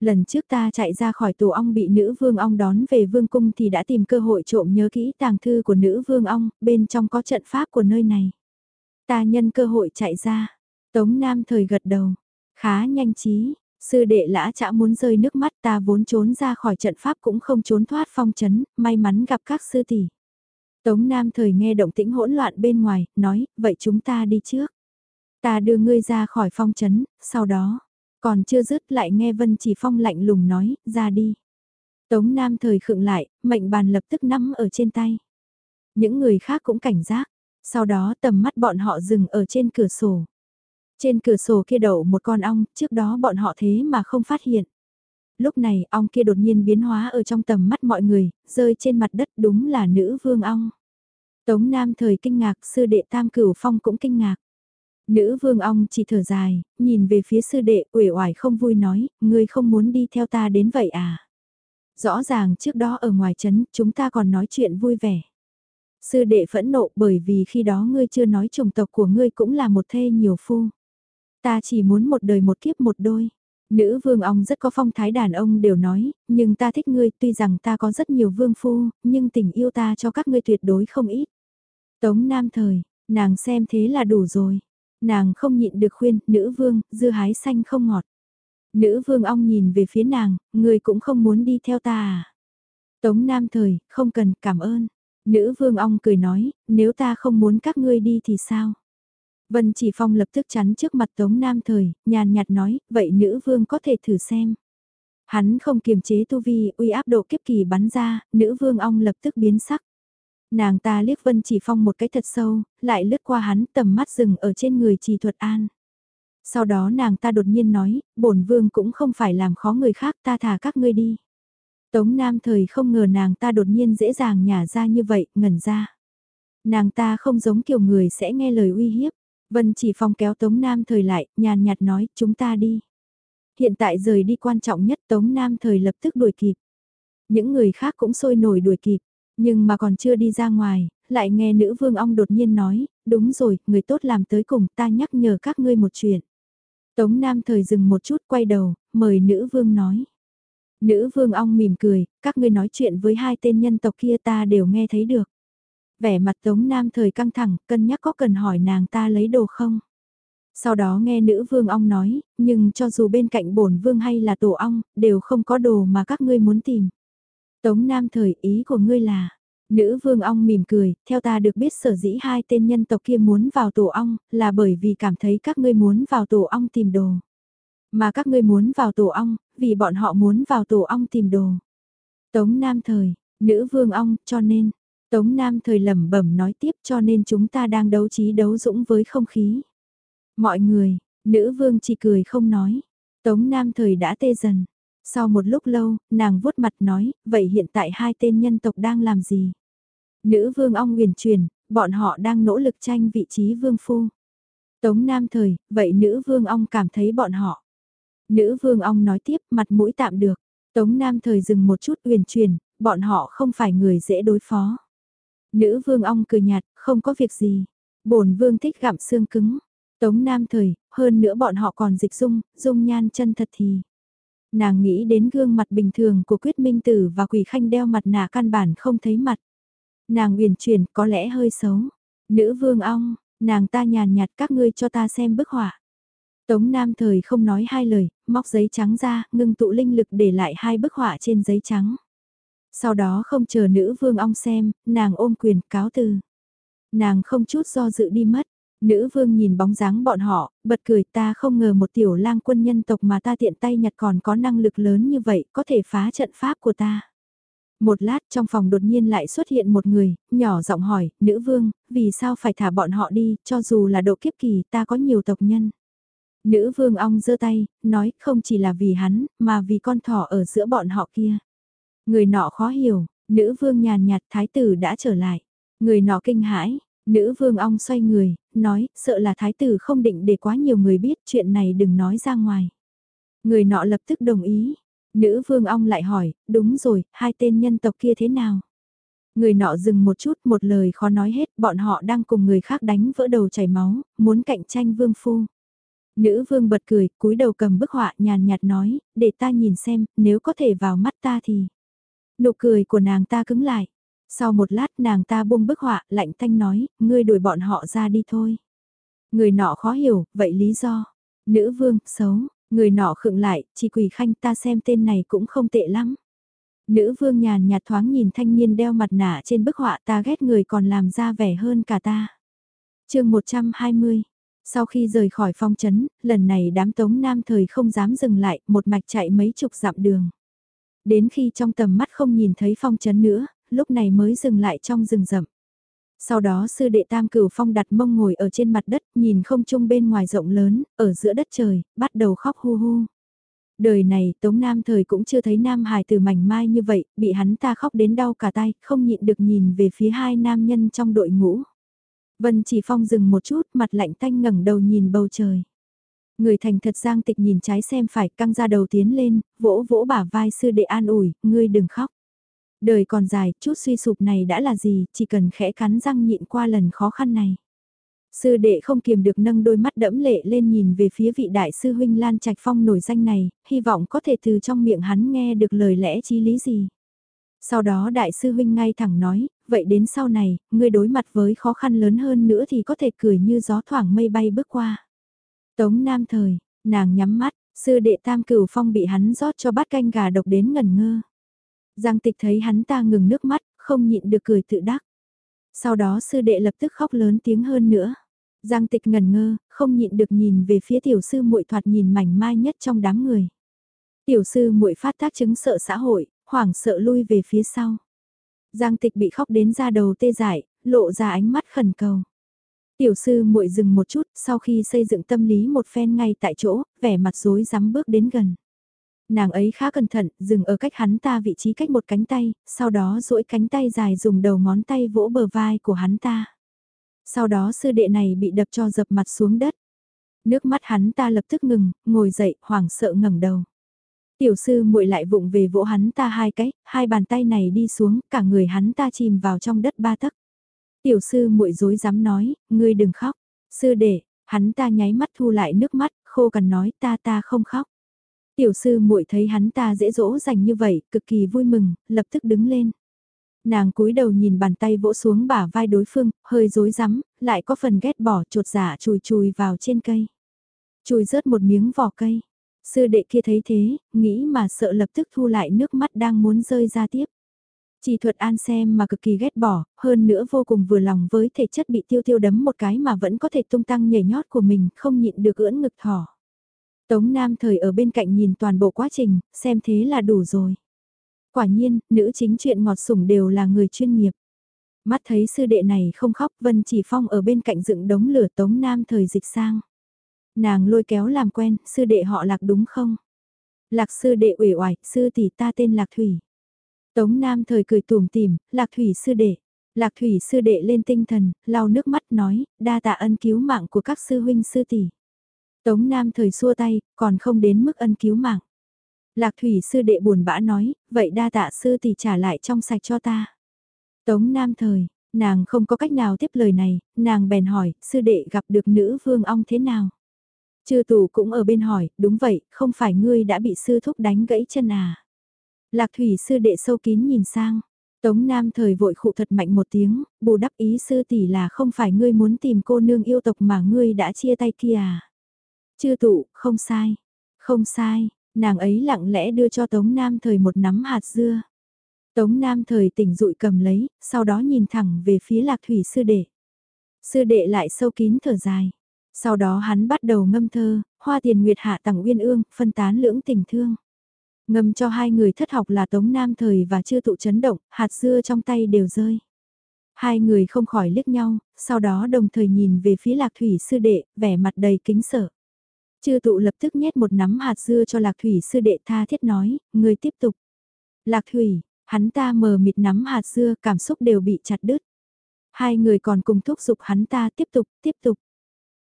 Lần trước ta chạy ra khỏi tổ ong bị nữ vương ong đón về vương cung thì đã tìm cơ hội trộm nhớ kỹ tàng thư của nữ vương ong, bên trong có trận pháp của nơi này. Ta nhân cơ hội chạy ra. Tống Nam thời gật đầu, Khá nhanh trí, sư đệ lã chả muốn rơi nước mắt ta vốn trốn ra khỏi trận pháp cũng không trốn thoát phong chấn, may mắn gặp các sư tỷ. Tống Nam thời nghe động tĩnh hỗn loạn bên ngoài, nói, vậy chúng ta đi trước. Ta đưa ngươi ra khỏi phong chấn, sau đó, còn chưa dứt lại nghe Vân Chỉ Phong lạnh lùng nói, ra đi. Tống Nam thời khựng lại, mệnh bàn lập tức nắm ở trên tay. Những người khác cũng cảnh giác, sau đó tầm mắt bọn họ dừng ở trên cửa sổ. Trên cửa sổ kia đậu một con ong, trước đó bọn họ thế mà không phát hiện. Lúc này ong kia đột nhiên biến hóa ở trong tầm mắt mọi người, rơi trên mặt đất đúng là nữ vương ong. Tống Nam thời kinh ngạc, sư đệ Tam Cửu Phong cũng kinh ngạc. Nữ vương ong chỉ thở dài, nhìn về phía sư đệ uể oải không vui nói, ngươi không muốn đi theo ta đến vậy à? Rõ ràng trước đó ở ngoài trấn chúng ta còn nói chuyện vui vẻ. Sư đệ phẫn nộ bởi vì khi đó ngươi chưa nói chủng tộc của ngươi cũng là một thê nhiều phu. Ta chỉ muốn một đời một kiếp một đôi. Nữ vương ong rất có phong thái đàn ông đều nói, nhưng ta thích ngươi tuy rằng ta có rất nhiều vương phu, nhưng tình yêu ta cho các ngươi tuyệt đối không ít. Tống Nam Thời, nàng xem thế là đủ rồi. Nàng không nhịn được khuyên, nữ vương, dưa hái xanh không ngọt. Nữ vương ong nhìn về phía nàng, người cũng không muốn đi theo ta à. Tống Nam Thời, không cần, cảm ơn. Nữ vương ong cười nói, nếu ta không muốn các ngươi đi thì sao? Vân Chỉ Phong lập tức chắn trước mặt Tống Nam Thời, nhàn nhạt nói, vậy nữ vương có thể thử xem. Hắn không kiềm chế tu vi, uy áp độ kiếp kỳ bắn ra, nữ vương ong lập tức biến sắc. Nàng ta liếc Vân Chỉ Phong một cái thật sâu, lại lướt qua hắn tầm mắt rừng ở trên người trì thuật an. Sau đó nàng ta đột nhiên nói, bổn vương cũng không phải làm khó người khác ta thả các ngươi đi. Tống Nam Thời không ngờ nàng ta đột nhiên dễ dàng nhả ra như vậy, ngẩn ra. Nàng ta không giống kiểu người sẽ nghe lời uy hiếp. Vân chỉ phong kéo Tống Nam thời lại, nhàn nhạt nói, chúng ta đi. Hiện tại rời đi quan trọng nhất Tống Nam thời lập tức đuổi kịp. Những người khác cũng sôi nổi đuổi kịp, nhưng mà còn chưa đi ra ngoài, lại nghe nữ vương ong đột nhiên nói, đúng rồi, người tốt làm tới cùng ta nhắc nhở các ngươi một chuyện. Tống Nam thời dừng một chút quay đầu, mời nữ vương nói. Nữ vương ong mỉm cười, các ngươi nói chuyện với hai tên nhân tộc kia ta đều nghe thấy được vẻ mặt Tống Nam thời căng thẳng, cân nhắc có cần hỏi nàng ta lấy đồ không. Sau đó nghe nữ vương ong nói, nhưng cho dù bên cạnh bổn vương hay là tổ ong, đều không có đồ mà các ngươi muốn tìm. Tống Nam thời ý của ngươi là, nữ vương ong mỉm cười, theo ta được biết sở dĩ hai tên nhân tộc kia muốn vào tổ ong, là bởi vì cảm thấy các ngươi muốn vào tổ ong tìm đồ. Mà các ngươi muốn vào tổ ong, vì bọn họ muốn vào tổ ong tìm đồ. Tống Nam thời, nữ vương ong, cho nên, Tống Nam thời lẩm bẩm nói tiếp cho nên chúng ta đang đấu trí đấu dũng với không khí. Mọi người, nữ vương chỉ cười không nói. Tống Nam thời đã tê dần. Sau một lúc lâu, nàng vuốt mặt nói, vậy hiện tại hai tên nhân tộc đang làm gì? Nữ vương ong huyền truyền, bọn họ đang nỗ lực tranh vị trí vương phu. Tống Nam thời, vậy nữ vương ong cảm thấy bọn họ. Nữ vương ong nói tiếp, mặt mũi tạm được. Tống Nam thời dừng một chút huyền truyền, bọn họ không phải người dễ đối phó. Nữ vương ong cười nhạt, không có việc gì. bổn vương thích gặm xương cứng. Tống Nam Thời, hơn nữa bọn họ còn dịch dung, dung nhan chân thật thì. Nàng nghĩ đến gương mặt bình thường của Quyết Minh Tử và Quỷ Khanh đeo mặt nạ căn bản không thấy mặt. Nàng uyển chuyển có lẽ hơi xấu. Nữ vương ong, nàng ta nhàn nhạt các ngươi cho ta xem bức họa. Tống Nam Thời không nói hai lời, móc giấy trắng ra, ngưng tụ linh lực để lại hai bức họa trên giấy trắng. Sau đó không chờ nữ vương ong xem, nàng ôm quyền cáo từ. Nàng không chút do dự đi mất. Nữ vương nhìn bóng dáng bọn họ, bật cười ta không ngờ một tiểu lang quân nhân tộc mà ta tiện tay nhặt còn có năng lực lớn như vậy, có thể phá trận pháp của ta. Một lát trong phòng đột nhiên lại xuất hiện một người, nhỏ giọng hỏi, nữ vương, vì sao phải thả bọn họ đi, cho dù là độ kiếp kỳ ta có nhiều tộc nhân. Nữ vương ong giơ tay, nói không chỉ là vì hắn, mà vì con thỏ ở giữa bọn họ kia. Người nọ khó hiểu, nữ vương nhàn nhạt thái tử đã trở lại. Người nọ kinh hãi, nữ vương ong xoay người, nói, sợ là thái tử không định để quá nhiều người biết chuyện này đừng nói ra ngoài. Người nọ lập tức đồng ý. Nữ vương ong lại hỏi, đúng rồi, hai tên nhân tộc kia thế nào? Người nọ dừng một chút, một lời khó nói hết, bọn họ đang cùng người khác đánh vỡ đầu chảy máu, muốn cạnh tranh vương phu. Nữ vương bật cười, cúi đầu cầm bức họa nhàn nhạt nói, để ta nhìn xem, nếu có thể vào mắt ta thì... Nụ cười của nàng ta cứng lại. Sau một lát nàng ta buông bức họa, lạnh thanh nói, ngươi đuổi bọn họ ra đi thôi. Người nọ khó hiểu, vậy lý do. Nữ vương, xấu, người nọ khựng lại, chỉ quỳ khanh ta xem tên này cũng không tệ lắm. Nữ vương nhàn nhạt thoáng nhìn thanh niên đeo mặt nạ trên bức họa ta ghét người còn làm ra vẻ hơn cả ta. chương 120 Sau khi rời khỏi phong trấn, lần này đám tống nam thời không dám dừng lại, một mạch chạy mấy chục dặm đường. Đến khi trong tầm mắt không nhìn thấy phong trấn nữa, lúc này mới dừng lại trong rừng rậm. Sau đó sư đệ tam cửu phong đặt mông ngồi ở trên mặt đất, nhìn không trung bên ngoài rộng lớn, ở giữa đất trời, bắt đầu khóc hu hu. Đời này Tống Nam thời cũng chưa thấy Nam Hải từ mảnh mai như vậy, bị hắn ta khóc đến đau cả tay, không nhịn được nhìn về phía hai nam nhân trong đội ngũ. Vân chỉ phong dừng một chút, mặt lạnh tanh ngẩng đầu nhìn bầu trời. Người thành thật giang tịch nhìn trái xem phải căng ra đầu tiến lên, vỗ vỗ bả vai sư đệ an ủi, ngươi đừng khóc. Đời còn dài, chút suy sụp này đã là gì, chỉ cần khẽ cắn răng nhịn qua lần khó khăn này. Sư đệ không kiềm được nâng đôi mắt đẫm lệ lên nhìn về phía vị đại sư huynh Lan Trạch Phong nổi danh này, hy vọng có thể từ trong miệng hắn nghe được lời lẽ chí lý gì. Sau đó đại sư huynh ngay thẳng nói, vậy đến sau này, ngươi đối mặt với khó khăn lớn hơn nữa thì có thể cười như gió thoảng mây bay bước qua. Tống Nam Thời, nàng nhắm mắt, sư đệ Tam Cửu Phong bị hắn rót cho bát canh gà độc đến ngẩn ngơ. Giang tịch thấy hắn ta ngừng nước mắt, không nhịn được cười tự đắc. Sau đó sư đệ lập tức khóc lớn tiếng hơn nữa. Giang tịch ngần ngơ, không nhịn được nhìn về phía tiểu sư muội thoạt nhìn mảnh mai nhất trong đám người. Tiểu sư muội phát tác chứng sợ xã hội, hoảng sợ lui về phía sau. Giang tịch bị khóc đến ra đầu tê dại, lộ ra ánh mắt khẩn cầu. Tiểu sư muội dừng một chút, sau khi xây dựng tâm lý một phen ngay tại chỗ, vẻ mặt rối rắm bước đến gần. Nàng ấy khá cẩn thận, dừng ở cách hắn ta vị trí cách một cánh tay, sau đó duỗi cánh tay dài dùng đầu ngón tay vỗ bờ vai của hắn ta. Sau đó sư đệ này bị đập cho dập mặt xuống đất. Nước mắt hắn ta lập tức ngừng, ngồi dậy, hoảng sợ ngẩng đầu. Tiểu sư muội lại vụng về vỗ hắn ta hai cái, hai bàn tay này đi xuống, cả người hắn ta chìm vào trong đất ba tấc. Tiểu sư muội dối dám nói, ngươi đừng khóc. Sư đệ, hắn ta nháy mắt thu lại nước mắt, khô cằn nói ta ta không khóc. Tiểu sư muội thấy hắn ta dễ dỗ dành như vậy, cực kỳ vui mừng, lập tức đứng lên. Nàng cúi đầu nhìn bàn tay vỗ xuống bả vai đối phương, hơi rối rắm, lại có phần ghét bỏ chuột giả chùi chùi vào trên cây. Chùi rớt một miếng vỏ cây. Sư đệ kia thấy thế, nghĩ mà sợ lập tức thu lại nước mắt đang muốn rơi ra tiếp. Chỉ thuật an xem mà cực kỳ ghét bỏ, hơn nữa vô cùng vừa lòng với thể chất bị tiêu tiêu đấm một cái mà vẫn có thể tung tăng nhảy nhót của mình, không nhịn được ưỡn ngực thỏ. Tống Nam thời ở bên cạnh nhìn toàn bộ quá trình, xem thế là đủ rồi. Quả nhiên, nữ chính chuyện ngọt sủng đều là người chuyên nghiệp. Mắt thấy sư đệ này không khóc, Vân Chỉ Phong ở bên cạnh dựng đống lửa Tống Nam thời dịch sang. Nàng lôi kéo làm quen, sư đệ họ lạc đúng không? Lạc sư đệ uể oải, sư tỷ ta tên Lạc Thủy. Tống Nam thời cười tủm tìm, Lạc Thủy sư đệ. Lạc Thủy sư đệ lên tinh thần, lau nước mắt nói, đa tạ ân cứu mạng của các sư huynh sư tỷ. Tống Nam thời xua tay, còn không đến mức ân cứu mạng. Lạc Thủy sư đệ buồn bã nói, vậy đa tạ sư tỷ trả lại trong sạch cho ta. Tống Nam thời, Nàng không có cách nào tiếp lời này, nàng bèn hỏi, sư đệ gặp được nữ vương ong thế nào? Chư tù cũng ở bên hỏi, đúng vậy, không phải ngươi đã bị sư thúc đánh gãy chân à? Lạc thủy sư đệ sâu kín nhìn sang. Tống Nam thời vội khụ thật mạnh một tiếng, bù đắp ý sư tỷ là không phải ngươi muốn tìm cô nương yêu tộc mà ngươi đã chia tay kia à? Chư tụ, không sai, không sai, nàng ấy lặng lẽ đưa cho Tống Nam thời một nắm hạt dưa. Tống Nam thời tỉnh dụi cầm lấy, sau đó nhìn thẳng về phía lạc thủy sư đệ. Sư đệ lại sâu kín thở dài. Sau đó hắn bắt đầu ngâm thơ, hoa tiền nguyệt hạ tặng uyên ương, phân tán lưỡng tình thương. Ngâm cho hai người thất học là Tống Nam Thời và chưa tụ chấn động, hạt dưa trong tay đều rơi. Hai người không khỏi liếc nhau, sau đó đồng thời nhìn về phía lạc thủy sư đệ, vẻ mặt đầy kính sợ. Chư tụ lập tức nhét một nắm hạt dưa cho lạc thủy sư đệ tha thiết nói, người tiếp tục. Lạc thủy, hắn ta mờ mịt nắm hạt dưa cảm xúc đều bị chặt đứt. Hai người còn cùng thúc giục hắn ta tiếp tục, tiếp tục.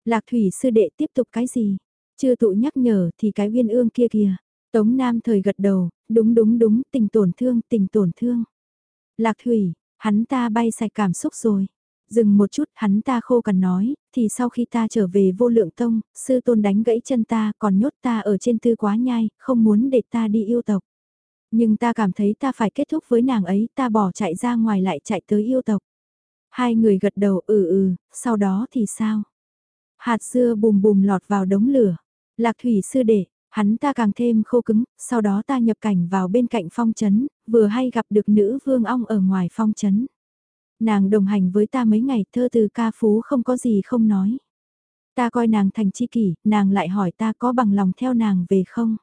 Lạc thủy sư đệ tiếp tục cái gì? Chư tụ nhắc nhở thì cái viên ương kia kìa. Tống Nam thời gật đầu, đúng đúng đúng, tình tổn thương, tình tổn thương. Lạc thủy, hắn ta bay sạch cảm xúc rồi. Dừng một chút hắn ta khô cằn nói, thì sau khi ta trở về vô lượng tông, sư tôn đánh gãy chân ta còn nhốt ta ở trên tư quá nhai, không muốn để ta đi yêu tộc. Nhưng ta cảm thấy ta phải kết thúc với nàng ấy, ta bỏ chạy ra ngoài lại chạy tới yêu tộc. Hai người gật đầu ừ ừ, sau đó thì sao? Hạt dưa bùm bùm lọt vào đống lửa. Lạc thủy sư đệ, hắn ta càng thêm khô cứng, sau đó ta nhập cảnh vào bên cạnh phong chấn, vừa hay gặp được nữ vương ong ở ngoài phong chấn. Nàng đồng hành với ta mấy ngày thơ từ ca phú không có gì không nói. Ta coi nàng thành chi kỷ, nàng lại hỏi ta có bằng lòng theo nàng về không?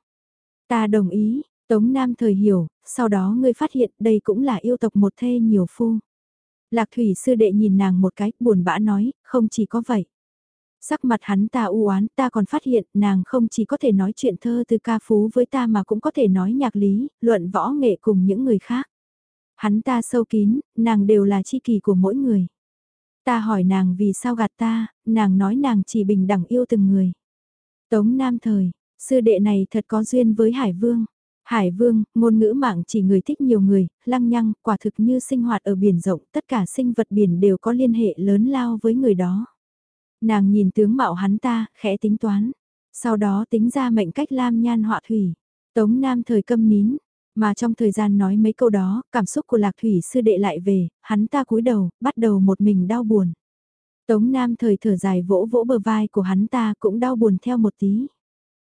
Ta đồng ý, Tống Nam thời hiểu, sau đó ngươi phát hiện đây cũng là yêu tộc một thê nhiều phu. Lạc thủy sư đệ nhìn nàng một cái, buồn bã nói, không chỉ có vậy. Sắc mặt hắn ta u oán ta còn phát hiện nàng không chỉ có thể nói chuyện thơ từ ca phú với ta mà cũng có thể nói nhạc lý, luận võ nghệ cùng những người khác. Hắn ta sâu kín, nàng đều là chi kỳ của mỗi người. Ta hỏi nàng vì sao gạt ta, nàng nói nàng chỉ bình đẳng yêu từng người. Tống Nam Thời, sư đệ này thật có duyên với Hải Vương. Hải Vương, ngôn ngữ mạng chỉ người thích nhiều người, lăng nhăng, quả thực như sinh hoạt ở biển rộng, tất cả sinh vật biển đều có liên hệ lớn lao với người đó. Nàng nhìn tướng mạo hắn ta, khẽ tính toán. Sau đó tính ra mệnh cách lam nhan họa thủy. Tống Nam thời câm nín, mà trong thời gian nói mấy câu đó, cảm xúc của lạc thủy sư đệ lại về, hắn ta cúi đầu, bắt đầu một mình đau buồn. Tống Nam thời thở dài vỗ vỗ bờ vai của hắn ta cũng đau buồn theo một tí.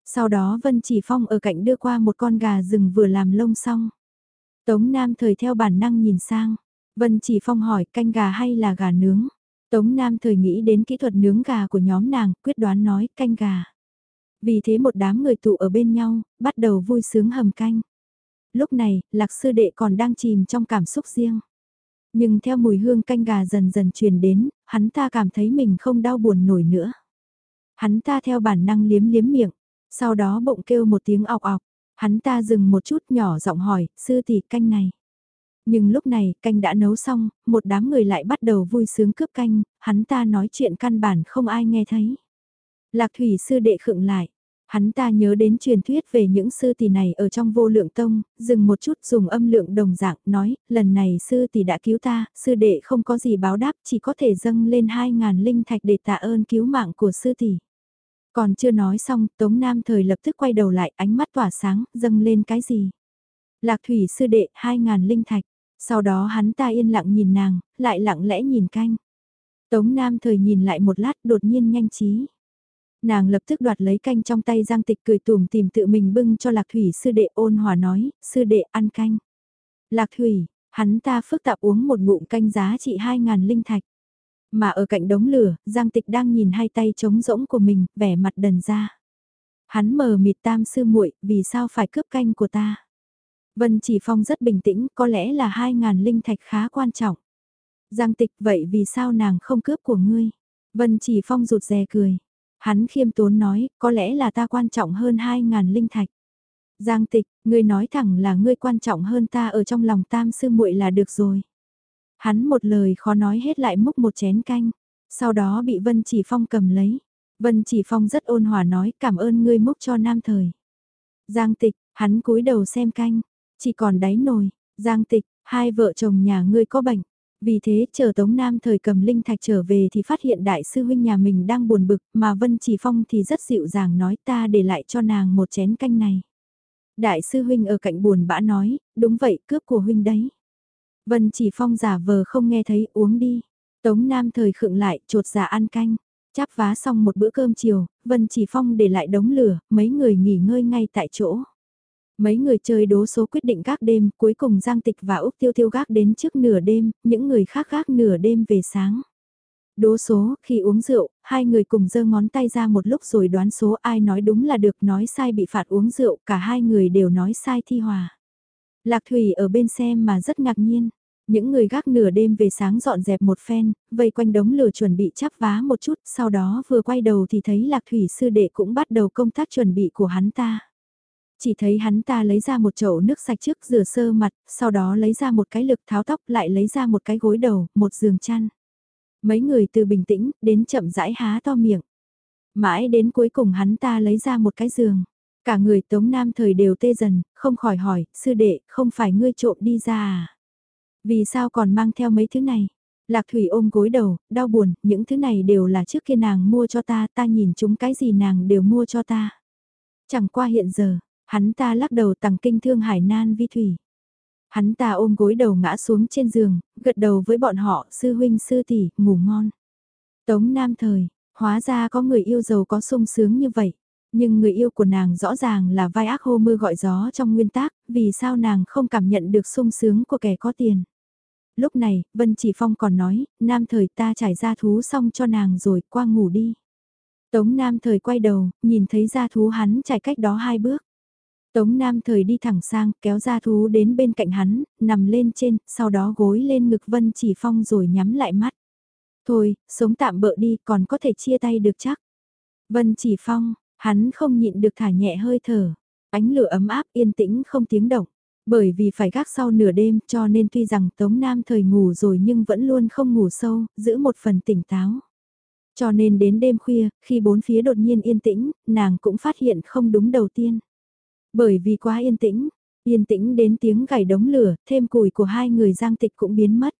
Sau đó Vân Chỉ Phong ở cạnh đưa qua một con gà rừng vừa làm lông xong. Tống Nam thời theo bản năng nhìn sang. Vân Chỉ Phong hỏi canh gà hay là gà nướng. Tống Nam thời nghĩ đến kỹ thuật nướng gà của nhóm nàng, quyết đoán nói canh gà. Vì thế một đám người tụ ở bên nhau, bắt đầu vui sướng hầm canh. Lúc này, lạc sư đệ còn đang chìm trong cảm xúc riêng. Nhưng theo mùi hương canh gà dần dần truyền đến, hắn ta cảm thấy mình không đau buồn nổi nữa. Hắn ta theo bản năng liếm liếm miệng, sau đó bụng kêu một tiếng ọc ọc. Hắn ta dừng một chút nhỏ giọng hỏi, sư tỷ canh này. Nhưng lúc này, canh đã nấu xong, một đám người lại bắt đầu vui sướng cướp canh, hắn ta nói chuyện căn bản không ai nghe thấy. Lạc thủy sư đệ khựng lại. Hắn ta nhớ đến truyền thuyết về những sư tỷ này ở trong vô lượng tông, dừng một chút dùng âm lượng đồng dạng, nói, lần này sư tỷ đã cứu ta, sư đệ không có gì báo đáp, chỉ có thể dâng lên 2.000 linh thạch để tạ ơn cứu mạng của sư tỷ. Còn chưa nói xong, Tống Nam thời lập tức quay đầu lại, ánh mắt tỏa sáng, dâng lên cái gì? Lạc thủy sư đệ, 2.000 linh thạch. Sau đó hắn ta yên lặng nhìn nàng, lại lặng lẽ nhìn canh. Tống Nam thời nhìn lại một lát đột nhiên nhanh trí. Nàng lập tức đoạt lấy canh trong tay Giang Tịch cười tùm tìm tự mình bưng cho Lạc Thủy sư đệ ôn hòa nói, sư đệ ăn canh. Lạc Thủy, hắn ta phức tạp uống một ngụm canh giá trị 2.000 linh thạch. Mà ở cạnh đống lửa, Giang Tịch đang nhìn hai tay trống rỗng của mình, vẻ mặt đần ra. Hắn mờ mịt tam sư muội vì sao phải cướp canh của ta? Vân Chỉ Phong rất bình tĩnh, có lẽ là 2.000 linh thạch khá quan trọng. Giang tịch vậy vì sao nàng không cướp của ngươi? Vân Chỉ Phong rụt rè cười. Hắn khiêm tốn nói, có lẽ là ta quan trọng hơn 2.000 linh thạch. Giang tịch, ngươi nói thẳng là ngươi quan trọng hơn ta ở trong lòng tam sư muội là được rồi. Hắn một lời khó nói hết lại múc một chén canh, sau đó bị Vân Chỉ Phong cầm lấy. Vân Chỉ Phong rất ôn hòa nói cảm ơn ngươi múc cho nam thời. Giang tịch, hắn cúi đầu xem canh, chỉ còn đáy nồi, giang tịch, hai vợ chồng nhà ngươi có bệnh. Vì thế chờ Tống Nam thời cầm linh thạch trở về thì phát hiện đại sư huynh nhà mình đang buồn bực mà Vân Chỉ Phong thì rất dịu dàng nói ta để lại cho nàng một chén canh này. Đại sư huynh ở cạnh buồn bã nói, đúng vậy cướp của huynh đấy. Vân Chỉ Phong giả vờ không nghe thấy uống đi. Tống Nam thời khựng lại trột giả dạ ăn canh. Chắp vá xong một bữa cơm chiều, Vân Chỉ Phong để lại đống lửa, mấy người nghỉ ngơi ngay tại chỗ. Mấy người chơi đố số quyết định gác đêm, cuối cùng Giang Tịch và Úc Tiêu Tiêu gác đến trước nửa đêm, những người khác gác nửa đêm về sáng. Đố số, khi uống rượu, hai người cùng giơ ngón tay ra một lúc rồi đoán số ai nói đúng là được nói sai bị phạt uống rượu, cả hai người đều nói sai thi hòa. Lạc Thủy ở bên xem mà rất ngạc nhiên. Những người gác nửa đêm về sáng dọn dẹp một phen, vây quanh đống lửa chuẩn bị chắp vá một chút, sau đó vừa quay đầu thì thấy Lạc Thủy sư đệ cũng bắt đầu công tác chuẩn bị của hắn ta. Chỉ thấy hắn ta lấy ra một chậu nước sạch trước rửa sơ mặt, sau đó lấy ra một cái lực tháo tóc lại lấy ra một cái gối đầu, một giường chăn. Mấy người từ bình tĩnh đến chậm rãi há to miệng. Mãi đến cuối cùng hắn ta lấy ra một cái giường. Cả người Tống Nam thời đều tê dần, không khỏi hỏi, sư đệ, không phải ngươi trộm đi ra à? Vì sao còn mang theo mấy thứ này? Lạc Thủy ôm gối đầu, đau buồn, những thứ này đều là trước kia nàng mua cho ta, ta nhìn chúng cái gì nàng đều mua cho ta. Chẳng qua hiện giờ, hắn ta lắc đầu tằng kinh thương hải nan vi thủy. Hắn ta ôm gối đầu ngã xuống trên giường, gật đầu với bọn họ, sư huynh sư tỷ, ngủ ngon. Tống Nam thời, hóa ra có người yêu giàu có sung sướng như vậy. Nhưng người yêu của nàng rõ ràng là vai ác hô mưa gọi gió trong nguyên tác, vì sao nàng không cảm nhận được sung sướng của kẻ có tiền. Lúc này, Vân Chỉ Phong còn nói, nam thời ta trải ra thú xong cho nàng rồi, qua ngủ đi. Tống Nam thời quay đầu, nhìn thấy ra thú hắn trải cách đó hai bước. Tống Nam thời đi thẳng sang, kéo ra thú đến bên cạnh hắn, nằm lên trên, sau đó gối lên ngực Vân Chỉ Phong rồi nhắm lại mắt. Thôi, sống tạm bợ đi, còn có thể chia tay được chắc. Vân Chỉ Phong, hắn không nhịn được thả nhẹ hơi thở. Ánh lửa ấm áp yên tĩnh không tiếng động. Bởi vì phải gác sau nửa đêm cho nên tuy rằng Tống Nam thời ngủ rồi nhưng vẫn luôn không ngủ sâu, giữ một phần tỉnh táo. Cho nên đến đêm khuya, khi bốn phía đột nhiên yên tĩnh, nàng cũng phát hiện không đúng đầu tiên. Bởi vì quá yên tĩnh, yên tĩnh đến tiếng gảy đống lửa, thêm củi của hai người giang tịch cũng biến mất.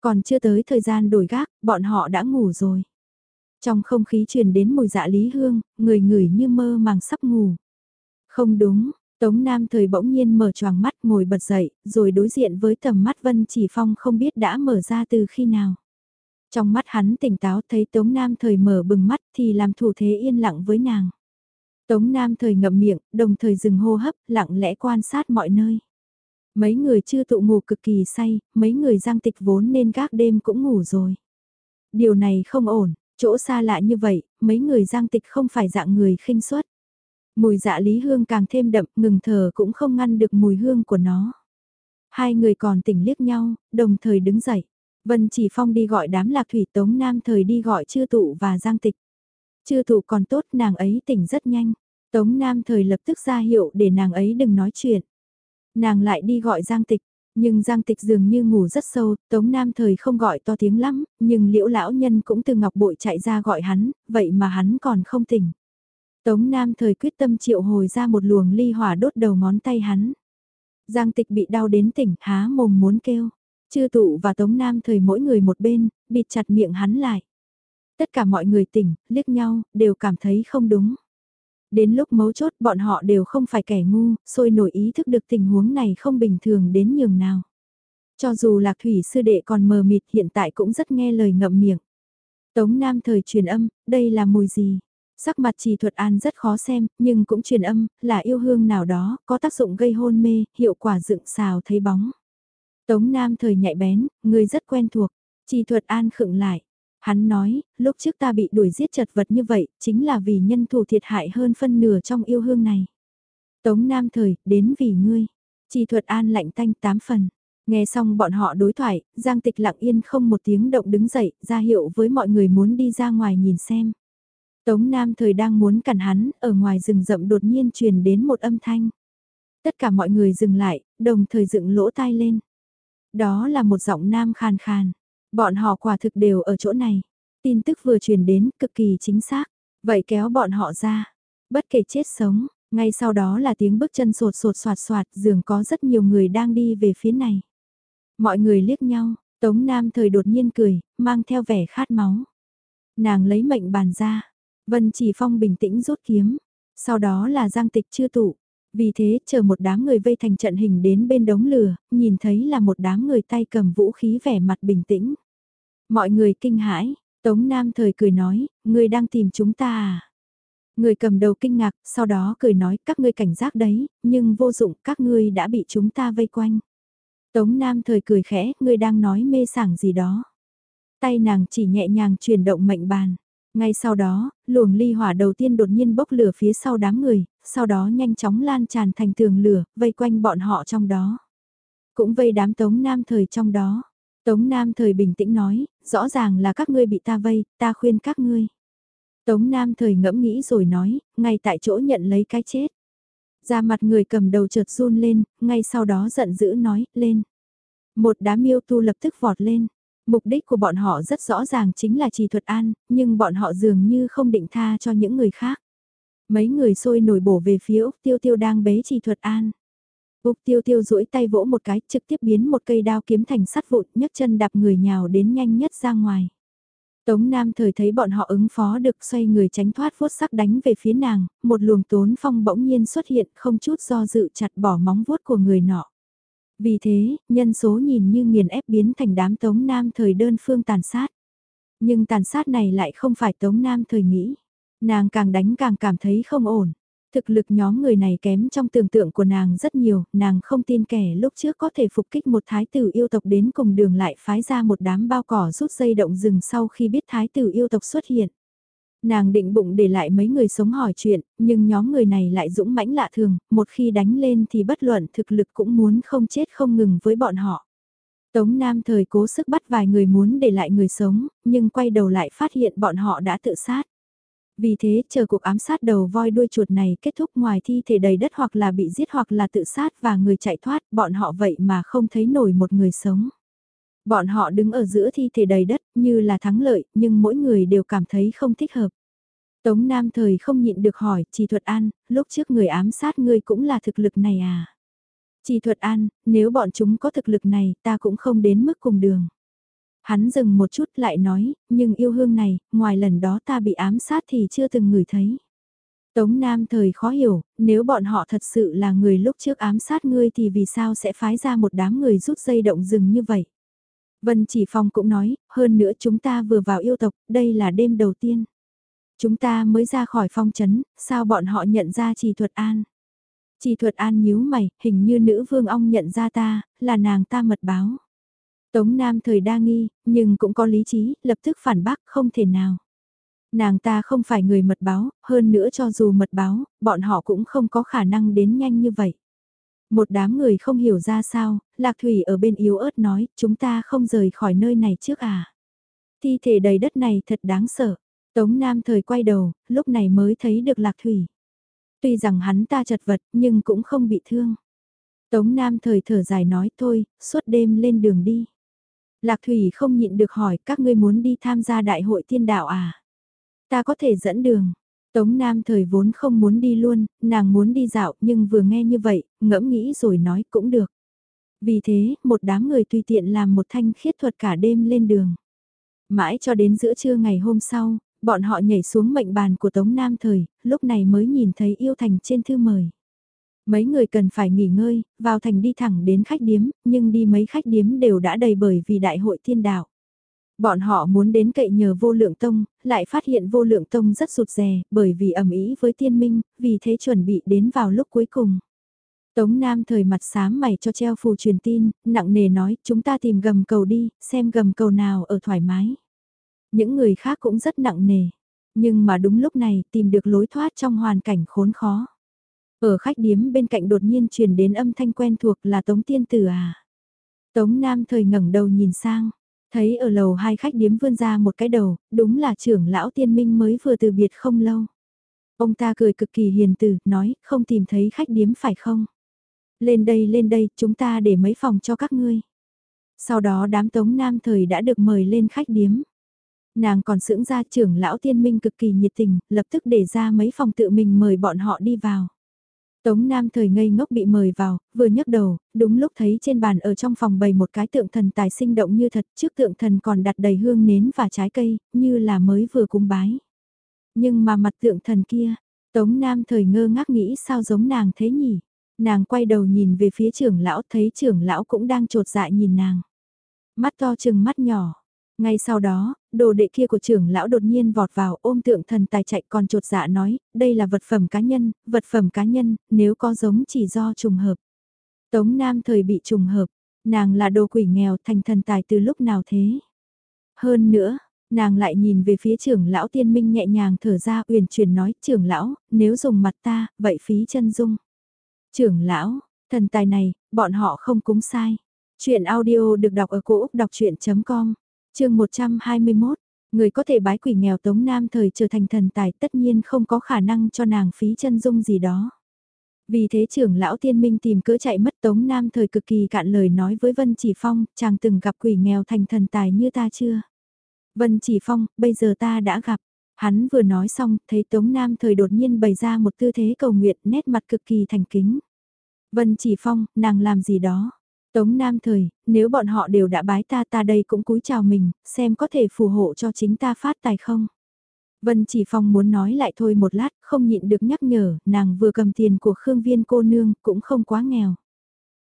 Còn chưa tới thời gian đổi gác, bọn họ đã ngủ rồi. Trong không khí truyền đến mùi dạ lý hương, người ngửi như mơ màng sắp ngủ. Không đúng, Tống Nam thời bỗng nhiên mở choàng mắt ngồi bật dậy, rồi đối diện với tầm mắt Vân Chỉ Phong không biết đã mở ra từ khi nào. Trong mắt hắn tỉnh táo thấy Tống Nam thời mở bừng mắt thì làm thủ thế yên lặng với nàng. Tống Nam thời ngậm miệng, đồng thời dừng hô hấp, lặng lẽ quan sát mọi nơi. Mấy người chưa tụ ngủ cực kỳ say, mấy người giang tịch vốn nên gác đêm cũng ngủ rồi. Điều này không ổn, chỗ xa lạ như vậy, mấy người giang tịch không phải dạng người khinh suất. Mùi dạ lý hương càng thêm đậm, ngừng thở cũng không ngăn được mùi hương của nó. Hai người còn tỉnh liếc nhau, đồng thời đứng dậy. Vân Chỉ Phong đi gọi đám lạc thủy tống nam thời đi gọi chư tụ và giang tịch. Chư thủ còn tốt nàng ấy tỉnh rất nhanh. Tống nam thời lập tức ra hiệu để nàng ấy đừng nói chuyện. Nàng lại đi gọi giang tịch. Nhưng Giang Tịch dường như ngủ rất sâu, Tống Nam thời không gọi to tiếng lắm, nhưng liễu lão nhân cũng từ ngọc bội chạy ra gọi hắn, vậy mà hắn còn không tỉnh. Tống Nam thời quyết tâm triệu hồi ra một luồng ly hỏa đốt đầu ngón tay hắn. Giang tịch bị đau đến tỉnh, há mồm muốn kêu. Chư tụ và Tống Nam thời mỗi người một bên, bịt chặt miệng hắn lại. Tất cả mọi người tỉnh, liếc nhau, đều cảm thấy không đúng. Đến lúc mấu chốt bọn họ đều không phải kẻ ngu, sôi nổi ý thức được tình huống này không bình thường đến nhường nào. Cho dù lạc thủy sư đệ còn mờ mịt hiện tại cũng rất nghe lời ngậm miệng. Tống Nam thời truyền âm, đây là mùi gì? Sắc mặt trì thuật an rất khó xem, nhưng cũng truyền âm, là yêu hương nào đó, có tác dụng gây hôn mê, hiệu quả dựng xào thấy bóng. Tống Nam thời nhạy bén, người rất quen thuộc, trì thuật an khựng lại. Hắn nói, lúc trước ta bị đuổi giết chật vật như vậy, chính là vì nhân thủ thiệt hại hơn phân nửa trong yêu hương này. Tống Nam thời, đến vì ngươi. Chỉ thuật an lạnh tanh tám phần. Nghe xong bọn họ đối thoại, Giang Tịch lặng yên không một tiếng động đứng dậy, ra hiệu với mọi người muốn đi ra ngoài nhìn xem. Tống Nam thời đang muốn cản hắn, ở ngoài rừng rậm đột nhiên truyền đến một âm thanh. Tất cả mọi người dừng lại, đồng thời dựng lỗ tai lên. Đó là một giọng nam khàn khàn. Bọn họ quả thực đều ở chỗ này. Tin tức vừa truyền đến cực kỳ chính xác. Vậy kéo bọn họ ra. Bất kể chết sống, ngay sau đó là tiếng bước chân sột sột soạt soạt dường có rất nhiều người đang đi về phía này. Mọi người liếc nhau, Tống Nam thời đột nhiên cười, mang theo vẻ khát máu. Nàng lấy mệnh bàn ra, Vân Chỉ Phong bình tĩnh rút kiếm, sau đó là giang tịch chưa tụ. Vì thế, chờ một đám người vây thành trận hình đến bên đống lửa, nhìn thấy là một đám người tay cầm vũ khí vẻ mặt bình tĩnh. Mọi người kinh hãi, Tống Nam thời cười nói, người đang tìm chúng ta à? Người cầm đầu kinh ngạc, sau đó cười nói các ngươi cảnh giác đấy, nhưng vô dụng các ngươi đã bị chúng ta vây quanh. Tống Nam thời cười khẽ, ngươi đang nói mê sảng gì đó. Tay nàng chỉ nhẹ nhàng chuyển động mệnh bàn. Ngay sau đó, luồng ly hỏa đầu tiên đột nhiên bốc lửa phía sau đám người, sau đó nhanh chóng lan tràn thành tường lửa, vây quanh bọn họ trong đó. Cũng vây đám Tống Nam thời trong đó. Tống Nam thời bình tĩnh nói, rõ ràng là các ngươi bị ta vây, ta khuyên các ngươi. Tống Nam thời ngẫm nghĩ rồi nói, ngay tại chỗ nhận lấy cái chết. Ra mặt người cầm đầu chợt run lên, ngay sau đó giận dữ nói, lên. Một đám miêu tu lập tức vọt lên. Mục đích của bọn họ rất rõ ràng chính là trì thuật an, nhưng bọn họ dường như không định tha cho những người khác. Mấy người sôi nổi bổ về phía Úc Tiêu Tiêu đang bế trì thuật an. Úc Tiêu Tiêu duỗi tay vỗ một cái trực tiếp biến một cây đao kiếm thành sắt vụn nhấc chân đạp người nhào đến nhanh nhất ra ngoài. Tống Nam thời thấy bọn họ ứng phó được xoay người tránh thoát vuốt sắc đánh về phía nàng, một luồng tốn phong bỗng nhiên xuất hiện không chút do dự chặt bỏ móng vuốt của người nọ. Vì thế, nhân số nhìn như nghiền ép biến thành đám Tống Nam thời đơn phương tàn sát. Nhưng tàn sát này lại không phải Tống Nam thời nghĩ. Nàng càng đánh càng cảm thấy không ổn. Thực lực nhóm người này kém trong tưởng tượng của nàng rất nhiều, nàng không tin kẻ lúc trước có thể phục kích một thái tử yêu tộc đến cùng đường lại phái ra một đám bao cỏ rút dây động rừng sau khi biết thái tử yêu tộc xuất hiện. Nàng định bụng để lại mấy người sống hỏi chuyện, nhưng nhóm người này lại dũng mãnh lạ thường, một khi đánh lên thì bất luận thực lực cũng muốn không chết không ngừng với bọn họ. Tống Nam thời cố sức bắt vài người muốn để lại người sống, nhưng quay đầu lại phát hiện bọn họ đã tự sát. Vì thế, chờ cuộc ám sát đầu voi đuôi chuột này kết thúc ngoài thi thể đầy đất hoặc là bị giết hoặc là tự sát và người chạy thoát, bọn họ vậy mà không thấy nổi một người sống. Bọn họ đứng ở giữa thi thể đầy đất như là thắng lợi, nhưng mỗi người đều cảm thấy không thích hợp. Tống Nam thời không nhịn được hỏi, Chỉ Thuật An, lúc trước người ám sát ngươi cũng là thực lực này à? Chỉ Thuật An, nếu bọn chúng có thực lực này, ta cũng không đến mức cùng đường. Hắn dừng một chút lại nói, nhưng yêu hương này, ngoài lần đó ta bị ám sát thì chưa từng ngửi thấy. Tống Nam thời khó hiểu, nếu bọn họ thật sự là người lúc trước ám sát ngươi thì vì sao sẽ phái ra một đám người rút dây động rừng như vậy? Vân Chỉ Phong cũng nói, hơn nữa chúng ta vừa vào yêu tộc, đây là đêm đầu tiên. Chúng ta mới ra khỏi phong trấn sao bọn họ nhận ra chỉ Thuật An? chỉ Thuật An nhíu mày, hình như nữ vương ong nhận ra ta, là nàng ta mật báo. Tống Nam thời đa nghi, nhưng cũng có lý trí, lập tức phản bác không thể nào. Nàng ta không phải người mật báo, hơn nữa cho dù mật báo, bọn họ cũng không có khả năng đến nhanh như vậy. Một đám người không hiểu ra sao, Lạc Thủy ở bên yếu ớt nói, chúng ta không rời khỏi nơi này trước à. Thi thể đầy đất này thật đáng sợ. Tống Nam thời quay đầu, lúc này mới thấy được Lạc Thủy. Tuy rằng hắn ta chật vật, nhưng cũng không bị thương. Tống Nam thời thở dài nói thôi, suốt đêm lên đường đi. Lạc Thủy không nhịn được hỏi các ngươi muốn đi tham gia đại hội tiên đạo à? Ta có thể dẫn đường. Tống Nam thời vốn không muốn đi luôn, nàng muốn đi dạo nhưng vừa nghe như vậy, ngẫm nghĩ rồi nói cũng được. Vì thế, một đám người tùy tiện làm một thanh khiết thuật cả đêm lên đường. Mãi cho đến giữa trưa ngày hôm sau, bọn họ nhảy xuống mệnh bàn của Tống Nam thời, lúc này mới nhìn thấy yêu thành trên thư mời. Mấy người cần phải nghỉ ngơi, vào thành đi thẳng đến khách điếm, nhưng đi mấy khách điếm đều đã đầy bởi vì đại hội thiên đạo. Bọn họ muốn đến cậy nhờ vô lượng tông, lại phát hiện vô lượng tông rất sụt rè, bởi vì ẩm ý với tiên minh, vì thế chuẩn bị đến vào lúc cuối cùng. Tống Nam thời mặt sám mày cho treo phù truyền tin, nặng nề nói, chúng ta tìm gầm cầu đi, xem gầm cầu nào ở thoải mái. Những người khác cũng rất nặng nề, nhưng mà đúng lúc này tìm được lối thoát trong hoàn cảnh khốn khó. Ở khách điếm bên cạnh đột nhiên truyền đến âm thanh quen thuộc là Tống Tiên Tử à. Tống Nam thời ngẩng đầu nhìn sang, thấy ở lầu hai khách điếm vươn ra một cái đầu, đúng là trưởng lão tiên minh mới vừa từ biệt không lâu. Ông ta cười cực kỳ hiền từ, nói, không tìm thấy khách điếm phải không? Lên đây lên đây, chúng ta để mấy phòng cho các ngươi. Sau đó đám tống nam thời đã được mời lên khách điếm. Nàng còn sưỡng ra trưởng lão tiên minh cực kỳ nhiệt tình, lập tức để ra mấy phòng tự mình mời bọn họ đi vào. Tống Nam thời ngây ngốc bị mời vào, vừa nhấc đầu, đúng lúc thấy trên bàn ở trong phòng bày một cái tượng thần tài sinh động như thật, trước tượng thần còn đặt đầy hương nến và trái cây, như là mới vừa cúng bái. Nhưng mà mặt tượng thần kia, Tống Nam thời ngơ ngác nghĩ sao giống nàng thế nhỉ? Nàng quay đầu nhìn về phía trưởng lão thấy trưởng lão cũng đang trột dạ nhìn nàng. Mắt to chừng mắt nhỏ. Ngay sau đó, đồ đệ kia của trưởng lão đột nhiên vọt vào ôm tượng thần tài chạy còn trột dạ nói, đây là vật phẩm cá nhân, vật phẩm cá nhân, nếu có giống chỉ do trùng hợp. Tống Nam thời bị trùng hợp, nàng là đồ quỷ nghèo thành thần tài từ lúc nào thế? Hơn nữa, nàng lại nhìn về phía trưởng lão tiên minh nhẹ nhàng thở ra uyển chuyển nói trưởng lão, nếu dùng mặt ta, vậy phí chân dung. Trưởng lão, thần tài này, bọn họ không cúng sai. Chuyện audio được đọc ở cổ Úc đọc chuyện.com, chương 121. Người có thể bái quỷ nghèo Tống Nam thời trở thành thần tài tất nhiên không có khả năng cho nàng phí chân dung gì đó. Vì thế trưởng lão tiên minh tìm cỡ chạy mất Tống Nam thời cực kỳ cạn lời nói với Vân Chỉ Phong, chàng từng gặp quỷ nghèo thành thần tài như ta chưa? Vân Chỉ Phong, bây giờ ta đã gặp. Hắn vừa nói xong, thấy Tống Nam thời đột nhiên bày ra một tư thế cầu nguyện nét mặt cực kỳ thành kính. Vân Chỉ Phong, nàng làm gì đó? Tống Nam thời, nếu bọn họ đều đã bái ta ta đây cũng cúi chào mình, xem có thể phù hộ cho chính ta phát tài không? Vân Chỉ Phong muốn nói lại thôi một lát, không nhịn được nhắc nhở, nàng vừa cầm tiền của Khương Viên cô nương, cũng không quá nghèo.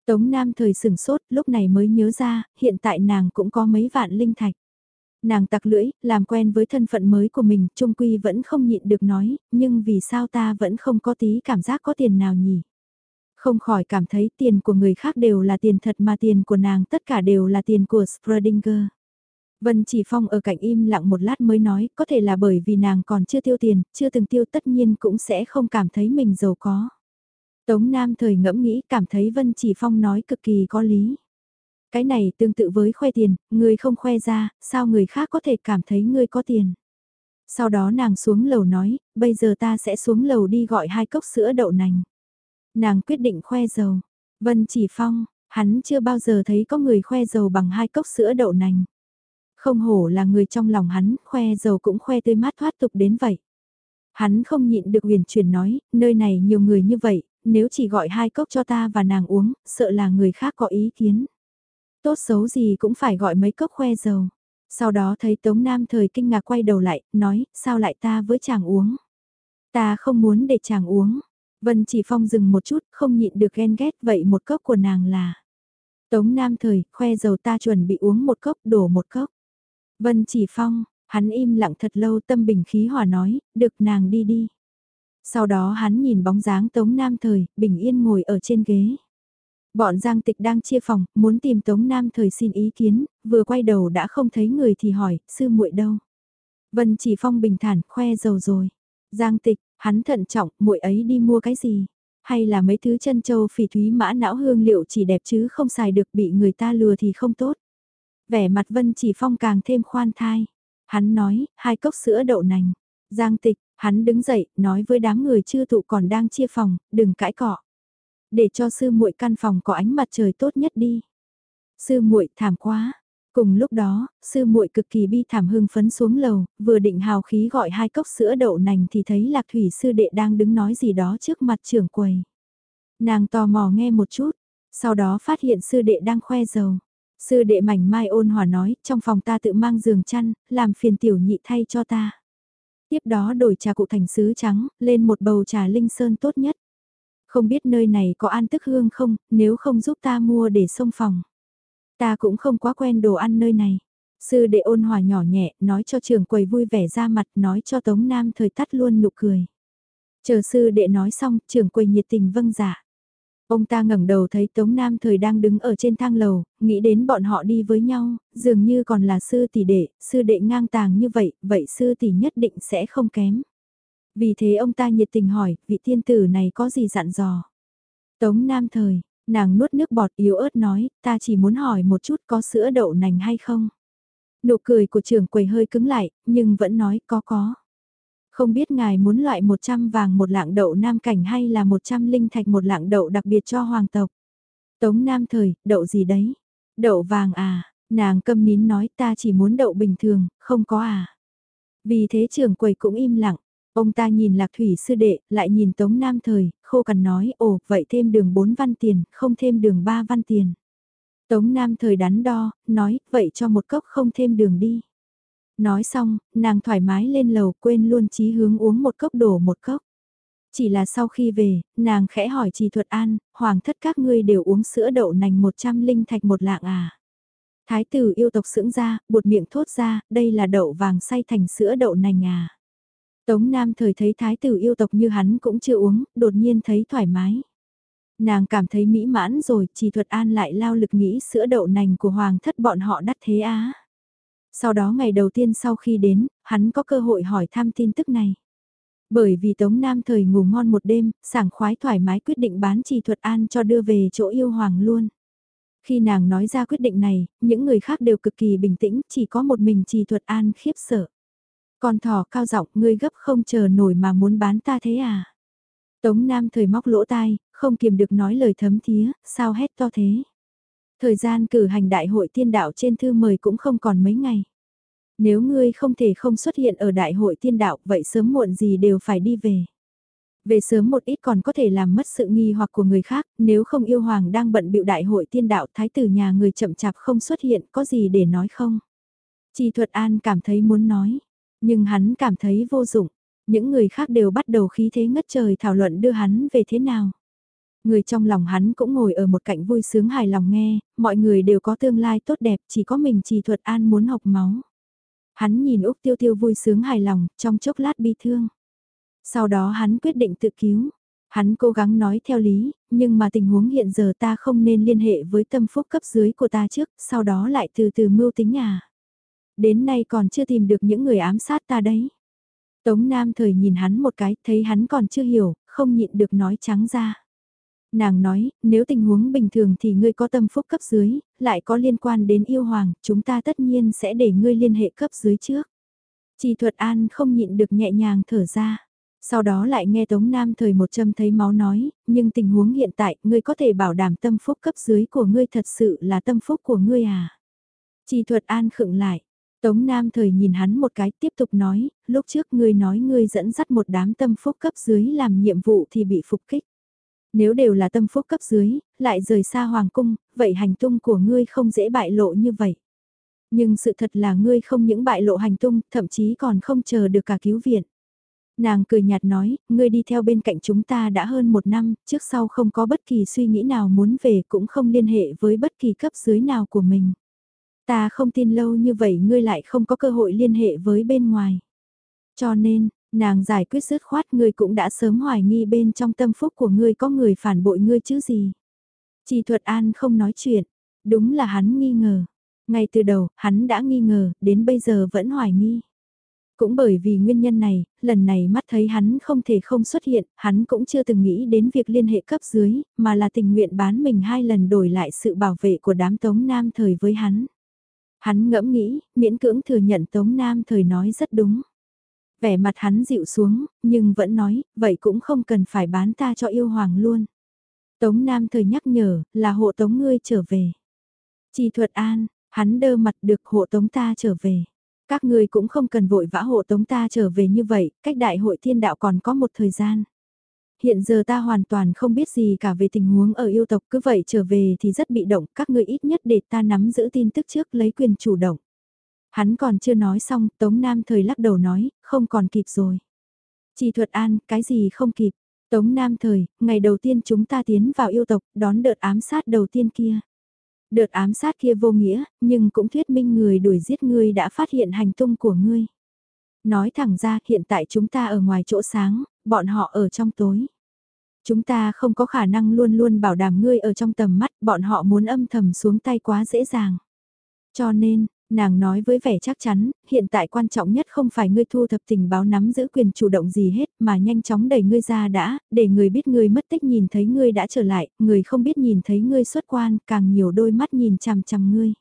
Tống Nam thời sửng sốt, lúc này mới nhớ ra, hiện tại nàng cũng có mấy vạn linh thạch. Nàng tặc lưỡi, làm quen với thân phận mới của mình, trung quy vẫn không nhịn được nói, nhưng vì sao ta vẫn không có tí cảm giác có tiền nào nhỉ? Không khỏi cảm thấy tiền của người khác đều là tiền thật mà tiền của nàng tất cả đều là tiền của Schrödinger. Vân Chỉ Phong ở cạnh im lặng một lát mới nói, có thể là bởi vì nàng còn chưa tiêu tiền, chưa từng tiêu tất nhiên cũng sẽ không cảm thấy mình giàu có. Tống Nam thời ngẫm nghĩ cảm thấy Vân Chỉ Phong nói cực kỳ có lý. Cái này tương tự với khoe tiền, người không khoe ra, sao người khác có thể cảm thấy người có tiền. Sau đó nàng xuống lầu nói, bây giờ ta sẽ xuống lầu đi gọi hai cốc sữa đậu nành. Nàng quyết định khoe dầu. Vân chỉ phong, hắn chưa bao giờ thấy có người khoe dầu bằng hai cốc sữa đậu nành. Không hổ là người trong lòng hắn, khoe dầu cũng khoe tươi mát thoát tục đến vậy. Hắn không nhịn được huyền truyền nói, nơi này nhiều người như vậy, nếu chỉ gọi hai cốc cho ta và nàng uống, sợ là người khác có ý kiến. Tốt xấu gì cũng phải gọi mấy cốc khoe dầu. Sau đó thấy Tống Nam thời kinh ngạc quay đầu lại, nói, sao lại ta với chàng uống? Ta không muốn để chàng uống. Vân chỉ phong dừng một chút, không nhịn được ghen ghét vậy một cốc của nàng là. Tống Nam thời, khoe dầu ta chuẩn bị uống một cốc, đổ một cốc. Vân chỉ phong, hắn im lặng thật lâu tâm bình khí hòa nói, được nàng đi đi. Sau đó hắn nhìn bóng dáng Tống Nam thời, bình yên ngồi ở trên ghế. Bọn Giang Tịch đang chia phòng, muốn tìm Tống Nam thời xin ý kiến, vừa quay đầu đã không thấy người thì hỏi, sư muội đâu? Vân chỉ phong bình thản, khoe dầu rồi. Giang Tịch, hắn thận trọng, muội ấy đi mua cái gì? Hay là mấy thứ chân châu phỉ thúy mã não hương liệu chỉ đẹp chứ không xài được bị người ta lừa thì không tốt. Vẻ mặt Vân chỉ phong càng thêm khoan thai. Hắn nói, hai cốc sữa đậu nành. Giang Tịch, hắn đứng dậy, nói với đám người chưa tụ còn đang chia phòng, đừng cãi cọ để cho sư muội căn phòng có ánh mặt trời tốt nhất đi. Sư muội thảm quá. Cùng lúc đó, sư muội cực kỳ bi thảm hưng phấn xuống lầu, vừa định hào khí gọi hai cốc sữa đậu nành thì thấy Lạc Thủy sư đệ đang đứng nói gì đó trước mặt trưởng quầy. Nàng tò mò nghe một chút, sau đó phát hiện sư đệ đang khoe dầu. Sư đệ mảnh mai ôn hòa nói, trong phòng ta tự mang giường chăn, làm phiền tiểu nhị thay cho ta. Tiếp đó đổi trà cụ thành sứ trắng, lên một bầu trà linh sơn tốt nhất. Không biết nơi này có an tức hương không, nếu không giúp ta mua để xông phòng. Ta cũng không quá quen đồ ăn nơi này. Sư đệ ôn hòa nhỏ nhẹ, nói cho trường quầy vui vẻ ra mặt, nói cho Tống Nam thời tắt luôn nụ cười. Chờ sư đệ nói xong, trường quầy nhiệt tình vâng giả. Ông ta ngẩng đầu thấy Tống Nam thời đang đứng ở trên thang lầu, nghĩ đến bọn họ đi với nhau, dường như còn là sư tỷ đệ, sư đệ ngang tàng như vậy, vậy sư tỷ nhất định sẽ không kém. Vì thế ông ta nhiệt tình hỏi, vị tiên tử này có gì dặn dò? Tống Nam Thời, nàng nuốt nước bọt yếu ớt nói, ta chỉ muốn hỏi một chút có sữa đậu nành hay không? Nụ cười của trưởng quầy hơi cứng lại, nhưng vẫn nói có có. Không biết ngài muốn loại 100 vàng một lạng đậu nam cảnh hay là 100 linh thạch một lạng đậu đặc biệt cho hoàng tộc. Tống Nam Thời, đậu gì đấy? Đậu vàng à, nàng câm nín nói ta chỉ muốn đậu bình thường, không có à. Vì thế trưởng quầy cũng im lặng, Ông ta nhìn lạc thủy sư đệ, lại nhìn tống nam thời, khô cằn nói, ồ, vậy thêm đường 4 văn tiền, không thêm đường 3 văn tiền. Tống nam thời đắn đo, nói, vậy cho một cốc không thêm đường đi. Nói xong, nàng thoải mái lên lầu quên luôn chí hướng uống một cốc đổ một cốc. Chỉ là sau khi về, nàng khẽ hỏi trì thuật an, hoàng thất các ngươi đều uống sữa đậu nành 100 linh thạch một lạng à. Thái tử yêu tộc sưỡng ra, buột miệng thốt ra, đây là đậu vàng xay thành sữa đậu nành à. Tống Nam thời thấy thái tử yêu tộc như hắn cũng chưa uống, đột nhiên thấy thoải mái. Nàng cảm thấy mỹ mãn rồi, chỉ thuật an lại lao lực nghĩ sữa đậu nành của hoàng thất bọn họ đắt thế á. Sau đó ngày đầu tiên sau khi đến, hắn có cơ hội hỏi thăm tin tức này. Bởi vì Tống Nam thời ngủ ngon một đêm, sảng khoái thoải mái quyết định bán trì thuật an cho đưa về chỗ yêu hoàng luôn. Khi nàng nói ra quyết định này, những người khác đều cực kỳ bình tĩnh, chỉ có một mình trì thuật an khiếp sợ. Con thỏ cao giọng ngươi gấp không chờ nổi mà muốn bán ta thế à? Tống Nam thời móc lỗ tai, không kiềm được nói lời thấm thía, sao hét to thế? Thời gian cử hành đại hội tiên đạo trên thư mời cũng không còn mấy ngày. Nếu ngươi không thể không xuất hiện ở đại hội tiên đạo vậy sớm muộn gì đều phải đi về. Về sớm một ít còn có thể làm mất sự nghi hoặc của người khác, nếu không yêu hoàng đang bận bịu đại hội tiên đạo thái tử nhà người chậm chạp không xuất hiện có gì để nói không? Chi thuật an cảm thấy muốn nói, nhưng hắn cảm thấy vô dụng, những người khác đều bắt đầu khí thế ngất trời thảo luận đưa hắn về thế nào. Người trong lòng hắn cũng ngồi ở một cạnh vui sướng hài lòng nghe, mọi người đều có tương lai tốt đẹp, chỉ có mình trì thuật an muốn học máu. Hắn nhìn Úc Tiêu Tiêu vui sướng hài lòng, trong chốc lát bi thương. Sau đó hắn quyết định tự cứu. Hắn cố gắng nói theo lý, nhưng mà tình huống hiện giờ ta không nên liên hệ với tâm phúc cấp dưới của ta trước, sau đó lại từ từ mưu tính à. Đến nay còn chưa tìm được những người ám sát ta đấy. Tống Nam thời nhìn hắn một cái, thấy hắn còn chưa hiểu, không nhịn được nói trắng ra. Nàng nói, nếu tình huống bình thường thì ngươi có tâm phúc cấp dưới, lại có liên quan đến yêu hoàng, chúng ta tất nhiên sẽ để ngươi liên hệ cấp dưới trước. Chỉ thuật an không nhịn được nhẹ nhàng thở ra. Sau đó lại nghe Tống Nam thời một châm thấy máu nói, nhưng tình huống hiện tại, ngươi có thể bảo đảm tâm phúc cấp dưới của ngươi thật sự là tâm phúc của ngươi à? Chỉ thuật an khựng lại. Tống Nam thời nhìn hắn một cái tiếp tục nói, lúc trước ngươi nói ngươi dẫn dắt một đám tâm phúc cấp dưới làm nhiệm vụ thì bị phục kích. Nếu đều là tâm phúc cấp dưới, lại rời xa hoàng cung, vậy hành tung của ngươi không dễ bại lộ như vậy. Nhưng sự thật là ngươi không những bại lộ hành tung, thậm chí còn không chờ được cả cứu viện. Nàng cười nhạt nói, ngươi đi theo bên cạnh chúng ta đã hơn một năm, trước sau không có bất kỳ suy nghĩ nào muốn về cũng không liên hệ với bất kỳ cấp dưới nào của mình. Ta không tin lâu như vậy ngươi lại không có cơ hội liên hệ với bên ngoài. Cho nên, nàng giải quyết dứt khoát ngươi cũng đã sớm hoài nghi bên trong tâm phúc của ngươi có người phản bội ngươi chứ gì. Chỉ thuật an không nói chuyện, đúng là hắn nghi ngờ. Ngay từ đầu, hắn đã nghi ngờ, đến bây giờ vẫn hoài nghi. Cũng bởi vì nguyên nhân này, lần này mắt thấy hắn không thể không xuất hiện, hắn cũng chưa từng nghĩ đến việc liên hệ cấp dưới, mà là tình nguyện bán mình hai lần đổi lại sự bảo vệ của đám tống nam thời với hắn. Hắn ngẫm nghĩ, miễn cưỡng thừa nhận tống nam thời nói rất đúng. Vẻ mặt hắn dịu xuống, nhưng vẫn nói, vậy cũng không cần phải bán ta cho yêu hoàng luôn. Tống nam thời nhắc nhở, là hộ tống ngươi trở về. Chỉ thuật an, hắn đơ mặt được hộ tống ta trở về. Các ngươi cũng không cần vội vã hộ tống ta trở về như vậy, cách đại hội thiên đạo còn có một thời gian. Hiện giờ ta hoàn toàn không biết gì cả về tình huống ở yêu tộc cứ vậy trở về thì rất bị động, các ngươi ít nhất để ta nắm giữ tin tức trước lấy quyền chủ động. Hắn còn chưa nói xong, Tống Nam thời lắc đầu nói, không còn kịp rồi. Chỉ thuật an, cái gì không kịp. Tống Nam thời, ngày đầu tiên chúng ta tiến vào yêu tộc, đón đợt ám sát đầu tiên kia. Đợt ám sát kia vô nghĩa, nhưng cũng thuyết minh người đuổi giết ngươi đã phát hiện hành tung của ngươi. Nói thẳng ra, hiện tại chúng ta ở ngoài chỗ sáng, bọn họ ở trong tối. Chúng ta không có khả năng luôn luôn bảo đảm ngươi ở trong tầm mắt, bọn họ muốn âm thầm xuống tay quá dễ dàng. Cho nên, Nàng nói với vẻ chắc chắn, hiện tại quan trọng nhất không phải ngươi thu thập tình báo nắm giữ quyền chủ động gì hết mà nhanh chóng đẩy ngươi ra đã, để người biết ngươi mất tích nhìn thấy ngươi đã trở lại, người không biết nhìn thấy ngươi xuất quan, càng nhiều đôi mắt nhìn chằm chằm ngươi.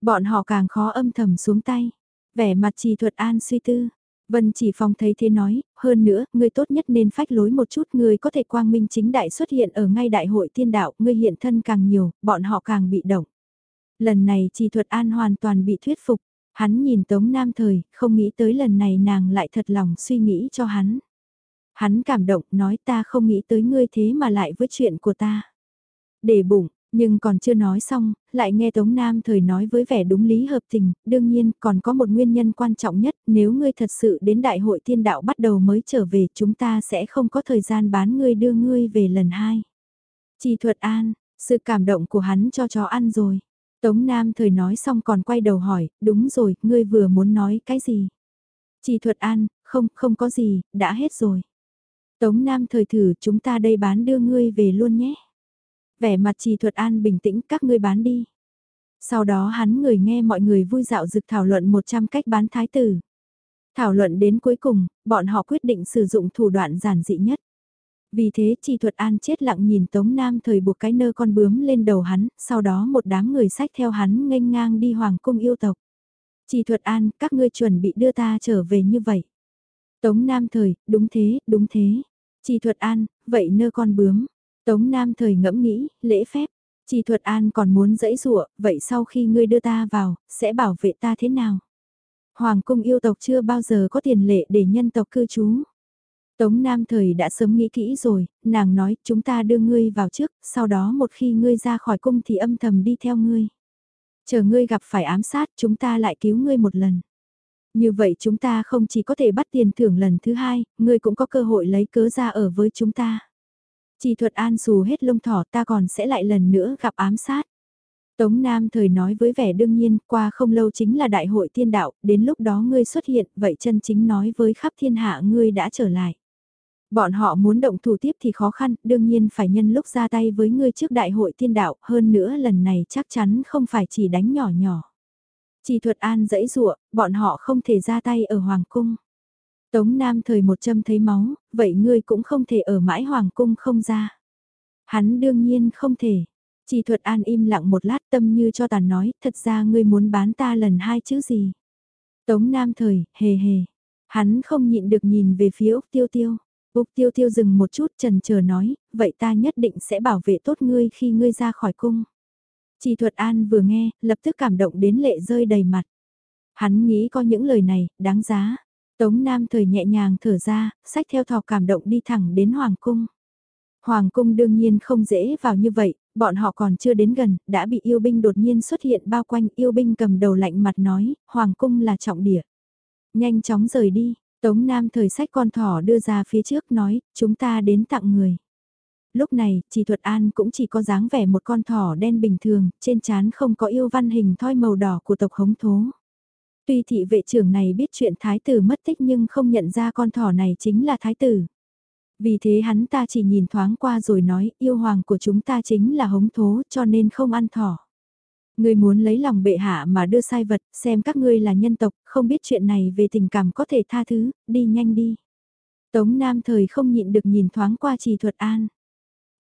Bọn họ càng khó âm thầm xuống tay, vẻ mặt trì thuật an suy tư. Vân chỉ phong thấy thế nói, hơn nữa, ngươi tốt nhất nên phách lối một chút, ngươi có thể quang minh chính đại xuất hiện ở ngay đại hội tiên đạo, ngươi hiện thân càng nhiều, bọn họ càng bị động. Lần này trì thuật an hoàn toàn bị thuyết phục, Hắn nhìn Tống Nam Thời, không nghĩ tới lần này nàng lại thật lòng suy nghĩ cho hắn. Hắn cảm động nói ta không nghĩ tới ngươi thế mà lại với chuyện của ta. Để bụng, nhưng còn chưa nói xong, lại nghe Tống Nam Thời nói với vẻ đúng lý hợp tình, đương nhiên còn có một nguyên nhân quan trọng nhất, nếu ngươi thật sự đến đại hội thiên đạo bắt đầu mới trở về chúng ta sẽ không có thời gian bán ngươi đưa ngươi về lần hai. Chỉ thuật an, sự cảm động của hắn cho chó ăn rồi. Tống Nam Thời nói xong còn quay đầu hỏi, đúng rồi, ngươi vừa muốn nói cái gì? Chỉ thuật an, không, không có gì, đã hết rồi. Tống Nam Thời thử chúng ta đây bán đưa ngươi về luôn nhé. Vẻ mặt trì thuật an bình tĩnh các ngươi bán đi. Sau đó hắn người nghe mọi người vui dạo dực thảo luận 100 cách bán thái tử. Thảo luận đến cuối cùng, bọn họ quyết định sử dụng thủ đoạn giản dị nhất. Vì thế trì thuật an chết lặng nhìn Tống Nam thời buộc cái nơ con bướm lên đầu hắn, sau đó một đám người sách theo hắn nghênh ngang đi hoàng cung yêu tộc. Trì thuật an, các ngươi chuẩn bị đưa ta trở về như vậy. Tống Nam thời, đúng thế, đúng thế. Trì thuật an, vậy nơ con bướm. Tống Nam thời ngẫm nghĩ, lễ phép. Chỉ thuật an còn muốn dẫy dụa, vậy sau khi ngươi đưa ta vào, sẽ bảo vệ ta thế nào? Hoàng cung yêu tộc chưa bao giờ có tiền lệ để nhân tộc cư trú. Tống Nam thời đã sớm nghĩ kỹ rồi, nàng nói chúng ta đưa ngươi vào trước, sau đó một khi ngươi ra khỏi cung thì âm thầm đi theo ngươi. Chờ ngươi gặp phải ám sát chúng ta lại cứu ngươi một lần. Như vậy chúng ta không chỉ có thể bắt tiền thưởng lần thứ hai, ngươi cũng có cơ hội lấy cớ ra ở với chúng ta. Chỉ thuật an xù hết lông thỏ ta còn sẽ lại lần nữa gặp ám sát. Tống Nam thời nói với vẻ đương nhiên, qua không lâu chính là đại hội tiên đạo, đến lúc đó ngươi xuất hiện, vậy chân chính nói với khắp thiên hạ ngươi đã trở lại. Bọn họ muốn động thủ tiếp thì khó khăn, đương nhiên phải nhân lúc ra tay với ngươi trước đại hội tiên đạo, hơn nữa lần này chắc chắn không phải chỉ đánh nhỏ nhỏ. Chỉ thuật an dẫy dụa, bọn họ không thể ra tay ở Hoàng Cung. Tống Nam thời một châm thấy máu, vậy ngươi cũng không thể ở mãi hoàng cung không ra. Hắn đương nhiên không thể. Chỉ thuật an im lặng một lát tâm như cho tàn nói, thật ra ngươi muốn bán ta lần hai chữ gì. Tống Nam thời, hề hề. Hắn không nhịn được nhìn về phía Úc Tiêu Tiêu. Úc Tiêu Tiêu dừng một chút trần chờ nói, vậy ta nhất định sẽ bảo vệ tốt ngươi khi ngươi ra khỏi cung. Chỉ thuật an vừa nghe, lập tức cảm động đến lệ rơi đầy mặt. Hắn nghĩ có những lời này, đáng giá. Tống Nam thời nhẹ nhàng thở ra, sách theo thò cảm động đi thẳng đến Hoàng Cung. Hoàng Cung đương nhiên không dễ vào như vậy, bọn họ còn chưa đến gần, đã bị yêu binh đột nhiên xuất hiện bao quanh yêu binh cầm đầu lạnh mặt nói, Hoàng Cung là trọng địa. Nhanh chóng rời đi, Tống Nam thời sách con thỏ đưa ra phía trước nói, chúng ta đến tặng người. Lúc này, chỉ thuật an cũng chỉ có dáng vẻ một con thỏ đen bình thường, trên trán không có yêu văn hình thoi màu đỏ của tộc hống thố. Tuy thị vệ trưởng này biết chuyện thái tử mất tích nhưng không nhận ra con thỏ này chính là thái tử. Vì thế hắn ta chỉ nhìn thoáng qua rồi nói yêu hoàng của chúng ta chính là hống thố cho nên không ăn thỏ. người muốn lấy lòng bệ hạ mà đưa sai vật, xem các ngươi là nhân tộc, không biết chuyện này về tình cảm có thể tha thứ, đi nhanh đi. Tống Nam thời không nhịn được nhìn thoáng qua trì thuật an.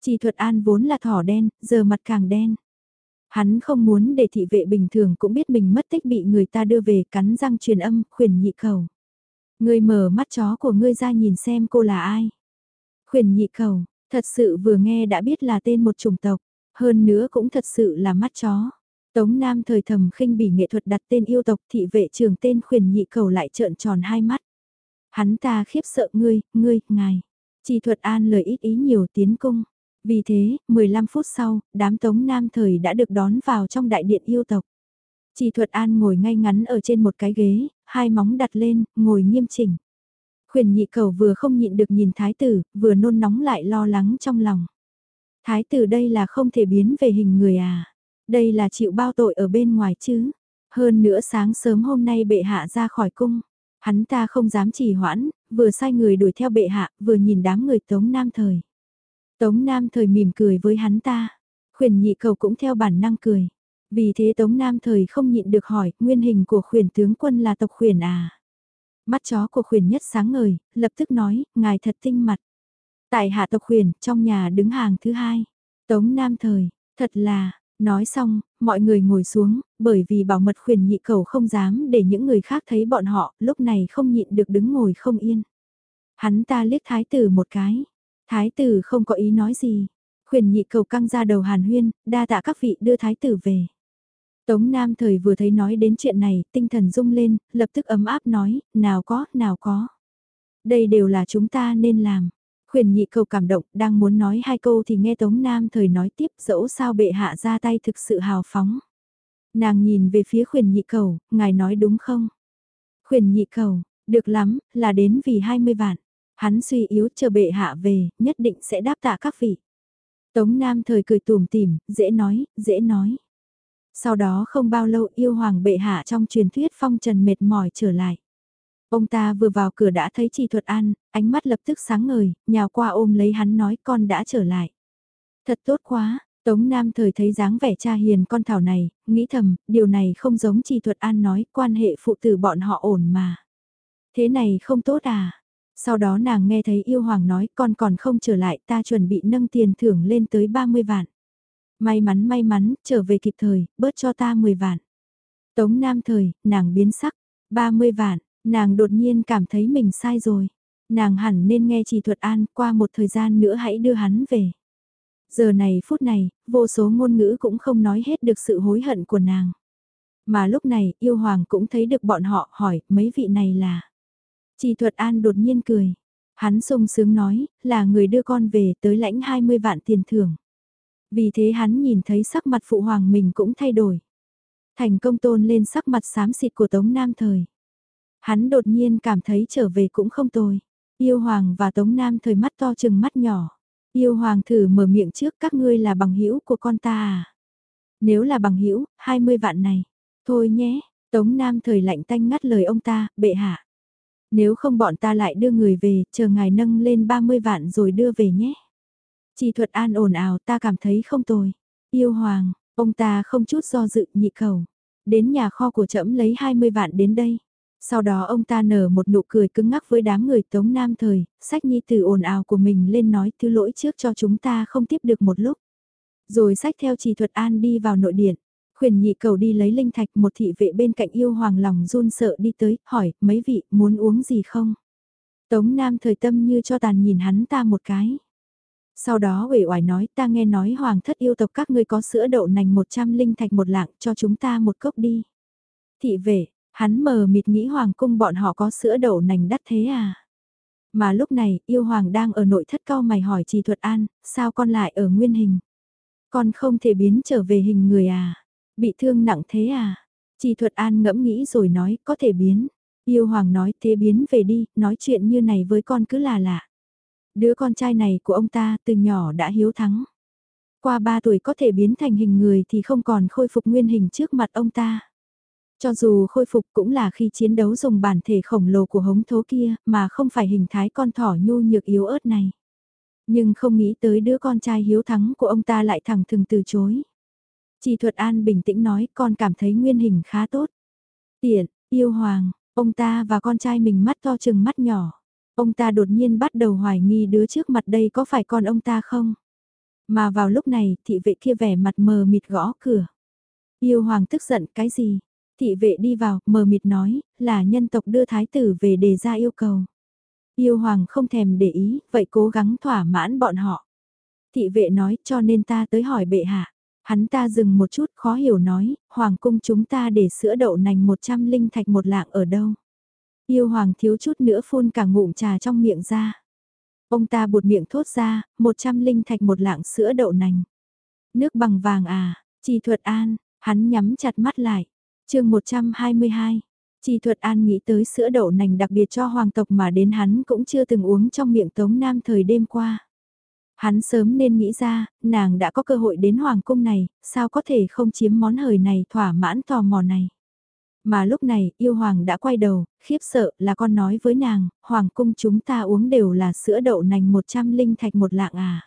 Trì thuật an vốn là thỏ đen, giờ mặt càng đen. Hắn không muốn để thị vệ bình thường cũng biết mình mất tích bị người ta đưa về cắn răng truyền âm, khuyển nhị cầu. Ngươi mở mắt chó của ngươi ra nhìn xem cô là ai. Khuyển nhị cầu, thật sự vừa nghe đã biết là tên một chủng tộc, hơn nữa cũng thật sự là mắt chó. Tống Nam thời thầm khinh bỉ nghệ thuật đặt tên yêu tộc thị vệ trường tên khuyển nhị cầu lại trợn tròn hai mắt. Hắn ta khiếp sợ ngươi, ngươi, ngài. Chỉ thuật an lời ít ý nhiều tiến cung. Vì thế, 15 phút sau, đám tống nam thời đã được đón vào trong đại điện yêu tộc. Chỉ thuật an ngồi ngay ngắn ở trên một cái ghế, hai móng đặt lên, ngồi nghiêm chỉnh. Khuyển nhị cầu vừa không nhịn được nhìn thái tử, vừa nôn nóng lại lo lắng trong lòng. Thái tử đây là không thể biến về hình người à. Đây là chịu bao tội ở bên ngoài chứ. Hơn nữa sáng sớm hôm nay bệ hạ ra khỏi cung. Hắn ta không dám trì hoãn, vừa sai người đuổi theo bệ hạ, vừa nhìn đám người tống nam thời. Tống Nam thời mỉm cười với hắn ta. Khuyển nhị cầu cũng theo bản năng cười. Vì thế Tống Nam thời không nhịn được hỏi, nguyên hình của khuyển tướng quân là tộc khuyển à? Mắt chó của khuyển nhất sáng ngời, lập tức nói, ngài thật tinh mặt. Tại hạ tộc khuyển, trong nhà đứng hàng thứ hai. Tống Nam thời, thật là, nói xong, mọi người ngồi xuống, bởi vì bảo mật khuyển nhị cầu không dám để những người khác thấy bọn họ, lúc này không nhịn được đứng ngồi không yên. Hắn ta liếc thái tử một cái, Thái tử không có ý nói gì. Khuyển nhị cầu căng ra đầu hàn huyên, đa tạ các vị đưa thái tử về. Tống Nam thời vừa thấy nói đến chuyện này, tinh thần rung lên, lập tức ấm áp nói, nào có, nào có. Đây đều là chúng ta nên làm. Khuyển nhị cầu cảm động, đang muốn nói hai câu thì nghe Tống Nam thời nói tiếp dẫu sao bệ hạ ra tay thực sự hào phóng. Nàng nhìn về phía khuyển nhị cầu, ngài nói đúng không? Khuyển nhị cầu, được lắm, là đến vì 20 vạn. Hắn suy yếu chờ bệ hạ về, nhất định sẽ đáp tạ các vị. Tống Nam thời cười tùm tìm, dễ nói, dễ nói. Sau đó không bao lâu yêu hoàng bệ hạ trong truyền thuyết phong trần mệt mỏi trở lại. Ông ta vừa vào cửa đã thấy Trì Thuật An, ánh mắt lập tức sáng ngời, nhào qua ôm lấy hắn nói con đã trở lại. Thật tốt quá, Tống Nam thời thấy dáng vẻ cha hiền con thảo này, nghĩ thầm, điều này không giống Trì Thuật An nói, quan hệ phụ tử bọn họ ổn mà. Thế này không tốt à? Sau đó nàng nghe thấy yêu hoàng nói con còn không trở lại ta chuẩn bị nâng tiền thưởng lên tới 30 vạn. May mắn may mắn, trở về kịp thời, bớt cho ta 10 vạn. Tống Nam thời, nàng biến sắc, 30 vạn, nàng đột nhiên cảm thấy mình sai rồi. Nàng hẳn nên nghe chỉ thuật an, qua một thời gian nữa hãy đưa hắn về. Giờ này phút này, vô số ngôn ngữ cũng không nói hết được sự hối hận của nàng. Mà lúc này, yêu hoàng cũng thấy được bọn họ hỏi, mấy vị này là... Chỉ thuật an đột nhiên cười. Hắn sung sướng nói, là người đưa con về tới lãnh 20 vạn tiền thưởng. Vì thế hắn nhìn thấy sắc mặt phụ hoàng mình cũng thay đổi. Thành công tôn lên sắc mặt xám xịt của Tống Nam Thời. Hắn đột nhiên cảm thấy trở về cũng không tồi. Yêu hoàng và Tống Nam Thời mắt to chừng mắt nhỏ. Yêu hoàng thử mở miệng trước các ngươi là bằng hữu của con ta à? Nếu là bằng hữu 20 vạn này. Thôi nhé, Tống Nam Thời lạnh tanh ngắt lời ông ta, bệ hạ. Nếu không bọn ta lại đưa người về, chờ ngài nâng lên 30 vạn rồi đưa về nhé. Chỉ thuật an ồn ào ta cảm thấy không tồi. Yêu hoàng, ông ta không chút do dự nhị cầu. Đến nhà kho của trẫm lấy 20 vạn đến đây. Sau đó ông ta nở một nụ cười cứng ngắc với đám người tống nam thời, sách nhi từ ồn ào của mình lên nói thứ lỗi trước cho chúng ta không tiếp được một lúc. Rồi sách theo trì thuật an đi vào nội điện. Khuyển nhị cầu đi lấy linh thạch một thị vệ bên cạnh yêu hoàng lòng run sợ đi tới, hỏi, mấy vị, muốn uống gì không? Tống Nam thời tâm như cho tàn nhìn hắn ta một cái. Sau đó uể oải nói ta nghe nói hoàng thất yêu tộc các ngươi có sữa đậu nành 100 linh thạch một lạng cho chúng ta một cốc đi. Thị vệ, hắn mờ mịt nghĩ hoàng cung bọn họ có sữa đậu nành đắt thế à? Mà lúc này yêu hoàng đang ở nội thất cao mày hỏi trì thuật an, sao con lại ở nguyên hình? Con không thể biến trở về hình người à? Bị thương nặng thế à? Trì thuật an ngẫm nghĩ rồi nói có thể biến. Yêu hoàng nói thế biến về đi, nói chuyện như này với con cứ là lạ. Đứa con trai này của ông ta từ nhỏ đã hiếu thắng. Qua 3 tuổi có thể biến thành hình người thì không còn khôi phục nguyên hình trước mặt ông ta. Cho dù khôi phục cũng là khi chiến đấu dùng bản thể khổng lồ của hống thố kia mà không phải hình thái con thỏ nhu nhược yếu ớt này. Nhưng không nghĩ tới đứa con trai hiếu thắng của ông ta lại thẳng thừng từ chối. Chỉ thuật an bình tĩnh nói con cảm thấy nguyên hình khá tốt. Tiện, yêu hoàng, ông ta và con trai mình mắt to chừng mắt nhỏ. Ông ta đột nhiên bắt đầu hoài nghi đứa trước mặt đây có phải con ông ta không? Mà vào lúc này, thị vệ kia vẻ mặt mờ mịt gõ cửa. Yêu hoàng tức giận cái gì? Thị vệ đi vào, mờ mịt nói, là nhân tộc đưa thái tử về đề ra yêu cầu. Yêu hoàng không thèm để ý, vậy cố gắng thỏa mãn bọn họ. Thị vệ nói, cho nên ta tới hỏi bệ hạ. Hắn ta dừng một chút khó hiểu nói, hoàng cung chúng ta để sữa đậu nành 100 linh thạch một lạng ở đâu. Yêu hoàng thiếu chút nữa phun cả ngụm trà trong miệng ra. Ông ta buột miệng thốt ra, một trăm linh thạch một lạng sữa đậu nành. Nước bằng vàng à, trì thuật an, hắn nhắm chặt mắt lại. chương 122, trì thuật an nghĩ tới sữa đậu nành đặc biệt cho hoàng tộc mà đến hắn cũng chưa từng uống trong miệng tống nam thời đêm qua. Hắn sớm nên nghĩ ra, nàng đã có cơ hội đến hoàng cung này, sao có thể không chiếm món hời này thỏa mãn tò mò này. Mà lúc này, yêu hoàng đã quay đầu, khiếp sợ là con nói với nàng, hoàng cung chúng ta uống đều là sữa đậu nành 100 linh thạch một lạng à.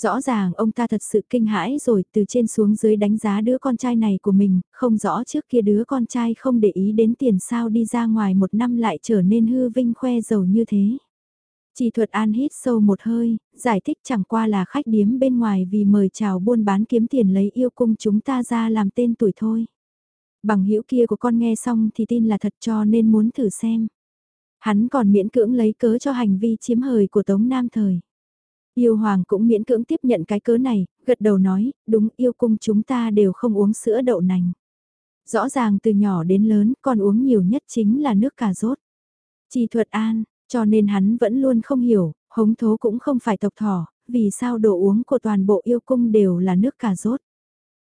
Rõ ràng ông ta thật sự kinh hãi rồi từ trên xuống dưới đánh giá đứa con trai này của mình, không rõ trước kia đứa con trai không để ý đến tiền sao đi ra ngoài một năm lại trở nên hư vinh khoe giàu như thế. Chỉ thuật an hít sâu một hơi, giải thích chẳng qua là khách điếm bên ngoài vì mời chào buôn bán kiếm tiền lấy yêu cung chúng ta ra làm tên tuổi thôi bằng hữu kia của con nghe xong thì tin là thật cho nên muốn thử xem. Hắn còn miễn cưỡng lấy cớ cho hành vi chiếm hời của Tống Nam Thời. Yêu Hoàng cũng miễn cưỡng tiếp nhận cái cớ này, gật đầu nói, đúng yêu cung chúng ta đều không uống sữa đậu nành. Rõ ràng từ nhỏ đến lớn con uống nhiều nhất chính là nước cà rốt. Chi thuật an, cho nên hắn vẫn luôn không hiểu, hống thố cũng không phải tộc thỏ, vì sao đồ uống của toàn bộ yêu cung đều là nước cà rốt.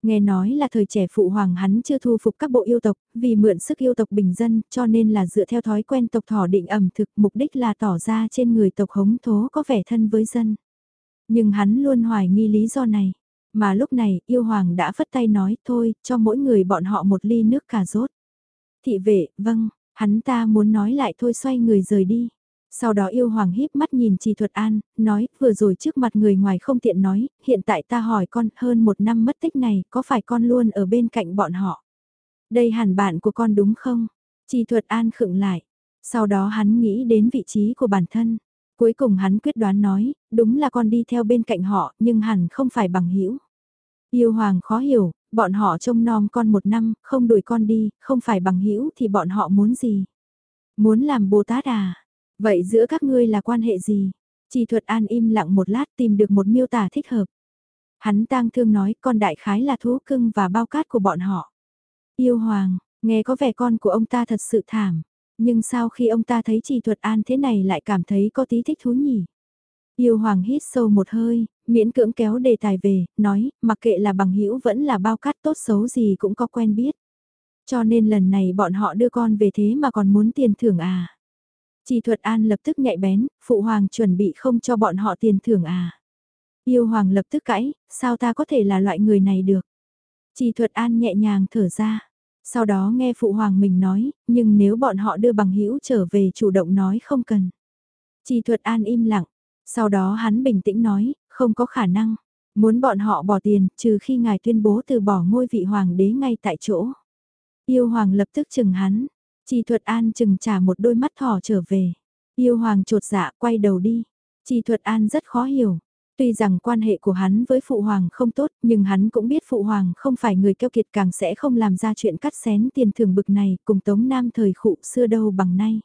Nghe nói là thời trẻ phụ hoàng hắn chưa thu phục các bộ yêu tộc, vì mượn sức yêu tộc bình dân, cho nên là dựa theo thói quen tộc thỏ định ẩm thực, mục đích là tỏ ra trên người tộc hống thố có vẻ thân với dân. Nhưng hắn luôn hoài nghi lý do này. Mà lúc này, yêu hoàng đã phất tay nói, thôi, cho mỗi người bọn họ một ly nước cà rốt. Thị vệ, vâng, hắn ta muốn nói lại thôi xoay người rời đi. Sau đó yêu hoàng híp mắt nhìn Trì Thuật An, nói, vừa rồi trước mặt người ngoài không tiện nói, hiện tại ta hỏi con, hơn một năm mất tích này, có phải con luôn ở bên cạnh bọn họ? Đây hẳn bạn của con đúng không? Trì Thuật An khựng lại. Sau đó hắn nghĩ đến vị trí của bản thân. Cuối cùng hắn quyết đoán nói, đúng là con đi theo bên cạnh họ, nhưng hẳn không phải bằng hữu. Yêu hoàng khó hiểu, bọn họ trông nom con một năm, không đuổi con đi, không phải bằng hữu thì bọn họ muốn gì? Muốn làm Bồ Tát à? Vậy giữa các ngươi là quan hệ gì? Chỉ thuật an im lặng một lát tìm được một miêu tả thích hợp. Hắn tang thương nói con đại khái là thú cưng và bao cát của bọn họ. Yêu hoàng, nghe có vẻ con của ông ta thật sự thảm. Nhưng sau khi ông ta thấy chỉ thuật an thế này lại cảm thấy có tí thích thú nhỉ? Yêu hoàng hít sâu một hơi, miễn cưỡng kéo đề tài về, nói, mặc kệ là bằng hữu vẫn là bao cát tốt xấu gì cũng có quen biết. Cho nên lần này bọn họ đưa con về thế mà còn muốn tiền thưởng à. Chỉ thuật an lập tức nhạy bén, phụ hoàng chuẩn bị không cho bọn họ tiền thưởng à. Yêu hoàng lập tức cãi, sao ta có thể là loại người này được. Chỉ thuật an nhẹ nhàng thở ra. Sau đó nghe phụ hoàng mình nói, nhưng nếu bọn họ đưa bằng hữu trở về chủ động nói không cần. Chỉ thuật an im lặng, sau đó hắn bình tĩnh nói, không có khả năng. Muốn bọn họ bỏ tiền, trừ khi ngài tuyên bố từ bỏ ngôi vị hoàng đế ngay tại chỗ. Yêu hoàng lập tức chừng hắn. Chỉ thuật an chừng trả một đôi mắt thỏ trở về. Yêu hoàng trột dạ quay đầu đi. Chỉ thuật an rất khó hiểu. Tuy rằng quan hệ của hắn với phụ hoàng không tốt, nhưng hắn cũng biết phụ hoàng không phải người keo kiệt càng sẽ không làm ra chuyện cắt xén tiền thưởng bực này cùng tống nam thời khụ xưa đâu bằng nay.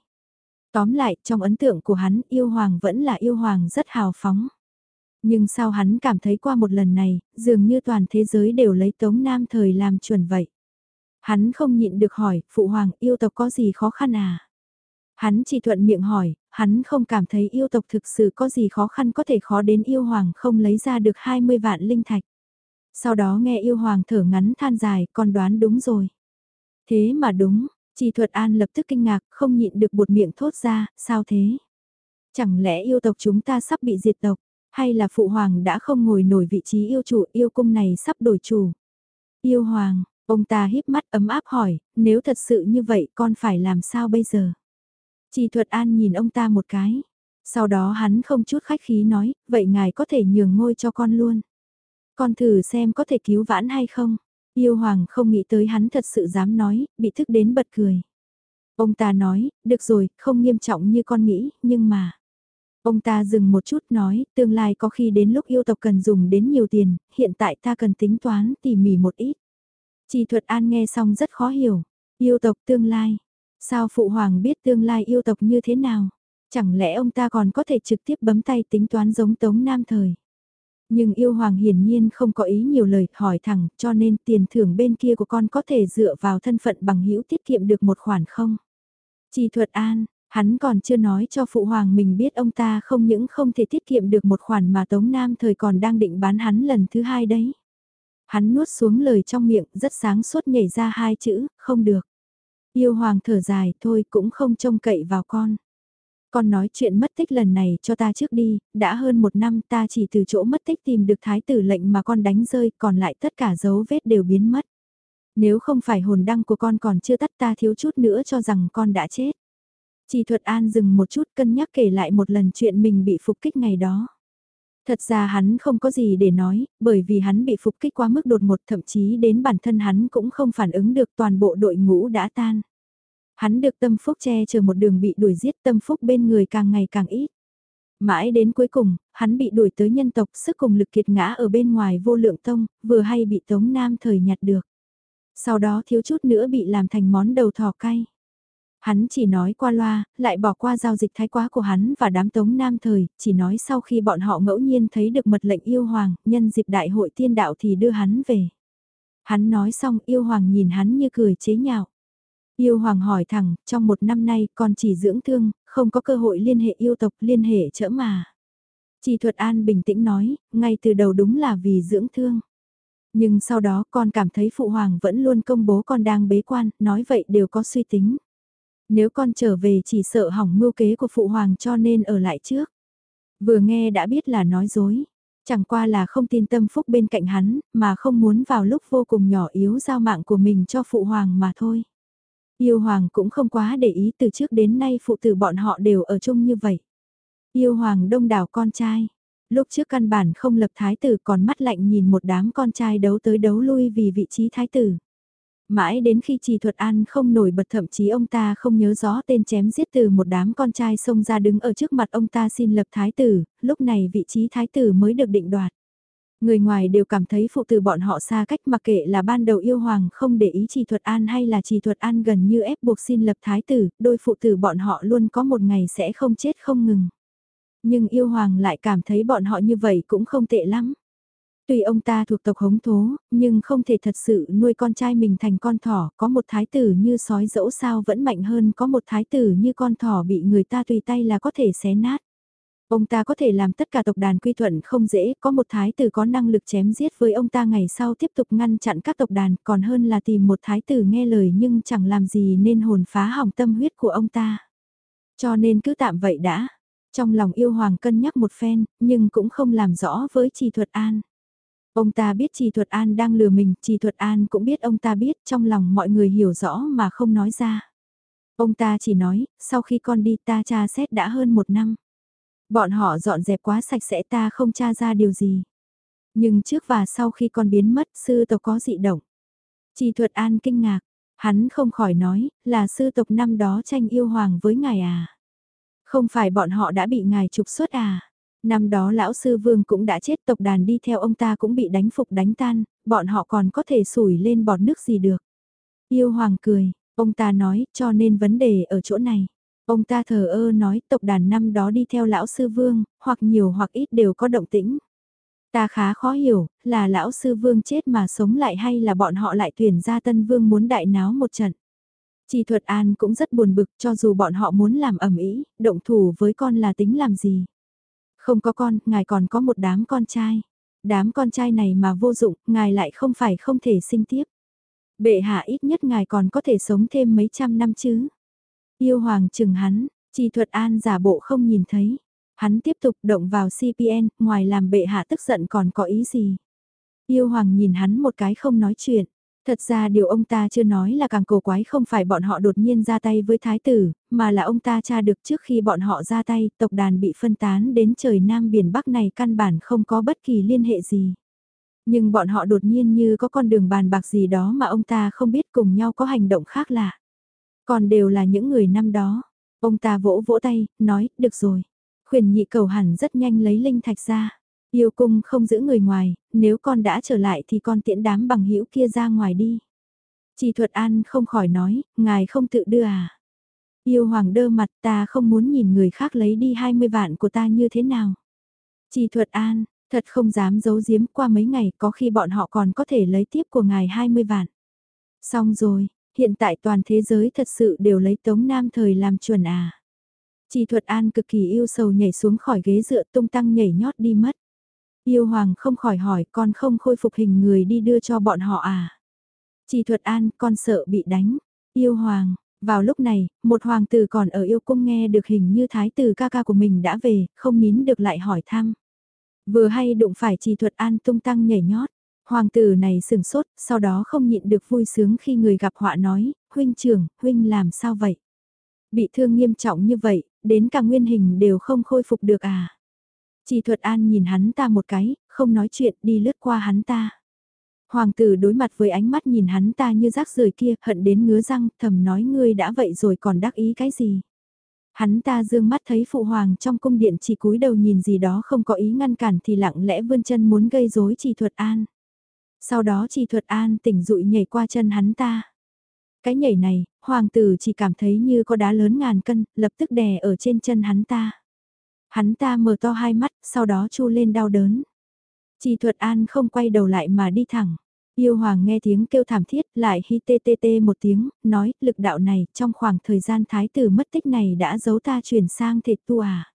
Tóm lại, trong ấn tượng của hắn, yêu hoàng vẫn là yêu hoàng rất hào phóng. Nhưng sao hắn cảm thấy qua một lần này, dường như toàn thế giới đều lấy Tống Nam thời làm chuẩn vậy. Hắn không nhịn được hỏi, Phụ Hoàng yêu tộc có gì khó khăn à? Hắn chỉ thuận miệng hỏi, hắn không cảm thấy yêu tộc thực sự có gì khó khăn có thể khó đến yêu hoàng không lấy ra được 20 vạn linh thạch. Sau đó nghe yêu hoàng thở ngắn than dài, con đoán đúng rồi. Thế mà đúng, chỉ thuật an lập tức kinh ngạc, không nhịn được buột miệng thốt ra, sao thế? Chẳng lẽ yêu tộc chúng ta sắp bị diệt tộc? Hay là phụ hoàng đã không ngồi nổi vị trí yêu chủ yêu cung này sắp đổi chủ? Yêu hoàng, ông ta híp mắt ấm áp hỏi, nếu thật sự như vậy con phải làm sao bây giờ? Chỉ thuật an nhìn ông ta một cái. Sau đó hắn không chút khách khí nói, vậy ngài có thể nhường ngôi cho con luôn. Con thử xem có thể cứu vãn hay không? Yêu hoàng không nghĩ tới hắn thật sự dám nói, bị thức đến bật cười. Ông ta nói, được rồi, không nghiêm trọng như con nghĩ, nhưng mà... Ông ta dừng một chút nói, tương lai có khi đến lúc yêu tộc cần dùng đến nhiều tiền, hiện tại ta cần tính toán tỉ mỉ một ít. Chỉ thuật an nghe xong rất khó hiểu. Yêu tộc tương lai. Sao phụ hoàng biết tương lai yêu tộc như thế nào? Chẳng lẽ ông ta còn có thể trực tiếp bấm tay tính toán giống tống nam thời? Nhưng yêu hoàng hiển nhiên không có ý nhiều lời hỏi thẳng cho nên tiền thưởng bên kia của con có thể dựa vào thân phận bằng hữu tiết kiệm được một khoản không? Chỉ thuật an, Hắn còn chưa nói cho phụ hoàng mình biết ông ta không những không thể tiết kiệm được một khoản mà Tống Nam thời còn đang định bán hắn lần thứ hai đấy. Hắn nuốt xuống lời trong miệng rất sáng suốt nhảy ra hai chữ, không được. Yêu hoàng thở dài thôi cũng không trông cậy vào con. Con nói chuyện mất tích lần này cho ta trước đi, đã hơn một năm ta chỉ từ chỗ mất tích tìm được thái tử lệnh mà con đánh rơi còn lại tất cả dấu vết đều biến mất. Nếu không phải hồn đăng của con còn chưa tắt ta thiếu chút nữa cho rằng con đã chết. Chỉ thuật an dừng một chút cân nhắc kể lại một lần chuyện mình bị phục kích ngày đó. Thật ra hắn không có gì để nói, bởi vì hắn bị phục kích quá mức đột ngột thậm chí đến bản thân hắn cũng không phản ứng được toàn bộ đội ngũ đã tan. Hắn được tâm phúc che chờ một đường bị đuổi giết tâm phúc bên người càng ngày càng ít. Mãi đến cuối cùng, hắn bị đuổi tới nhân tộc sức cùng lực kiệt ngã ở bên ngoài vô lượng tông, vừa hay bị Tống Nam thời nhặt được. Sau đó thiếu chút nữa bị làm thành món đầu thỏ cay. Hắn chỉ nói qua loa, lại bỏ qua giao dịch thái quá của hắn và đám tống nam thời, chỉ nói sau khi bọn họ ngẫu nhiên thấy được mật lệnh yêu hoàng, nhân dịp đại hội tiên đạo thì đưa hắn về. Hắn nói xong yêu hoàng nhìn hắn như cười chế nhạo. Yêu hoàng hỏi thẳng, trong một năm nay con chỉ dưỡng thương, không có cơ hội liên hệ yêu tộc liên hệ chỡ mà. Chỉ thuật an bình tĩnh nói, ngay từ đầu đúng là vì dưỡng thương. Nhưng sau đó con cảm thấy phụ hoàng vẫn luôn công bố con đang bế quan, nói vậy đều có suy tính. Nếu con trở về chỉ sợ hỏng mưu kế của phụ hoàng cho nên ở lại trước. Vừa nghe đã biết là nói dối. Chẳng qua là không tin tâm phúc bên cạnh hắn, mà không muốn vào lúc vô cùng nhỏ yếu giao mạng của mình cho phụ hoàng mà thôi. Yêu hoàng cũng không quá để ý từ trước đến nay phụ tử bọn họ đều ở chung như vậy. Yêu hoàng đông đảo con trai. Lúc trước căn bản không lập thái tử còn mắt lạnh nhìn một đám con trai đấu tới đấu lui vì vị trí thái tử. Mãi đến khi trì thuật an không nổi bật thậm chí ông ta không nhớ rõ tên chém giết từ một đám con trai xông ra đứng ở trước mặt ông ta xin lập thái tử, lúc này vị trí thái tử mới được định đoạt. Người ngoài đều cảm thấy phụ tử bọn họ xa cách mặc kệ là ban đầu yêu hoàng không để ý trì thuật an hay là trì thuật an gần như ép buộc xin lập thái tử, đôi phụ tử bọn họ luôn có một ngày sẽ không chết không ngừng. Nhưng yêu hoàng lại cảm thấy bọn họ như vậy cũng không tệ lắm. Tuy ông ta thuộc tộc hống thố, nhưng không thể thật sự nuôi con trai mình thành con thỏ, có một thái tử như sói dẫu sao vẫn mạnh hơn có một thái tử như con thỏ bị người ta tùy tay là có thể xé nát. Ông ta có thể làm tất cả tộc đàn quy thuận không dễ, có một thái tử có năng lực chém giết với ông ta ngày sau tiếp tục ngăn chặn các tộc đàn, còn hơn là tìm một thái tử nghe lời nhưng chẳng làm gì nên hồn phá hỏng tâm huyết của ông ta. Cho nên cứ tạm vậy đã. Trong lòng yêu hoàng cân nhắc một phen, nhưng cũng không làm rõ với trì thuật an. Ông ta biết Trì Thuật An đang lừa mình, Trì Thuật An cũng biết ông ta biết trong lòng mọi người hiểu rõ mà không nói ra. Ông ta chỉ nói, sau khi con đi ta tra xét đã hơn một năm. Bọn họ dọn dẹp quá sạch sẽ ta không tra ra điều gì. Nhưng trước và sau khi con biến mất sư tộc có dị động. Trì Thuật An kinh ngạc, hắn không khỏi nói, là sư tộc năm đó tranh yêu hoàng với ngài à. Không phải bọn họ đã bị ngài trục xuất à. Năm đó lão sư vương cũng đã chết tộc đàn đi theo ông ta cũng bị đánh phục đánh tan, bọn họ còn có thể sủi lên bọt nước gì được. Yêu hoàng cười, ông ta nói cho nên vấn đề ở chỗ này. Ông ta thờ ơ nói tộc đàn năm đó đi theo lão sư vương, hoặc nhiều hoặc ít đều có động tĩnh. Ta khá khó hiểu, là lão sư vương chết mà sống lại hay là bọn họ lại tuyển ra tân vương muốn đại náo một trận. Chỉ thuật an cũng rất buồn bực cho dù bọn họ muốn làm ẩm ý, động thủ với con là tính làm gì. Không có con, ngài còn có một đám con trai. Đám con trai này mà vô dụng, ngài lại không phải không thể sinh tiếp. Bệ hạ ít nhất ngài còn có thể sống thêm mấy trăm năm chứ. Yêu hoàng chừng hắn, chi thuật an giả bộ không nhìn thấy. Hắn tiếp tục động vào CPN, ngoài làm bệ hạ tức giận còn có ý gì. Yêu hoàng nhìn hắn một cái không nói chuyện. Thật ra điều ông ta chưa nói là càng cổ quái không phải bọn họ đột nhiên ra tay với thái tử, mà là ông ta tra được trước khi bọn họ ra tay, tộc đàn bị phân tán đến trời Nam Biển Bắc này căn bản không có bất kỳ liên hệ gì. Nhưng bọn họ đột nhiên như có con đường bàn bạc gì đó mà ông ta không biết cùng nhau có hành động khác lạ. Còn đều là những người năm đó. Ông ta vỗ vỗ tay, nói, được rồi. Khuyển nhị cầu hẳn rất nhanh lấy linh thạch ra. Yêu cung không giữ người ngoài, nếu con đã trở lại thì con tiễn đám bằng hữu kia ra ngoài đi. Chỉ thuật an không khỏi nói, ngài không tự đưa à. Yêu hoàng đơ mặt ta không muốn nhìn người khác lấy đi 20 vạn của ta như thế nào. Chỉ thuật an, thật không dám giấu giếm qua mấy ngày có khi bọn họ còn có thể lấy tiếp của ngài 20 vạn. Xong rồi, hiện tại toàn thế giới thật sự đều lấy Tống Nam thời làm chuẩn à. Chỉ thuật an cực kỳ yêu sầu nhảy xuống khỏi ghế dựa tung tăng nhảy nhót đi mất. Yêu hoàng không khỏi hỏi con không khôi phục hình người đi đưa cho bọn họ à. Chỉ thuật an con sợ bị đánh. Yêu hoàng, vào lúc này, một hoàng tử còn ở yêu cung nghe được hình như thái tử ca ca của mình đã về, không nín được lại hỏi thăm. Vừa hay đụng phải chỉ thuật an tung tăng nhảy nhót. Hoàng tử này sừng sốt, sau đó không nhịn được vui sướng khi người gặp họa nói, huynh trưởng, huynh làm sao vậy? Bị thương nghiêm trọng như vậy, đến cả nguyên hình đều không khôi phục được à? Chỉ thuật an nhìn hắn ta một cái, không nói chuyện đi lướt qua hắn ta. Hoàng tử đối mặt với ánh mắt nhìn hắn ta như rác rời kia, hận đến ngứa răng, thầm nói ngươi đã vậy rồi còn đắc ý cái gì. Hắn ta dương mắt thấy phụ hoàng trong cung điện chỉ cúi đầu nhìn gì đó không có ý ngăn cản thì lặng lẽ vươn chân muốn gây rối chỉ thuật an. Sau đó chỉ thuật an tỉnh dụi nhảy qua chân hắn ta. Cái nhảy này, hoàng tử chỉ cảm thấy như có đá lớn ngàn cân, lập tức đè ở trên chân hắn ta. Hắn ta mở to hai mắt, sau đó chu lên đau đớn. Chỉ thuật an không quay đầu lại mà đi thẳng. Yêu hoàng nghe tiếng kêu thảm thiết lại hi tê tê tê một tiếng, nói lực đạo này trong khoảng thời gian thái tử mất tích này đã giấu ta chuyển sang thể tu à.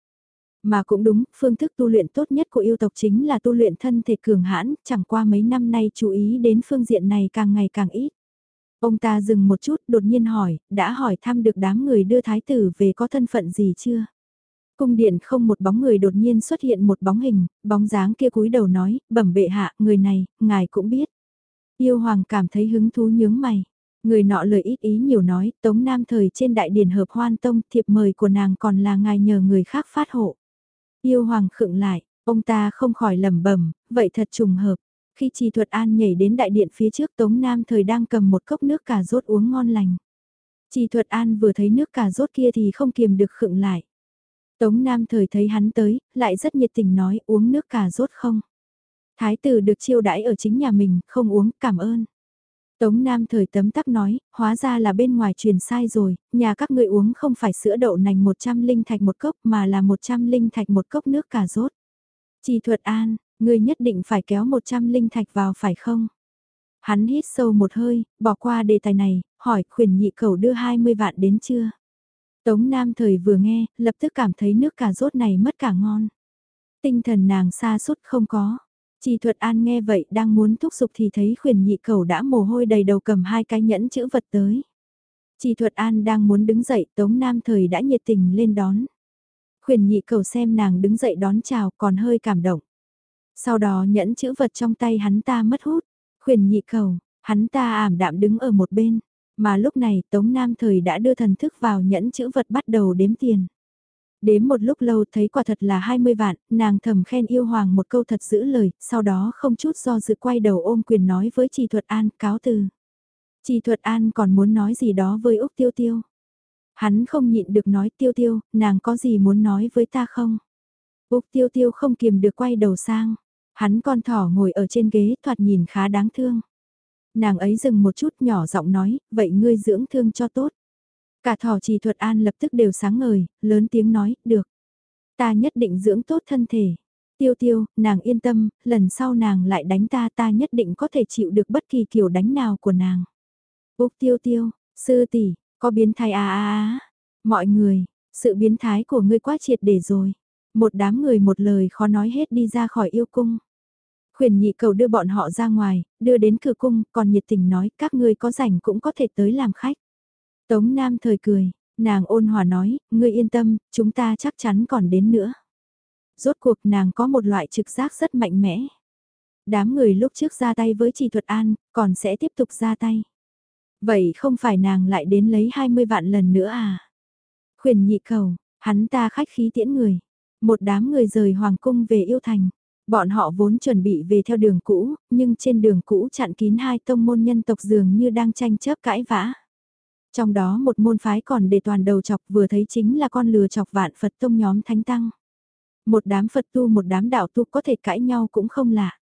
Mà cũng đúng, phương thức tu luyện tốt nhất của yêu tộc chính là tu luyện thân thể cường hãn, chẳng qua mấy năm nay chú ý đến phương diện này càng ngày càng ít. Ông ta dừng một chút đột nhiên hỏi, đã hỏi thăm được đám người đưa thái tử về có thân phận gì chưa? Cung điện không một bóng người đột nhiên xuất hiện một bóng hình, bóng dáng kia cúi đầu nói, bẩm bệ hạ, người này, ngài cũng biết. Yêu hoàng cảm thấy hứng thú nhướng mày. Người nọ lời ít ý nhiều nói, Tống Nam thời trên đại điển hợp hoan tông thiệp mời của nàng còn là ngài nhờ người khác phát hộ. Yêu hoàng khựng lại, ông ta không khỏi lẩm bẩm, vậy thật trùng hợp. Khi Trì Thuật An nhảy đến đại điện phía trước Tống Nam thời đang cầm một cốc nước cà rốt uống ngon lành. Trì Thuật An vừa thấy nước cà rốt kia thì không kiềm được khựng lại. Tống Nam thời thấy hắn tới, lại rất nhiệt tình nói uống nước cà rốt không. Thái tử được chiêu đãi ở chính nhà mình, không uống, cảm ơn. Tống Nam thời tấm tắc nói, hóa ra là bên ngoài truyền sai rồi, nhà các ngươi uống không phải sữa đậu nành 100 linh thạch một cốc mà là 100 linh thạch một cốc nước cà rốt. Chỉ thuật an, ngươi nhất định phải kéo 100 linh thạch vào phải không? Hắn hít sâu một hơi, bỏ qua đề tài này, hỏi khuyển nhị cầu đưa 20 vạn đến chưa? Tống Nam thời vừa nghe, lập tức cảm thấy nước cà rốt này mất cả ngon. Tinh thần nàng xa suốt không có. Chỉ thuật an nghe vậy đang muốn thúc giục thì thấy khuyển nhị cầu đã mồ hôi đầy đầu cầm hai cái nhẫn chữ vật tới. Chỉ thuật an đang muốn đứng dậy Tống Nam thời đã nhiệt tình lên đón. Khuyển nhị cầu xem nàng đứng dậy đón chào còn hơi cảm động. Sau đó nhẫn chữ vật trong tay hắn ta mất hút. Khuyển nhị cầu, hắn ta ảm đạm đứng ở một bên. Mà lúc này Tống Nam thời đã đưa thần thức vào nhẫn chữ vật bắt đầu đếm tiền. Đếm một lúc lâu thấy quả thật là 20 vạn, nàng thầm khen yêu hoàng một câu thật giữ lời, sau đó không chút do dự quay đầu ôm quyền nói với Trì Thuật An cáo từ. Trì Thuật An còn muốn nói gì đó với Úc Tiêu Tiêu. Hắn không nhịn được nói Tiêu Tiêu, nàng có gì muốn nói với ta không? Úc Tiêu Tiêu không kiềm được quay đầu sang. Hắn con thỏ ngồi ở trên ghế thoạt nhìn khá đáng thương. Nàng ấy dừng một chút nhỏ giọng nói, vậy ngươi dưỡng thương cho tốt. Cả thỏ trì thuật an lập tức đều sáng ngời, lớn tiếng nói, được. Ta nhất định dưỡng tốt thân thể. Tiêu tiêu, nàng yên tâm, lần sau nàng lại đánh ta ta nhất định có thể chịu được bất kỳ kiểu đánh nào của nàng. Úc tiêu tiêu, sư tỷ, có biến thái à à à, mọi người, sự biến thái của ngươi quá triệt để rồi. Một đám người một lời khó nói hết đi ra khỏi yêu cung. Khuyển nhị cầu đưa bọn họ ra ngoài, đưa đến cửa cung, còn nhiệt tình nói các ngươi có rảnh cũng có thể tới làm khách. Tống Nam thời cười, nàng ôn hòa nói, ngươi yên tâm, chúng ta chắc chắn còn đến nữa. Rốt cuộc nàng có một loại trực giác rất mạnh mẽ. Đám người lúc trước ra tay với Trì Thuật An, còn sẽ tiếp tục ra tay. Vậy không phải nàng lại đến lấy 20 vạn lần nữa à? Khuyển nhị cầu, hắn ta khách khí tiễn người. Một đám người rời Hoàng Cung về Yêu Thành. Bọn họ vốn chuẩn bị về theo đường cũ, nhưng trên đường cũ chặn kín hai tông môn nhân tộc dường như đang tranh chấp cãi vã. Trong đó một môn phái còn để toàn đầu chọc vừa thấy chính là con lừa chọc vạn Phật tông nhóm thánh tăng. Một đám Phật tu một đám đạo tu có thể cãi nhau cũng không lạ.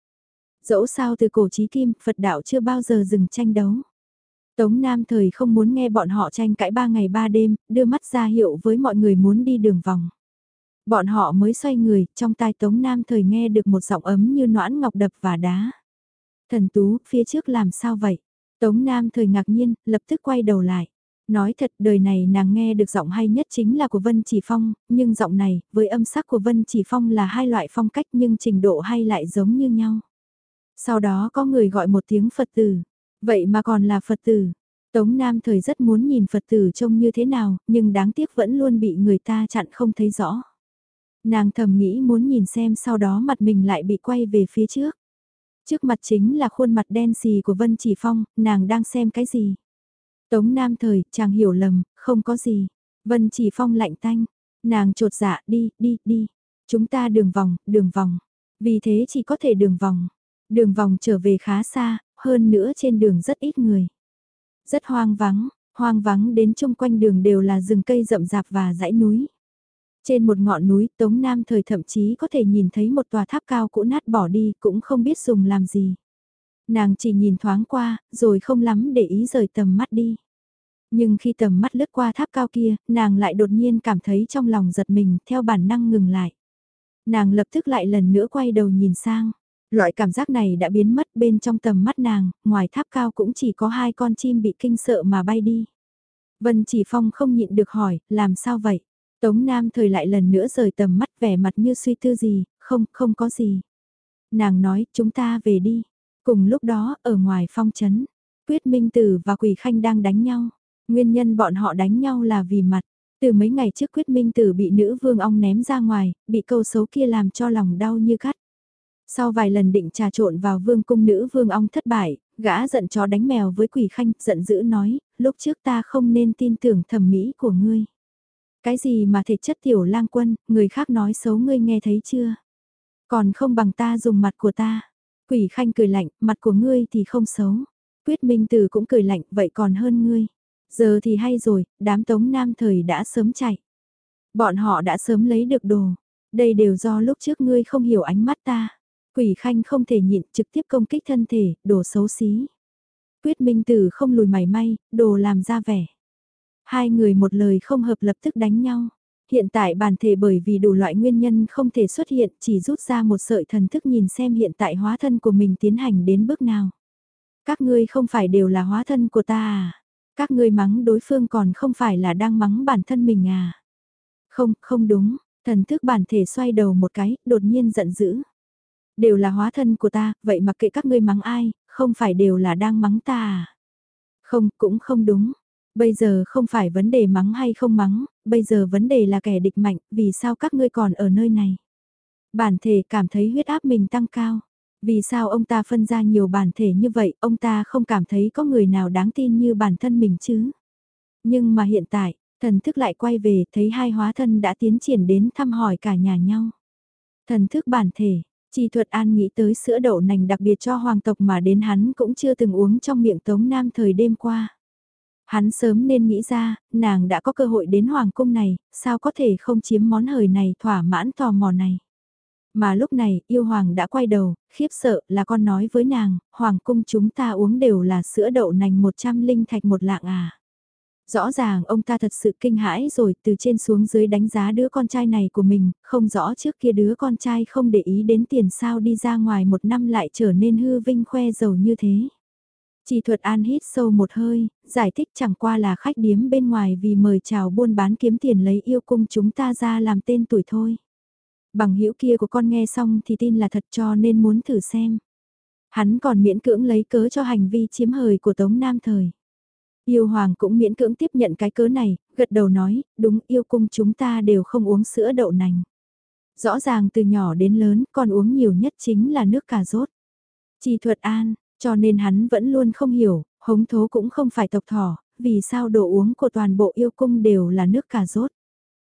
Dẫu sao từ cổ chí kim, Phật đạo chưa bao giờ dừng tranh đấu. Tống Nam thời không muốn nghe bọn họ tranh cãi ba ngày ba đêm, đưa mắt ra hiệu với mọi người muốn đi đường vòng. Bọn họ mới xoay người, trong tai Tống Nam thời nghe được một giọng ấm như noãn ngọc đập và đá. Thần Tú, phía trước làm sao vậy? Tống Nam thời ngạc nhiên, lập tức quay đầu lại. Nói thật đời này nàng nghe được giọng hay nhất chính là của Vân Chỉ Phong, nhưng giọng này, với âm sắc của Vân Chỉ Phong là hai loại phong cách nhưng trình độ hay lại giống như nhau. Sau đó có người gọi một tiếng Phật tử, vậy mà còn là Phật tử. Tống Nam thời rất muốn nhìn Phật tử trông như thế nào, nhưng đáng tiếc vẫn luôn bị người ta chặn không thấy rõ. Nàng thầm nghĩ muốn nhìn xem sau đó mặt mình lại bị quay về phía trước. Trước mặt chính là khuôn mặt đen xì của Vân Chỉ Phong, nàng đang xem cái gì? Tống Nam thời, chàng hiểu lầm, không có gì. Vân Chỉ Phong lạnh tanh, nàng trột dạ đi, đi, đi. Chúng ta đường vòng, đường vòng. Vì thế chỉ có thể đường vòng. Đường vòng trở về khá xa, hơn nữa trên đường rất ít người. Rất hoang vắng, hoang vắng đến chung quanh đường đều là rừng cây rậm rạp và dãy núi. Trên một ngọn núi Tống Nam thời thậm chí có thể nhìn thấy một tòa tháp cao cũ nát bỏ đi cũng không biết dùng làm gì. Nàng chỉ nhìn thoáng qua, rồi không lắm để ý rời tầm mắt đi. Nhưng khi tầm mắt lướt qua tháp cao kia, nàng lại đột nhiên cảm thấy trong lòng giật mình theo bản năng ngừng lại. Nàng lập tức lại lần nữa quay đầu nhìn sang. Loại cảm giác này đã biến mất bên trong tầm mắt nàng, ngoài tháp cao cũng chỉ có hai con chim bị kinh sợ mà bay đi. Vân Chỉ Phong không nhịn được hỏi, làm sao vậy? Tống Nam thời lại lần nữa rời tầm mắt vẻ mặt như suy tư gì, không, không có gì. Nàng nói, chúng ta về đi. Cùng lúc đó, ở ngoài phong trấn, Quyết Minh Tử và Quỷ Khanh đang đánh nhau. Nguyên nhân bọn họ đánh nhau là vì mặt. Từ mấy ngày trước Quyết Minh Tử bị nữ vương ong ném ra ngoài, bị câu xấu kia làm cho lòng đau như cắt. Sau vài lần định trà trộn vào vương cung nữ vương ong thất bại, gã giận chó đánh mèo với quỷ khanh, giận dữ nói, lúc trước ta không nên tin tưởng thẩm mỹ của ngươi. Cái gì mà thể chất tiểu lang quân, người khác nói xấu ngươi nghe thấy chưa? Còn không bằng ta dùng mặt của ta. Quỷ khanh cười lạnh, mặt của ngươi thì không xấu. Quyết Minh Tử cũng cười lạnh, vậy còn hơn ngươi. Giờ thì hay rồi, đám tống nam thời đã sớm chạy. Bọn họ đã sớm lấy được đồ. Đây đều do lúc trước ngươi không hiểu ánh mắt ta. Quỷ khanh không thể nhịn trực tiếp công kích thân thể, đồ xấu xí. Quyết Minh Tử không lùi mảy may, đồ làm ra vẻ. Hai người một lời không hợp lập tức đánh nhau. Hiện tại bản thể bởi vì đủ loại nguyên nhân không thể xuất hiện chỉ rút ra một sợi thần thức nhìn xem hiện tại hóa thân của mình tiến hành đến bước nào. Các ngươi không phải đều là hóa thân của ta à? Các ngươi mắng đối phương còn không phải là đang mắng bản thân mình à? Không, không đúng, thần thức bản thể xoay đầu một cái, đột nhiên giận dữ. Đều là hóa thân của ta, vậy mặc kệ các ngươi mắng ai, không phải đều là đang mắng ta à? Không, cũng không đúng. Bây giờ không phải vấn đề mắng hay không mắng, bây giờ vấn đề là kẻ địch mạnh, vì sao các ngươi còn ở nơi này? Bản thể cảm thấy huyết áp mình tăng cao. Vì sao ông ta phân ra nhiều bản thể như vậy, ông ta không cảm thấy có người nào đáng tin như bản thân mình chứ? Nhưng mà hiện tại, thần thức lại quay về, thấy hai hóa thân đã tiến triển đến thăm hỏi cả nhà nhau. Thần thức bản thể, Chi thuật an nghĩ tới sữa đậu nành đặc biệt cho hoàng tộc mà đến hắn cũng chưa từng uống trong miệng tống nam thời đêm qua. Hắn sớm nên nghĩ ra, nàng đã có cơ hội đến hoàng cung này, sao có thể không chiếm món hời này thỏa mãn tò mò này. Mà lúc này, yêu hoàng đã quay đầu, khiếp sợ là con nói với nàng, hoàng cung chúng ta uống đều là sữa đậu nành 100 linh thạch một lạng à. Rõ ràng ông ta thật sự kinh hãi rồi từ trên xuống dưới đánh giá đứa con trai này của mình, không rõ trước kia đứa con trai không để ý đến tiền sao đi ra ngoài một năm lại trở nên hư vinh khoe giàu như thế. Chỉ thuật an hít sâu một hơi, giải thích chẳng qua là khách điếm bên ngoài vì mời chào buôn bán kiếm tiền lấy yêu cung chúng ta ra làm tên tuổi thôi. Bằng hữu kia của con nghe xong thì tin là thật cho nên muốn thử xem. Hắn còn miễn cưỡng lấy cớ cho hành vi chiếm hời của Tống Nam Thời. Yêu Hoàng cũng miễn cưỡng tiếp nhận cái cớ này, gật đầu nói, đúng yêu cung chúng ta đều không uống sữa đậu nành. Rõ ràng từ nhỏ đến lớn con uống nhiều nhất chính là nước cà rốt. Chi thuật an, cho nên hắn vẫn luôn không hiểu, hống thố cũng không phải tộc thỏ, vì sao đồ uống của toàn bộ yêu cung đều là nước cà rốt.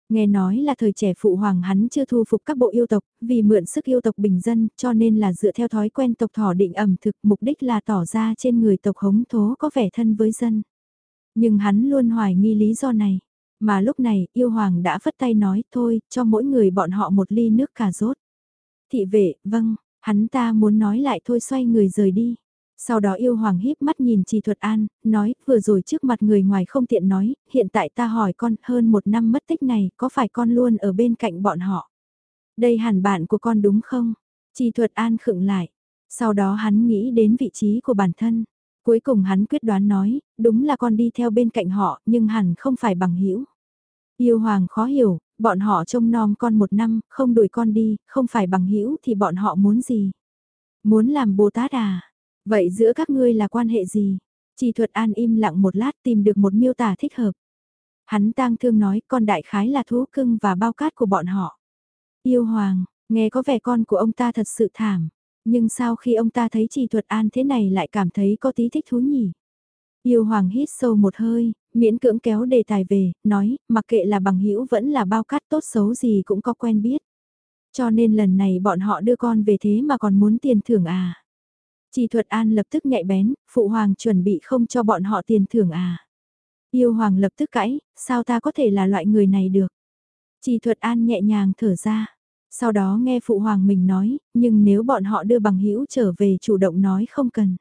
Nghe nói là thời trẻ phụ hoàng hắn chưa thu phục các bộ yêu tộc, vì mượn sức yêu tộc bình dân, cho nên là dựa theo thói quen tộc thỏ định ẩm thực, mục đích là tỏ ra trên người tộc hống thố có vẻ thân với dân. Nhưng hắn luôn hoài nghi lý do này. Mà lúc này, yêu hoàng đã phất tay nói, thôi, cho mỗi người bọn họ một ly nước cà rốt. Thị vệ, vâng, hắn ta muốn nói lại thôi xoay người rời đi. Sau đó yêu hoàng híp mắt nhìn Trì Thuật An, nói, vừa rồi trước mặt người ngoài không tiện nói, hiện tại ta hỏi con, hơn một năm mất tích này, có phải con luôn ở bên cạnh bọn họ? Đây hẳn bạn của con đúng không? Trì Thuật An khựng lại. Sau đó hắn nghĩ đến vị trí của bản thân. Cuối cùng hắn quyết đoán nói, đúng là con đi theo bên cạnh họ, nhưng hẳn không phải bằng hữu. Yêu hoàng khó hiểu, bọn họ trông nom con một năm, không đuổi con đi, không phải bằng hữu thì bọn họ muốn gì? Muốn làm Bồ Tát à? Vậy giữa các ngươi là quan hệ gì? Chỉ thuật an im lặng một lát tìm được một miêu tả thích hợp. Hắn tang thương nói con đại khái là thú cưng và bao cát của bọn họ. Yêu hoàng, nghe có vẻ con của ông ta thật sự thảm. Nhưng sao khi ông ta thấy trì thuật an thế này lại cảm thấy có tí thích thú nhỉ? Yêu hoàng hít sâu một hơi, miễn cưỡng kéo đề tài về, nói, mặc kệ là bằng hữu vẫn là bao cát tốt xấu gì cũng có quen biết. Cho nên lần này bọn họ đưa con về thế mà còn muốn tiền thưởng à? Chỉ thuật an lập tức nhạy bén, phụ hoàng chuẩn bị không cho bọn họ tiền thưởng à? Yêu hoàng lập tức cãi, sao ta có thể là loại người này được? Chỉ thuật an nhẹ nhàng thở ra. Sau đó nghe phụ hoàng mình nói, nhưng nếu bọn họ đưa bằng hữu trở về chủ động nói không cần.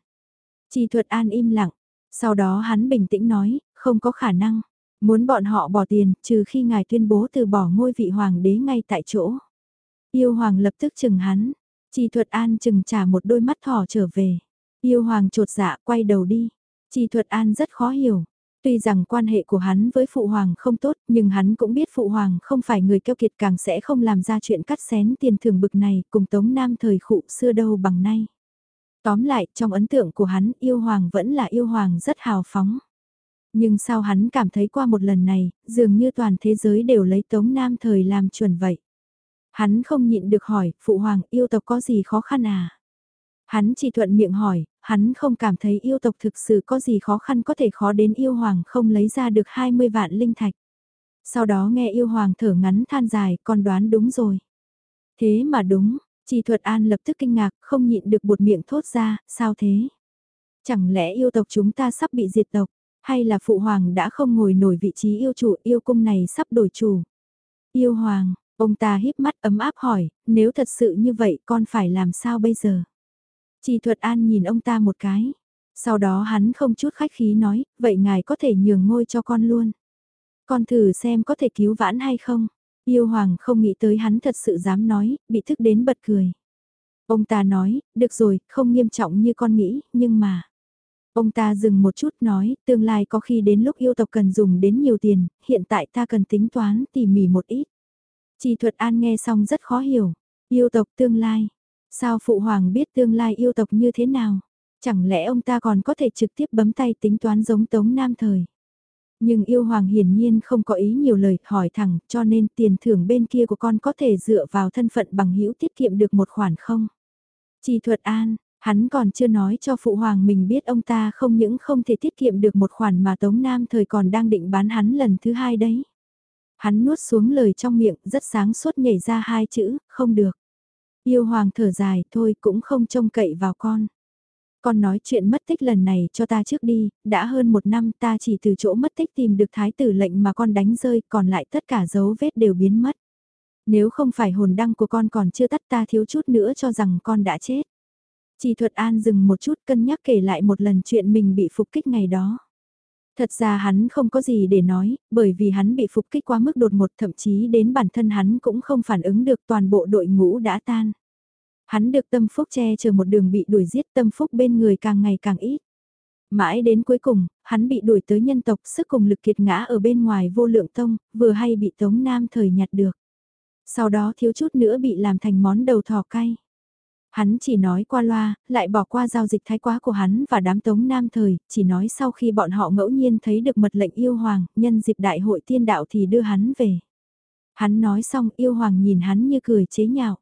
Chỉ thuật an im lặng, sau đó hắn bình tĩnh nói, không có khả năng. Muốn bọn họ bỏ tiền, trừ khi ngài tuyên bố từ bỏ ngôi vị hoàng đế ngay tại chỗ. Yêu hoàng lập tức chừng hắn. Chi thuật an chừng trả một đôi mắt thỏ trở về. Yêu hoàng trột dạ quay đầu đi. Chi thuật an rất khó hiểu. Tuy rằng quan hệ của hắn với Phụ Hoàng không tốt, nhưng hắn cũng biết Phụ Hoàng không phải người keo kiệt càng sẽ không làm ra chuyện cắt xén tiền thưởng bực này cùng Tống Nam thời khụ xưa đâu bằng nay. Tóm lại, trong ấn tượng của hắn, yêu Hoàng vẫn là yêu Hoàng rất hào phóng. Nhưng sao hắn cảm thấy qua một lần này, dường như toàn thế giới đều lấy Tống Nam thời làm chuẩn vậy. Hắn không nhịn được hỏi, Phụ Hoàng yêu tộc có gì khó khăn à? Hắn chỉ thuận miệng hỏi, hắn không cảm thấy yêu tộc thực sự có gì khó khăn có thể khó đến yêu hoàng không lấy ra được 20 vạn linh thạch. Sau đó nghe yêu hoàng thở ngắn than dài, con đoán đúng rồi. Thế mà đúng, chỉ thuật an lập tức kinh ngạc, không nhịn được buột miệng thốt ra, sao thế? Chẳng lẽ yêu tộc chúng ta sắp bị diệt tộc, hay là phụ hoàng đã không ngồi nổi vị trí yêu chủ yêu cung này sắp đổi chủ? Yêu hoàng, ông ta híp mắt ấm áp hỏi, nếu thật sự như vậy con phải làm sao bây giờ? Chi thuật an nhìn ông ta một cái. Sau đó hắn không chút khách khí nói, vậy ngài có thể nhường ngôi cho con luôn. Con thử xem có thể cứu vãn hay không. Yêu hoàng không nghĩ tới hắn thật sự dám nói, bị thức đến bật cười. Ông ta nói, được rồi, không nghiêm trọng như con nghĩ, nhưng mà... Ông ta dừng một chút nói, tương lai có khi đến lúc yêu tộc cần dùng đến nhiều tiền, hiện tại ta cần tính toán tỉ mỉ một ít. Chỉ thuật an nghe xong rất khó hiểu. Yêu tộc tương lai, Sao Phụ Hoàng biết tương lai yêu tộc như thế nào? Chẳng lẽ ông ta còn có thể trực tiếp bấm tay tính toán giống Tống Nam Thời? Nhưng yêu hoàng hiển nhiên không có ý nhiều lời hỏi thẳng cho nên tiền thưởng bên kia của con có thể dựa vào thân phận bằng hữu tiết kiệm được một khoản không? Chi thuật an, hắn còn chưa nói cho phụ hoàng mình biết ông ta không những không thể tiết kiệm được một khoản mà Tống Nam thời còn đang định bán hắn lần thứ hai đấy. Hắn nuốt xuống lời trong miệng rất sáng suốt nhảy ra hai chữ, không được. Yêu hoàng thở dài, thôi cũng không trông cậy vào con. Con nói chuyện mất tích lần này cho ta trước đi, đã hơn một năm ta chỉ từ chỗ mất tích tìm được thái tử lệnh mà con đánh rơi, còn lại tất cả dấu vết đều biến mất. Nếu không phải hồn đăng của con còn chưa tắt ta thiếu chút nữa cho rằng con đã chết. Chỉ thuật an dừng một chút cân nhắc kể lại một lần chuyện mình bị phục kích ngày đó. Thật ra hắn không có gì để nói, bởi vì hắn bị phục kích quá mức đột ngột thậm chí đến bản thân hắn cũng không phản ứng được toàn bộ đội ngũ đã tan. Hắn được tâm phúc che chờ một đường bị đuổi giết tâm phúc bên người càng ngày càng ít. Mãi đến cuối cùng, hắn bị đuổi tới nhân tộc sức cùng lực kiệt ngã ở bên ngoài vô lượng tông, vừa hay bị Tống Nam thời nhặt được. Sau đó thiếu chút nữa bị làm thành món đầu thỏ cay. Hắn chỉ nói qua loa, lại bỏ qua giao dịch thái quá của hắn và đám tống nam thời, chỉ nói sau khi bọn họ ngẫu nhiên thấy được mật lệnh yêu hoàng, nhân dịp đại hội tiên đạo thì đưa hắn về. Hắn nói xong yêu hoàng nhìn hắn như cười chế nhạo.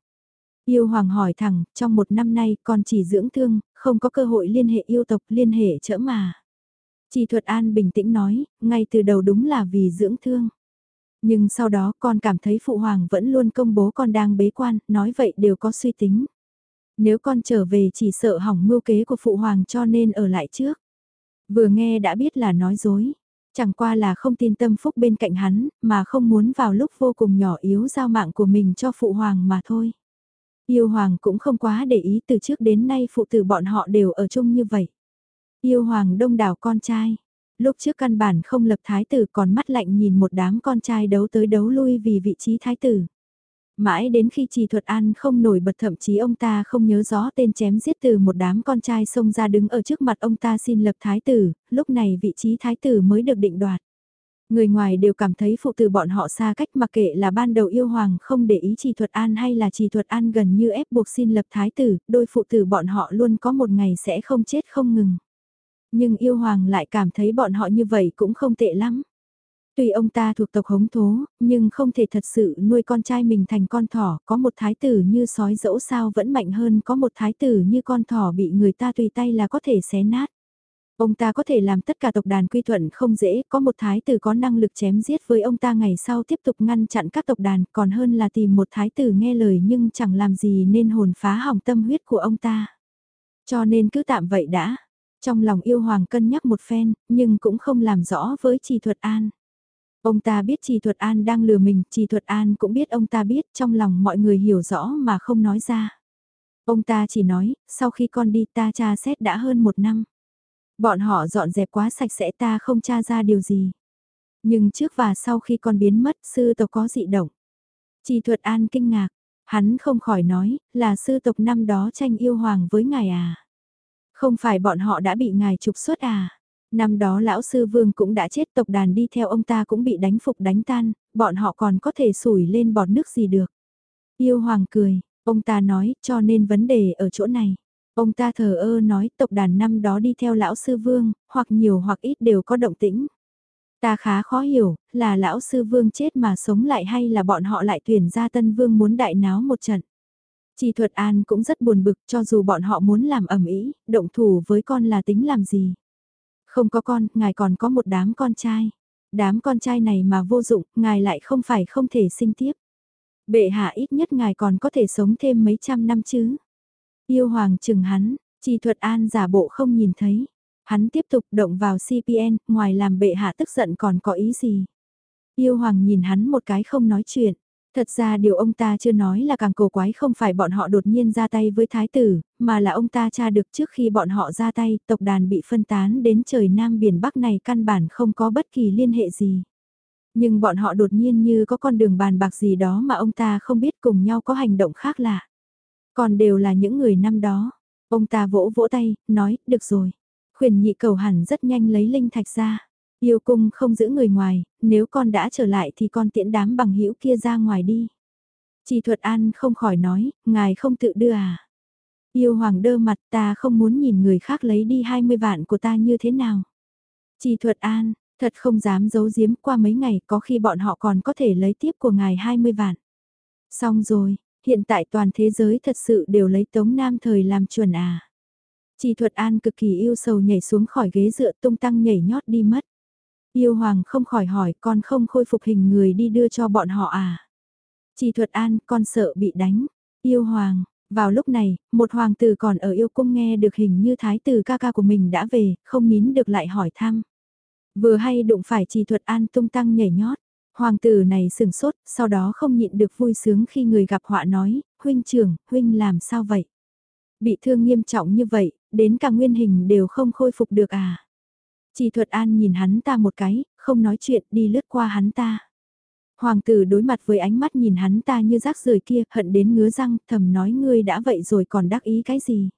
Yêu hoàng hỏi thẳng, trong một năm nay con chỉ dưỡng thương, không có cơ hội liên hệ yêu tộc liên hệ chỡ mà. Chi thuật an bình tĩnh nói, ngay từ đầu đúng là vì dưỡng thương. Nhưng sau đó con cảm thấy phụ hoàng vẫn luôn công bố con đang bế quan, nói vậy đều có suy tính. Nếu con trở về chỉ sợ hỏng mưu kế của phụ hoàng cho nên ở lại trước. Vừa nghe đã biết là nói dối. Chẳng qua là không tin tâm phúc bên cạnh hắn, mà không muốn vào lúc vô cùng nhỏ yếu giao mạng của mình cho phụ hoàng mà thôi. Yêu hoàng cũng không quá để ý từ trước đến nay phụ tử bọn họ đều ở chung như vậy. Yêu hoàng đông đảo con trai. Lúc trước căn bản không lập thái tử còn mắt lạnh nhìn một đám con trai đấu tới đấu lui vì vị trí thái tử. Mãi đến khi trì thuật an không nổi bật thậm chí ông ta không nhớ rõ tên chém giết từ một đám con trai xông ra đứng ở trước mặt ông ta xin lập thái tử, lúc này vị trí thái tử mới được định đoạt. Người ngoài đều cảm thấy phụ tử bọn họ xa cách mặc kệ là ban đầu yêu hoàng không để ý trì thuật an hay là trì thuật an gần như ép buộc xin lập thái tử, đôi phụ tử bọn họ luôn có một ngày sẽ không chết không ngừng. Nhưng yêu hoàng lại cảm thấy bọn họ như vậy cũng không tệ lắm. Tuy ông ta thuộc tộc hống thố, nhưng không thể thật sự nuôi con trai mình thành con thỏ, có một thái tử như sói dẫu sao vẫn mạnh hơn có một thái tử như con thỏ bị người ta tùy tay là có thể xé nát. Ông ta có thể làm tất cả tộc đàn quy thuận không dễ, có một thái tử có năng lực chém giết với ông ta ngày sau tiếp tục ngăn chặn các tộc đàn, còn hơn là tìm một thái tử nghe lời nhưng chẳng làm gì nên hồn phá hỏng tâm huyết của ông ta. Cho nên cứ tạm vậy đã. Trong lòng yêu hoàng cân nhắc một phen, nhưng cũng không làm rõ với trì thuật an. Ông ta biết Trì Thuật An đang lừa mình, Trì Thuật An cũng biết ông ta biết trong lòng mọi người hiểu rõ mà không nói ra. Ông ta chỉ nói, sau khi con đi ta tra xét đã hơn một năm. Bọn họ dọn dẹp quá sạch sẽ ta không tra ra điều gì. Nhưng trước và sau khi con biến mất sư tộc có dị động. Trì Thuật An kinh ngạc, Hắn không khỏi nói, là sư tộc năm đó tranh yêu hoàng với ngài à. Không phải bọn họ đã bị ngài trục xuất à. Năm đó lão sư vương cũng đã chết tộc đàn đi theo ông ta cũng bị đánh phục đánh tan, bọn họ còn có thể sủi lên bọt nước gì được. Yêu hoàng cười, ông ta nói cho nên vấn đề ở chỗ này. Ông ta thờ ơ nói tộc đàn năm đó đi theo lão sư vương, hoặc nhiều hoặc ít đều có động tĩnh. Ta khá khó hiểu, là lão sư vương chết mà sống lại hay là bọn họ lại tuyển ra tân vương muốn đại náo một trận. Chỉ thuật an cũng rất buồn bực cho dù bọn họ muốn làm ẩm ý, động thủ với con là tính làm gì. Không có con, ngài còn có một đám con trai. Đám con trai này mà vô dụng, ngài lại không phải không thể sinh tiếp. Bệ hạ ít nhất ngài còn có thể sống thêm mấy trăm năm chứ. Yêu hoàng chừng hắn, chi thuật an giả bộ không nhìn thấy. Hắn tiếp tục động vào CPN, ngoài làm bệ hạ tức giận còn có ý gì. Yêu hoàng nhìn hắn một cái không nói chuyện. Thật ra điều ông ta chưa nói là càng cổ quái không phải bọn họ đột nhiên ra tay với thái tử, mà là ông ta tra được trước khi bọn họ ra tay, tộc đàn bị phân tán đến trời Nam Biển Bắc này căn bản không có bất kỳ liên hệ gì. Nhưng bọn họ đột nhiên như có con đường bàn bạc gì đó mà ông ta không biết cùng nhau có hành động khác lạ. Còn đều là những người năm đó. Ông ta vỗ vỗ tay, nói, được rồi. Khuyền nhị cầu hẳn rất nhanh lấy linh thạch ra. Yêu cung không giữ người ngoài, nếu con đã trở lại thì con tiễn đám bằng hữu kia ra ngoài đi. Chỉ thuật an không khỏi nói, ngài không tự đưa à. Yêu hoàng đơ mặt ta không muốn nhìn người khác lấy đi 20 vạn của ta như thế nào. Chỉ thuật an, thật không dám giấu giếm qua mấy ngày có khi bọn họ còn có thể lấy tiếp của ngài 20 vạn. Xong rồi, hiện tại toàn thế giới thật sự đều lấy Tống Nam thời làm chuẩn à. Chỉ thuật an cực kỳ yêu sầu nhảy xuống khỏi ghế dựa tung tăng nhảy nhót đi mất. Yêu hoàng không khỏi hỏi con không khôi phục hình người đi đưa cho bọn họ à. Chỉ thuật an con sợ bị đánh. Yêu hoàng, vào lúc này, một hoàng tử còn ở yêu cung nghe được hình như thái tử ca ca của mình đã về, không nín được lại hỏi thăm. Vừa hay đụng phải chỉ thuật an tung tăng nhảy nhót. Hoàng tử này sừng sốt, sau đó không nhịn được vui sướng khi người gặp họa nói, huynh trưởng, huynh làm sao vậy? Bị thương nghiêm trọng như vậy, đến cả nguyên hình đều không khôi phục được à? Chỉ thuật an nhìn hắn ta một cái, không nói chuyện đi lướt qua hắn ta. Hoàng tử đối mặt với ánh mắt nhìn hắn ta như rác rời kia, hận đến ngứa răng, thầm nói ngươi đã vậy rồi còn đắc ý cái gì.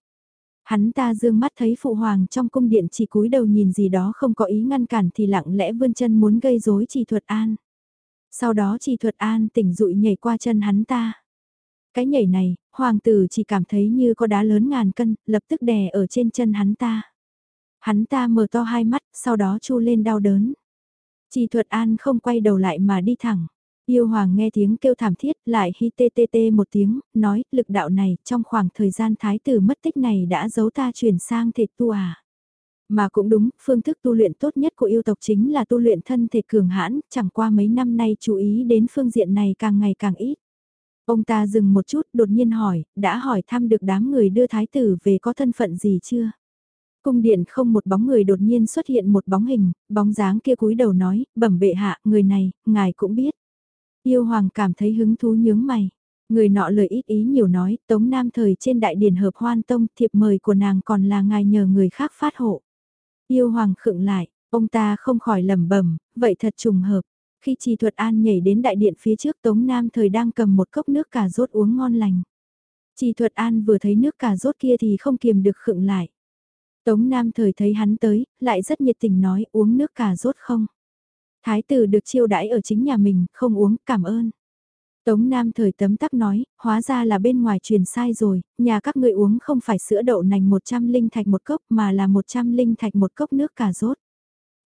Hắn ta dương mắt thấy phụ hoàng trong cung điện chỉ cúi đầu nhìn gì đó không có ý ngăn cản thì lặng lẽ vươn chân muốn gây rối chỉ thuật an. Sau đó chỉ thuật an tỉnh dụi nhảy qua chân hắn ta. Cái nhảy này, hoàng tử chỉ cảm thấy như có đá lớn ngàn cân, lập tức đè ở trên chân hắn ta. Hắn ta mở to hai mắt, sau đó chu lên đau đớn. Chỉ thuật an không quay đầu lại mà đi thẳng. Yêu hoàng nghe tiếng kêu thảm thiết lại hi tê tê tê một tiếng, nói lực đạo này trong khoảng thời gian thái tử mất tích này đã giấu ta chuyển sang thể tu à. Mà cũng đúng, phương thức tu luyện tốt nhất của yêu tộc chính là tu luyện thân thể cường hãn, chẳng qua mấy năm nay chú ý đến phương diện này càng ngày càng ít. Ông ta dừng một chút đột nhiên hỏi, đã hỏi thăm được đám người đưa thái tử về có thân phận gì chưa? Cung điện không một bóng người đột nhiên xuất hiện một bóng hình, bóng dáng kia cúi đầu nói, bẩm bệ hạ, người này, ngài cũng biết. Yêu hoàng cảm thấy hứng thú nhướng mày. Người nọ lời ít ý nhiều nói, Tống Nam thời trên đại điển hợp hoan tông, thiệp mời của nàng còn là ngài nhờ người khác phát hộ. Yêu hoàng khựng lại, ông ta không khỏi lẩm bẩm, vậy thật trùng hợp. Khi Trì Thuật An nhảy đến đại điện phía trước Tống Nam thời đang cầm một cốc nước cà rốt uống ngon lành. Trì Thuật An vừa thấy nước cà rốt kia thì không kiềm được khựng lại. Tống Nam thời thấy hắn tới, lại rất nhiệt tình nói uống nước cà rốt không. Thái tử được chiêu đãi ở chính nhà mình, không uống, cảm ơn. Tống Nam thời tấm tắc nói, hóa ra là bên ngoài truyền sai rồi, nhà các người uống không phải sữa đậu nành 100 linh thạch một cốc mà là 100 linh thạch một cốc nước cà rốt.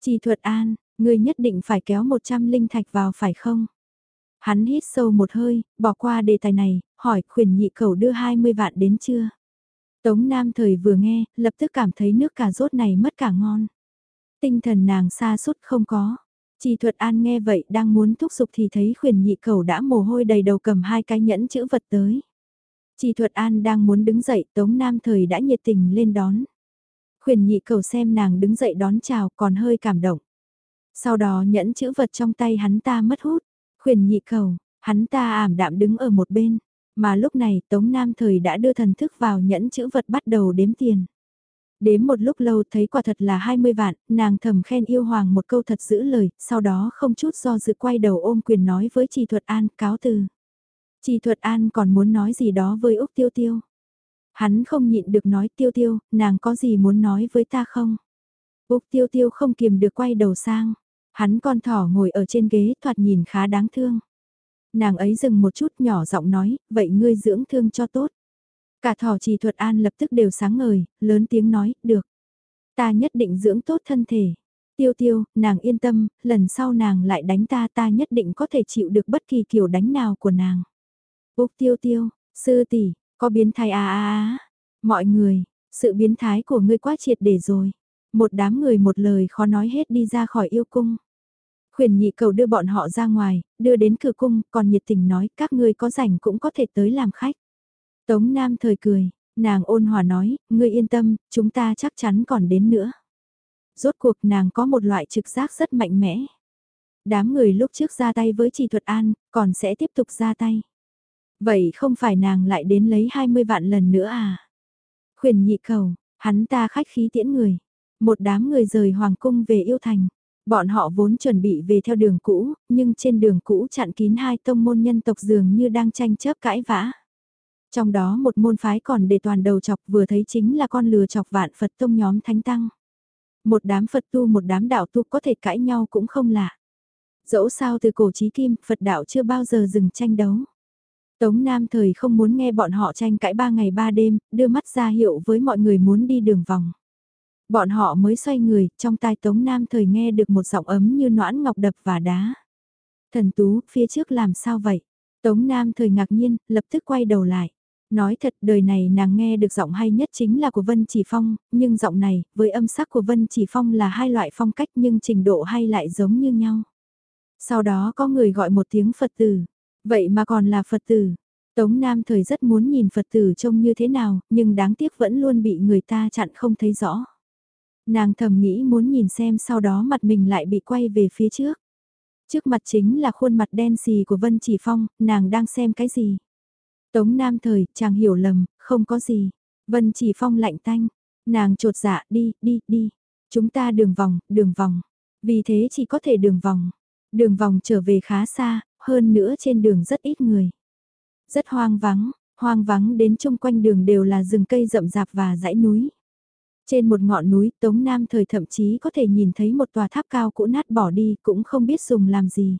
Chỉ thuật an, ngươi nhất định phải kéo 100 linh thạch vào phải không? Hắn hít sâu một hơi, bỏ qua đề tài này, hỏi khuyển nhị cầu đưa 20 vạn đến chưa? Tống Nam thời vừa nghe, lập tức cảm thấy nước cà rốt này mất cả ngon. Tinh thần nàng xa suốt không có. Chỉ thuật an nghe vậy đang muốn thúc giục thì thấy khuyển nhị cầu đã mồ hôi đầy đầu cầm hai cái nhẫn chữ vật tới. Chỉ thuật an đang muốn đứng dậy Tống Nam thời đã nhiệt tình lên đón. Khuyển nhị cầu xem nàng đứng dậy đón chào còn hơi cảm động. Sau đó nhẫn chữ vật trong tay hắn ta mất hút. Khuyển nhị cầu, hắn ta ảm đạm đứng ở một bên. Mà lúc này Tống Nam Thời đã đưa thần thức vào nhẫn chữ vật bắt đầu đếm tiền. Đếm một lúc lâu thấy quả thật là 20 vạn, nàng thầm khen yêu hoàng một câu thật giữ lời, sau đó không chút do dự quay đầu ôm quyền nói với trì thuật an cáo từ. Trì Thuật An còn muốn nói gì đó với Úc Tiêu Tiêu. Hắn không nhịn được nói Tiêu Tiêu, nàng có gì muốn nói với ta không? Úc Tiêu Tiêu không kiềm được quay đầu sang. Hắn con thỏ ngồi ở trên ghế thoạt nhìn khá đáng thương. Nàng ấy dừng một chút nhỏ giọng nói, vậy ngươi dưỡng thương cho tốt. Cả thỏ trì thuật an lập tức đều sáng ngời, lớn tiếng nói, được. Ta nhất định dưỡng tốt thân thể. Tiêu tiêu, nàng yên tâm, lần sau nàng lại đánh ta ta nhất định có thể chịu được bất kỳ kiểu đánh nào của nàng. Úc tiêu tiêu, sư tỷ, có biến thái à à à. à. Mọi người, sự biến thái của ngươi quá triệt để rồi. Một đám người một lời khó nói hết đi ra khỏi yêu cung. Khuyển nhị cầu đưa bọn họ ra ngoài, đưa đến cửa cung, còn nhiệt tình nói các ngươi có rảnh cũng có thể tới làm khách. Tống Nam thời cười, nàng ôn hòa nói, ngươi yên tâm, chúng ta chắc chắn còn đến nữa. Rốt cuộc nàng có một loại trực giác rất mạnh mẽ. Đám người lúc trước ra tay với Trì Thuật An, còn sẽ tiếp tục ra tay. Vậy không phải nàng lại đến lấy 20 vạn lần nữa à? Khuyển nhị cầu, hắn ta khách khí tiễn người. Một đám người rời Hoàng Cung về yêu thành. Bọn họ vốn chuẩn bị về theo đường cũ, nhưng trên đường cũ chặn kín hai tông môn nhân tộc dường như đang tranh chấp cãi vã. Trong đó một môn phái còn để toàn đầu chọc vừa thấy chính là con lừa chọc vạn Phật tông nhóm thánh tăng. Một đám Phật tu một đám đạo tu có thể cãi nhau cũng không lạ. Dẫu sao từ cổ chí kim, Phật đạo chưa bao giờ dừng tranh đấu. Tống Nam thời không muốn nghe bọn họ tranh cãi ba ngày ba đêm, đưa mắt ra hiệu với mọi người muốn đi đường vòng. Bọn họ mới xoay người, trong tai Tống Nam thời nghe được một giọng ấm như noãn ngọc đập và đá. Thần Tú, phía trước làm sao vậy? Tống Nam thời ngạc nhiên, lập tức quay đầu lại. Nói thật đời này nàng nghe được giọng hay nhất chính là của Vân Chỉ Phong, nhưng giọng này, với âm sắc của Vân Chỉ Phong là hai loại phong cách nhưng trình độ hay lại giống như nhau. Sau đó có người gọi một tiếng Phật tử, vậy mà còn là Phật tử. Tống Nam thời rất muốn nhìn Phật tử trông như thế nào, nhưng đáng tiếc vẫn luôn bị người ta chặn không thấy rõ. Nàng thầm nghĩ muốn nhìn xem sau đó mặt mình lại bị quay về phía trước. Trước mặt chính là khuôn mặt đen xì của Vân Chỉ Phong, nàng đang xem cái gì? Tống Nam thời, chàng hiểu lầm, không có gì. Vân Chỉ Phong lạnh tanh, nàng trột dạ đi, đi, đi. Chúng ta đường vòng, đường vòng. Vì thế chỉ có thể đường vòng. Đường vòng trở về khá xa, hơn nữa trên đường rất ít người. Rất hoang vắng, hoang vắng đến chung quanh đường đều là rừng cây rậm rạp và dãy núi. Trên một ngọn núi Tống Nam thời thậm chí có thể nhìn thấy một tòa tháp cao cũ nát bỏ đi cũng không biết dùng làm gì.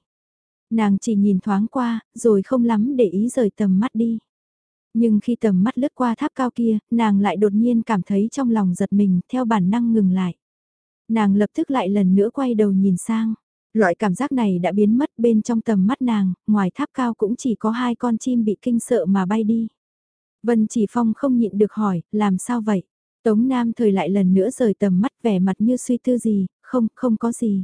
Nàng chỉ nhìn thoáng qua, rồi không lắm để ý rời tầm mắt đi. Nhưng khi tầm mắt lướt qua tháp cao kia, nàng lại đột nhiên cảm thấy trong lòng giật mình, theo bản năng ngừng lại. Nàng lập tức lại lần nữa quay đầu nhìn sang. Loại cảm giác này đã biến mất bên trong tầm mắt nàng, ngoài tháp cao cũng chỉ có hai con chim bị kinh sợ mà bay đi. Vân Chỉ Phong không nhịn được hỏi, làm sao vậy? Tống Nam thời lại lần nữa rời tầm mắt vẻ mặt như suy tư gì, không, không có gì.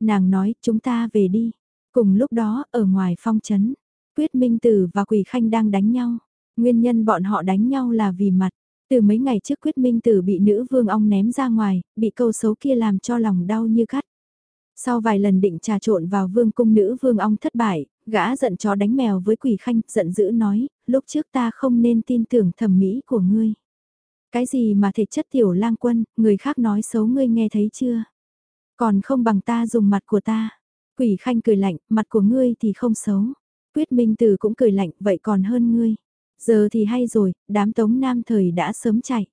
Nàng nói, chúng ta về đi. Cùng lúc đó, ở ngoài phong trấn, Quyết Minh Tử và Quỷ Khanh đang đánh nhau. Nguyên nhân bọn họ đánh nhau là vì mặt. Từ mấy ngày trước Quyết Minh Tử bị nữ vương ong ném ra ngoài, bị câu xấu kia làm cho lòng đau như cắt. Sau vài lần định trà trộn vào vương cung nữ vương ong thất bại, gã giận chó đánh mèo với quỷ khanh, giận dữ nói, lúc trước ta không nên tin tưởng thẩm mỹ của ngươi. Cái gì mà thể chất tiểu lang quân, người khác nói xấu ngươi nghe thấy chưa? Còn không bằng ta dùng mặt của ta. Quỷ khanh cười lạnh, mặt của ngươi thì không xấu. Quyết Minh Tử cũng cười lạnh, vậy còn hơn ngươi. Giờ thì hay rồi, đám tống nam thời đã sớm chạy.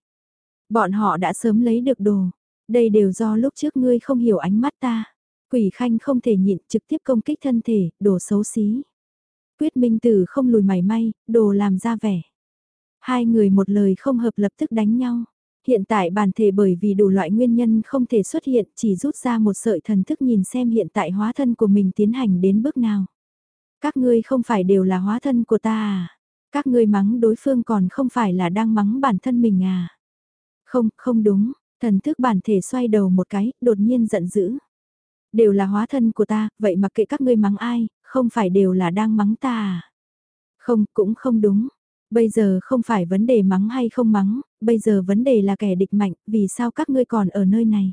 Bọn họ đã sớm lấy được đồ. Đây đều do lúc trước ngươi không hiểu ánh mắt ta. Quỷ khanh không thể nhịn trực tiếp công kích thân thể, đồ xấu xí. Quyết Minh Tử không lùi mảy may, đồ làm ra vẻ. Hai người một lời không hợp lập tức đánh nhau. Hiện tại bản thể bởi vì đủ loại nguyên nhân không thể xuất hiện chỉ rút ra một sợi thần thức nhìn xem hiện tại hóa thân của mình tiến hành đến bước nào. Các ngươi không phải đều là hóa thân của ta à? Các ngươi mắng đối phương còn không phải là đang mắng bản thân mình à? Không, không đúng, thần thức bản thể xoay đầu một cái, đột nhiên giận dữ. Đều là hóa thân của ta, vậy mặc kệ các ngươi mắng ai, không phải đều là đang mắng ta à? Không, cũng không đúng. Bây giờ không phải vấn đề mắng hay không mắng, bây giờ vấn đề là kẻ địch mạnh, vì sao các ngươi còn ở nơi này?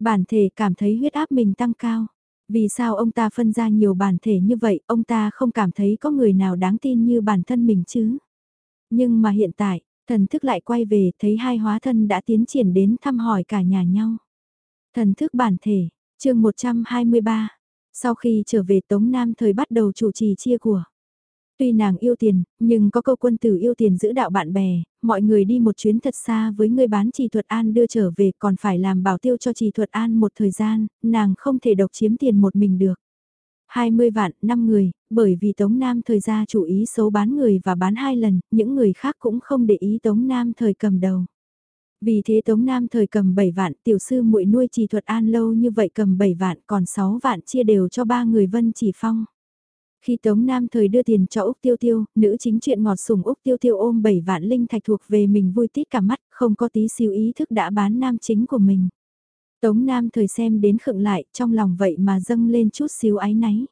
Bản thể cảm thấy huyết áp mình tăng cao. Vì sao ông ta phân ra nhiều bản thể như vậy, ông ta không cảm thấy có người nào đáng tin như bản thân mình chứ? Nhưng mà hiện tại, thần thức lại quay về, thấy hai hóa thân đã tiến triển đến thăm hỏi cả nhà nhau. Thần thức bản thể, chương 123. Sau khi trở về Tống Nam thời bắt đầu chủ trì chia của. Tuy nàng yêu tiền, nhưng có câu quân tử yêu tiền giữ đạo bạn bè, mọi người đi một chuyến thật xa với người bán trì thuật an đưa trở về còn phải làm bảo tiêu cho trì thuật an một thời gian, nàng không thể độc chiếm tiền một mình được. 20 vạn, 5 người, bởi vì Tống Nam thời ra chủ ý xấu bán người và bán hai lần, những người khác cũng không để ý Tống Nam thời cầm đầu. Vì thế Tống Nam thời cầm 7 vạn, tiểu sư muội nuôi trì thuật an lâu như vậy cầm 7 vạn, còn 6 vạn chia đều cho ba người Vân Chỉ Phong. Khi Tống Nam thời đưa tiền cho Úc Tiêu Tiêu, nữ chính chuyện ngọt sùng Úc Tiêu Tiêu ôm 7 vạn linh thạch thuộc về mình vui tít cả mắt, không có tí siêu ý thức đã bán nam chính của mình. Tống Nam thời xem đến khựng lại, trong lòng vậy mà dâng lên chút xíu ái náy.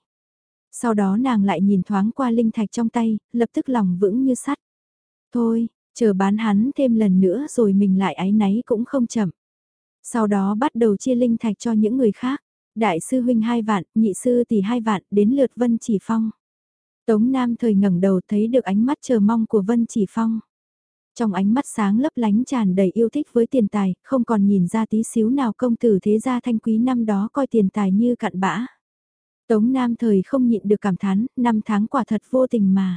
Sau đó nàng lại nhìn thoáng qua linh thạch trong tay, lập tức lòng vững như sắt. Thôi, chờ bán hắn thêm lần nữa rồi mình lại ái náy cũng không chậm. Sau đó bắt đầu chia linh thạch cho những người khác. Đại sư huynh hai vạn, nhị sư tỷ hai vạn, đến lượt Vân Chỉ Phong. Tống Nam thời ngẩng đầu thấy được ánh mắt chờ mong của Vân Chỉ Phong. Trong ánh mắt sáng lấp lánh tràn đầy yêu thích với tiền tài, không còn nhìn ra tí xíu nào công tử thế gia thanh quý năm đó coi tiền tài như cặn bã. Tống Nam thời không nhịn được cảm thán, năm tháng quả thật vô tình mà.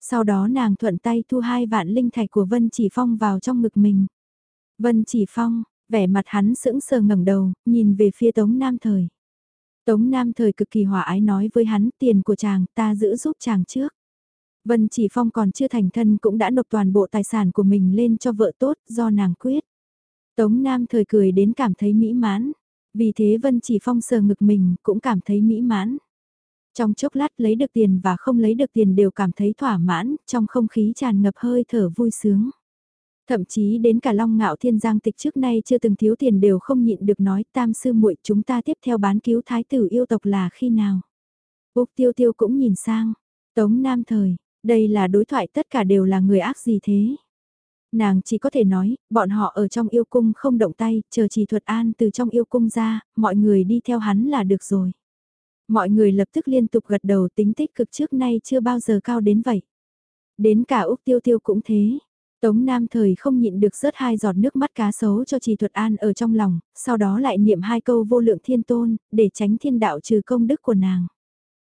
Sau đó nàng thuận tay thu hai vạn linh thạch của Vân Chỉ Phong vào trong ngực mình. Vân Chỉ Phong, vẻ mặt hắn sững sờ ngẩng đầu, nhìn về phía Tống Nam Thời. Tống Nam Thời cực kỳ hòa ái nói với hắn tiền của chàng ta giữ giúp chàng trước. Vân Chỉ Phong còn chưa thành thân cũng đã nộp toàn bộ tài sản của mình lên cho vợ tốt do nàng quyết. Tống Nam Thời cười đến cảm thấy mỹ mãn. Vì thế Vân Chỉ Phong sờ ngực mình cũng cảm thấy mỹ mãn. Trong chốc lát lấy được tiền và không lấy được tiền đều cảm thấy thỏa mãn, trong không khí tràn ngập hơi thở vui sướng. Thậm chí đến cả Long Ngạo Thiên Giang tịch trước nay chưa từng thiếu tiền đều không nhịn được nói tam sư muội chúng ta tiếp theo bán cứu thái tử yêu tộc là khi nào. Úc Tiêu Tiêu cũng nhìn sang, Tống Nam Thời, đây là đối thoại tất cả đều là người ác gì thế. Nàng chỉ có thể nói, bọn họ ở trong yêu cung không động tay, chờ chỉ thuật an từ trong yêu cung ra, mọi người đi theo hắn là được rồi. Mọi người lập tức liên tục gật đầu tính tích cực trước nay chưa bao giờ cao đến vậy. Đến cả Úc Tiêu Tiêu cũng thế. Tống Nam thời không nhịn được rớt hai giọt nước mắt cá sấu cho Trì Thuật An ở trong lòng, sau đó lại niệm hai câu vô lượng thiên tôn, để tránh thiên đạo trừ công đức của nàng.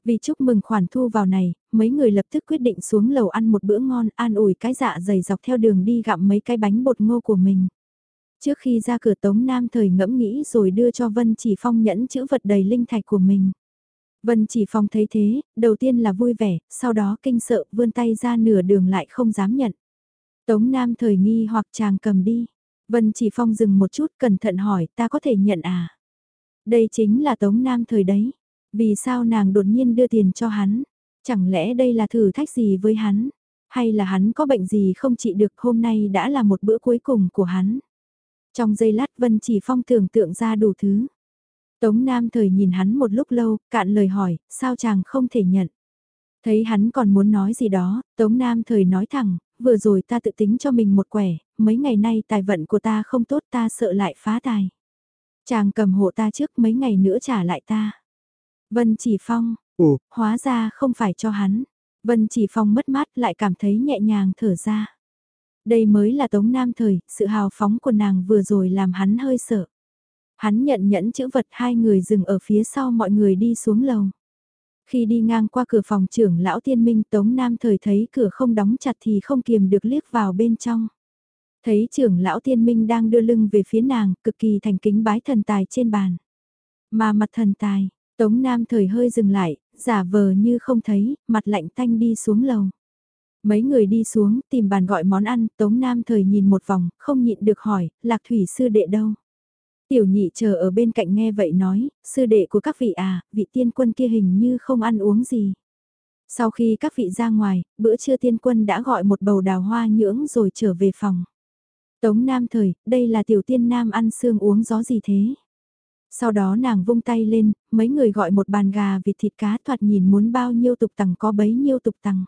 Vì chúc mừng khoản thu vào này, mấy người lập tức quyết định xuống lầu ăn một bữa ngon, an ủi cái dạ dày dọc theo đường đi gặm mấy cái bánh bột ngô của mình. Trước khi ra cửa Tống Nam thời ngẫm nghĩ rồi đưa cho Vân Chỉ Phong nhẫn chữ vật đầy linh thạch của mình. Vân Chỉ Phong thấy thế, đầu tiên là vui vẻ, sau đó kinh sợ vươn tay ra nửa đường lại không dám nhận. Tống Nam thời nghi hoặc chàng cầm đi. Vân Chỉ Phong dừng một chút cẩn thận hỏi ta có thể nhận à? Đây chính là Tống Nam thời đấy. Vì sao nàng đột nhiên đưa tiền cho hắn? Chẳng lẽ đây là thử thách gì với hắn? Hay là hắn có bệnh gì không trị được hôm nay đã là một bữa cuối cùng của hắn? Trong giây lát Vân Chỉ Phong tưởng tượng ra đủ thứ. Tống Nam thời nhìn hắn một lúc lâu, cạn lời hỏi, sao chàng không thể nhận? Thấy hắn còn muốn nói gì đó, Tống Nam thời nói thẳng, vừa rồi ta tự tính cho mình một quẻ, mấy ngày nay tài vận của ta không tốt ta sợ lại phá tài. Chàng cầm hộ ta trước mấy ngày nữa trả lại ta. Vân Chỉ Phong, Ồ. hóa ra không phải cho hắn. Vân Chỉ Phong mất mát lại cảm thấy nhẹ nhàng thở ra. Đây mới là Tống Nam thời, sự hào phóng của nàng vừa rồi làm hắn hơi sợ. Hắn nhận nhẫn chữ vật hai người dừng ở phía sau mọi người đi xuống lầu. Khi đi ngang qua cửa phòng trưởng lão tiên minh Tống Nam thời thấy cửa không đóng chặt thì không kiềm được liếc vào bên trong. Thấy trưởng lão tiên minh đang đưa lưng về phía nàng, cực kỳ thành kính bái thần tài trên bàn. Mà mặt thần tài, Tống Nam thời hơi dừng lại, giả vờ như không thấy, mặt lạnh tanh đi xuống lầu. Mấy người đi xuống, tìm bàn gọi món ăn, Tống Nam thời nhìn một vòng, không nhịn được hỏi, lạc thủy sư đệ đâu? Tiểu nhị chờ ở bên cạnh nghe vậy nói, sư đệ của các vị à, vị tiên quân kia hình như không ăn uống gì. Sau khi các vị ra ngoài, bữa trưa tiên quân đã gọi một bầu đào hoa nhưỡng rồi trở về phòng. Tống Nam thời, đây là tiểu tiên nam ăn xương uống gió gì thế? Sau đó nàng vung tay lên, mấy người gọi một bàn gà vịt thịt cá thoạt nhìn muốn bao nhiêu tục tằng có bấy nhiêu tục tằng.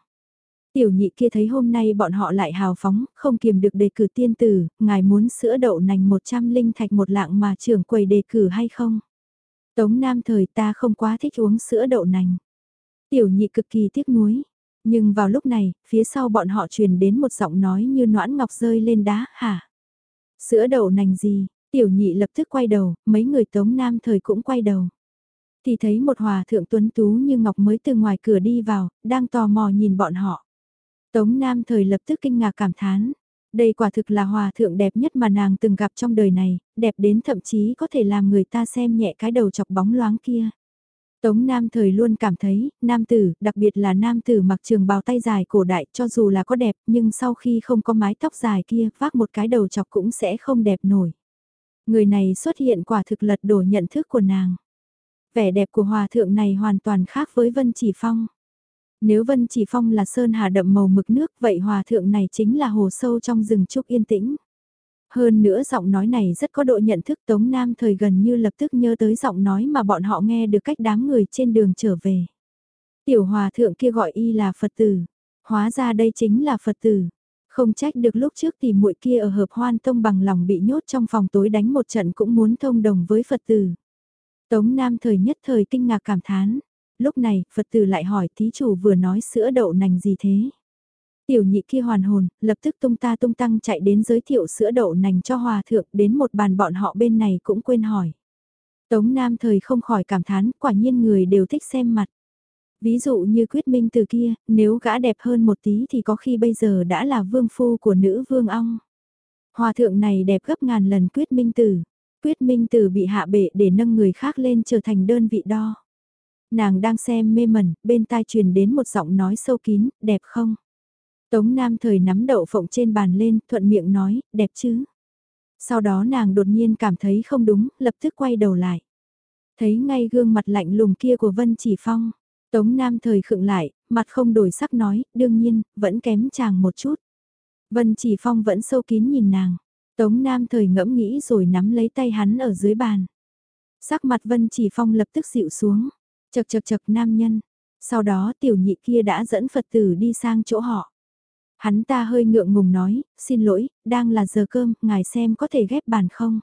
Tiểu nhị kia thấy hôm nay bọn họ lại hào phóng, không kiềm được đề cử tiên tử, ngài muốn sữa đậu nành 100 linh thạch một lạng mà trưởng quầy đề cử hay không? Tống Nam thời ta không quá thích uống sữa đậu nành. Tiểu nhị cực kỳ tiếc nuối. Nhưng vào lúc này, phía sau bọn họ truyền đến một giọng nói như noãn ngọc rơi lên đá, hả? Sữa đậu nành gì? Tiểu nhị lập tức quay đầu, mấy người Tống Nam thời cũng quay đầu. Thì thấy một hòa thượng tuấn tú như ngọc mới từ ngoài cửa đi vào, đang tò mò nhìn bọn họ. Tống Nam thời lập tức kinh ngạc cảm thán. Đây quả thực là hòa thượng đẹp nhất mà nàng từng gặp trong đời này, đẹp đến thậm chí có thể làm người ta xem nhẹ cái đầu chọc bóng loáng kia. Tống Nam thời luôn cảm thấy, nam tử, đặc biệt là nam tử mặc trường bào tay dài cổ đại cho dù là có đẹp nhưng sau khi không có mái tóc dài kia vác một cái đầu chọc cũng sẽ không đẹp nổi. Người này xuất hiện quả thực lật đổ nhận thức của nàng. Vẻ đẹp của hòa thượng này hoàn toàn khác với Vân Chỉ Phong. Nếu Vân Chỉ Phong là sơn hà đậm màu mực nước vậy hòa thượng này chính là hồ sâu trong rừng trúc yên tĩnh. Hơn nữa giọng nói này rất có độ nhận thức Tống Nam thời gần như lập tức nhớ tới giọng nói mà bọn họ nghe được cách đám người trên đường trở về. Tiểu hòa thượng kia gọi y là Phật tử, hóa ra đây chính là Phật tử. Không trách được lúc trước thì muội kia ở hợp hoan tông bằng lòng bị nhốt trong phòng tối đánh một trận cũng muốn thông đồng với Phật tử. Tống Nam thời nhất thời kinh ngạc cảm thán. Lúc này, Phật tử lại hỏi thí chủ vừa nói sữa đậu nành gì thế? Tiểu nhị kia hoàn hồn, lập tức tung ta tung tăng chạy đến giới thiệu sữa đậu nành cho hòa thượng đến một bàn bọn họ bên này cũng quên hỏi. Tống Nam thời không khỏi cảm thán, quả nhiên người đều thích xem mặt. Ví dụ như quyết minh từ kia, nếu gã đẹp hơn một tí thì có khi bây giờ đã là vương phu của nữ vương ong. Hòa thượng này đẹp gấp ngàn lần quyết minh tử. Quyết minh tử bị hạ bệ để nâng người khác lên trở thành đơn vị đo. Nàng đang xem mê mẩn, bên tai truyền đến một giọng nói sâu kín, đẹp không? Tống Nam thời nắm đậu phộng trên bàn lên, thuận miệng nói, đẹp chứ? Sau đó nàng đột nhiên cảm thấy không đúng, lập tức quay đầu lại. Thấy ngay gương mặt lạnh lùng kia của Vân Chỉ Phong. Tống Nam thời khựng lại, mặt không đổi sắc nói, đương nhiên, vẫn kém chàng một chút. Vân Chỉ Phong vẫn sâu kín nhìn nàng. Tống Nam thời ngẫm nghĩ rồi nắm lấy tay hắn ở dưới bàn. Sắc mặt Vân Chỉ Phong lập tức dịu xuống. Chật chật chật nam nhân. Sau đó tiểu nhị kia đã dẫn Phật tử đi sang chỗ họ. Hắn ta hơi ngượng ngùng nói, xin lỗi, đang là giờ cơm, ngài xem có thể ghép bàn không?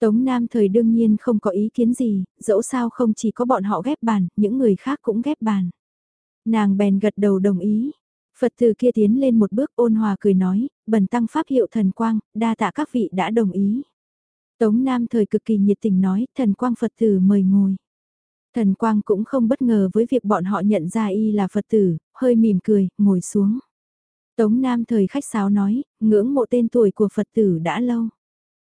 Tống Nam thời đương nhiên không có ý kiến gì, dẫu sao không chỉ có bọn họ ghép bàn, những người khác cũng ghép bàn. Nàng bèn gật đầu đồng ý. Phật tử kia tiến lên một bước ôn hòa cười nói, bần tăng pháp hiệu thần quang, đa tạ các vị đã đồng ý. Tống Nam thời cực kỳ nhiệt tình nói, thần quang Phật tử mời ngồi. Thần quang cũng không bất ngờ với việc bọn họ nhận ra y là Phật tử, hơi mỉm cười, ngồi xuống. Tống Nam thời khách sáo nói, ngưỡng mộ tên tuổi của Phật tử đã lâu.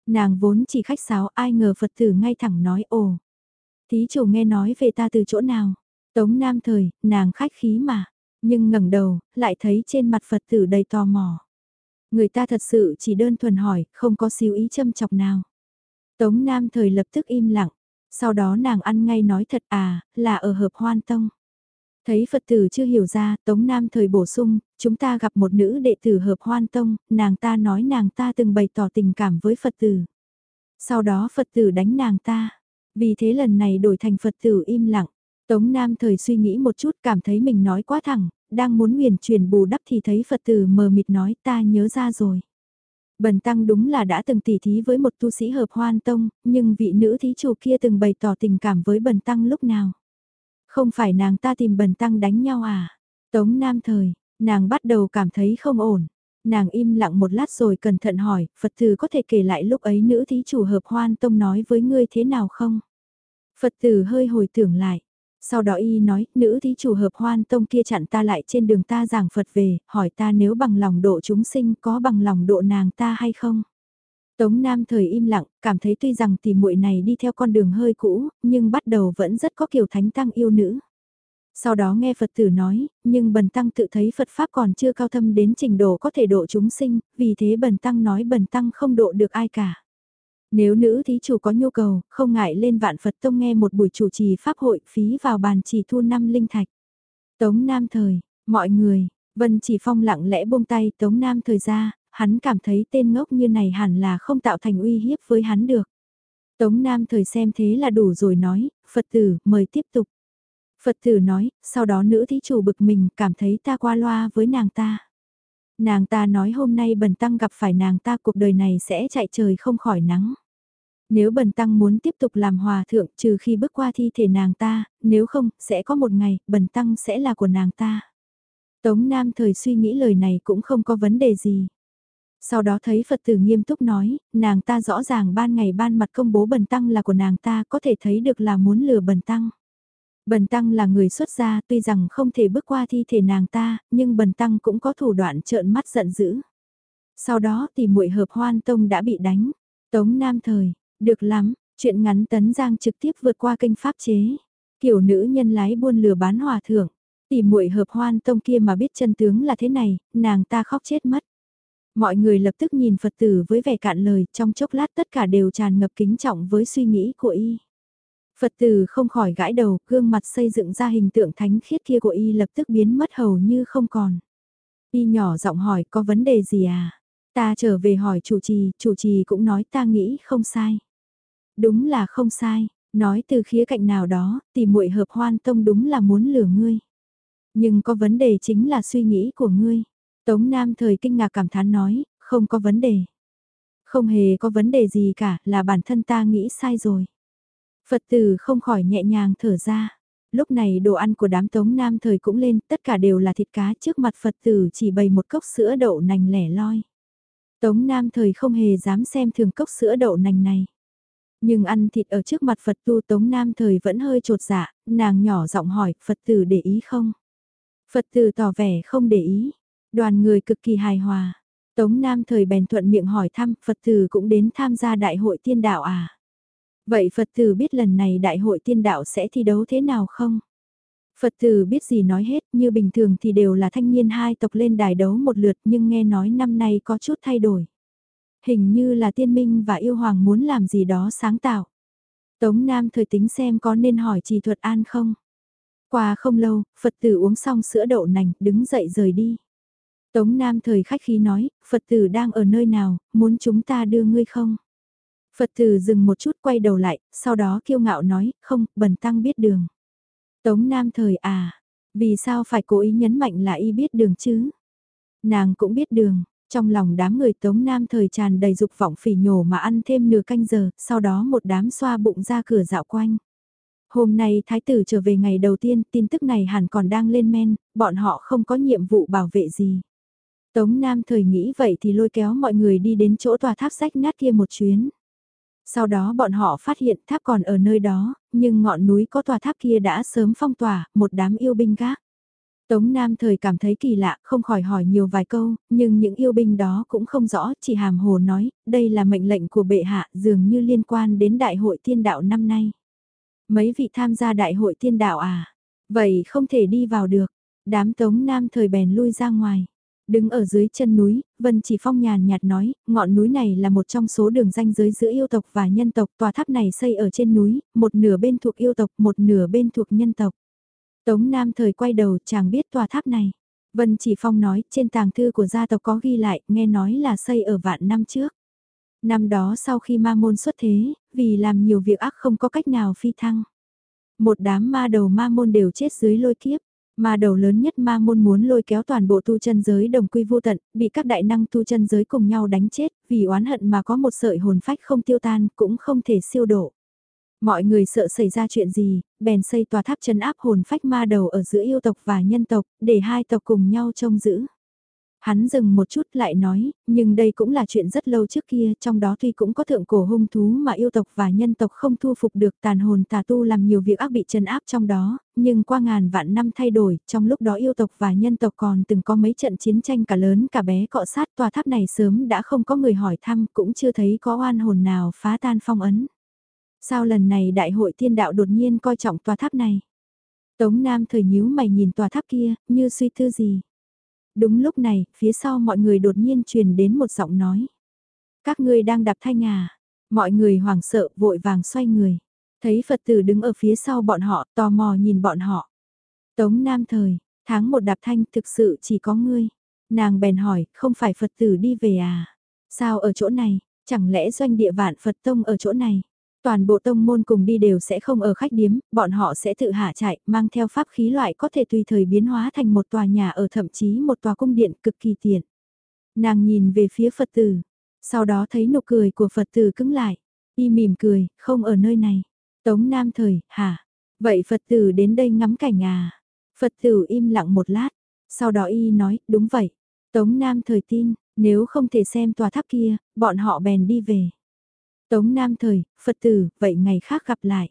Nàng vốn chỉ khách sáo ai ngờ Phật tử ngay thẳng nói ồ. Thí chủ nghe nói về ta từ chỗ nào? Tống Nam thời, nàng khách khí mà. Nhưng ngẩng đầu, lại thấy trên mặt Phật tử đầy tò mò. Người ta thật sự chỉ đơn thuần hỏi, không có siêu ý châm chọc nào. Tống Nam thời lập tức im lặng. Sau đó nàng ăn ngay nói thật à, là ở hợp hoan tông. Thấy Phật tử chưa hiểu ra, Tống Nam thời bổ sung, chúng ta gặp một nữ đệ tử hợp hoan tông, nàng ta nói nàng ta từng bày tỏ tình cảm với Phật tử. Sau đó Phật tử đánh nàng ta. Vì thế lần này đổi thành Phật tử im lặng. Tống Nam thời suy nghĩ một chút cảm thấy mình nói quá thẳng, đang muốn nguyền truyền bù đắp thì thấy Phật tử mờ mịt nói ta nhớ ra rồi. Bần tăng đúng là đã từng tỉ thí với một tu sĩ hợp hoan tông, nhưng vị nữ thí chủ kia từng bày tỏ tình cảm với bần tăng lúc nào. Không phải nàng ta tìm bần tăng đánh nhau à? Tống Nam thời, nàng bắt đầu cảm thấy không ổn. Nàng im lặng một lát rồi cẩn thận hỏi, Phật tử có thể kể lại lúc ấy nữ thí chủ hợp hoan tông nói với ngươi thế nào không? Phật tử hơi hồi tưởng lại. Sau đó y nói, nữ thí chủ hợp hoan tông kia chặn ta lại trên đường ta giảng Phật về, hỏi ta nếu bằng lòng độ chúng sinh có bằng lòng độ nàng ta hay không? Tống Nam thời im lặng, cảm thấy tuy rằng tỷ muội này đi theo con đường hơi cũ, nhưng bắt đầu vẫn rất có kiểu thánh tăng yêu nữ. Sau đó nghe Phật tử nói, nhưng bần tăng tự thấy Phật Pháp còn chưa cao thâm đến trình độ có thể độ chúng sinh, vì thế bần tăng nói bần tăng không độ được ai cả. Nếu nữ thí chủ có nhu cầu, không ngại lên vạn Phật Tông nghe một buổi chủ trì Pháp hội phí vào bàn chỉ thu năm linh thạch. Tống Nam Thời, mọi người, Vân Chỉ Phong lặng lẽ buông tay Tống Nam Thời ra, hắn cảm thấy tên ngốc như này hẳn là không tạo thành uy hiếp với hắn được. Tống Nam Thời xem thế là đủ rồi nói, Phật tử, mời tiếp tục. Phật tử nói, sau đó nữ thí chủ bực mình cảm thấy ta qua loa với nàng ta. Nàng ta nói hôm nay bần tăng gặp phải nàng ta cuộc đời này sẽ chạy trời không khỏi nắng. Nếu bần tăng muốn tiếp tục làm hòa thượng trừ khi bước qua thi thể nàng ta, nếu không, sẽ có một ngày, bần tăng sẽ là của nàng ta. Tống Nam thời suy nghĩ lời này cũng không có vấn đề gì. Sau đó thấy Phật tử nghiêm túc nói, nàng ta rõ ràng ban ngày ban mặt công bố bần tăng là của nàng ta có thể thấy được là muốn lừa bần tăng. Bần tăng là người xuất gia tuy rằng không thể bước qua thi thể nàng ta, nhưng bần tăng cũng có thủ đoạn trợn mắt giận dữ. Sau đó thì muội hợp hoan tông đã bị đánh. Tống Nam Thời, được lắm, chuyện ngắn tấn giang trực tiếp vượt qua kênh pháp chế. Kiểu nữ nhân lái buôn lừa bán hòa thượng. tỉ muội hợp hoan tông kia mà biết chân tướng là thế này, nàng ta khóc chết mất. Mọi người lập tức nhìn Phật tử với vẻ cạn lời, trong chốc lát tất cả đều tràn ngập kính trọng với suy nghĩ của y. Phật tử không khỏi gãi đầu, gương mặt xây dựng ra hình tượng thánh khiết kia của y lập tức biến mất hầu như không còn. Y nhỏ giọng hỏi có vấn đề gì à? Ta trở về hỏi chủ trì, chủ trì cũng nói ta nghĩ không sai. Đúng là không sai, nói từ khía cạnh nào đó, thì muội hợp hoan tông đúng là muốn lừa ngươi. Nhưng có vấn đề chính là suy nghĩ của ngươi. Tống Nam thời kinh ngạc cảm thán nói, không có vấn đề. Không hề có vấn đề gì cả, là bản thân ta nghĩ sai rồi. Phật tử không khỏi nhẹ nhàng thở ra. Lúc này đồ ăn của đám Tống Nam thời cũng lên, tất cả đều là thịt cá trước mặt Phật tử chỉ bày một cốc sữa đậu nành lẻ loi. Tống Nam thời không hề dám xem thường cốc sữa đậu nành này. Nhưng ăn thịt ở trước mặt Phật tu Tống Nam thời vẫn hơi trột dạ, nàng nhỏ giọng hỏi Phật tử để ý không? Phật tử tỏ vẻ không để ý, đoàn người cực kỳ hài hòa. Tống Nam thời bèn thuận miệng hỏi thăm Phật tử cũng đến tham gia đại hội tiên đạo à? Vậy Phật tử biết lần này đại hội tiên đạo sẽ thi đấu thế nào không? Phật tử biết gì nói hết, như bình thường thì đều là thanh niên hai tộc lên đài đấu một lượt nhưng nghe nói năm nay có chút thay đổi. Hình như là tiên minh và yêu hoàng muốn làm gì đó sáng tạo. Tống Nam thời tính xem có nên hỏi trì thuật an không? Qua không lâu, Phật tử uống xong sữa đậu nành, đứng dậy rời đi. Tống Nam thời khách khí nói, Phật tử đang ở nơi nào, muốn chúng ta đưa ngươi không? Phật tử dừng một chút quay đầu lại, sau đó kiêu ngạo nói, không, bần tăng biết đường. Tống Nam thời à, vì sao phải cố ý nhấn mạnh là y biết đường chứ? Nàng cũng biết đường, trong lòng đám người Tống Nam thời tràn đầy dục vọng phỉ nhổ mà ăn thêm nửa canh giờ, sau đó một đám xoa bụng ra cửa dạo quanh. Hôm nay Thái tử trở về ngày đầu tiên, tin tức này hẳn còn đang lên men, bọn họ không có nhiệm vụ bảo vệ gì. Tống Nam thời nghĩ vậy thì lôi kéo mọi người đi đến chỗ tòa tháp sách nát kia một chuyến. Sau đó bọn họ phát hiện tháp còn ở nơi đó, nhưng ngọn núi có tòa tháp kia đã sớm phong tỏa, một đám yêu binh gác. Tống Nam thời cảm thấy kỳ lạ, không khỏi hỏi nhiều vài câu, nhưng những yêu binh đó cũng không rõ, chỉ hàm hồ nói, đây là mệnh lệnh của bệ hạ dường như liên quan đến đại hội tiên đạo năm nay. Mấy vị tham gia đại hội tiên đạo à? Vậy không thể đi vào được. Đám Tống Nam thời bèn lui ra ngoài. Đứng ở dưới chân núi, Vân Chỉ Phong nhàn nhạt nói, ngọn núi này là một trong số đường ranh giới giữa yêu tộc và nhân tộc. Tòa tháp này xây ở trên núi, một nửa bên thuộc yêu tộc, một nửa bên thuộc nhân tộc. Tống Nam thời quay đầu chàng biết tòa tháp này. Vân Chỉ Phong nói, trên tàng thư của gia tộc có ghi lại, nghe nói là xây ở vạn năm trước. Năm đó sau khi ma môn xuất thế, vì làm nhiều việc ác không có cách nào phi thăng. Một đám ma đầu ma môn đều chết dưới lôi kiếp. Ma đầu lớn nhất ma môn muốn lôi kéo toàn bộ tu chân giới đồng quy vô tận, bị các đại năng tu chân giới cùng nhau đánh chết, vì oán hận mà có một sợi hồn phách không tiêu tan, cũng không thể siêu độ. Mọi người sợ xảy ra chuyện gì, bèn xây tòa tháp chấn áp hồn phách ma đầu ở giữa yêu tộc và nhân tộc, để hai tộc cùng nhau trông giữ. Hắn dừng một chút lại nói, nhưng đây cũng là chuyện rất lâu trước kia, trong đó tuy cũng có thượng cổ hung thú mà yêu tộc và nhân tộc không thu phục được tàn hồn tà tu làm nhiều việc ác bị trấn áp trong đó, nhưng qua ngàn vạn năm thay đổi, trong lúc đó yêu tộc và nhân tộc còn từng có mấy trận chiến tranh cả lớn cả bé cọ sát tòa tháp này sớm đã không có người hỏi thăm, cũng chưa thấy có oan hồn nào phá tan phong ấn. Sao lần này đại hội tiên đạo đột nhiên coi trọng tòa tháp này? Tống Nam thời nhíu mày nhìn tòa tháp kia, như suy tư gì? Đúng lúc này, phía sau mọi người đột nhiên truyền đến một giọng nói. Các ngươi đang đạp thanh à? Mọi người hoảng sợ vội vàng xoay người. Thấy Phật tử đứng ở phía sau bọn họ, tò mò nhìn bọn họ. Tống Nam Thời, tháng một đạp thanh thực sự chỉ có ngươi. Nàng bèn hỏi, không phải Phật tử đi về à? Sao ở chỗ này, chẳng lẽ doanh địa vạn Phật Tông ở chỗ này? Toàn bộ tông môn cùng đi đều sẽ không ở khách điếm, bọn họ sẽ tự hạ chạy, mang theo pháp khí loại có thể tùy thời biến hóa thành một tòa nhà ở thậm chí một tòa cung điện cực kỳ tiện. Nàng nhìn về phía Phật tử, sau đó thấy nụ cười của Phật tử cứng lại, y mỉm cười, không ở nơi này. Tống Nam Thời, hả? Vậy Phật tử đến đây ngắm cảnh à? Phật tử im lặng một lát, sau đó y nói, đúng vậy. Tống Nam Thời tin, nếu không thể xem tòa tháp kia, bọn họ bèn đi về. Tống Nam Thời, Phật tử, vậy ngày khác gặp lại.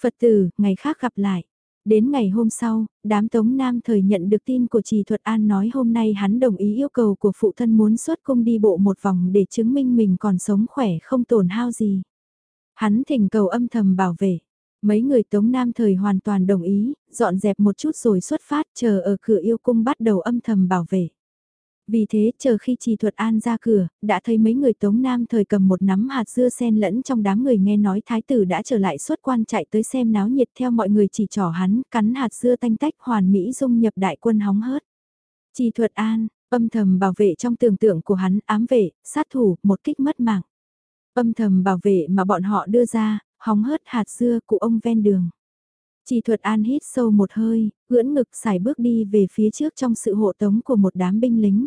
Phật tử, ngày khác gặp lại. Đến ngày hôm sau, đám Tống Nam thời nhận được tin của Trì Thuật An nói hôm nay hắn đồng ý yêu cầu của phụ thân muốn xuất cung đi bộ một vòng để chứng minh mình còn sống khỏe không tổn hao gì. Hắn thỉnh cầu âm thầm bảo vệ. Mấy người Tống Nam thời hoàn toàn đồng ý, dọn dẹp một chút rồi xuất phát chờ ở cửa yêu cung bắt đầu âm thầm bảo vệ. Vì thế, chờ khi Trì Thuật An ra cửa, đã thấy mấy người Tống Nam thời cầm một nắm hạt dưa sen lẫn trong đám người nghe nói Thái tử đã trở lại xuất quan chạy tới xem náo nhiệt theo mọi người chỉ trỏ hắn, cắn hạt dưa tanh tách hoàn mỹ dung nhập đại quân hóng hớt. Trì Thuật An, âm thầm bảo vệ trong tưởng tượng của hắn, ám vệ, sát thủ, một kích mất mạng. Âm thầm bảo vệ mà bọn họ đưa ra, hóng hớt hạt dưa của ông ven đường. Chỉ thuật an hít sâu một hơi, ưỡn ngực xài bước đi về phía trước trong sự hộ tống của một đám binh lính.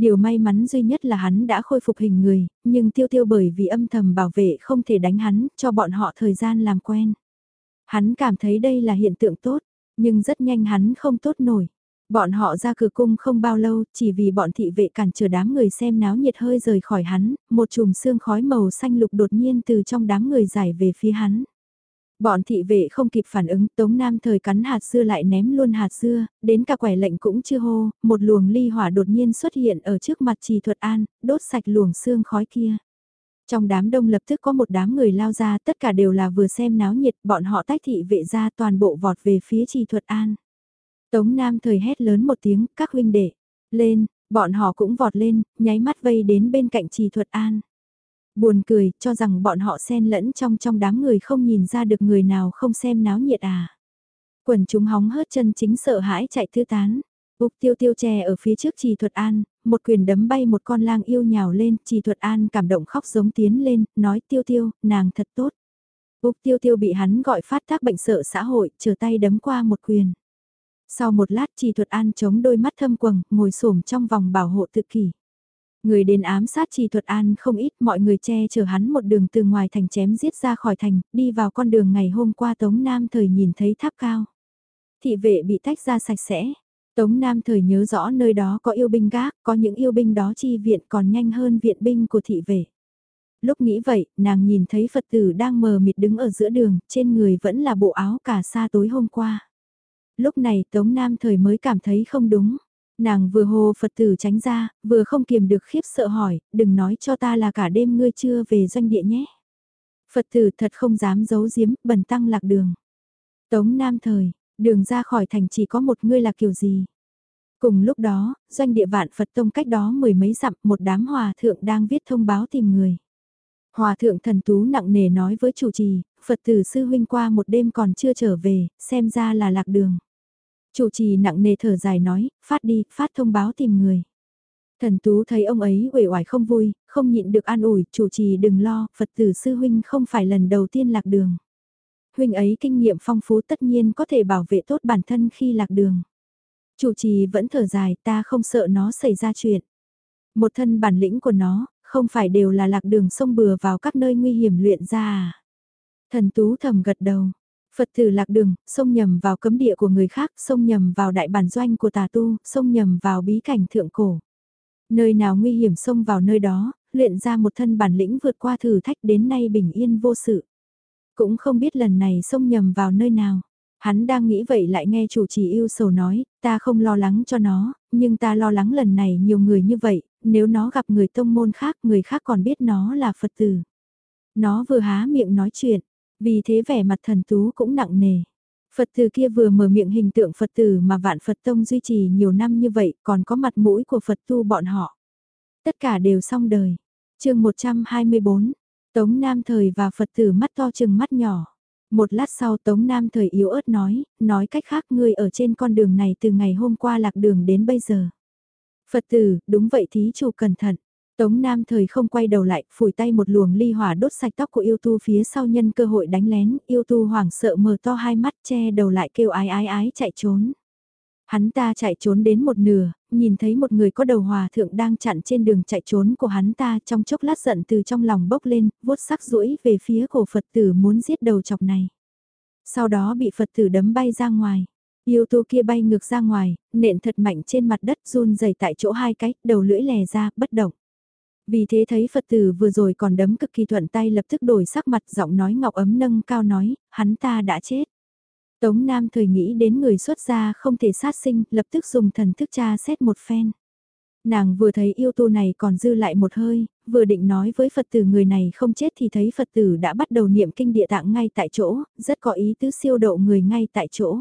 Điều may mắn duy nhất là hắn đã khôi phục hình người, nhưng tiêu tiêu bởi vì âm thầm bảo vệ không thể đánh hắn, cho bọn họ thời gian làm quen. Hắn cảm thấy đây là hiện tượng tốt, nhưng rất nhanh hắn không tốt nổi. Bọn họ ra cửa cung không bao lâu, chỉ vì bọn thị vệ cản trở đám người xem náo nhiệt hơi rời khỏi hắn, một chùm xương khói màu xanh lục đột nhiên từ trong đám người giải về phía hắn. Bọn thị vệ không kịp phản ứng, Tống Nam thời cắn hạt dưa lại ném luôn hạt dưa, đến cả quẻ lệnh cũng chưa hô, một luồng ly hỏa đột nhiên xuất hiện ở trước mặt trì thuật an, đốt sạch luồng xương khói kia. Trong đám đông lập tức có một đám người lao ra, tất cả đều là vừa xem náo nhiệt, bọn họ tách thị vệ ra toàn bộ vọt về phía trì thuật an. Tống Nam thời hét lớn một tiếng, các huynh đệ, lên, bọn họ cũng vọt lên, nháy mắt vây đến bên cạnh trì thuật an. Buồn cười, cho rằng bọn họ xen lẫn trong trong đám người không nhìn ra được người nào không xem náo nhiệt à. Quần chúng hóng hớt chân chính sợ hãi chạy thư tán. Úc tiêu tiêu chè ở phía trước trì thuật an, một quyền đấm bay một con lang yêu nhào lên, trì thuật an cảm động khóc giống tiến lên, nói tiêu tiêu, nàng thật tốt. Úc tiêu tiêu bị hắn gọi phát tác bệnh sợ xã hội, chờ tay đấm qua một quyền. Sau một lát trì thuật an chống đôi mắt thâm quầng, ngồi xổm trong vòng bảo hộ tự kỷ. Người đến ám sát trì thuật an không ít mọi người che chở hắn một đường từ ngoài thành chém giết ra khỏi thành, đi vào con đường ngày hôm qua Tống Nam thời nhìn thấy tháp cao. Thị vệ bị tách ra sạch sẽ. Tống Nam thời nhớ rõ nơi đó có yêu binh gác, có những yêu binh đó chi viện còn nhanh hơn viện binh của thị vệ. Lúc nghĩ vậy, nàng nhìn thấy Phật tử đang mờ mịt đứng ở giữa đường, trên người vẫn là bộ áo cả sa tối hôm qua. Lúc này Tống Nam thời mới cảm thấy không đúng. Nàng vừa hô Phật tử tránh ra, vừa không kiềm được khiếp sợ hỏi, đừng nói cho ta là cả đêm ngươi chưa về doanh địa nhé. Phật tử thật không dám giấu giếm, bần tăng lạc đường. Tống Nam thời, đường ra khỏi thành chỉ có một ngươi là kiểu gì. Cùng lúc đó, doanh địa vạn Phật Tông cách đó mười mấy dặm một đám hòa thượng đang viết thông báo tìm người. Hòa thượng thần tú nặng nề nói với chủ trì, Phật tử sư huynh qua một đêm còn chưa trở về, xem ra là lạc đường. Chủ trì nặng nề thở dài nói, phát đi, phát thông báo tìm người. Thần Tú thấy ông ấy uể oải không vui, không nhịn được an ủi, chủ trì đừng lo, Phật tử sư huynh không phải lần đầu tiên lạc đường. Huynh ấy kinh nghiệm phong phú tất nhiên có thể bảo vệ tốt bản thân khi lạc đường. Chủ trì vẫn thở dài, ta không sợ nó xảy ra chuyện. Một thân bản lĩnh của nó, không phải đều là lạc đường sông bừa vào các nơi nguy hiểm luyện ra à. Thần Tú thầm gật đầu, Phật tử lạc đường, xông nhầm vào cấm địa của người khác, xông nhầm vào đại bản doanh của tà tu, xông nhầm vào bí cảnh thượng cổ. Nơi nào nguy hiểm xông vào nơi đó, luyện ra một thân bản lĩnh vượt qua thử thách đến nay bình yên vô sự. Cũng không biết lần này xông nhầm vào nơi nào. Hắn đang nghĩ vậy lại nghe chủ trì yêu sầu nói, ta không lo lắng cho nó, nhưng ta lo lắng lần này nhiều người như vậy, nếu nó gặp người tông môn khác người khác còn biết nó là Phật tử. Nó vừa há miệng nói chuyện, vì thế vẻ mặt thần tú cũng nặng nề. Phật tử kia vừa mở miệng hình tượng Phật tử mà vạn Phật Tông duy trì nhiều năm như vậy còn có mặt mũi của Phật tu bọn họ. Tất cả đều xong đời. chương 124, Tống Nam Thời và Phật tử mắt to chừng mắt nhỏ. Một lát sau Tống Nam Thời yếu ớt nói, nói cách khác ngươi ở trên con đường này từ ngày hôm qua lạc đường đến bây giờ. Phật tử, đúng vậy thí chủ cẩn thận. Tống Nam thời không quay đầu lại, phủi tay một luồng ly hỏa đốt sạch tóc của yêu tu phía sau nhân cơ hội đánh lén, yêu tu hoảng sợ mở to hai mắt che đầu lại kêu ái ái ái chạy trốn. Hắn ta chạy trốn đến một nửa, nhìn thấy một người có đầu hòa thượng đang chặn trên đường chạy trốn của hắn ta trong chốc lát giận từ trong lòng bốc lên, vuốt sắc rũi về phía cổ Phật tử muốn giết đầu chọc này. Sau đó bị Phật tử đấm bay ra ngoài. Yêu tu kia bay ngược ra ngoài, nện thật mạnh trên mặt đất run rẩy tại chỗ hai cái, đầu lưỡi lè ra, bất động. Vì thế thấy Phật tử vừa rồi còn đấm cực kỳ thuận tay lập tức đổi sắc mặt giọng nói ngọc ấm nâng cao nói, hắn ta đã chết. Tống Nam thời nghĩ đến người xuất gia không thể sát sinh, lập tức dùng thần thức tra xét một phen. Nàng vừa thấy yêu tu này còn dư lại một hơi, vừa định nói với Phật tử người này không chết thì thấy Phật tử đã bắt đầu niệm kinh địa tạng ngay tại chỗ, rất có ý tứ siêu độ người ngay tại chỗ.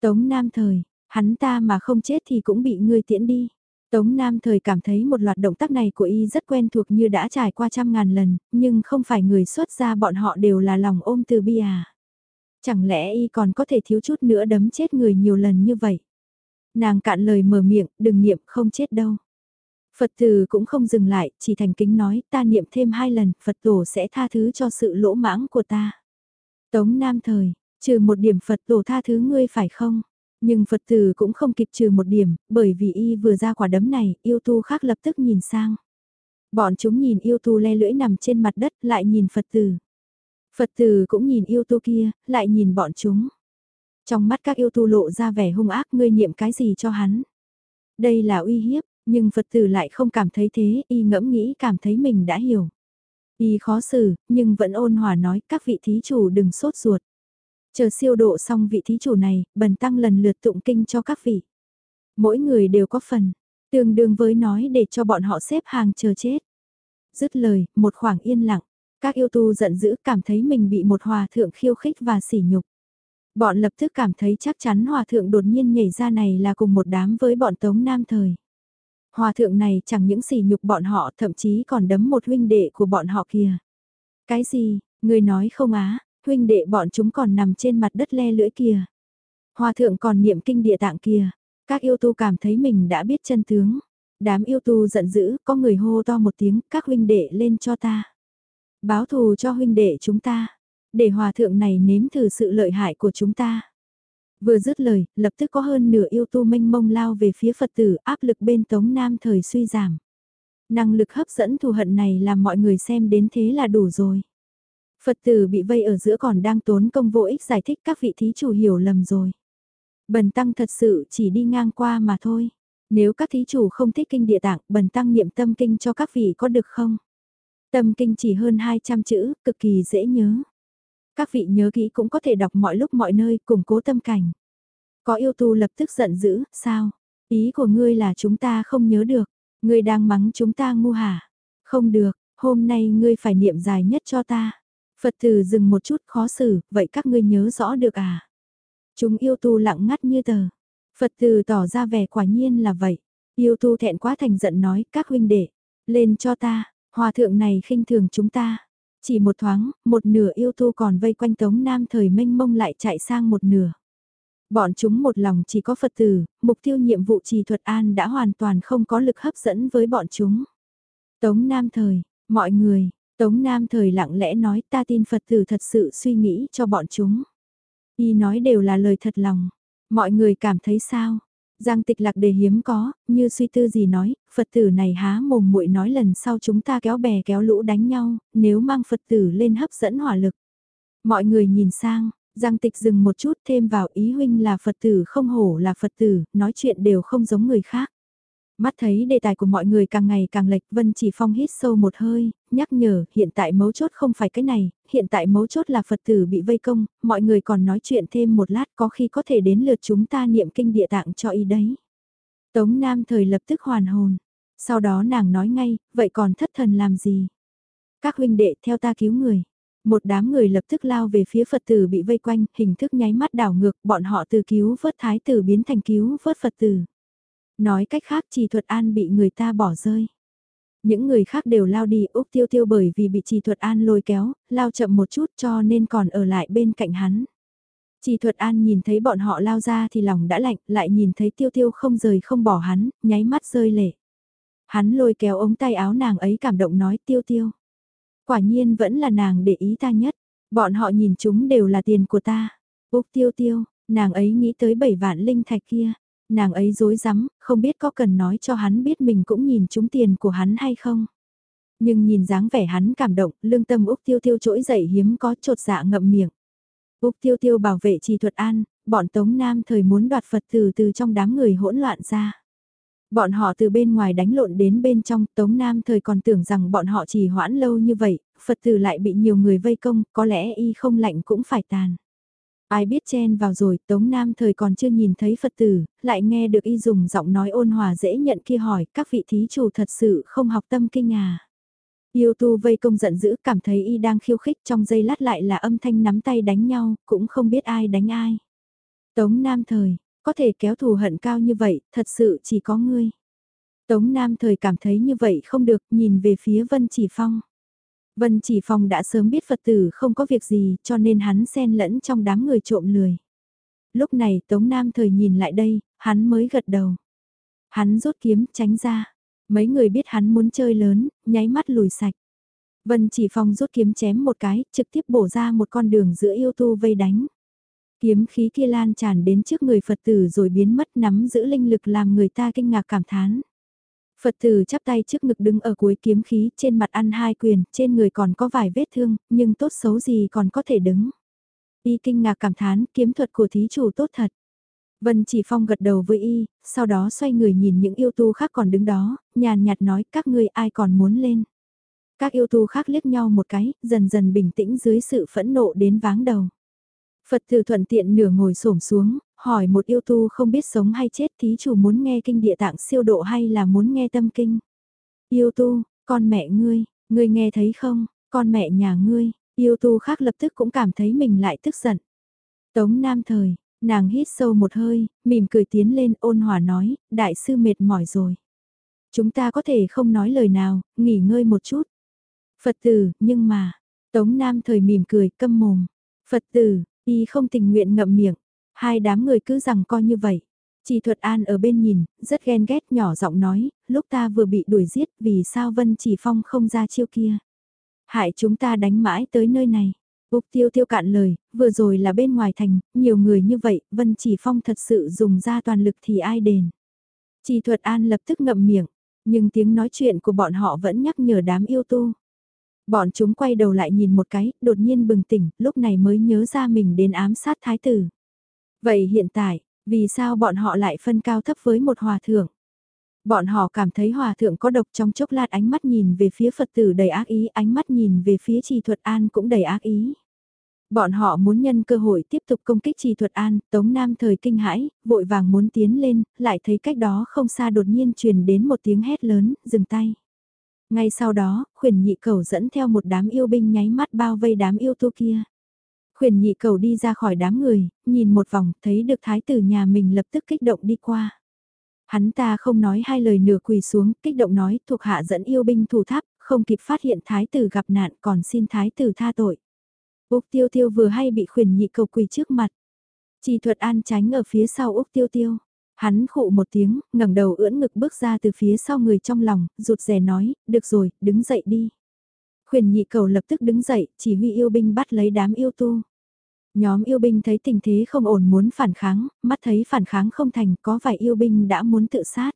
Tống Nam thời, hắn ta mà không chết thì cũng bị ngươi tiễn đi. Tống Nam thời cảm thấy một loạt động tác này của y rất quen thuộc như đã trải qua trăm ngàn lần, nhưng không phải người xuất gia bọn họ đều là lòng ôm từ bi à. Chẳng lẽ y còn có thể thiếu chút nữa đấm chết người nhiều lần như vậy? Nàng cạn lời mở miệng, đừng niệm không chết đâu. Phật tử cũng không dừng lại, chỉ thành kính nói ta niệm thêm hai lần, Phật tổ sẽ tha thứ cho sự lỗ mãng của ta. Tống Nam thời, trừ một điểm Phật tổ tha thứ ngươi phải không? Nhưng Phật tử cũng không kịp trừ một điểm, bởi vì y vừa ra quả đấm này, yêu tu khác lập tức nhìn sang. Bọn chúng nhìn yêu tu le lưỡi nằm trên mặt đất lại nhìn Phật tử. Phật tử cũng nhìn yêu tu kia, lại nhìn bọn chúng. Trong mắt các yêu tu lộ ra vẻ hung ác ngươi niệm cái gì cho hắn. Đây là uy hiếp, nhưng Phật tử lại không cảm thấy thế, y ngẫm nghĩ cảm thấy mình đã hiểu. Y khó xử, nhưng vẫn ôn hòa nói các vị thí chủ đừng sốt ruột. Chờ siêu độ xong vị thí chủ này, bần tăng lần lượt tụng kinh cho các vị. Mỗi người đều có phần, tương đương với nói để cho bọn họ xếp hàng chờ chết. Dứt lời, một khoảng yên lặng, các yêu tu giận dữ cảm thấy mình bị một hòa thượng khiêu khích và sỉ nhục. Bọn lập tức cảm thấy chắc chắn hòa thượng đột nhiên nhảy ra này là cùng một đám với bọn tống nam thời. Hòa thượng này chẳng những sỉ nhục bọn họ thậm chí còn đấm một huynh đệ của bọn họ kìa. Cái gì, người nói không á, huynh đệ bọn chúng còn nằm trên mặt đất le lưỡi kìa. Hòa thượng còn niệm kinh địa tạng kìa. Các yêu tu cảm thấy mình đã biết chân tướng. Đám yêu tu giận dữ, có người hô to một tiếng, các huynh đệ lên cho ta. Báo thù cho huynh đệ chúng ta. Để hòa thượng này nếm thử sự lợi hại của chúng ta. Vừa dứt lời, lập tức có hơn nửa yêu tu mênh mông lao về phía Phật tử áp lực bên Tống Nam thời suy giảm. Năng lực hấp dẫn thù hận này làm mọi người xem đến thế là đủ rồi. Phật tử bị vây ở giữa còn đang tốn công vô ích giải thích các vị thí chủ hiểu lầm rồi. Bần tăng thật sự chỉ đi ngang qua mà thôi. Nếu các thí chủ không thích kinh địa tạng, bần tăng niệm tâm kinh cho các vị có được không? Tâm kinh chỉ hơn 200 chữ, cực kỳ dễ nhớ. Các vị nhớ kỹ cũng có thể đọc mọi lúc mọi nơi, củng cố tâm cảnh. Có yêu tu lập tức giận dữ, sao? Ý của ngươi là chúng ta không nhớ được, ngươi đang mắng chúng ta ngu hả? Không được, hôm nay ngươi phải niệm dài nhất cho ta. Phật tử dừng một chút khó xử, vậy các ngươi nhớ rõ được à? Chúng yêu tu lặng ngắt như tờ. Phật tử tỏ ra vẻ quả nhiên là vậy. Yêu tu thẹn quá thành giận nói, các huynh đệ, lên cho ta, hòa thượng này khinh thường chúng ta. Chỉ một thoáng, một nửa yêu tu còn vây quanh tống nam thời mênh mông lại chạy sang một nửa. Bọn chúng một lòng chỉ có Phật tử, mục tiêu nhiệm vụ trì thuật an đã hoàn toàn không có lực hấp dẫn với bọn chúng. Tống Nam Thời, mọi người, Tống Nam Thời lặng lẽ nói ta tin Phật tử thật sự suy nghĩ cho bọn chúng. Y nói đều là lời thật lòng. Mọi người cảm thấy sao? Giang tịch lạc đề hiếm có, như suy tư gì nói, Phật tử này há mồm muội nói lần sau chúng ta kéo bè kéo lũ đánh nhau, nếu mang Phật tử lên hấp dẫn hỏa lực. Mọi người nhìn sang, Giang tịch dừng một chút thêm vào ý huynh là Phật tử không hổ là Phật tử, nói chuyện đều không giống người khác. Mắt thấy đề tài của mọi người càng ngày càng lệch Vân Chỉ Phong hít sâu một hơi, nhắc nhở hiện tại mấu chốt không phải cái này, hiện tại mấu chốt là Phật tử bị vây công, mọi người còn nói chuyện thêm một lát có khi có thể đến lượt chúng ta niệm kinh địa tạng cho y đấy. Tống Nam thời lập tức hoàn hồn, sau đó nàng nói ngay, vậy còn thất thần làm gì? Các huynh đệ theo ta cứu người. Một đám người lập tức lao về phía Phật tử bị vây quanh, hình thức nháy mắt đảo ngược, bọn họ từ cứu vớt thái tử biến thành cứu vớt Phật tử. Nói cách khác trì thuật an bị người ta bỏ rơi. Những người khác đều lao đi Úc Tiêu Tiêu bởi vì bị trì thuật an lôi kéo, lao chậm một chút cho nên còn ở lại bên cạnh hắn. Trì thuật an nhìn thấy bọn họ lao ra thì lòng đã lạnh, lại nhìn thấy Tiêu Tiêu không rời không bỏ hắn, nháy mắt rơi lệ. Hắn lôi kéo ống tay áo nàng ấy cảm động nói Tiêu Tiêu. Quả nhiên vẫn là nàng để ý ta nhất, bọn họ nhìn chúng đều là tiền của ta. Úc Tiêu Tiêu, nàng ấy nghĩ tới bảy vạn linh thạch kia nàng ấy dối rắm không biết có cần nói cho hắn biết mình cũng nhìn trúng tiền của hắn hay không. Nhưng nhìn dáng vẻ hắn cảm động, lương tâm Úc Tiêu Tiêu trỗi dậy hiếm có trột dạ ngậm miệng. Úc Tiêu Tiêu bảo vệ trì thuật an, bọn Tống Nam thời muốn đoạt Phật từ từ trong đám người hỗn loạn ra. Bọn họ từ bên ngoài đánh lộn đến bên trong, Tống Nam thời còn tưởng rằng bọn họ chỉ hoãn lâu như vậy, Phật tử lại bị nhiều người vây công, có lẽ y không lạnh cũng phải tàn. Ai biết chen vào rồi, Tống Nam thời còn chưa nhìn thấy Phật tử, lại nghe được y dùng giọng nói ôn hòa dễ nhận kia hỏi, các vị thí chủ thật sự không học tâm kinh à. Yêu tu vây công giận dữ, cảm thấy y đang khiêu khích trong giây lát lại là âm thanh nắm tay đánh nhau, cũng không biết ai đánh ai. Tống Nam thời, có thể kéo thù hận cao như vậy, thật sự chỉ có ngươi. Tống Nam thời cảm thấy như vậy không được, nhìn về phía Vân Chỉ Phong. Vân Chỉ Phong đã sớm biết Phật tử không có việc gì, cho nên hắn xen lẫn trong đám người trộm lười. Lúc này Tống Nam thời nhìn lại đây, hắn mới gật đầu. Hắn rút kiếm tránh ra. Mấy người biết hắn muốn chơi lớn, nháy mắt lùi sạch. Vân Chỉ Phong rút kiếm chém một cái, trực tiếp bổ ra một con đường giữa yêu tu vây đánh. Kiếm khí kia lan tràn đến trước người Phật tử rồi biến mất nắm giữ linh lực làm người ta kinh ngạc cảm thán. Phật tử chắp tay trước ngực đứng ở cuối kiếm khí trên mặt ăn hai quyền, trên người còn có vài vết thương, nhưng tốt xấu gì còn có thể đứng. Y kinh ngạc cảm thán kiếm thuật của thí chủ tốt thật. Vân Chỉ Phong gật đầu với y, sau đó xoay người nhìn những yêu tu khác còn đứng đó, nhàn nhạt nói các ngươi ai còn muốn lên. Các yêu tu khác liếc nhau một cái, dần dần bình tĩnh dưới sự phẫn nộ đến váng đầu. Phật tử thuận tiện nửa ngồi xổm xuống, hỏi một yêu tu không biết sống hay chết thí chủ muốn nghe kinh địa tạng siêu độ hay là muốn nghe tâm kinh. Yêu tu, con mẹ ngươi, ngươi nghe thấy không, con mẹ nhà ngươi, yêu tu khác lập tức cũng cảm thấy mình lại tức giận. Tống Nam Thời, nàng hít sâu một hơi, mỉm cười tiến lên ôn hòa nói, đại sư mệt mỏi rồi. Chúng ta có thể không nói lời nào, nghỉ ngơi một chút. Phật tử, nhưng mà, Tống Nam Thời mỉm cười câm mồm. Phật tử, y không tình nguyện ngậm miệng. Hai đám người cứ rằng coi như vậy. Chỉ thuật an ở bên nhìn, rất ghen ghét nhỏ giọng nói, lúc ta vừa bị đuổi giết vì sao Vân Chỉ Phong không ra chiêu kia. Hại chúng ta đánh mãi tới nơi này. Úc tiêu tiêu cạn lời, vừa rồi là bên ngoài thành, nhiều người như vậy, Vân Chỉ Phong thật sự dùng ra toàn lực thì ai đền. Chỉ thuật an lập tức ngậm miệng, nhưng tiếng nói chuyện của bọn họ vẫn nhắc nhở đám yêu tu. Bọn chúng quay đầu lại nhìn một cái, đột nhiên bừng tỉnh, lúc này mới nhớ ra mình đến ám sát thái tử. Vậy hiện tại, vì sao bọn họ lại phân cao thấp với một hòa thượng? Bọn họ cảm thấy hòa thượng có độc trong chốc lát ánh mắt nhìn về phía Phật tử đầy ác ý, ánh mắt nhìn về phía trì thuật an cũng đầy ác ý. Bọn họ muốn nhân cơ hội tiếp tục công kích trì thuật an, Tống Nam thời kinh hãi, vội vàng muốn tiến lên, lại thấy cách đó không xa đột nhiên truyền đến một tiếng hét lớn, dừng tay. Ngay sau đó, khuyển nhị cầu dẫn theo một đám yêu binh nháy mắt bao vây đám yêu tu kia. Quyền nhị cầu đi ra khỏi đám người, nhìn một vòng, thấy được thái tử nhà mình lập tức kích động đi qua. Hắn ta không nói hai lời nửa quỳ xuống, kích động nói, thuộc hạ dẫn yêu binh thủ tháp, không kịp phát hiện thái tử gặp nạn còn xin thái tử tha tội. Úc tiêu tiêu vừa hay bị khuyển nhị cầu quỳ trước mặt. Chỉ thuật an tránh ở phía sau Úc tiêu tiêu. Hắn khụ một tiếng, ngẩng đầu ưỡn ngực bước ra từ phía sau người trong lòng, rụt rè nói, được rồi, đứng dậy đi. Khuyển nhị cầu lập tức đứng dậy, chỉ huy yêu binh bắt lấy đám yêu tu. Nhóm yêu binh thấy tình thế không ổn muốn phản kháng, mắt thấy phản kháng không thành, có vài yêu binh đã muốn tự sát.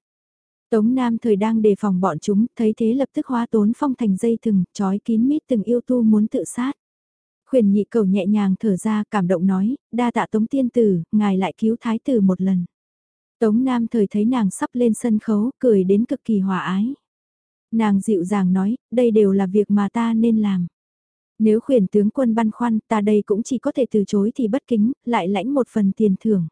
Tống Nam thời đang đề phòng bọn chúng, thấy thế lập tức hóa tốn phong thành dây thừng, trói kín mít từng yêu tu muốn tự sát. Khuyển nhị cầu nhẹ nhàng thở ra cảm động nói, đa tạ Tống Tiên Tử, ngài lại cứu Thái Tử một lần. Tống Nam thời thấy nàng sắp lên sân khấu, cười đến cực kỳ hòa ái. Nàng dịu dàng nói, đây đều là việc mà ta nên làm. Nếu khuyển tướng quân băn khoăn, ta đây cũng chỉ có thể từ chối thì bất kính, lại lãnh một phần tiền thưởng.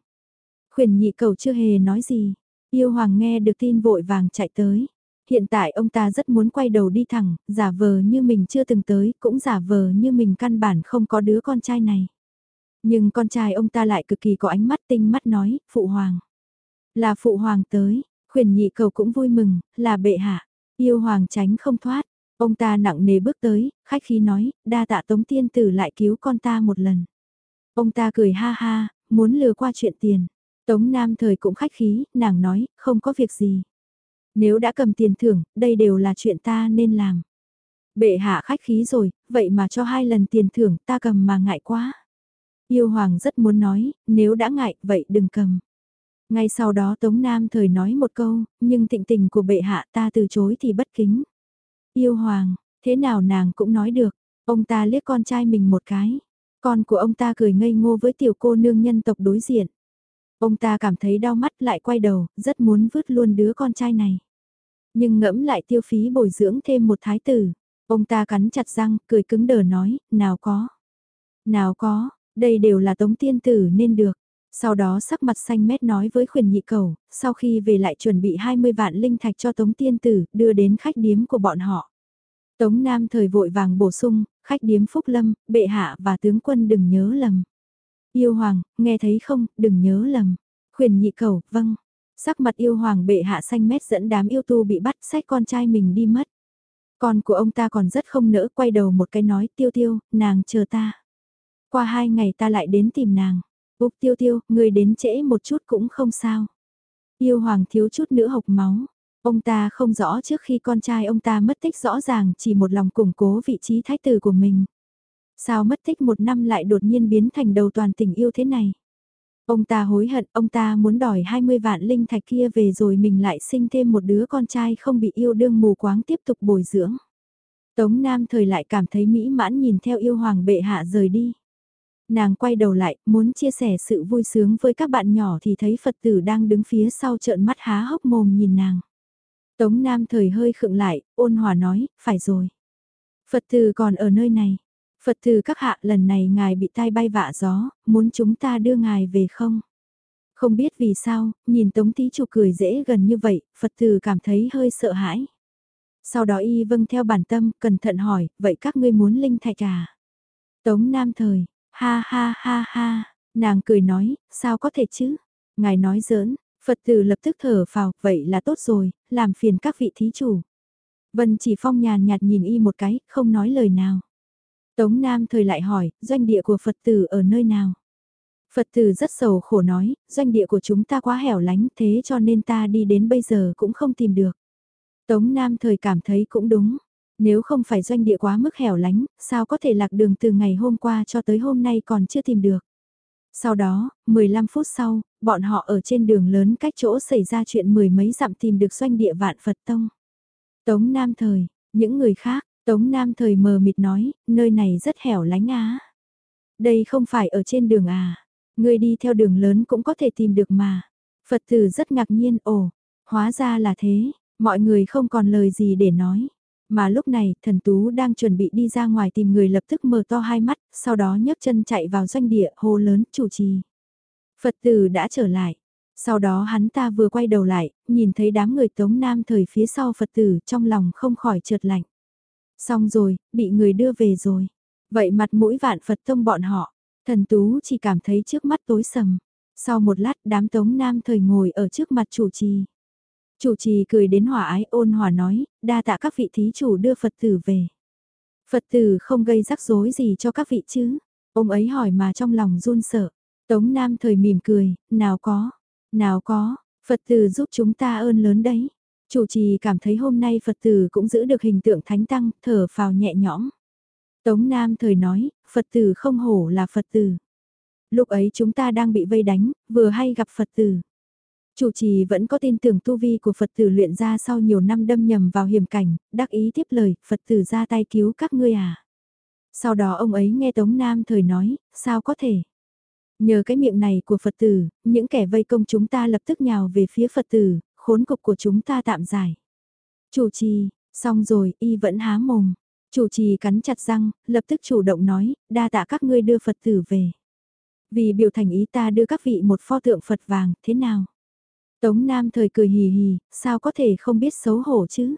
Khuyển nhị cầu chưa hề nói gì, yêu hoàng nghe được tin vội vàng chạy tới. Hiện tại ông ta rất muốn quay đầu đi thẳng, giả vờ như mình chưa từng tới, cũng giả vờ như mình căn bản không có đứa con trai này. Nhưng con trai ông ta lại cực kỳ có ánh mắt tinh mắt nói, phụ hoàng. Là phụ hoàng tới, khuyển nhị cầu cũng vui mừng, là bệ hạ, yêu hoàng tránh không thoát. Ông ta nặng nề bước tới, khách khí nói, đa tạ tống tiên tử lại cứu con ta một lần. Ông ta cười ha ha, muốn lừa qua chuyện tiền. Tống Nam thời cũng khách khí, nàng nói, không có việc gì. Nếu đã cầm tiền thưởng, đây đều là chuyện ta nên làm. Bệ hạ khách khí rồi, vậy mà cho hai lần tiền thưởng ta cầm mà ngại quá. Yêu hoàng rất muốn nói, nếu đã ngại, vậy đừng cầm. Ngay sau đó Tống Nam thời nói một câu, nhưng tịnh tình của bệ hạ ta từ chối thì bất kính. Yêu hoàng, thế nào nàng cũng nói được, ông ta liếc con trai mình một cái. Con của ông ta cười ngây ngô với tiểu cô nương nhân tộc đối diện. Ông ta cảm thấy đau mắt lại quay đầu, rất muốn vứt luôn đứa con trai này. Nhưng ngẫm lại tiêu phí bồi dưỡng thêm một thái tử. Ông ta cắn chặt răng, cười cứng đờ nói, nào có. Nào có, Đây đều là tống tiên tử nên được. Sau đó sắc mặt xanh mét nói với khuyển nhị cầu, sau khi về lại chuẩn bị 20 vạn linh thạch cho tống tiên tử, đưa đến khách điếm của bọn họ. Tống Nam thời vội vàng bổ sung, khách điếm Phúc Lâm, bệ hạ và tướng quân đừng nhớ lầm. Yêu hoàng, nghe thấy không, đừng nhớ lầm. Khuyển nhị cầu, vâng. Sắc mặt yêu hoàng bệ hạ xanh mét dẫn đám yêu tu bị bắt sách con trai mình đi mất. Con của ông ta còn rất không nỡ quay đầu một cái nói tiêu tiêu, nàng chờ ta. Qua hai ngày ta lại đến tìm nàng. Úc tiêu tiêu, người đến trễ một chút cũng không sao. Yêu hoàng thiếu chút nữa hộc máu. Ông ta không rõ trước khi con trai ông ta mất tích rõ ràng chỉ một lòng củng cố vị trí thái tử của mình. Sao mất tích một năm lại đột nhiên biến thành đầu toàn tình yêu thế này? Ông ta hối hận, ông ta muốn đòi 20 vạn linh thạch kia về rồi mình lại sinh thêm một đứa con trai không bị yêu đương mù quáng tiếp tục bồi dưỡng. Tống Nam thời lại cảm thấy mỹ mãn nhìn theo yêu hoàng bệ hạ rời đi. Nàng quay đầu lại, muốn chia sẻ sự vui sướng với các bạn nhỏ thì thấy Phật tử đang đứng phía sau trợn mắt há hốc mồm nhìn nàng. Tống Nam thời hơi khựng lại, ôn hòa nói, phải rồi. Phật tử còn ở nơi này. Phật tử các hạ lần này ngài bị tai bay vạ gió, muốn chúng ta đưa ngài về không? Không biết vì sao, nhìn Tống Tí Chủ cười dễ gần như vậy, Phật tử cảm thấy hơi sợ hãi. Sau đó y vâng theo bản tâm, cẩn thận hỏi, vậy các ngươi muốn linh thạch à? Tống Nam thời, ha ha ha ha, nàng cười nói, sao có thể chứ? Ngài nói giỡn, Phật tử lập tức thở phào, vậy là tốt rồi, làm phiền các vị thí chủ. Vân chỉ phong nhàn nhạt nhìn y một cái, không nói lời nào. Tống Nam thời lại hỏi, doanh địa của Phật tử ở nơi nào? Phật tử rất sầu khổ nói, doanh địa của chúng ta quá hẻo lánh thế cho nên ta đi đến bây giờ cũng không tìm được. Tống Nam thời cảm thấy cũng đúng. Nếu không phải doanh địa quá mức hẻo lánh, sao có thể lạc đường từ ngày hôm qua cho tới hôm nay còn chưa tìm được. Sau đó, 15 phút sau, bọn họ ở trên đường lớn cách chỗ xảy ra chuyện mười mấy dặm tìm được doanh địa vạn Phật Tông. Tống Nam Thời, những người khác, Tống Nam Thời mờ mịt nói, nơi này rất hẻo lánh á. Đây không phải ở trên đường à, người đi theo đường lớn cũng có thể tìm được mà. Phật tử rất ngạc nhiên, ồ, hóa ra là thế, mọi người không còn lời gì để nói. Mà lúc này, thần tú đang chuẩn bị đi ra ngoài tìm người lập tức mở to hai mắt, sau đó nhấc chân chạy vào doanh địa, hô lớn, chủ trì. Phật tử đã trở lại. Sau đó hắn ta vừa quay đầu lại, nhìn thấy đám người tống nam thời phía sau Phật tử, trong lòng không khỏi trượt lạnh. Xong rồi, bị người đưa về rồi. Vậy mặt mũi vạn Phật tông bọn họ, thần tú chỉ cảm thấy trước mắt tối sầm. Sau một lát đám tống nam thời ngồi ở trước mặt chủ trì. Chủ trì cười đến hòa ái ôn hòa nói, đa tạ các vị thí chủ đưa Phật tử về. Phật tử không gây rắc rối gì cho các vị chứ. Ông ấy hỏi mà trong lòng run sợ. Tống Nam thời mỉm cười, nào có, nào có, Phật tử giúp chúng ta ơn lớn đấy. Chủ trì cảm thấy hôm nay Phật tử cũng giữ được hình tượng thánh tăng, thở phào nhẹ nhõm. Tống Nam thời nói, Phật tử không hổ là Phật tử. Lúc ấy chúng ta đang bị vây đánh, vừa hay gặp Phật tử. Chủ trì vẫn có tin tưởng tu vi của Phật tử luyện ra sau nhiều năm đâm nhầm vào hiểm cảnh, đắc ý tiếp lời, Phật tử ra tay cứu các ngươi à. Sau đó ông ấy nghe Tống Nam thời nói, sao có thể. Nhờ cái miệng này của Phật tử, những kẻ vây công chúng ta lập tức nhào về phía Phật tử, khốn cục của chúng ta tạm giải. Chủ trì, xong rồi, y vẫn há mồm. Chủ trì cắn chặt răng, lập tức chủ động nói, đa tạ các ngươi đưa Phật tử về. Vì biểu thành ý ta đưa các vị một pho tượng Phật vàng, thế nào? Tống Nam thời cười hì hì, sao có thể không biết xấu hổ chứ?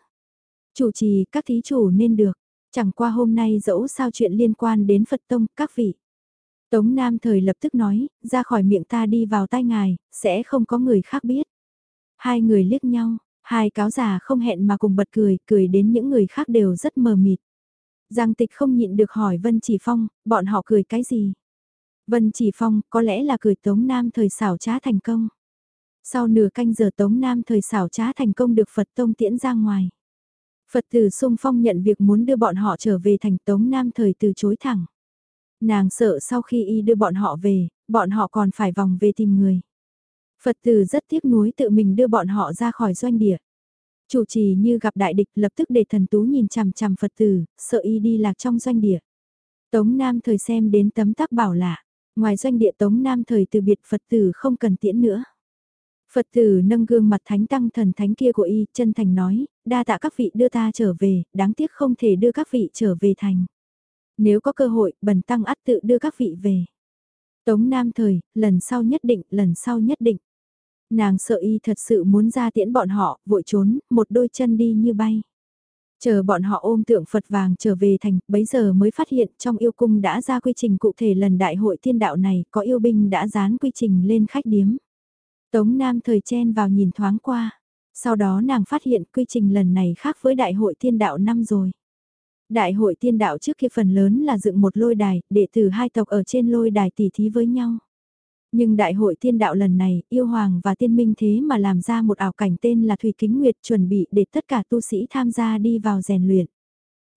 Chủ trì, các thí chủ nên được. Chẳng qua hôm nay dẫu sao chuyện liên quan đến Phật Tông, các vị. Tống Nam thời lập tức nói, ra khỏi miệng ta đi vào tai ngài, sẽ không có người khác biết. Hai người liếc nhau, hai cáo già không hẹn mà cùng bật cười, cười đến những người khác đều rất mờ mịt. Giang tịch không nhịn được hỏi Vân Chỉ Phong, bọn họ cười cái gì? Vân Chỉ Phong, có lẽ là cười Tống Nam thời xảo trá thành công. Sau nửa canh giờ Tống Nam thời xảo trá thành công được Phật Tông tiễn ra ngoài. Phật tử sung phong nhận việc muốn đưa bọn họ trở về thành Tống Nam thời từ chối thẳng. Nàng sợ sau khi y đưa bọn họ về, bọn họ còn phải vòng về tìm người. Phật tử rất tiếc nuối tự mình đưa bọn họ ra khỏi doanh địa. Chủ trì như gặp đại địch lập tức để thần tú nhìn chằm chằm Phật tử, sợ y đi lạc trong doanh địa. Tống Nam thời xem đến tấm tắc bảo lạ, ngoài doanh địa Tống Nam thời từ biệt Phật tử không cần tiễn nữa. Phật tử nâng gương mặt thánh tăng thần thánh kia của y, chân thành nói, đa tạ các vị đưa ta trở về, đáng tiếc không thể đưa các vị trở về thành. Nếu có cơ hội, bần tăng ắt tự đưa các vị về. Tống Nam Thời, lần sau nhất định, lần sau nhất định. Nàng sợ y thật sự muốn ra tiễn bọn họ, vội trốn, một đôi chân đi như bay. Chờ bọn họ ôm tượng Phật vàng trở về thành, bấy giờ mới phát hiện trong yêu cung đã ra quy trình cụ thể lần đại hội thiên đạo này, có yêu binh đã dán quy trình lên khách điếm. Tống Nam thời chen vào nhìn thoáng qua, sau đó nàng phát hiện quy trình lần này khác với đại hội thiên đạo năm rồi. Đại hội Thiên đạo trước kia phần lớn là dựng một lôi đài, đệ tử hai tộc ở trên lôi đài tỉ thí với nhau. Nhưng đại hội Thiên đạo lần này, yêu hoàng và tiên minh thế mà làm ra một ảo cảnh tên là Thủy Kính Nguyệt chuẩn bị để tất cả tu sĩ tham gia đi vào rèn luyện.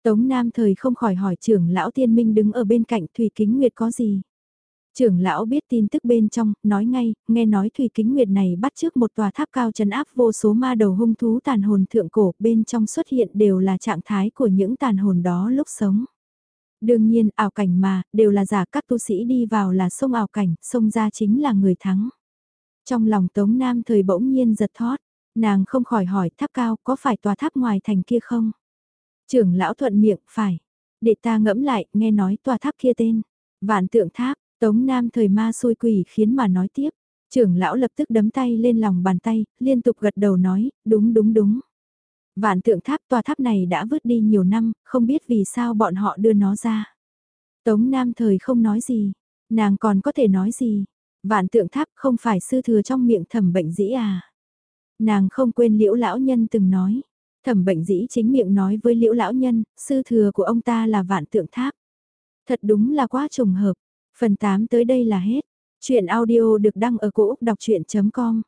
Tống Nam thời không khỏi hỏi trưởng lão tiên minh đứng ở bên cạnh Thủy Kính Nguyệt có gì. Trưởng lão biết tin tức bên trong, nói ngay, nghe nói Thủy Kính Nguyệt này bắt trước một tòa tháp cao trấn áp vô số ma đầu hung thú tàn hồn thượng cổ, bên trong xuất hiện đều là trạng thái của những tàn hồn đó lúc sống. Đương nhiên, ảo cảnh mà, đều là giả các tu sĩ đi vào là sông ảo cảnh, sông ra chính là người thắng. Trong lòng Tống Nam thời bỗng nhiên giật thót, nàng không khỏi hỏi tháp cao có phải tòa tháp ngoài thành kia không? Trưởng lão thuận miệng, phải. Để ta ngẫm lại, nghe nói tòa tháp kia tên. Vạn tượng tháp, Tống Nam thời ma xôi quỷ khiến mà nói tiếp. Trưởng lão lập tức đấm tay lên lòng bàn tay, liên tục gật đầu nói, đúng đúng đúng. Vạn tượng tháp tòa tháp này đã vứt đi nhiều năm, không biết vì sao bọn họ đưa nó ra. Tống Nam thời không nói gì, nàng còn có thể nói gì. Vạn tượng tháp không phải sư thừa trong miệng thẩm bệnh dĩ à. Nàng không quên liễu lão nhân từng nói. Thẩm bệnh dĩ chính miệng nói với liễu lão nhân, sư thừa của ông ta là vạn tượng tháp. Thật đúng là quá trùng hợp. Phần 8 tới đây là hết. Chuyện audio được đăng ở cổ Úc đọc chuyện.com